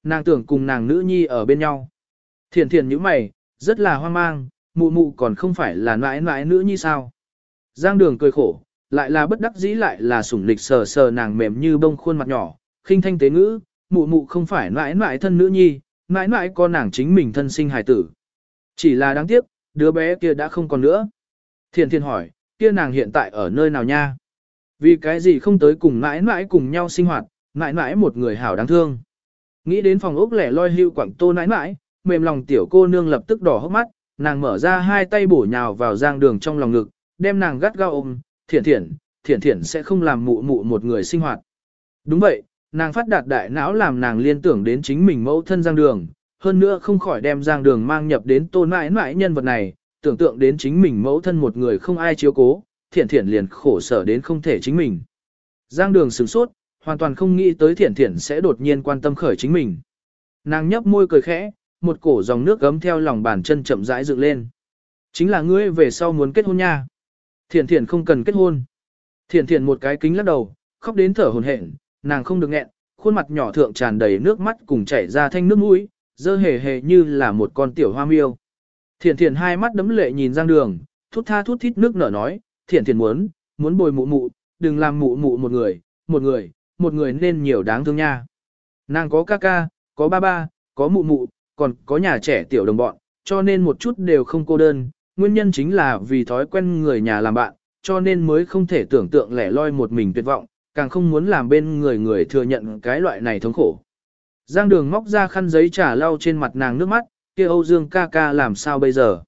Nàng tưởng cùng nàng nữ nhi ở bên nhau. Thiền thiền như mày, rất là hoang mang, mụ mụ còn không phải là nãi nãi nữ như sao. Giang đường cười khổ, lại là bất đắc dĩ lại là sủng lịch sờ sờ nàng mềm như bông khuôn mặt nhỏ, khinh thanh tế ngữ, mụ mụ không phải nãi nãi thân nữ nhi, nãi nãi có nàng chính mình thân sinh hài tử. Chỉ là đáng tiếc, đứa bé kia đã không còn nữa. Thiền thiền hỏi, kia nàng hiện tại ở nơi nào nha? Vì cái gì không tới cùng nãi nãi cùng nhau sinh hoạt, nãi nãi một người hảo đáng thương. Nghĩ đến phòng ốc lẻ loi hưu quảng tô nãi nãi mềm lòng tiểu cô nương lập tức đỏ hốc mắt, nàng mở ra hai tay bổ nhào vào giang đường trong lòng ngực, đem nàng gắt gao ôm, thiển thiển, thiển thiển sẽ không làm mụ mụ một người sinh hoạt. Đúng vậy, nàng phát đạt đại não làm nàng liên tưởng đến chính mình mẫu thân giang đường, hơn nữa không khỏi đem giang đường mang nhập đến tôn mãi mãi nhân vật này, tưởng tượng đến chính mình mẫu thân một người không ai chiếu cố, thiển thiển liền khổ sở đến không thể chính mình. Giang đường sửng sốt, hoàn toàn không nghĩ tới thiển thiển sẽ đột nhiên quan tâm khởi chính mình. Nàng nhấp môi cười khẽ, một cổ dòng nước gấm theo lòng bàn chân chậm rãi dựng lên. Chính là ngươi về sau muốn kết hôn nha. Thiển thiển không cần kết hôn. Thiển thiển một cái kính lắc đầu, khóc đến thở hồn hển, nàng không được nghẹn, khuôn mặt nhỏ thượng tràn đầy nước mắt cùng chảy ra thanh nước mũi, dơ hề hề như là một con tiểu hoa miêu. Thiển thiển hai mắt đấm lệ nhìn Giang Đường, thút tha thút thít nước nở nói, thiển thiển muốn, muốn bồi mụ mụ, đừng làm mụ mụ một người, một người, một người nên nhiều đáng thương nha. Nàng có ca ca, có ba ba, có mụ mụ, còn có nhà trẻ tiểu đồng bọn, cho nên một chút đều không cô đơn, nguyên nhân chính là vì thói quen người nhà làm bạn, cho nên mới không thể tưởng tượng lẻ loi một mình tuyệt vọng, càng không muốn làm bên người người thừa nhận cái loại này thống khổ. Giang đường móc ra khăn giấy trà lau trên mặt nàng nước mắt, kia Âu Dương ca ca làm sao bây giờ.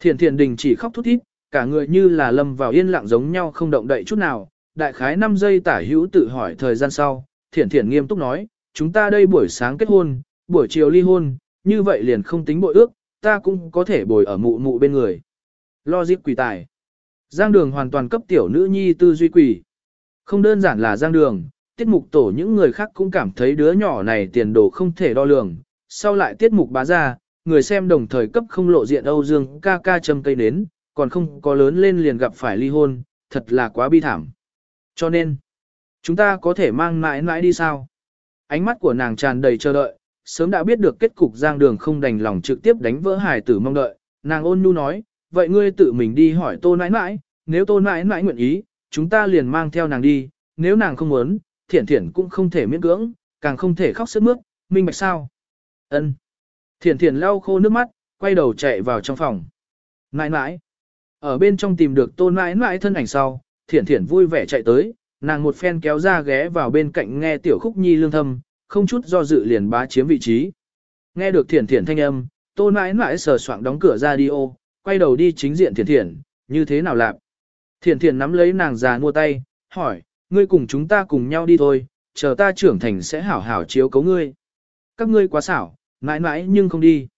Thiển thiển đình chỉ khóc thút thít, cả người như là lâm vào yên lặng giống nhau không động đậy chút nào, đại khái 5 giây tả hữu tự hỏi thời gian sau, thiển thiển nghiêm túc nói, chúng ta đây buổi sáng kết hôn, buổi chiều ly hôn, như vậy liền không tính bội ước, ta cũng có thể bồi ở mụ mụ bên người. Lo dịp quỷ tài. Giang đường hoàn toàn cấp tiểu nữ nhi tư duy quỷ. Không đơn giản là giang đường, tiết mục tổ những người khác cũng cảm thấy đứa nhỏ này tiền đồ không thể đo lường. Sau lại tiết mục bá ra, người xem đồng thời cấp không lộ diện Âu Dương ca ca châm cây nến, còn không có lớn lên liền gặp phải ly hôn, thật là quá bi thảm. Cho nên, chúng ta có thể mang mãi mãi đi sao? Ánh mắt của nàng tràn đầy chờ đợi, sớm đã biết được kết cục giang đường không đành lòng trực tiếp đánh vỡ hài tử mong đợi. Nàng ôn nhu nói, vậy ngươi tự mình đi hỏi tô nãi nãi, nếu tô nãi nãi nguyện ý, chúng ta liền mang theo nàng đi, nếu nàng không muốn, thiển thiển cũng không thể miễn cưỡng, càng không thể khóc sướt mướt, minh bạch sao. ân Thiển thiển lau khô nước mắt, quay đầu chạy vào trong phòng. Nãi nãi. Ở bên trong tìm được tô nãi nãi thân ảnh sau, thiển thiển vui vẻ chạy tới, nàng một phen kéo ra ghé vào bên cạnh nghe tiểu khúc nhi lương thâm, không chút do dự liền bá chiếm vị trí. Nghe được thiển thiển thanh âm, tô nãi nãi sờ soạng đóng cửa ra đi ô, quay đầu đi chính diện thiển thiển, như thế nào lạp. Thiển thiển nắm lấy nàng già mua tay, hỏi, ngươi cùng chúng ta cùng nhau đi thôi, chờ ta trưởng thành sẽ hảo hảo chiếu cấu ngươi. Các ngươi quá xảo, mãi mãi nhưng không đi.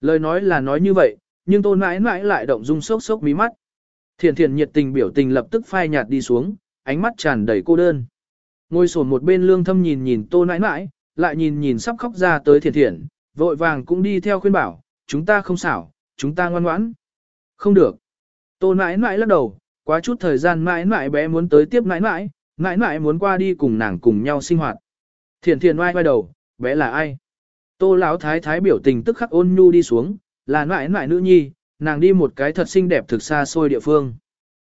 Lời nói là nói như vậy, nhưng tôn mãi mãi lại động dung sốc sốc mí mắt. Thiển thiển nhiệt tình biểu tình lập tức phai nhạt đi xuống, ánh mắt tràn đầy cô đơn. Ngồi sổn một bên lương thâm nhìn nhìn tô nãi nãi, lại nhìn nhìn sắp khóc ra tới thiệt thiện, vội vàng cũng đi theo khuyên bảo, chúng ta không xảo, chúng ta ngoan ngoãn. Không được. Tô nãi nãi lắc đầu, quá chút thời gian nãi nãi bé muốn tới tiếp nãi nãi, nãi nãi muốn qua đi cùng nàng cùng nhau sinh hoạt. Thiện thiện oai oai đầu, bé là ai? Tô lão thái thái biểu tình tức khắc ôn nhu đi xuống, là nãi nãi nữ nhi, nàng đi một cái thật xinh đẹp thực xa xôi địa phương.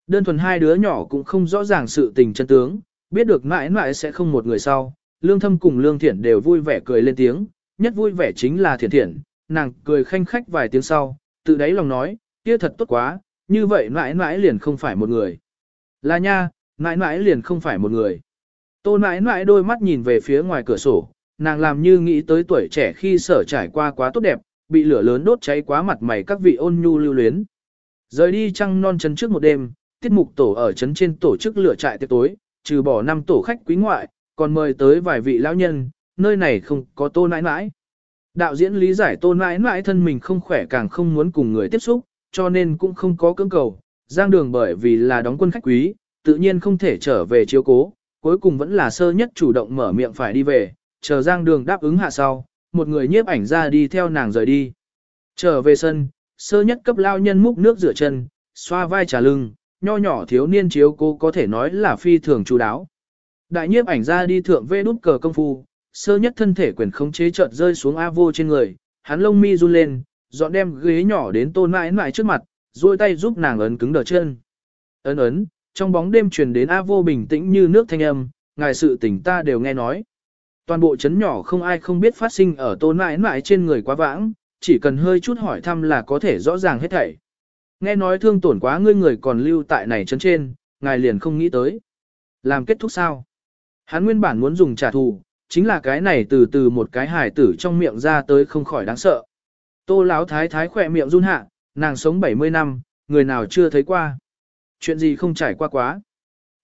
Đơn thuần hai đứa nhỏ cũng không rõ ràng sự tình chân tướng, biết được mãi mãi sẽ không một người sau, lương thâm cùng lương thiển đều vui vẻ cười lên tiếng, nhất vui vẻ chính là thiển thiển, nàng cười khanh khách vài tiếng sau, tự đáy lòng nói, kia thật tốt quá, như vậy mãi mãi liền không phải một người. Là nha, mãi mãi liền không phải một người. Tô mãi mãi đôi mắt nhìn về phía ngoài cửa sổ, nàng làm như nghĩ tới tuổi trẻ khi sở trải qua quá tốt đẹp, bị lửa lớn đốt cháy quá mặt mày các vị ôn nhu lưu luyến. Rời đi trăng non chấn trước một đêm, tiết mục tổ ở trấn trên tổ chức lửa trại tiệc tối, trừ bỏ năm tổ khách quý ngoại, còn mời tới vài vị lão nhân, nơi này không có tô nãi nãi. Đạo diễn lý giải tô nãi nãi thân mình không khỏe càng không muốn cùng người tiếp xúc, cho nên cũng không có cưỡng cầu. Giang đường bởi vì là đóng quân khách quý, tự nhiên không thể trở về chiếu cố, cuối cùng vẫn là sơ nhất chủ động mở miệng phải đi về, chờ Giang đường đáp ứng hạ sau, một người nhiếp ảnh ra đi theo nàng rời đi. Trở về sân, sơ nhất cấp lao nhân múc nước rửa chân, xoa vai trà lưng, nho nhỏ thiếu niên chiếu cô có thể nói là phi thường chú đáo. Đại nhiếp ảnh ra đi thượng vê đút cờ công phu, sơ nhất thân thể quyền khống chế chợt rơi xuống A vô trên người, hắn lông mi run lên, dọn đem ghế nhỏ đến tôn mãi mãi trước mặt, duỗi tay giúp nàng ấn cứng đờ chân. Ấn ấn, trong bóng đêm truyền đến A vô bình tĩnh như nước thanh âm, ngài sự tình ta đều nghe nói. Toàn bộ chấn nhỏ không ai không biết phát sinh ở tôn mãi mãi trên người quá vãng, chỉ cần hơi chút hỏi thăm là có thể rõ ràng hết thảy. Nghe nói thương tổn quá ngươi người còn lưu tại này chấn trên, ngài liền không nghĩ tới. Làm kết thúc sao? Hắn nguyên bản muốn dùng trả thù, chính là cái này từ từ một cái hài tử trong miệng ra tới không khỏi đáng sợ. Tô Láo thái thái khỏe miệng run hạ, nàng sống 70 năm, người nào chưa thấy qua. Chuyện gì không trải qua quá.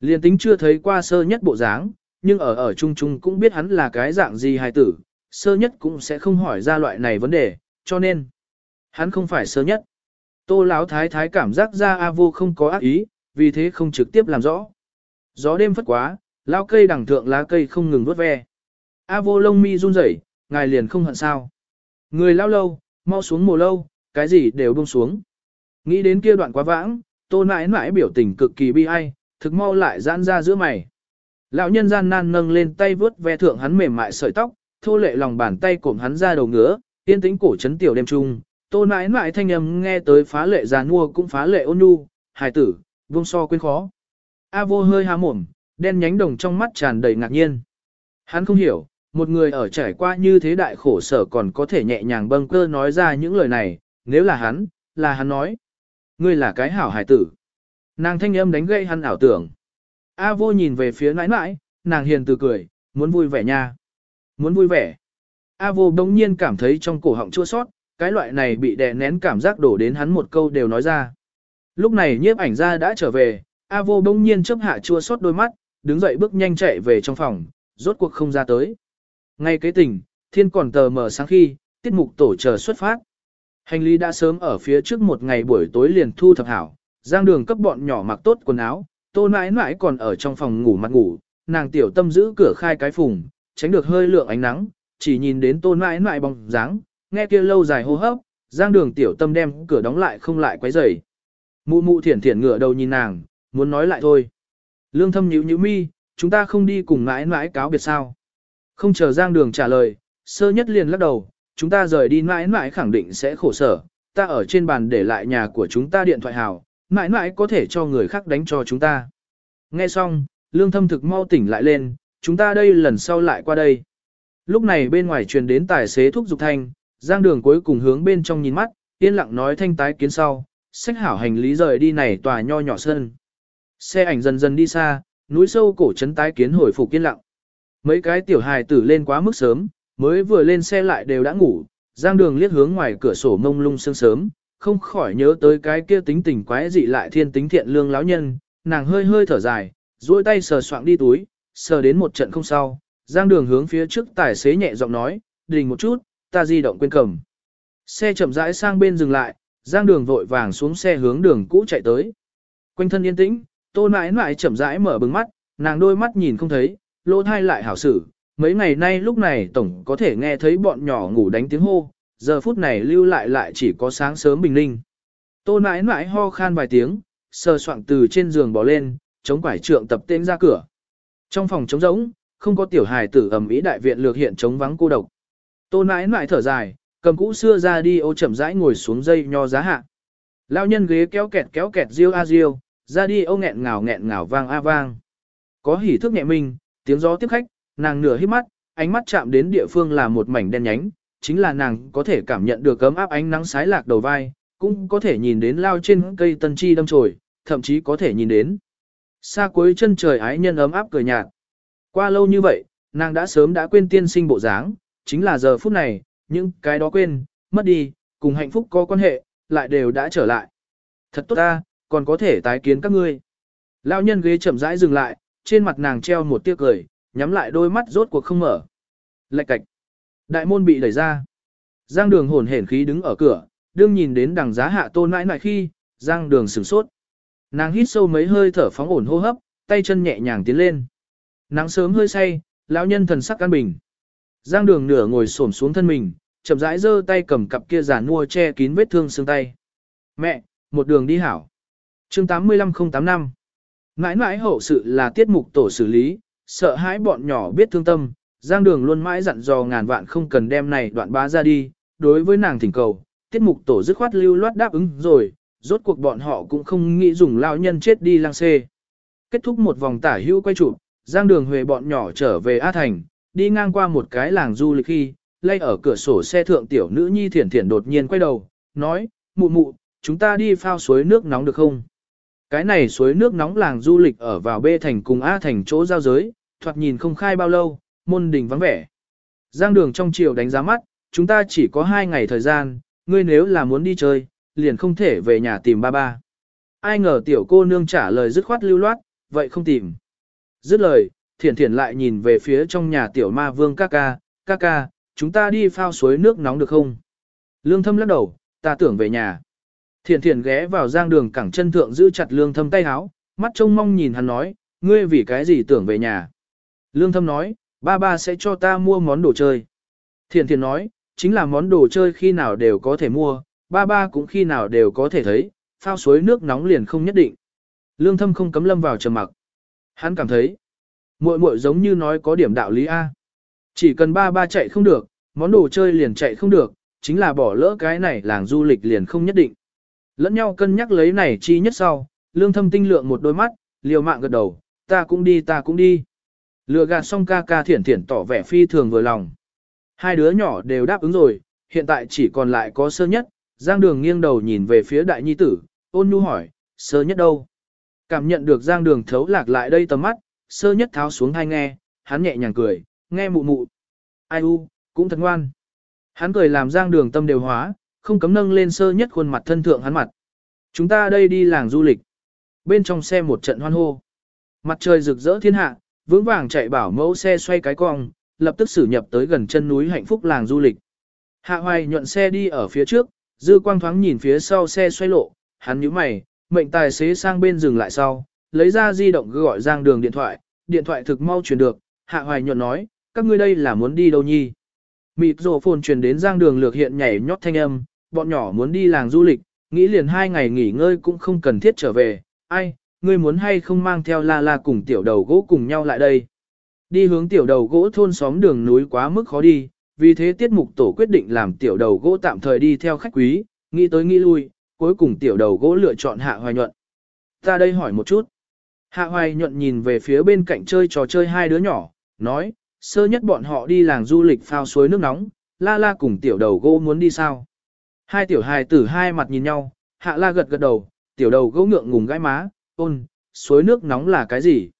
Liên tính chưa thấy qua sơ nhất bộ dáng, nhưng ở ở chung chung cũng biết hắn là cái dạng gì hài tử, sơ nhất cũng sẽ không hỏi ra loại này vấn đề, cho nên, hắn không phải sơ nhất. Tô Lão thái thái cảm giác ra A vô không có ác ý, vì thế không trực tiếp làm rõ. Gió đêm phất quá, lao cây đằng thượng lá cây không ngừng vuốt ve. A vô lông mi run rẩy, ngài liền không hận sao. Người lao lâu, mau xuống mồ lâu, cái gì đều buông xuống. Nghĩ đến kia đoạn quá vãng, tô nãi nãi biểu tình cực kỳ bi ai, thực mau lại giãn ra giữa mày. Lão nhân gian nan nâng lên tay vướt ve thượng hắn mềm mại sợi tóc, thô lệ lòng bàn tay cộm hắn ra đầu ngứa, yên tĩnh cổ chấn tiểu đêm trung, tô nãi nãi thanh âm nghe tới phá lệ già nua cũng phá lệ ôn nhu, hài tử, vương so quên khó. A vô hơi há mồm, đen nhánh đồng trong mắt tràn đầy ngạc nhiên. Hắn không hiểu, một người ở trải qua như thế đại khổ sở còn có thể nhẹ nhàng bâng cơ nói ra những lời này, nếu là hắn, là hắn nói. Ngươi là cái hảo hài tử. Nàng thanh âm đánh gây hắn ảo tưởng. A vô nhìn về phía nãi nãi, nàng hiền từ cười, muốn vui vẻ nha. Muốn vui vẻ. A vô đống nhiên cảm thấy trong cổ họng chua sót, cái loại này bị đè nén cảm giác đổ đến hắn một câu đều nói ra. Lúc này nhiếp ảnh ra đã trở về, A vô bỗng nhiên chớp hạ chua xót đôi mắt, đứng dậy bước nhanh chạy về trong phòng, rốt cuộc không ra tới. Ngay kế tình, thiên còn tờ mờ sáng khi, tiết mục tổ chờ xuất phát. Hành lý đã sớm ở phía trước một ngày buổi tối liền thu thập hảo, giang đường cấp bọn nhỏ mặc tốt quần áo, tô nãi nãi còn ở trong phòng ngủ mặt ngủ, nàng tiểu tâm giữ cửa khai cái phùng, tránh được hơi lượng ánh nắng, chỉ nhìn đến tô nãi nãi bóng dáng, nghe kia lâu dài hô hấp, giang đường tiểu tâm đem cửa đóng lại không lại quấy rầy. Mụ mụ thiển thiển ngửa đầu nhìn nàng, muốn nói lại thôi. Lương thâm nhíu nhíu mi, chúng ta không đi cùng mãi mãi cáo biệt sao. Không chờ giang đường trả lời, sơ nhất liền lắc đầu, chúng ta rời đi mãi mãi khẳng định sẽ khổ sở, ta ở trên bàn để lại nhà của chúng ta điện thoại hào, mãi mãi có thể cho người khác đánh cho chúng ta. Nghe xong, lương thâm thực mau tỉnh lại lên, chúng ta đây lần sau lại qua đây. Lúc này bên ngoài truyền đến tài xế thúc dục thanh, giang đường cuối cùng hướng bên trong nhìn mắt, yên lặng nói thanh tái kiến sau, sách hảo hành lý rời đi này tòa nho nhỏ sân. Xe ảnh dần dần đi xa, núi sâu cổ trấn tái kiến hồi phục yên lặng. Mấy cái tiểu hài tử lên quá mức sớm, mới vừa lên xe lại đều đã ngủ, giang đường liếc hướng ngoài cửa sổ mông lung sương sớm, không khỏi nhớ tới cái kia tính tình quái dị lại thiên tính thiện lương lão nhân, nàng hơi hơi thở dài, duỗi tay sờ soạng đi túi, sờ đến một trận không sau, giang đường hướng phía trước tài xế nhẹ giọng nói, đình một chút, ta di động quên cầm. Xe chậm rãi sang bên dừng lại, giang đường vội vàng xuống xe hướng đường cũ chạy tới. Quanh thân yên tĩnh, tô nãi nãi chậm rãi mở bừng mắt, nàng đôi mắt nhìn không thấy, lỗ thai lại hảo xử. Mấy ngày nay lúc này tổng có thể nghe thấy bọn nhỏ ngủ đánh tiếng hô, giờ phút này lưu lại lại chỉ có sáng sớm bình linh. Tô nãi nãi ho khan vài tiếng, sờ soạng từ trên giường bỏ lên, chống quải trượng tập tên ra cửa. Trong phòng trống rỗng, không có tiểu hài tử ẩm ý đại viện lược hiện trống vắng cô độc. Tô mãi mãi thở dài, cầm cũ xưa ra đi ô chậm rãi ngồi xuống dây nho giá hạ. Lao nhân ghế kéo kẹt kéo kẹt riêu a riêu, ra đi ô nghẹn ngào nghẹn ngào vang a vang. Có hỉ thức nhẹ mình, tiếng gió tiếp khách, nàng nửa hít mắt, ánh mắt chạm đến địa phương là một mảnh đen nhánh, chính là nàng có thể cảm nhận được ấm áp ánh nắng sái lạc đầu vai, cũng có thể nhìn đến lao trên cây tân chi đâm chồi, thậm chí có thể nhìn đến. Xa cuối chân trời ái nhân ấm áp cười nhạt. Qua lâu như vậy, nàng đã sớm đã quên tiên sinh bộ dáng, chính là giờ phút này, những cái đó quên, mất đi, cùng hạnh phúc có quan hệ, lại đều đã trở lại. Thật tốt ta, còn có thể tái kiến các ngươi. Lão nhân ghế chậm rãi dừng lại, trên mặt nàng treo một tiếc cười, nhắm lại đôi mắt rốt cuộc không mở. Lạch cạch. Đại môn bị đẩy ra. Giang đường hồn hển khí đứng ở cửa, đương nhìn đến đằng giá hạ tôn nãi nãi khi, giang đường sửng sốt. Nàng hít sâu mấy hơi thở phóng ổn hô hấp, tay chân nhẹ nhàng tiến lên. Nắng sớm hơi say, lão nhân thần sắc căn bình. Giang đường nửa ngồi xổm xuống thân mình, chậm rãi giơ tay cầm cặp kia giả mua che kín vết thương xương tay. Mẹ, một đường đi hảo. chương 85085 Mãi mãi hậu sự là tiết mục tổ xử lý, sợ hãi bọn nhỏ biết thương tâm, Giang Đường luôn mãi dặn dò ngàn vạn không cần đem này đoạn bá ra đi, đối với nàng thỉnh cầu, tiết mục tổ dứt khoát lưu loát đáp ứng rồi, rốt cuộc bọn họ cũng không nghĩ dùng lao nhân chết đi lang xê. Kết thúc một vòng tả hữu quay chụp, Giang Đường huề bọn nhỏ trở về A Thành, đi ngang qua một cái làng du lịch khi, lay ở cửa sổ xe thượng tiểu nữ nhi thiển thiển đột nhiên quay đầu, nói, mụ mụ, chúng ta đi phao suối nước nóng được không? Cái này suối nước nóng làng du lịch ở vào B thành cùng A thành chỗ giao giới, thoạt nhìn không khai bao lâu, môn đình vắng vẻ. Giang đường trong chiều đánh giá mắt, chúng ta chỉ có hai ngày thời gian, ngươi nếu là muốn đi chơi, liền không thể về nhà tìm ba ba. Ai ngờ tiểu cô nương trả lời dứt khoát lưu loát, vậy không tìm. Dứt lời, thiển thiển lại nhìn về phía trong nhà tiểu ma vương ca ca, ca ca, chúng ta đi phao suối nước nóng được không? Lương thâm lắc đầu, ta tưởng về nhà. Thiển thiển ghé vào giang đường cẳng chân thượng giữ chặt lương thâm tay háo, mắt trông mong nhìn hắn nói, ngươi vì cái gì tưởng về nhà. Lương thâm nói, ba ba sẽ cho ta mua món đồ chơi. Thiển thiển nói, chính là món đồ chơi khi nào đều có thể mua, ba ba cũng khi nào đều có thể thấy, phao suối nước nóng liền không nhất định. Lương thâm không cấm lâm vào trầm mặc. Hắn cảm thấy, muội muội giống như nói có điểm đạo lý A. Chỉ cần ba ba chạy không được, món đồ chơi liền chạy không được, chính là bỏ lỡ cái này làng du lịch liền không nhất định. Lẫn nhau cân nhắc lấy này chi nhất sau, lương thâm tinh lượng một đôi mắt, liều mạng gật đầu, ta cũng đi ta cũng đi. Lừa gạt xong ca ca thiển thiển tỏ vẻ phi thường vừa lòng. Hai đứa nhỏ đều đáp ứng rồi, hiện tại chỉ còn lại có sơ nhất, Giang Đường nghiêng đầu nhìn về phía đại nhi tử, ôn nhu hỏi, sơ nhất đâu? Cảm nhận được Giang Đường thấu lạc lại đây tầm mắt, sơ nhất tháo xuống hai nghe, hắn nhẹ nhàng cười, nghe mụ mụ. Ai u, cũng thật ngoan. Hắn cười làm Giang Đường tâm đều hóa, không cấm nâng lên sơ nhất khuôn mặt thân thượng hắn mặt. Chúng ta đây đi làng du lịch. Bên trong xe một trận hoan hô. Mặt trời rực rỡ thiên hạ, vững vàng chạy bảo mẫu xe xoay cái cong, lập tức xử nhập tới gần chân núi hạnh phúc làng du lịch. Hạ hoài nhuận xe đi ở phía trước, dư quang thoáng nhìn phía sau xe xoay lộ, hắn nhíu mày, mệnh tài xế sang bên dừng lại sau, lấy ra di động gọi giang đường điện thoại, điện thoại thực mau truyền được, hạ hoài nhuận nói, các ngươi đây là muốn đi đâu nhi. Mịt rổ phồn truyền đến giang đường lược hiện nhảy nhót thanh âm, bọn nhỏ muốn đi làng du lịch, nghĩ liền hai ngày nghỉ ngơi cũng không cần thiết trở về, ai, ngươi muốn hay không mang theo la la cùng tiểu đầu gỗ cùng nhau lại đây. Đi hướng tiểu đầu gỗ thôn xóm đường núi quá mức khó đi, vì thế tiết mục tổ quyết định làm tiểu đầu gỗ tạm thời đi theo khách quý, nghĩ tới nghĩ lui, cuối cùng tiểu đầu gỗ lựa chọn hạ hoài nhuận. Ta đây hỏi một chút. Hạ hoài nhuận nhìn về phía bên cạnh chơi trò chơi hai đứa nhỏ, nói, sơ nhất bọn họ đi làng du lịch phao suối nước nóng, la la cùng tiểu đầu gỗ muốn đi sao. Hai tiểu hài tử hai mặt nhìn nhau, hạ la gật gật đầu, tiểu đầu gỗ ngượng ngùng gãi má, ôn, suối nước nóng là cái gì?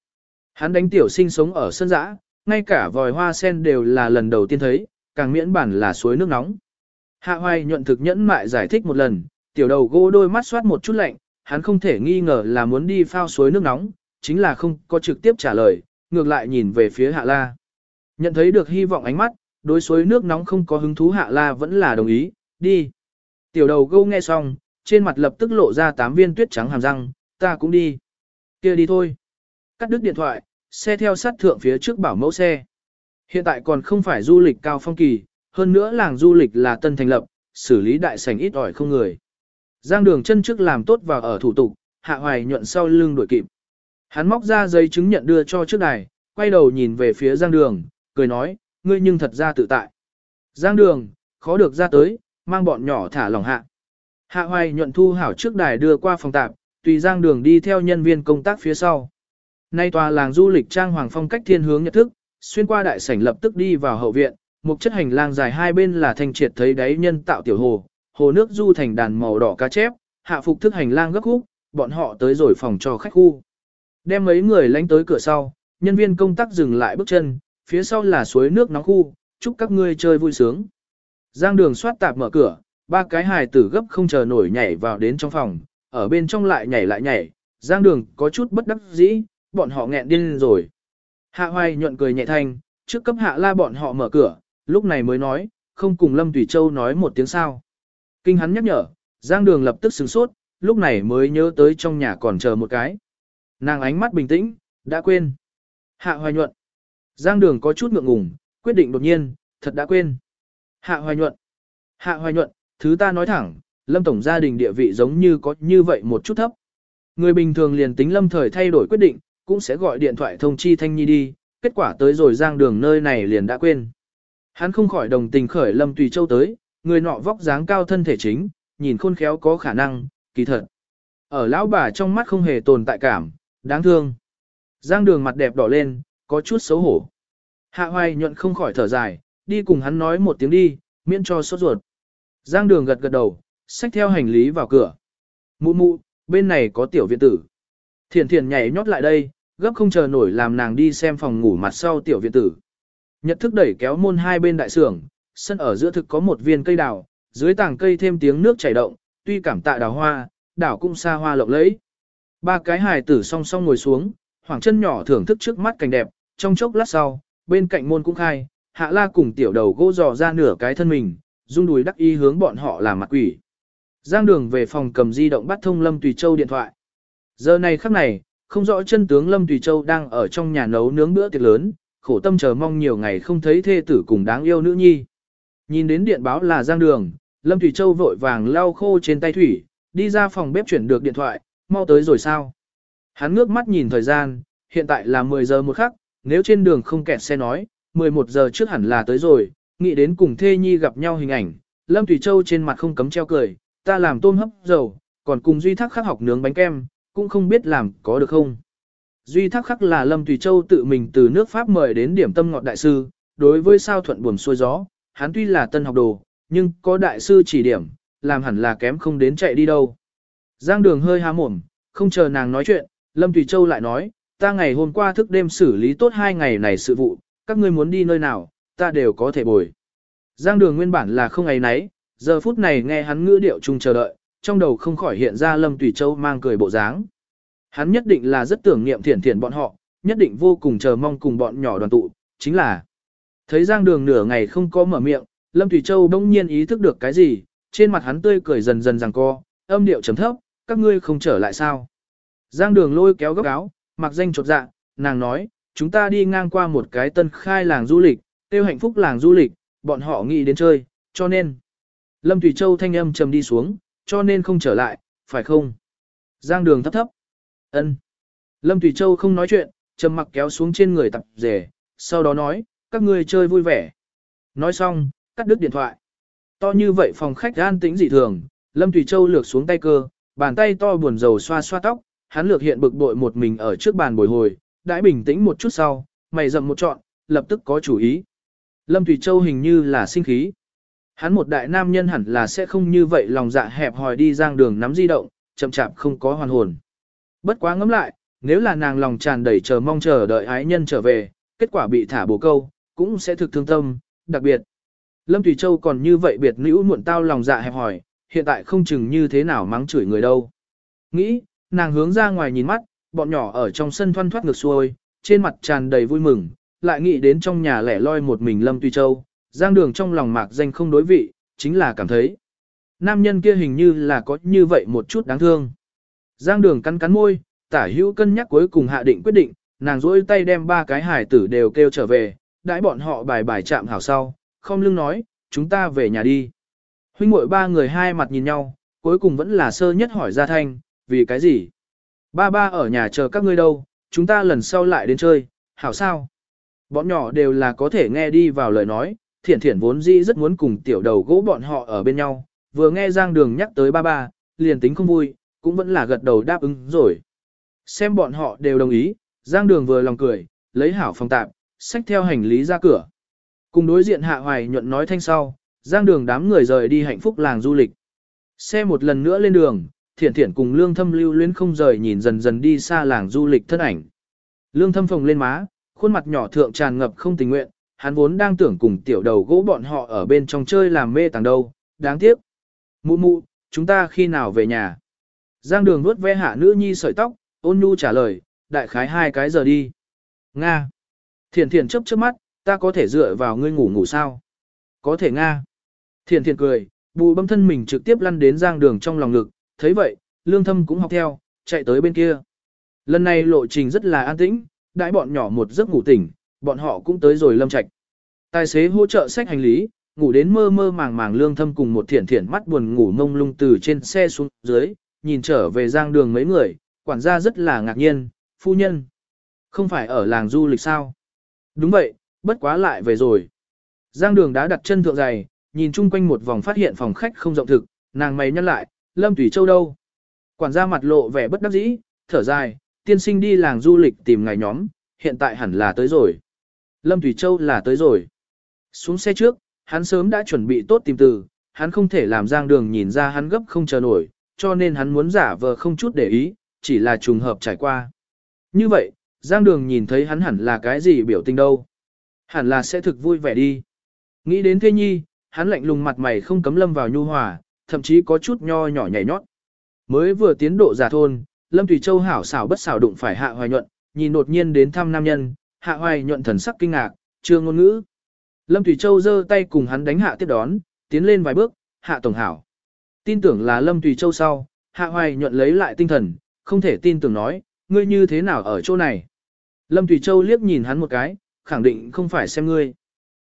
Hắn đánh tiểu sinh sống ở sân dã, ngay cả vòi hoa sen đều là lần đầu tiên thấy, càng miễn bản là suối nước nóng. Hạ hoài nhuận thực nhẫn mại giải thích một lần, tiểu đầu gỗ đôi mắt xoát một chút lạnh, hắn không thể nghi ngờ là muốn đi phao suối nước nóng, chính là không có trực tiếp trả lời, ngược lại nhìn về phía hạ la. Nhận thấy được hy vọng ánh mắt, đối suối nước nóng không có hứng thú hạ la vẫn là đồng ý, đi. Tiểu đầu gâu nghe xong, trên mặt lập tức lộ ra tám viên tuyết trắng hàm răng, ta cũng đi. kia đi thôi. Cắt đứt điện thoại, xe theo sát thượng phía trước bảo mẫu xe. Hiện tại còn không phải du lịch cao phong kỳ, hơn nữa làng du lịch là tân thành lập, xử lý đại sảnh ít ỏi không người. Giang đường chân trước làm tốt và ở thủ tục, hạ hoài nhuận sau lưng đuổi kịp. Hắn móc ra giấy chứng nhận đưa cho trước đài, quay đầu nhìn về phía giang đường, cười nói, ngươi nhưng thật ra tự tại. Giang đường, khó được ra tới, mang bọn nhỏ thả lòng hạ. Hạ hoài nhuận thu hảo trước đài đưa qua phòng tạp, tùy giang đường đi theo nhân viên công tác phía sau. Nay tòa làng du lịch trang hoàng phong cách thiên hướng nhật thức, xuyên qua đại sảnh lập tức đi vào hậu viện, một chất hành lang dài hai bên là thanh triệt thấy đáy nhân tạo tiểu hồ, hồ nước du thành đàn màu đỏ cá chép, hạ phục thức hành lang gấp khúc, bọn họ tới rồi phòng cho khách khu. Đem mấy người lánh tới cửa sau, nhân viên công tác dừng lại bước chân, phía sau là suối nước nóng khu, chúc các ngươi chơi vui sướng. Giang đường soát tạp mở cửa, ba cái hài tử gấp không chờ nổi nhảy vào đến trong phòng, ở bên trong lại nhảy lại nhảy, giang đường có chút bất đắc dĩ, bọn họ nghẹn điên rồi. Hạ hoài nhuận cười nhẹ thanh, trước cấp hạ la bọn họ mở cửa, lúc này mới nói, không cùng Lâm Tùy Châu nói một tiếng sao. Kinh hắn nhắc nhở, giang đường lập tức sửng sốt, lúc này mới nhớ tới trong nhà còn chờ một cái. Nàng ánh mắt bình tĩnh, đã quên. Hạ hoài nhuận. Giang đường có chút ngượng ngùng, quyết định đột nhiên, thật đã quên. Hạ hoài nhuận. Hạ hoài nhuận, thứ ta nói thẳng, lâm tổng gia đình địa vị giống như có như vậy một chút thấp. Người bình thường liền tính lâm thời thay đổi quyết định, cũng sẽ gọi điện thoại thông chi Thanh Nhi đi, kết quả tới rồi giang đường nơi này liền đã quên. Hắn không khỏi đồng tình khởi lâm tùy châu tới, người nọ vóc dáng cao thân thể chính, nhìn khôn khéo có khả năng, kỳ thật. Ở lão bà trong mắt không hề tồn tại cảm, đáng thương. Giang đường mặt đẹp đỏ lên, có chút xấu hổ. Hạ hoài nhuận không khỏi thở dài, đi cùng hắn nói một tiếng đi, miễn cho sốt ruột. Giang đường gật gật đầu, xách theo hành lý vào cửa. Mụ mụ, bên này có tiểu viện tử. Thiền thiền nhảy nhót lại đây, gấp không chờ nổi làm nàng đi xem phòng ngủ mặt sau tiểu viện tử. Nhật thức đẩy kéo môn hai bên đại sưởng, sân ở giữa thực có một viên cây đào, dưới tảng cây thêm tiếng nước chảy động, tuy cảm tạ đào hoa, đảo cũng xa hoa lộng lẫy. Ba cái hài tử song song ngồi xuống, hoàng chân nhỏ thưởng thức trước mắt cảnh đẹp, trong chốc lát sau, bên cạnh môn cũng khai, hạ la cùng tiểu đầu gỗ dò ra nửa cái thân mình, rung đùi đắc ý hướng bọn họ làm mặt quỷ. Giang đường về phòng cầm di động bắt thông Lâm Tùy Châu điện thoại. Giờ này khắc này, không rõ chân tướng Lâm Tùy Châu đang ở trong nhà nấu nướng bữa tiệc lớn, khổ tâm chờ mong nhiều ngày không thấy thê tử cùng đáng yêu nữ nhi. Nhìn đến điện báo là Giang đường, Lâm Tùy Châu vội vàng lau khô trên tay thủy, đi ra phòng bếp chuyển được điện thoại, mau tới rồi sao. Hắn ngước mắt nhìn thời gian, hiện tại là 10 giờ một khắc, nếu trên đường không kẹt xe nói, 11 giờ trước hẳn là tới rồi, nghĩ đến cùng thê nhi gặp nhau hình ảnh, Lâm Thủy Châu trên mặt không cấm treo cười, ta làm tôm hấp dầu, còn cùng Duy Thác khắc học nướng bánh kem, cũng không biết làm có được không. Duy Thác khắc là Lâm Thủy Châu tự mình từ nước Pháp mời đến điểm tâm ngọt đại sư, đối với sao thuận buồm xuôi gió, hắn tuy là tân học đồ, nhưng có đại sư chỉ điểm, làm hẳn là kém không đến chạy đi đâu. Giang đường hơi há mồm, không chờ nàng nói chuyện, Lâm Thủy Châu lại nói, ta ngày hôm qua thức đêm xử lý tốt hai ngày này sự vụ, các ngươi muốn đi nơi nào, ta đều có thể bồi. Giang đường nguyên bản là không ấy nấy, giờ phút này nghe hắn ngữ điệu chung chờ đợi, trong đầu không khỏi hiện ra Lâm Tùy Châu mang cười bộ dáng. Hắn nhất định là rất tưởng niệm thiển thiển bọn họ, nhất định vô cùng chờ mong cùng bọn nhỏ đoàn tụ, chính là thấy Giang Đường nửa ngày không có mở miệng, Lâm Tùy Châu đông nhiên ý thức được cái gì, trên mặt hắn tươi cười dần dần rằng co, âm điệu chấm thấp, các ngươi không trở lại sao. Giang Đường lôi kéo góc áo, mặc danh chột dạ, nàng nói, chúng ta đi ngang qua một cái tân khai làng du lịch, tiêu hạnh phúc làng du lịch, bọn họ nghĩ đến chơi, cho nên. Lâm Thủy Châu thanh âm trầm đi xuống, cho nên không trở lại, phải không? Giang đường thấp thấp. ân. Lâm Thủy Châu không nói chuyện, trầm mặc kéo xuống trên người tập rể, sau đó nói, các ngươi chơi vui vẻ. Nói xong, cắt đứt điện thoại. To như vậy phòng khách an tĩnh dị thường, Lâm Thủy Châu lược xuống tay cơ, bàn tay to buồn rầu xoa xoa tóc, hắn lược hiện bực bội một mình ở trước bàn bồi hồi, đãi bình tĩnh một chút sau, mày rậm một trọn, lập tức có chủ ý. Lâm Thủy Châu hình như là sinh khí. Hắn một đại nam nhân hẳn là sẽ không như vậy lòng dạ hẹp hòi đi giang đường nắm di động, chậm chạp không có hoàn hồn. Bất quá ngẫm lại, nếu là nàng lòng tràn đầy chờ mong chờ đợi ái nhân trở về, kết quả bị thả bồ câu, cũng sẽ thực thương tâm, đặc biệt. Lâm Thủy Châu còn như vậy biệt nữ muộn tao lòng dạ hẹp hòi, hiện tại không chừng như thế nào mắng chửi người đâu. Nghĩ, nàng hướng ra ngoài nhìn mắt, bọn nhỏ ở trong sân thoăn thoát ngược xuôi, trên mặt tràn đầy vui mừng, lại nghĩ đến trong nhà lẻ loi một mình Lâm Tuy Châu, giang đường trong lòng mạc danh không đối vị, chính là cảm thấy. Nam nhân kia hình như là có như vậy một chút đáng thương. Giang đường cắn cắn môi, tả hữu cân nhắc cuối cùng hạ định quyết định, nàng rỗi tay đem ba cái hải tử đều kêu trở về, đãi bọn họ bài bài chạm hảo sau, không lưng nói, chúng ta về nhà đi. Huynh muội ba người hai mặt nhìn nhau, cuối cùng vẫn là sơ nhất hỏi ra thanh, vì cái gì? Ba ba ở nhà chờ các ngươi đâu, chúng ta lần sau lại đến chơi, hảo sao? Bọn nhỏ đều là có thể nghe đi vào lời nói, thiển thiển vốn dĩ rất muốn cùng tiểu đầu gỗ bọn họ ở bên nhau, vừa nghe Giang Đường nhắc tới ba ba, liền tính không vui, cũng vẫn là gật đầu đáp ứng rồi. Xem bọn họ đều đồng ý, Giang Đường vừa lòng cười, lấy hảo phòng tạm, xách theo hành lý ra cửa. Cùng đối diện Hạ Hoài nhuận nói thanh sau, Giang Đường đám người rời đi hạnh phúc làng du lịch. Xe một lần nữa lên đường, thiển thiển cùng lương thâm lưu luyến không rời nhìn dần dần đi xa làng du lịch thân ảnh. Lương thâm phồng lên má, khuôn mặt nhỏ thượng tràn ngập không tình nguyện, hắn vốn đang tưởng cùng tiểu đầu gỗ bọn họ ở bên trong chơi làm mê tàng đâu, đáng tiếc. Mụ mụ, chúng ta khi nào về nhà? Giang đường nuốt ve hạ nữ nhi sợi tóc, ôn nhu trả lời, đại khái hai cái giờ đi. Nga. Thiển thiển chớp chớp mắt, ta có thể dựa vào ngươi ngủ ngủ sao? Có thể Nga. Thiền Thiền cười, bù bấm thân mình trực tiếp lăn đến giang đường trong lòng ngực, thấy vậy, lương thâm cũng học theo, chạy tới bên kia. Lần này lộ trình rất là an tĩnh, đãi bọn nhỏ một giấc ngủ tỉnh, bọn họ cũng tới rồi lâm trạch. Tài xế hỗ trợ sách hành lý, ngủ đến mơ mơ màng màng lương thâm cùng một thiển thiển mắt buồn ngủ mông lung từ trên xe xuống dưới, nhìn trở về giang đường mấy người, quản gia rất là ngạc nhiên, phu nhân. Không phải ở làng du lịch sao? Đúng vậy, bất quá lại về rồi. Giang đường đã đặt chân thượng dày, nhìn chung quanh một vòng phát hiện phòng khách không rộng thực, nàng mày nhăn lại, Lâm Thủy Châu đâu? Quản gia mặt lộ vẻ bất đắc dĩ, thở dài, tiên sinh đi làng du lịch tìm ngài nhóm, hiện tại hẳn là tới rồi. Lâm Thủy Châu là tới rồi. Xuống xe trước, hắn sớm đã chuẩn bị tốt tìm từ, hắn không thể làm giang đường nhìn ra hắn gấp không chờ nổi, cho nên hắn muốn giả vờ không chút để ý, chỉ là trùng hợp trải qua. Như vậy, giang đường nhìn thấy hắn hẳn là cái gì biểu tình đâu. Hẳn là sẽ thực vui vẻ đi. Nghĩ đến Thê Nhi, hắn lạnh lùng mặt mày không cấm lâm vào nhu hòa, thậm chí có chút nho nhỏ nhảy nhót. Mới vừa tiến độ giả thôn, Lâm Thủy Châu hảo xảo bất xảo đụng phải Hạ Hoài Nhuận, nhìn đột nhiên đến thăm nam nhân, Hạ Hoài Nhuận thần sắc kinh ngạc, chưa ngôn ngữ. Lâm Thủy Châu giơ tay cùng hắn đánh hạ tiếp đón, tiến lên vài bước, Hạ Tổng Hảo. Tin tưởng là Lâm Thủy Châu sau, Hạ Hoài Nhuận lấy lại tinh thần, không thể tin tưởng nói, ngươi như thế nào ở chỗ này. Lâm Thủy Châu liếc nhìn hắn một cái, khẳng định không phải xem ngươi.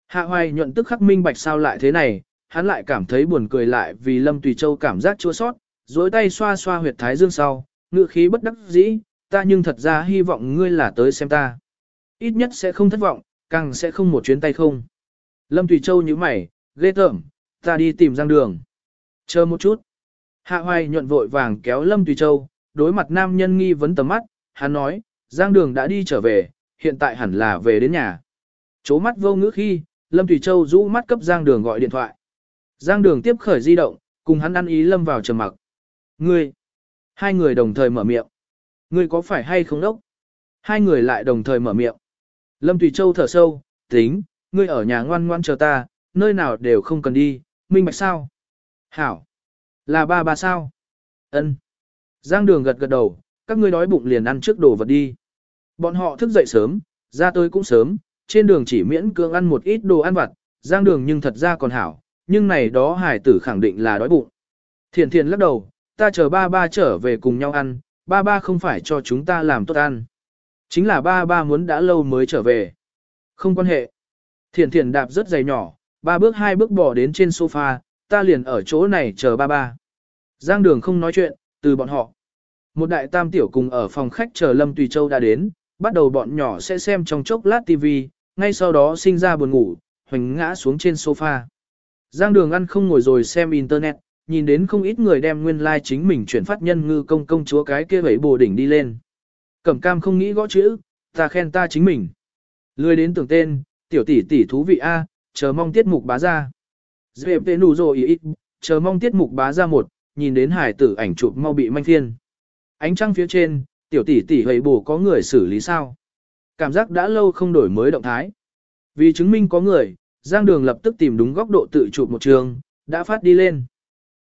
Hạ Hoài Nhuận tức khắc minh bạch sao lại thế này, hắn lại cảm thấy buồn cười lại vì Lâm Tùy Châu cảm giác chua sót, dối tay xoa xoa huyệt thái dương sau, ngự khí bất đắc dĩ, ta nhưng thật ra hy vọng ngươi là tới xem ta. Ít nhất sẽ không thất vọng, càng sẽ không một chuyến tay không. Lâm Tùy Châu như mày, ghê tởm, ta đi tìm giang đường. Chờ một chút. Hạ hoài nhuận vội vàng kéo Lâm Tùy Châu, đối mặt nam nhân nghi vấn tầm mắt, hắn nói, giang đường đã đi trở về, hiện tại hẳn là về đến nhà. Chố mắt vô ngữ khi, Lâm Thủy Châu rũ mắt cấp giang đường gọi điện thoại. Giang đường tiếp khởi di động, cùng hắn ăn ý lâm vào trầm mặc. Ngươi! Hai người đồng thời mở miệng. Ngươi có phải hay không đốc? Hai người lại đồng thời mở miệng. Lâm Thủy Châu thở sâu, tính, ngươi ở nhà ngoan ngoan chờ ta, nơi nào đều không cần đi, minh bạch sao? Hảo. Là ba ba sao? Ân. Giang đường gật gật đầu, các ngươi đói bụng liền ăn trước đồ vật đi. Bọn họ thức dậy sớm, ra tôi cũng sớm, trên đường chỉ miễn cưỡng ăn một ít đồ ăn vặt, giang đường nhưng thật ra còn hảo, nhưng này đó hải tử khẳng định là đói bụng. Thiền thiền lắc đầu, ta chờ ba ba trở về cùng nhau ăn, ba ba không phải cho chúng ta làm tốt ăn. Chính là ba ba muốn đã lâu mới trở về. Không quan hệ. Thiền thiền đạp rất dày nhỏ, ba bước hai bước bỏ đến trên sofa, ta liền ở chỗ này chờ ba ba. Giang đường không nói chuyện, từ bọn họ. Một đại tam tiểu cùng ở phòng khách chờ Lâm Tùy Châu đã đến, bắt đầu bọn nhỏ sẽ xem trong chốc lát TV, ngay sau đó sinh ra buồn ngủ, hoành ngã xuống trên sofa. Giang đường ăn không ngồi rồi xem internet, nhìn đến không ít người đem nguyên lai like chính mình chuyển phát nhân ngư công công chúa cái kia vẫy bồ đỉnh đi lên. Cẩm cam không nghĩ gõ chữ, ta khen ta chính mình. Lười đến tưởng tên, tiểu tỷ tỷ thú vị A, chờ mong tiết mục bá ra. Dẹp tên đủ rồi ít, chờ mong tiết mục bá ra một, nhìn đến hải tử ảnh chụp mau bị manh thiên. Ánh trăng phía trên, tiểu tỷ tỷ hầy bổ có người xử lý sao. Cảm giác đã lâu không đổi mới động thái. Vì chứng minh có người, Giang Đường lập tức tìm đúng góc độ tự chụp một trường, đã phát đi lên.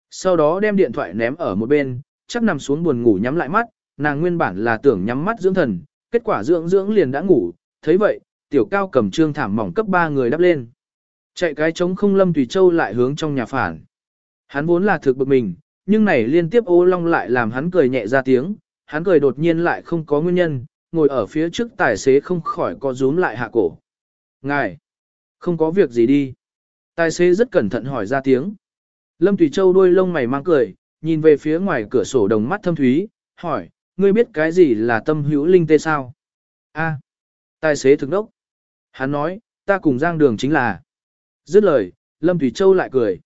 Sau đó đem điện thoại ném ở một bên, chắc nằm xuống buồn ngủ nhắm lại mắt, nàng nguyên bản là tưởng nhắm mắt dưỡng thần, kết quả dưỡng dưỡng liền đã ngủ, thấy vậy, tiểu cao cầm trương thảm mỏng cấp ba người đắp lên. Chạy cái trống không lâm tùy châu lại hướng trong nhà phản. Hắn vốn là thực bực mình, nhưng này liên tiếp ô long lại làm hắn cười nhẹ ra tiếng, hắn cười đột nhiên lại không có nguyên nhân, ngồi ở phía trước tài xế không khỏi có rúm lại hạ cổ. Ngài, không có việc gì đi. Tài xế rất cẩn thận hỏi ra tiếng. Lâm Tùy Châu đuôi lông mày mang cười, nhìn về phía ngoài cửa sổ đồng mắt thâm thúy, hỏi, ngươi biết cái gì là tâm hữu linh tê sao? A, tài xế thực đốc. Hắn nói, ta cùng giang đường chính là. Dứt lời, Lâm Thủy Châu lại cười.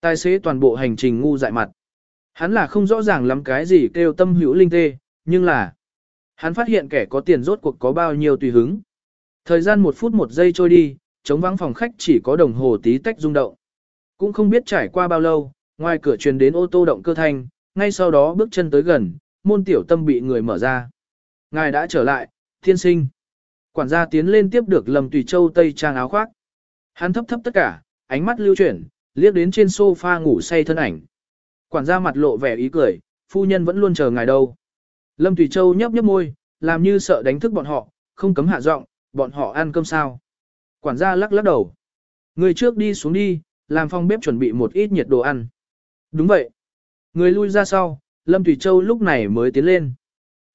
Tài xế toàn bộ hành trình ngu dại mặt. Hắn là không rõ ràng lắm cái gì kêu tâm hữu linh tê, nhưng là hắn phát hiện kẻ có tiền rốt cuộc có bao nhiêu tùy hứng. Thời gian một phút một giây trôi đi, chống vắng phòng khách chỉ có đồng hồ tí tách rung động. Cũng không biết trải qua bao lâu, ngoài cửa truyền đến ô tô động cơ thanh, ngay sau đó bước chân tới gần, môn tiểu tâm bị người mở ra. Ngài đã trở lại, thiên sinh. Quản gia tiến lên tiếp được lầm Tùy Châu Tây trang áo khoác. Hắn thấp thấp tất cả, ánh mắt lưu chuyển, liếc đến trên sofa ngủ say thân ảnh. Quản gia mặt lộ vẻ ý cười, phu nhân vẫn luôn chờ ngài đâu. Lâm Thủy Châu nhấp nhấp môi, làm như sợ đánh thức bọn họ, không cấm hạ giọng, bọn họ ăn cơm sao. Quản gia lắc lắc đầu. Người trước đi xuống đi, làm phòng bếp chuẩn bị một ít nhiệt đồ ăn. Đúng vậy. Người lui ra sau, Lâm Thủy Châu lúc này mới tiến lên.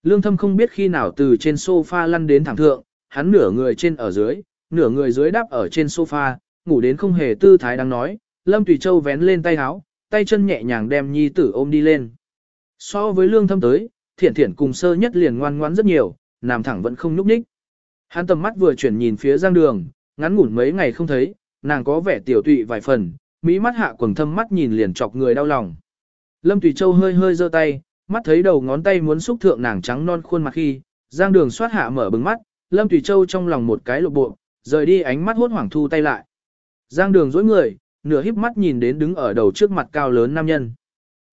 Lương thâm không biết khi nào từ trên sofa lăn đến thẳng thượng, hắn nửa người trên ở dưới, nửa người dưới đáp ở trên sofa, ngủ đến không hề tư thái đang nói, Lâm Tùy Châu vén lên tay áo, tay chân nhẹ nhàng đem nhi tử ôm đi lên. So với lương thâm tới, thiển thiển cùng sơ nhất liền ngoan ngoãn rất nhiều, nằm thẳng vẫn không nhúc nhích. Hắn tầm mắt vừa chuyển nhìn phía giang đường, ngắn ngủn mấy ngày không thấy, nàng có vẻ tiểu tụy vài phần, mỹ mắt hạ quầng thâm mắt nhìn liền chọc người đau lòng. Lâm Tùy Châu hơi hơi giơ tay, mắt thấy đầu ngón tay muốn xúc thượng nàng trắng non khuôn mặt khi, giang đường xoát hạ mở bừng mắt, Lâm Tùy Châu trong lòng một cái lộ bộ, rời đi ánh mắt hốt hoảng thu tay lại. Giang đường dối người, nửa híp mắt nhìn đến đứng ở đầu trước mặt cao lớn nam nhân.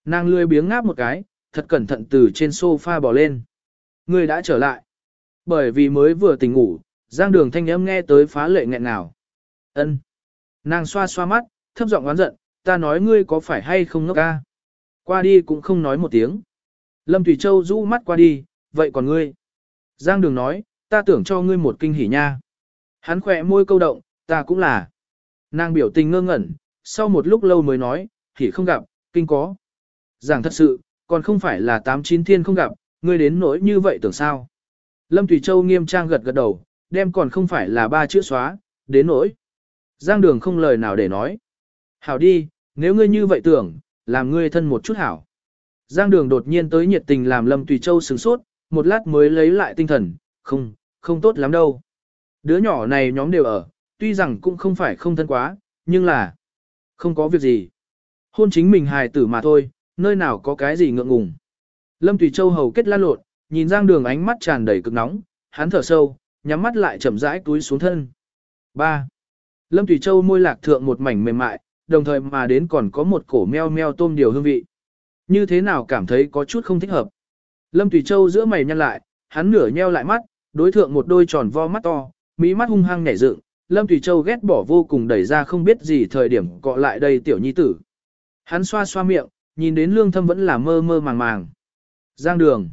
Nàng lười biếng ngáp một cái, thật cẩn thận từ trên sofa bỏ lên. Người đã trở lại. Bởi vì mới vừa tỉnh ngủ, giang đường thanh âm nghe tới phá lệ nghẹn nào. ân Nàng xoa xoa mắt, thấp giọng oán giận, ta nói ngươi có phải hay không ngốc ca. Qua đi cũng không nói một tiếng. Lâm Thủy Châu rũ mắt qua đi, vậy còn ngươi? Giang đường nói, ta tưởng cho ngươi một kinh hỉ nha. Hắn khỏe môi câu động, ta cũng là. Nàng biểu tình ngơ ngẩn, sau một lúc lâu mới nói, hỉ không gặp, kinh có. Giảng thật sự, còn không phải là tám chín thiên không gặp, ngươi đến nỗi như vậy tưởng sao. Lâm Thủy Châu nghiêm trang gật gật đầu, đem còn không phải là ba chữ xóa, đến nỗi. Giang đường không lời nào để nói. Hảo đi, nếu ngươi như vậy tưởng, làm ngươi thân một chút hảo. Giang đường đột nhiên tới nhiệt tình làm Lâm Tùy Châu sửng sốt, một lát mới lấy lại tinh thần, không, không tốt lắm đâu. Đứa nhỏ này nhóm đều ở, tuy rằng cũng không phải không thân quá, nhưng là không có việc gì. Hôn chính mình hài tử mà thôi, nơi nào có cái gì ngượng ngùng. Lâm Tùy Châu hầu kết lan lộn, nhìn Giang Đường ánh mắt tràn đầy cực nóng, hắn thở sâu, nhắm mắt lại chậm rãi túi xuống thân. 3. Lâm Tùy Châu môi lạc thượng một mảnh mềm mại, đồng thời mà đến còn có một cổ meo meo tôm điều hương vị. Như thế nào cảm thấy có chút không thích hợp. Lâm Tùy Châu giữa mày nhăn lại, hắn nửa nheo lại mắt, đối thượng một đôi tròn vo mắt to, mí mắt hung hăng nhảy dựng, Lâm Thủy Châu ghét bỏ vô cùng đẩy ra không biết gì thời điểm cọ lại đây tiểu nhi tử. Hắn xoa xoa miệng, nhìn đến lương thâm vẫn là mơ mơ màng màng. Giang đường.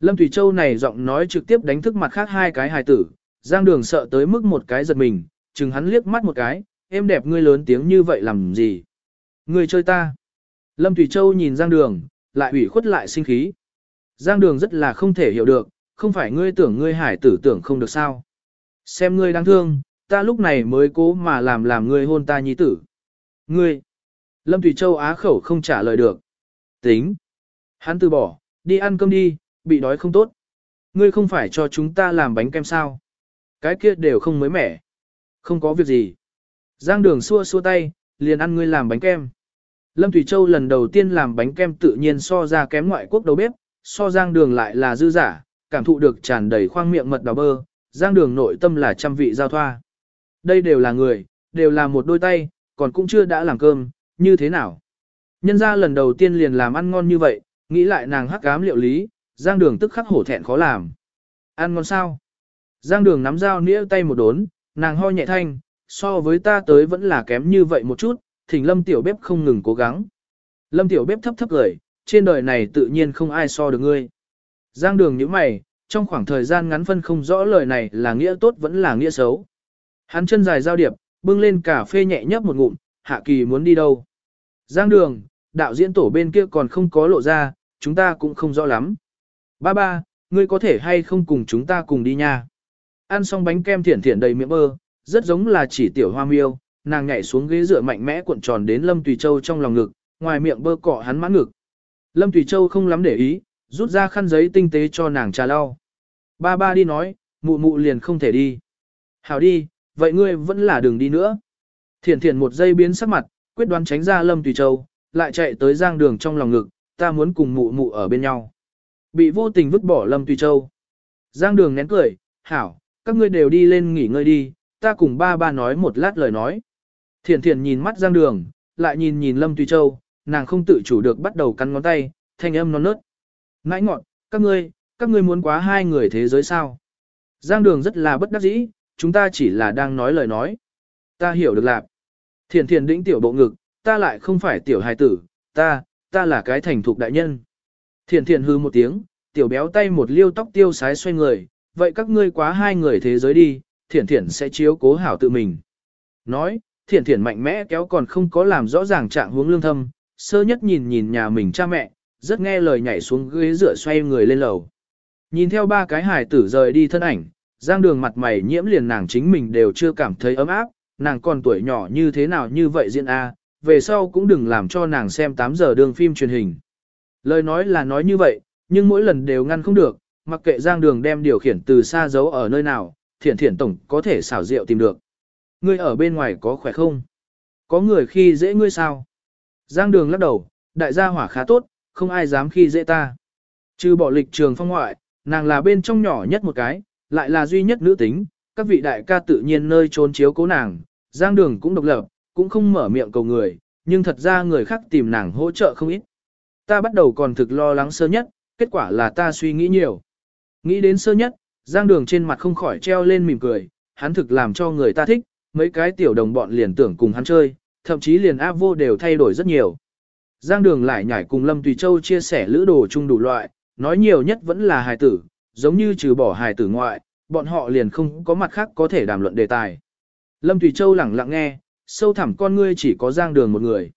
Lâm Thủy Châu này giọng nói trực tiếp đánh thức mặt khác hai cái hài tử. Giang đường sợ tới mức một cái giật mình, chừng hắn liếc mắt một cái, em đẹp ngươi lớn tiếng như vậy làm gì? Ngươi chơi ta. Lâm Thủy Châu nhìn Giang đường, lại ủy khuất lại sinh khí. Giang đường rất là không thể hiểu được, không phải ngươi tưởng ngươi hải tử tưởng không được sao. Xem ngươi đáng thương, ta lúc này mới cố mà làm làm ngươi hôn ta nhi tử. Ngươi. Lâm Thủy Châu á khẩu không trả lời được. Tính. Hắn từ bỏ, đi ăn cơm đi, bị đói không tốt. Ngươi không phải cho chúng ta làm bánh kem sao. Cái kia đều không mới mẻ. Không có việc gì. Giang đường xua xua tay, liền ăn ngươi làm bánh kem. Lâm Thủy Châu lần đầu tiên làm bánh kem tự nhiên so ra kém ngoại quốc đầu bếp, so giang đường lại là dư giả, cảm thụ được tràn đầy khoang miệng mật đào bơ, giang đường nội tâm là trăm vị giao thoa. Đây đều là người, đều là một đôi tay, còn cũng chưa đã làm cơm, như thế nào? Nhân ra lần đầu tiên liền làm ăn ngon như vậy, nghĩ lại nàng hắc cám liệu lý, giang đường tức khắc hổ thẹn khó làm. Ăn ngon sao? Giang đường nắm dao nĩa tay một đốn, nàng ho nhẹ thanh, so với ta tới vẫn là kém như vậy một chút, thỉnh lâm tiểu bếp không ngừng cố gắng. Lâm tiểu bếp thấp thấp cười, trên đời này tự nhiên không ai so được ngươi. Giang đường như mày, trong khoảng thời gian ngắn phân không rõ lời này là nghĩa tốt vẫn là nghĩa xấu. Hắn chân dài giao điệp, bưng lên cà phê nhẹ nhấp một ngụm, hạ kỳ muốn đi đâu. Giang đường, đạo diễn tổ bên kia còn không có lộ ra, chúng ta cũng không rõ lắm. Ba ba, ngươi có thể hay không cùng chúng ta cùng đi nha. Ăn xong bánh kem thiển thiển đầy miệng bơ, rất giống là chỉ tiểu hoa miêu, nàng nhảy xuống ghế dựa mạnh mẽ cuộn tròn đến Lâm Tùy Châu trong lòng ngực, ngoài miệng bơ cọ hắn mãn ngực. Lâm Tùy Châu không lắm để ý, rút ra khăn giấy tinh tế cho nàng trà lau. Ba ba đi nói, mụ mụ liền không thể đi. Hảo đi, vậy ngươi vẫn là đừng đi nữa. Thiển thiển một giây biến sắc mặt, quyết đoán tránh ra Lâm Tùy Châu, lại chạy tới giang đường trong lòng ngực, ta muốn cùng mụ mụ ở bên nhau. Bị vô tình vứt bỏ Lâm Tùy Châu. Giang đường nén cười, hảo, các ngươi đều đi lên nghỉ ngơi đi, ta cùng ba ba nói một lát lời nói. Thiển thiển nhìn mắt giang đường, lại nhìn nhìn Lâm Tùy Châu, nàng không tự chủ được bắt đầu cắn ngón tay, thanh âm non nớt. Nãi ngọn, các ngươi, các ngươi muốn quá hai người thế giới sao? Giang đường rất là bất đắc dĩ, chúng ta chỉ là đang nói lời nói. Ta hiểu được lạc. Thiền thiền đĩnh tiểu bộ ngực, ta lại không phải tiểu hài tử, ta, ta là cái thành thục đại nhân. Thiền thiền hư một tiếng, tiểu béo tay một liêu tóc tiêu sái xoay người, vậy các ngươi quá hai người thế giới đi, thiền thiền sẽ chiếu cố hảo tự mình. Nói, thiền thiền mạnh mẽ kéo còn không có làm rõ ràng trạng hướng lương thâm, sơ nhất nhìn nhìn nhà mình cha mẹ, rất nghe lời nhảy xuống ghế dựa xoay người lên lầu. Nhìn theo ba cái hài tử rời đi thân ảnh, giang đường mặt mày nhiễm liền nàng chính mình đều chưa cảm thấy ấm áp, nàng còn tuổi nhỏ như thế nào như vậy diễn A, về sau cũng đừng làm cho nàng xem 8 giờ đường phim truyền hình. Lời nói là nói như vậy, nhưng mỗi lần đều ngăn không được, mặc kệ giang đường đem điều khiển từ xa giấu ở nơi nào, Thiển Thiển tổng có thể xảo diệu tìm được. Ngươi ở bên ngoài có khỏe không? Có người khi dễ ngươi sao? Giang đường lắc đầu, đại gia hỏa khá tốt, không ai dám khi dễ ta. Trừ bỏ lịch trường phong ngoại, nàng là bên trong nhỏ nhất một cái, lại là duy nhất nữ tính, các vị đại ca tự nhiên nơi trốn chiếu cố nàng, giang đường cũng độc lập, cũng không mở miệng cầu người, nhưng thật ra người khác tìm nàng hỗ trợ không ít. Ta bắt đầu còn thực lo lắng sơ nhất, kết quả là ta suy nghĩ nhiều. Nghĩ đến sơ nhất, giang đường trên mặt không khỏi treo lên mỉm cười, hắn thực làm cho người ta thích, mấy cái tiểu đồng bọn liền tưởng cùng hắn chơi, thậm chí liền áp vô đều thay đổi rất nhiều. Giang đường lại nhảy cùng Lâm Tùy Châu chia sẻ lữ đồ chung đủ loại, nói nhiều nhất vẫn là hài tử, giống như trừ bỏ hài tử ngoại, bọn họ liền không có mặt khác có thể đàm luận đề tài. Lâm Thủy Châu lẳng lặng nghe, sâu thẳm con ngươi chỉ có giang đường một người.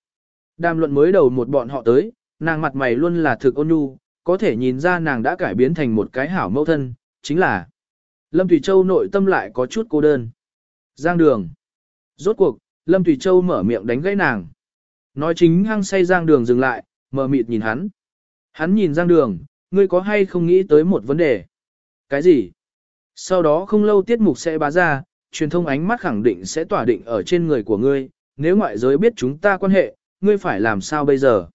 Đàm luận mới đầu một bọn họ tới, nàng mặt mày luôn là thực ôn nhu, có thể nhìn ra nàng đã cải biến thành một cái hảo mẫu thân, chính là Lâm Thủy Châu nội tâm lại có chút cô đơn. Giang đường. Rốt cuộc, Lâm Thủy Châu mở miệng đánh gãy nàng. Nói chính hăng say Giang đường dừng lại, mở mịt nhìn hắn. Hắn nhìn Giang đường, ngươi có hay không nghĩ tới một vấn đề? Cái gì? Sau đó không lâu tiết mục sẽ bá ra, truyền thông ánh mắt khẳng định sẽ tỏa định ở trên người của ngươi, nếu ngoại giới biết chúng ta quan hệ, ngươi phải làm sao bây giờ?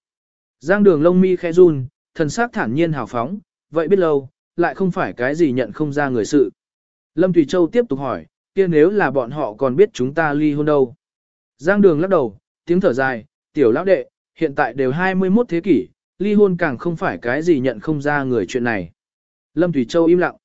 Giang đường lông mi khẽ run, thần sắc thản nhiên hào phóng, vậy biết lâu, lại không phải cái gì nhận không ra người sự. Lâm Thủy Châu tiếp tục hỏi, kia nếu là bọn họ còn biết chúng ta ly hôn đâu? Giang đường lắc đầu, tiếng thở dài, tiểu lão đệ, hiện tại đều 21 thế kỷ, ly hôn càng không phải cái gì nhận không ra người chuyện này. Lâm Thủy Châu im lặng.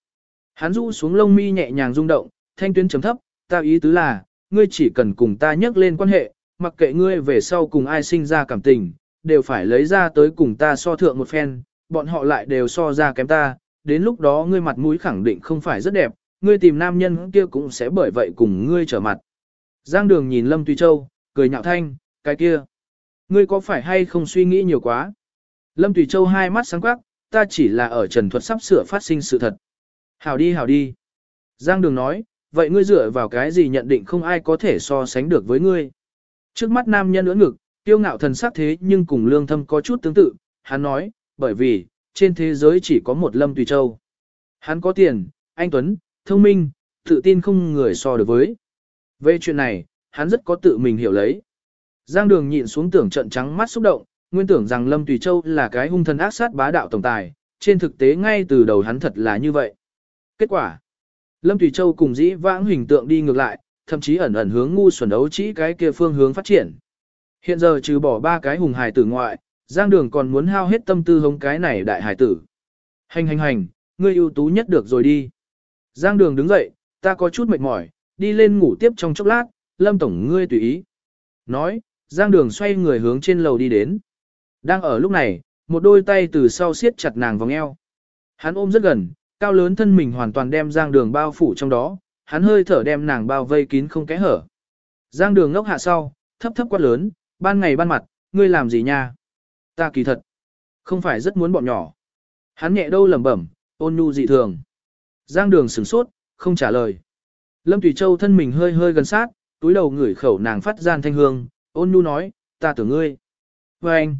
Hắn rũ xuống lông mi nhẹ nhàng rung động, thanh tuyến chấm thấp, ta ý tứ là, ngươi chỉ cần cùng ta nhắc lên quan hệ, mặc kệ ngươi về sau cùng ai sinh ra cảm tình, đều phải lấy ra tới cùng ta so thượng một phen, bọn họ lại đều so ra kém ta, đến lúc đó ngươi mặt mũi khẳng định không phải rất đẹp, ngươi tìm nam nhân kia cũng sẽ bởi vậy cùng ngươi trở mặt. Giang đường nhìn Lâm Tùy Châu, cười nhạo thanh, cái kia. Ngươi có phải hay không suy nghĩ nhiều quá? Lâm Tùy Châu hai mắt sáng quắc, ta chỉ là ở trần thuật sắp sửa phát sinh sự thật. Hảo đi hảo đi. Giang đường nói, vậy ngươi dựa vào cái gì nhận định không ai có thể so sánh được với ngươi. Trước mắt nam nhân ưỡn ngực, tiêu ngạo thần sắc thế nhưng cùng lương thâm có chút tương tự, hắn nói, bởi vì, trên thế giới chỉ có một Lâm Tùy Châu. Hắn có tiền, anh Tuấn, thông minh, tự tin không người so được với. Về chuyện này, hắn rất có tự mình hiểu lấy. Giang đường nhịn xuống tưởng trận trắng mắt xúc động, nguyên tưởng rằng Lâm Tùy Châu là cái hung thần ác sát bá đạo tổng tài, trên thực tế ngay từ đầu hắn thật là như vậy. Kết quả, Lâm Thủy Châu cùng dĩ vãng hình tượng đi ngược lại, thậm chí ẩn ẩn hướng ngu xuẩn đấu chỉ cái kia phương hướng phát triển. Hiện giờ trừ bỏ ba cái hùng hài tử ngoại, Giang Đường còn muốn hao hết tâm tư hống cái này đại hài tử. Hành hành hành, ngươi ưu tú nhất được rồi đi. Giang Đường đứng dậy, ta có chút mệt mỏi, đi lên ngủ tiếp trong chốc lát, Lâm Tổng ngươi tùy ý. Nói, Giang Đường xoay người hướng trên lầu đi đến. Đang ở lúc này, một đôi tay từ sau siết chặt nàng vòng eo. Hắn ôm rất gần, cao lớn thân mình hoàn toàn đem Giang Đường bao phủ trong đó, hắn hơi thở đem nàng bao vây kín không kẽ hở. Giang Đường ngốc hạ sau, thấp thấp quát lớn, ban ngày ban mặt, ngươi làm gì nha? Ta kỳ thật, không phải rất muốn bọn nhỏ. Hắn nhẹ đâu lẩm bẩm, ôn nhu dị thường. Giang Đường sửng sốt, không trả lời. Lâm Thủy Châu thân mình hơi hơi gần sát, túi đầu ngửi khẩu nàng phát gian thanh hương, ôn nhu nói, ta tưởng ngươi. Và anh,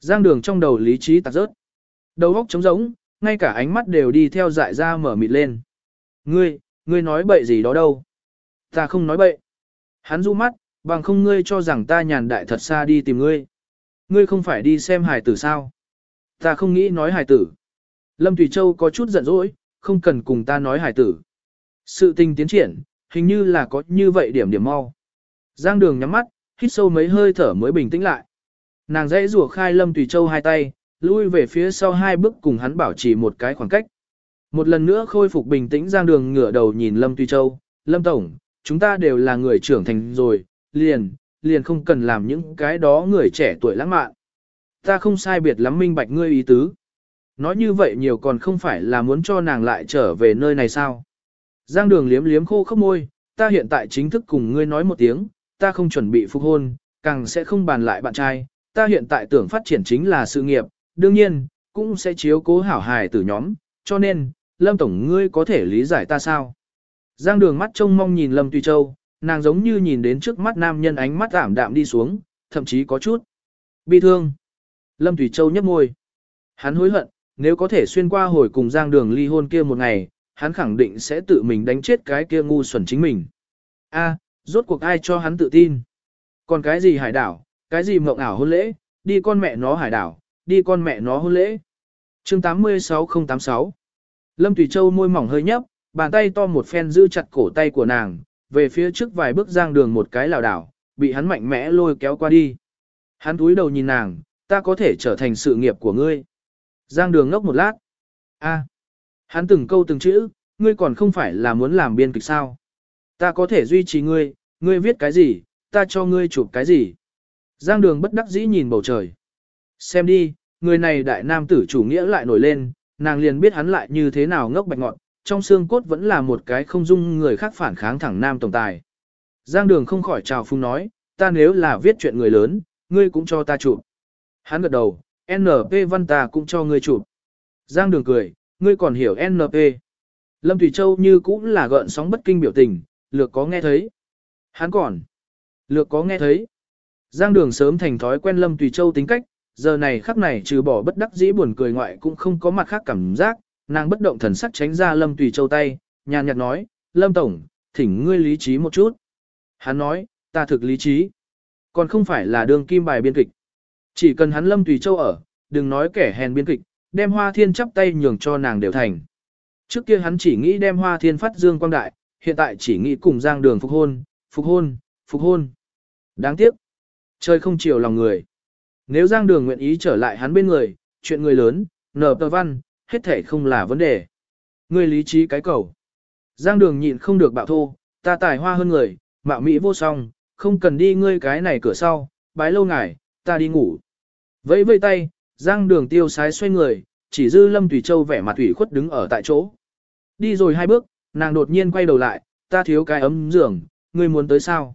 Giang Đường trong đầu lý trí tạc rớt. Đầu óc trống rỗng, ngay cả ánh mắt đều đi theo dại ra mở mịt lên. Ngươi, ngươi nói bậy gì đó đâu? Ta không nói bậy. Hắn du mắt, bằng không ngươi cho rằng ta nhàn đại thật xa đi tìm ngươi. Ngươi không phải đi xem hài tử sao? Ta không nghĩ nói hài tử. Lâm Thủy Châu có chút giận dỗi, không cần cùng ta nói hài tử. Sự tình tiến triển, hình như là có như vậy điểm điểm mau. Giang đường nhắm mắt, hít sâu mấy hơi thở mới bình tĩnh lại. Nàng dãy rùa khai Lâm Tùy Châu hai tay, lui về phía sau hai bước cùng hắn bảo trì một cái khoảng cách. Một lần nữa khôi phục bình tĩnh Giang đường ngửa đầu nhìn Lâm tuy Châu, Lâm Tổng, chúng ta đều là người trưởng thành rồi, liền, liền không cần làm những cái đó người trẻ tuổi lãng mạn. Ta không sai biệt lắm minh bạch ngươi ý tứ. Nói như vậy nhiều còn không phải là muốn cho nàng lại trở về nơi này sao. Giang đường liếm liếm khô khốc môi, ta hiện tại chính thức cùng ngươi nói một tiếng, ta không chuẩn bị phục hôn, càng sẽ không bàn lại bạn trai, ta hiện tại tưởng phát triển chính là sự nghiệp, đương nhiên, cũng sẽ chiếu cố hảo hài tử nhóm, cho nên, Lâm Tổng ngươi có thể lý giải ta sao? Giang đường mắt trông mong nhìn Lâm Tùy Châu, nàng giống như nhìn đến trước mắt nam nhân ánh mắt ảm đạm đi xuống, thậm chí có chút bi thương. Lâm Tùy Châu nhấp môi. Hắn hối hận, nếu có thể xuyên qua hồi cùng Giang đường ly hôn kia một ngày, hắn khẳng định sẽ tự mình đánh chết cái kia ngu xuẩn chính mình. A, rốt cuộc ai cho hắn tự tin? Còn cái gì hải đảo, cái gì mộng ảo hôn lễ, đi con mẹ nó hải đảo, đi con mẹ nó hôn lễ. Chương 86086 Lâm Tùy Châu môi mỏng hơi nhấp, bàn tay to một phen giữ chặt cổ tay của nàng, về phía trước vài bước giang đường một cái lảo đảo, bị hắn mạnh mẽ lôi kéo qua đi. Hắn túi đầu nhìn nàng, ta có thể trở thành sự nghiệp của ngươi. Giang đường ngốc một lát. A. Hắn từng câu từng chữ, ngươi còn không phải là muốn làm biên kịch sao. Ta có thể duy trì ngươi, ngươi viết cái gì, ta cho ngươi chụp cái gì. Giang đường bất đắc dĩ nhìn bầu trời. Xem đi, người này đại nam tử chủ nghĩa lại nổi lên, nàng liền biết hắn lại như thế nào ngốc bạch ngọn, trong xương cốt vẫn là một cái không dung người khác phản kháng thẳng nam tổng tài. Giang đường không khỏi chào phung nói, ta nếu là viết chuyện người lớn, ngươi cũng cho ta chụp. Hắn gật đầu, NP văn ta cũng cho ngươi chụp. Giang đường cười, ngươi còn hiểu NP. Lâm Thủy Châu như cũng là gợn sóng bất kinh biểu tình, lược có nghe thấy. Hắn còn. Lược có nghe thấy. Giang đường sớm thành thói quen Lâm Thủy Châu tính cách, giờ này khắc này trừ bỏ bất đắc dĩ buồn cười ngoại cũng không có mặt khác cảm giác, nàng bất động thần sắc tránh ra Lâm tùy Châu tay, nhàn nhạt nói, Lâm Tổng, thỉnh ngươi lý trí một chút. Hắn nói, ta thực lý trí. Còn không phải là đường kim bài biên kịch. Chỉ cần hắn Lâm tùy Châu ở, đừng nói kẻ hèn biên kịch, đem hoa thiên chắp tay nhường cho nàng đều thành. Trước kia hắn chỉ nghĩ đem hoa thiên phát dương quang đại, hiện tại chỉ nghĩ cùng giang đường phục hôn, phục hôn, phục hôn. Đáng tiếc. trời không chiều lòng người. Nếu giang đường nguyện ý trở lại hắn bên người, chuyện người lớn, nở tờ văn, hết thể không là vấn đề. Người lý trí cái cầu. Giang đường nhịn không được bạo thô, ta tài hoa hơn người, mạo mỹ vô song, không cần đi ngươi cái này cửa sau, bái lâu ngài, ta đi ngủ. Vẫy vây tay, Giang đường tiêu sái xoay người, chỉ dư Lâm Tùy Châu vẻ mặt ủy khuất đứng ở tại chỗ. Đi rồi hai bước, nàng đột nhiên quay đầu lại, ta thiếu cái ấm giường, ngươi muốn tới sao?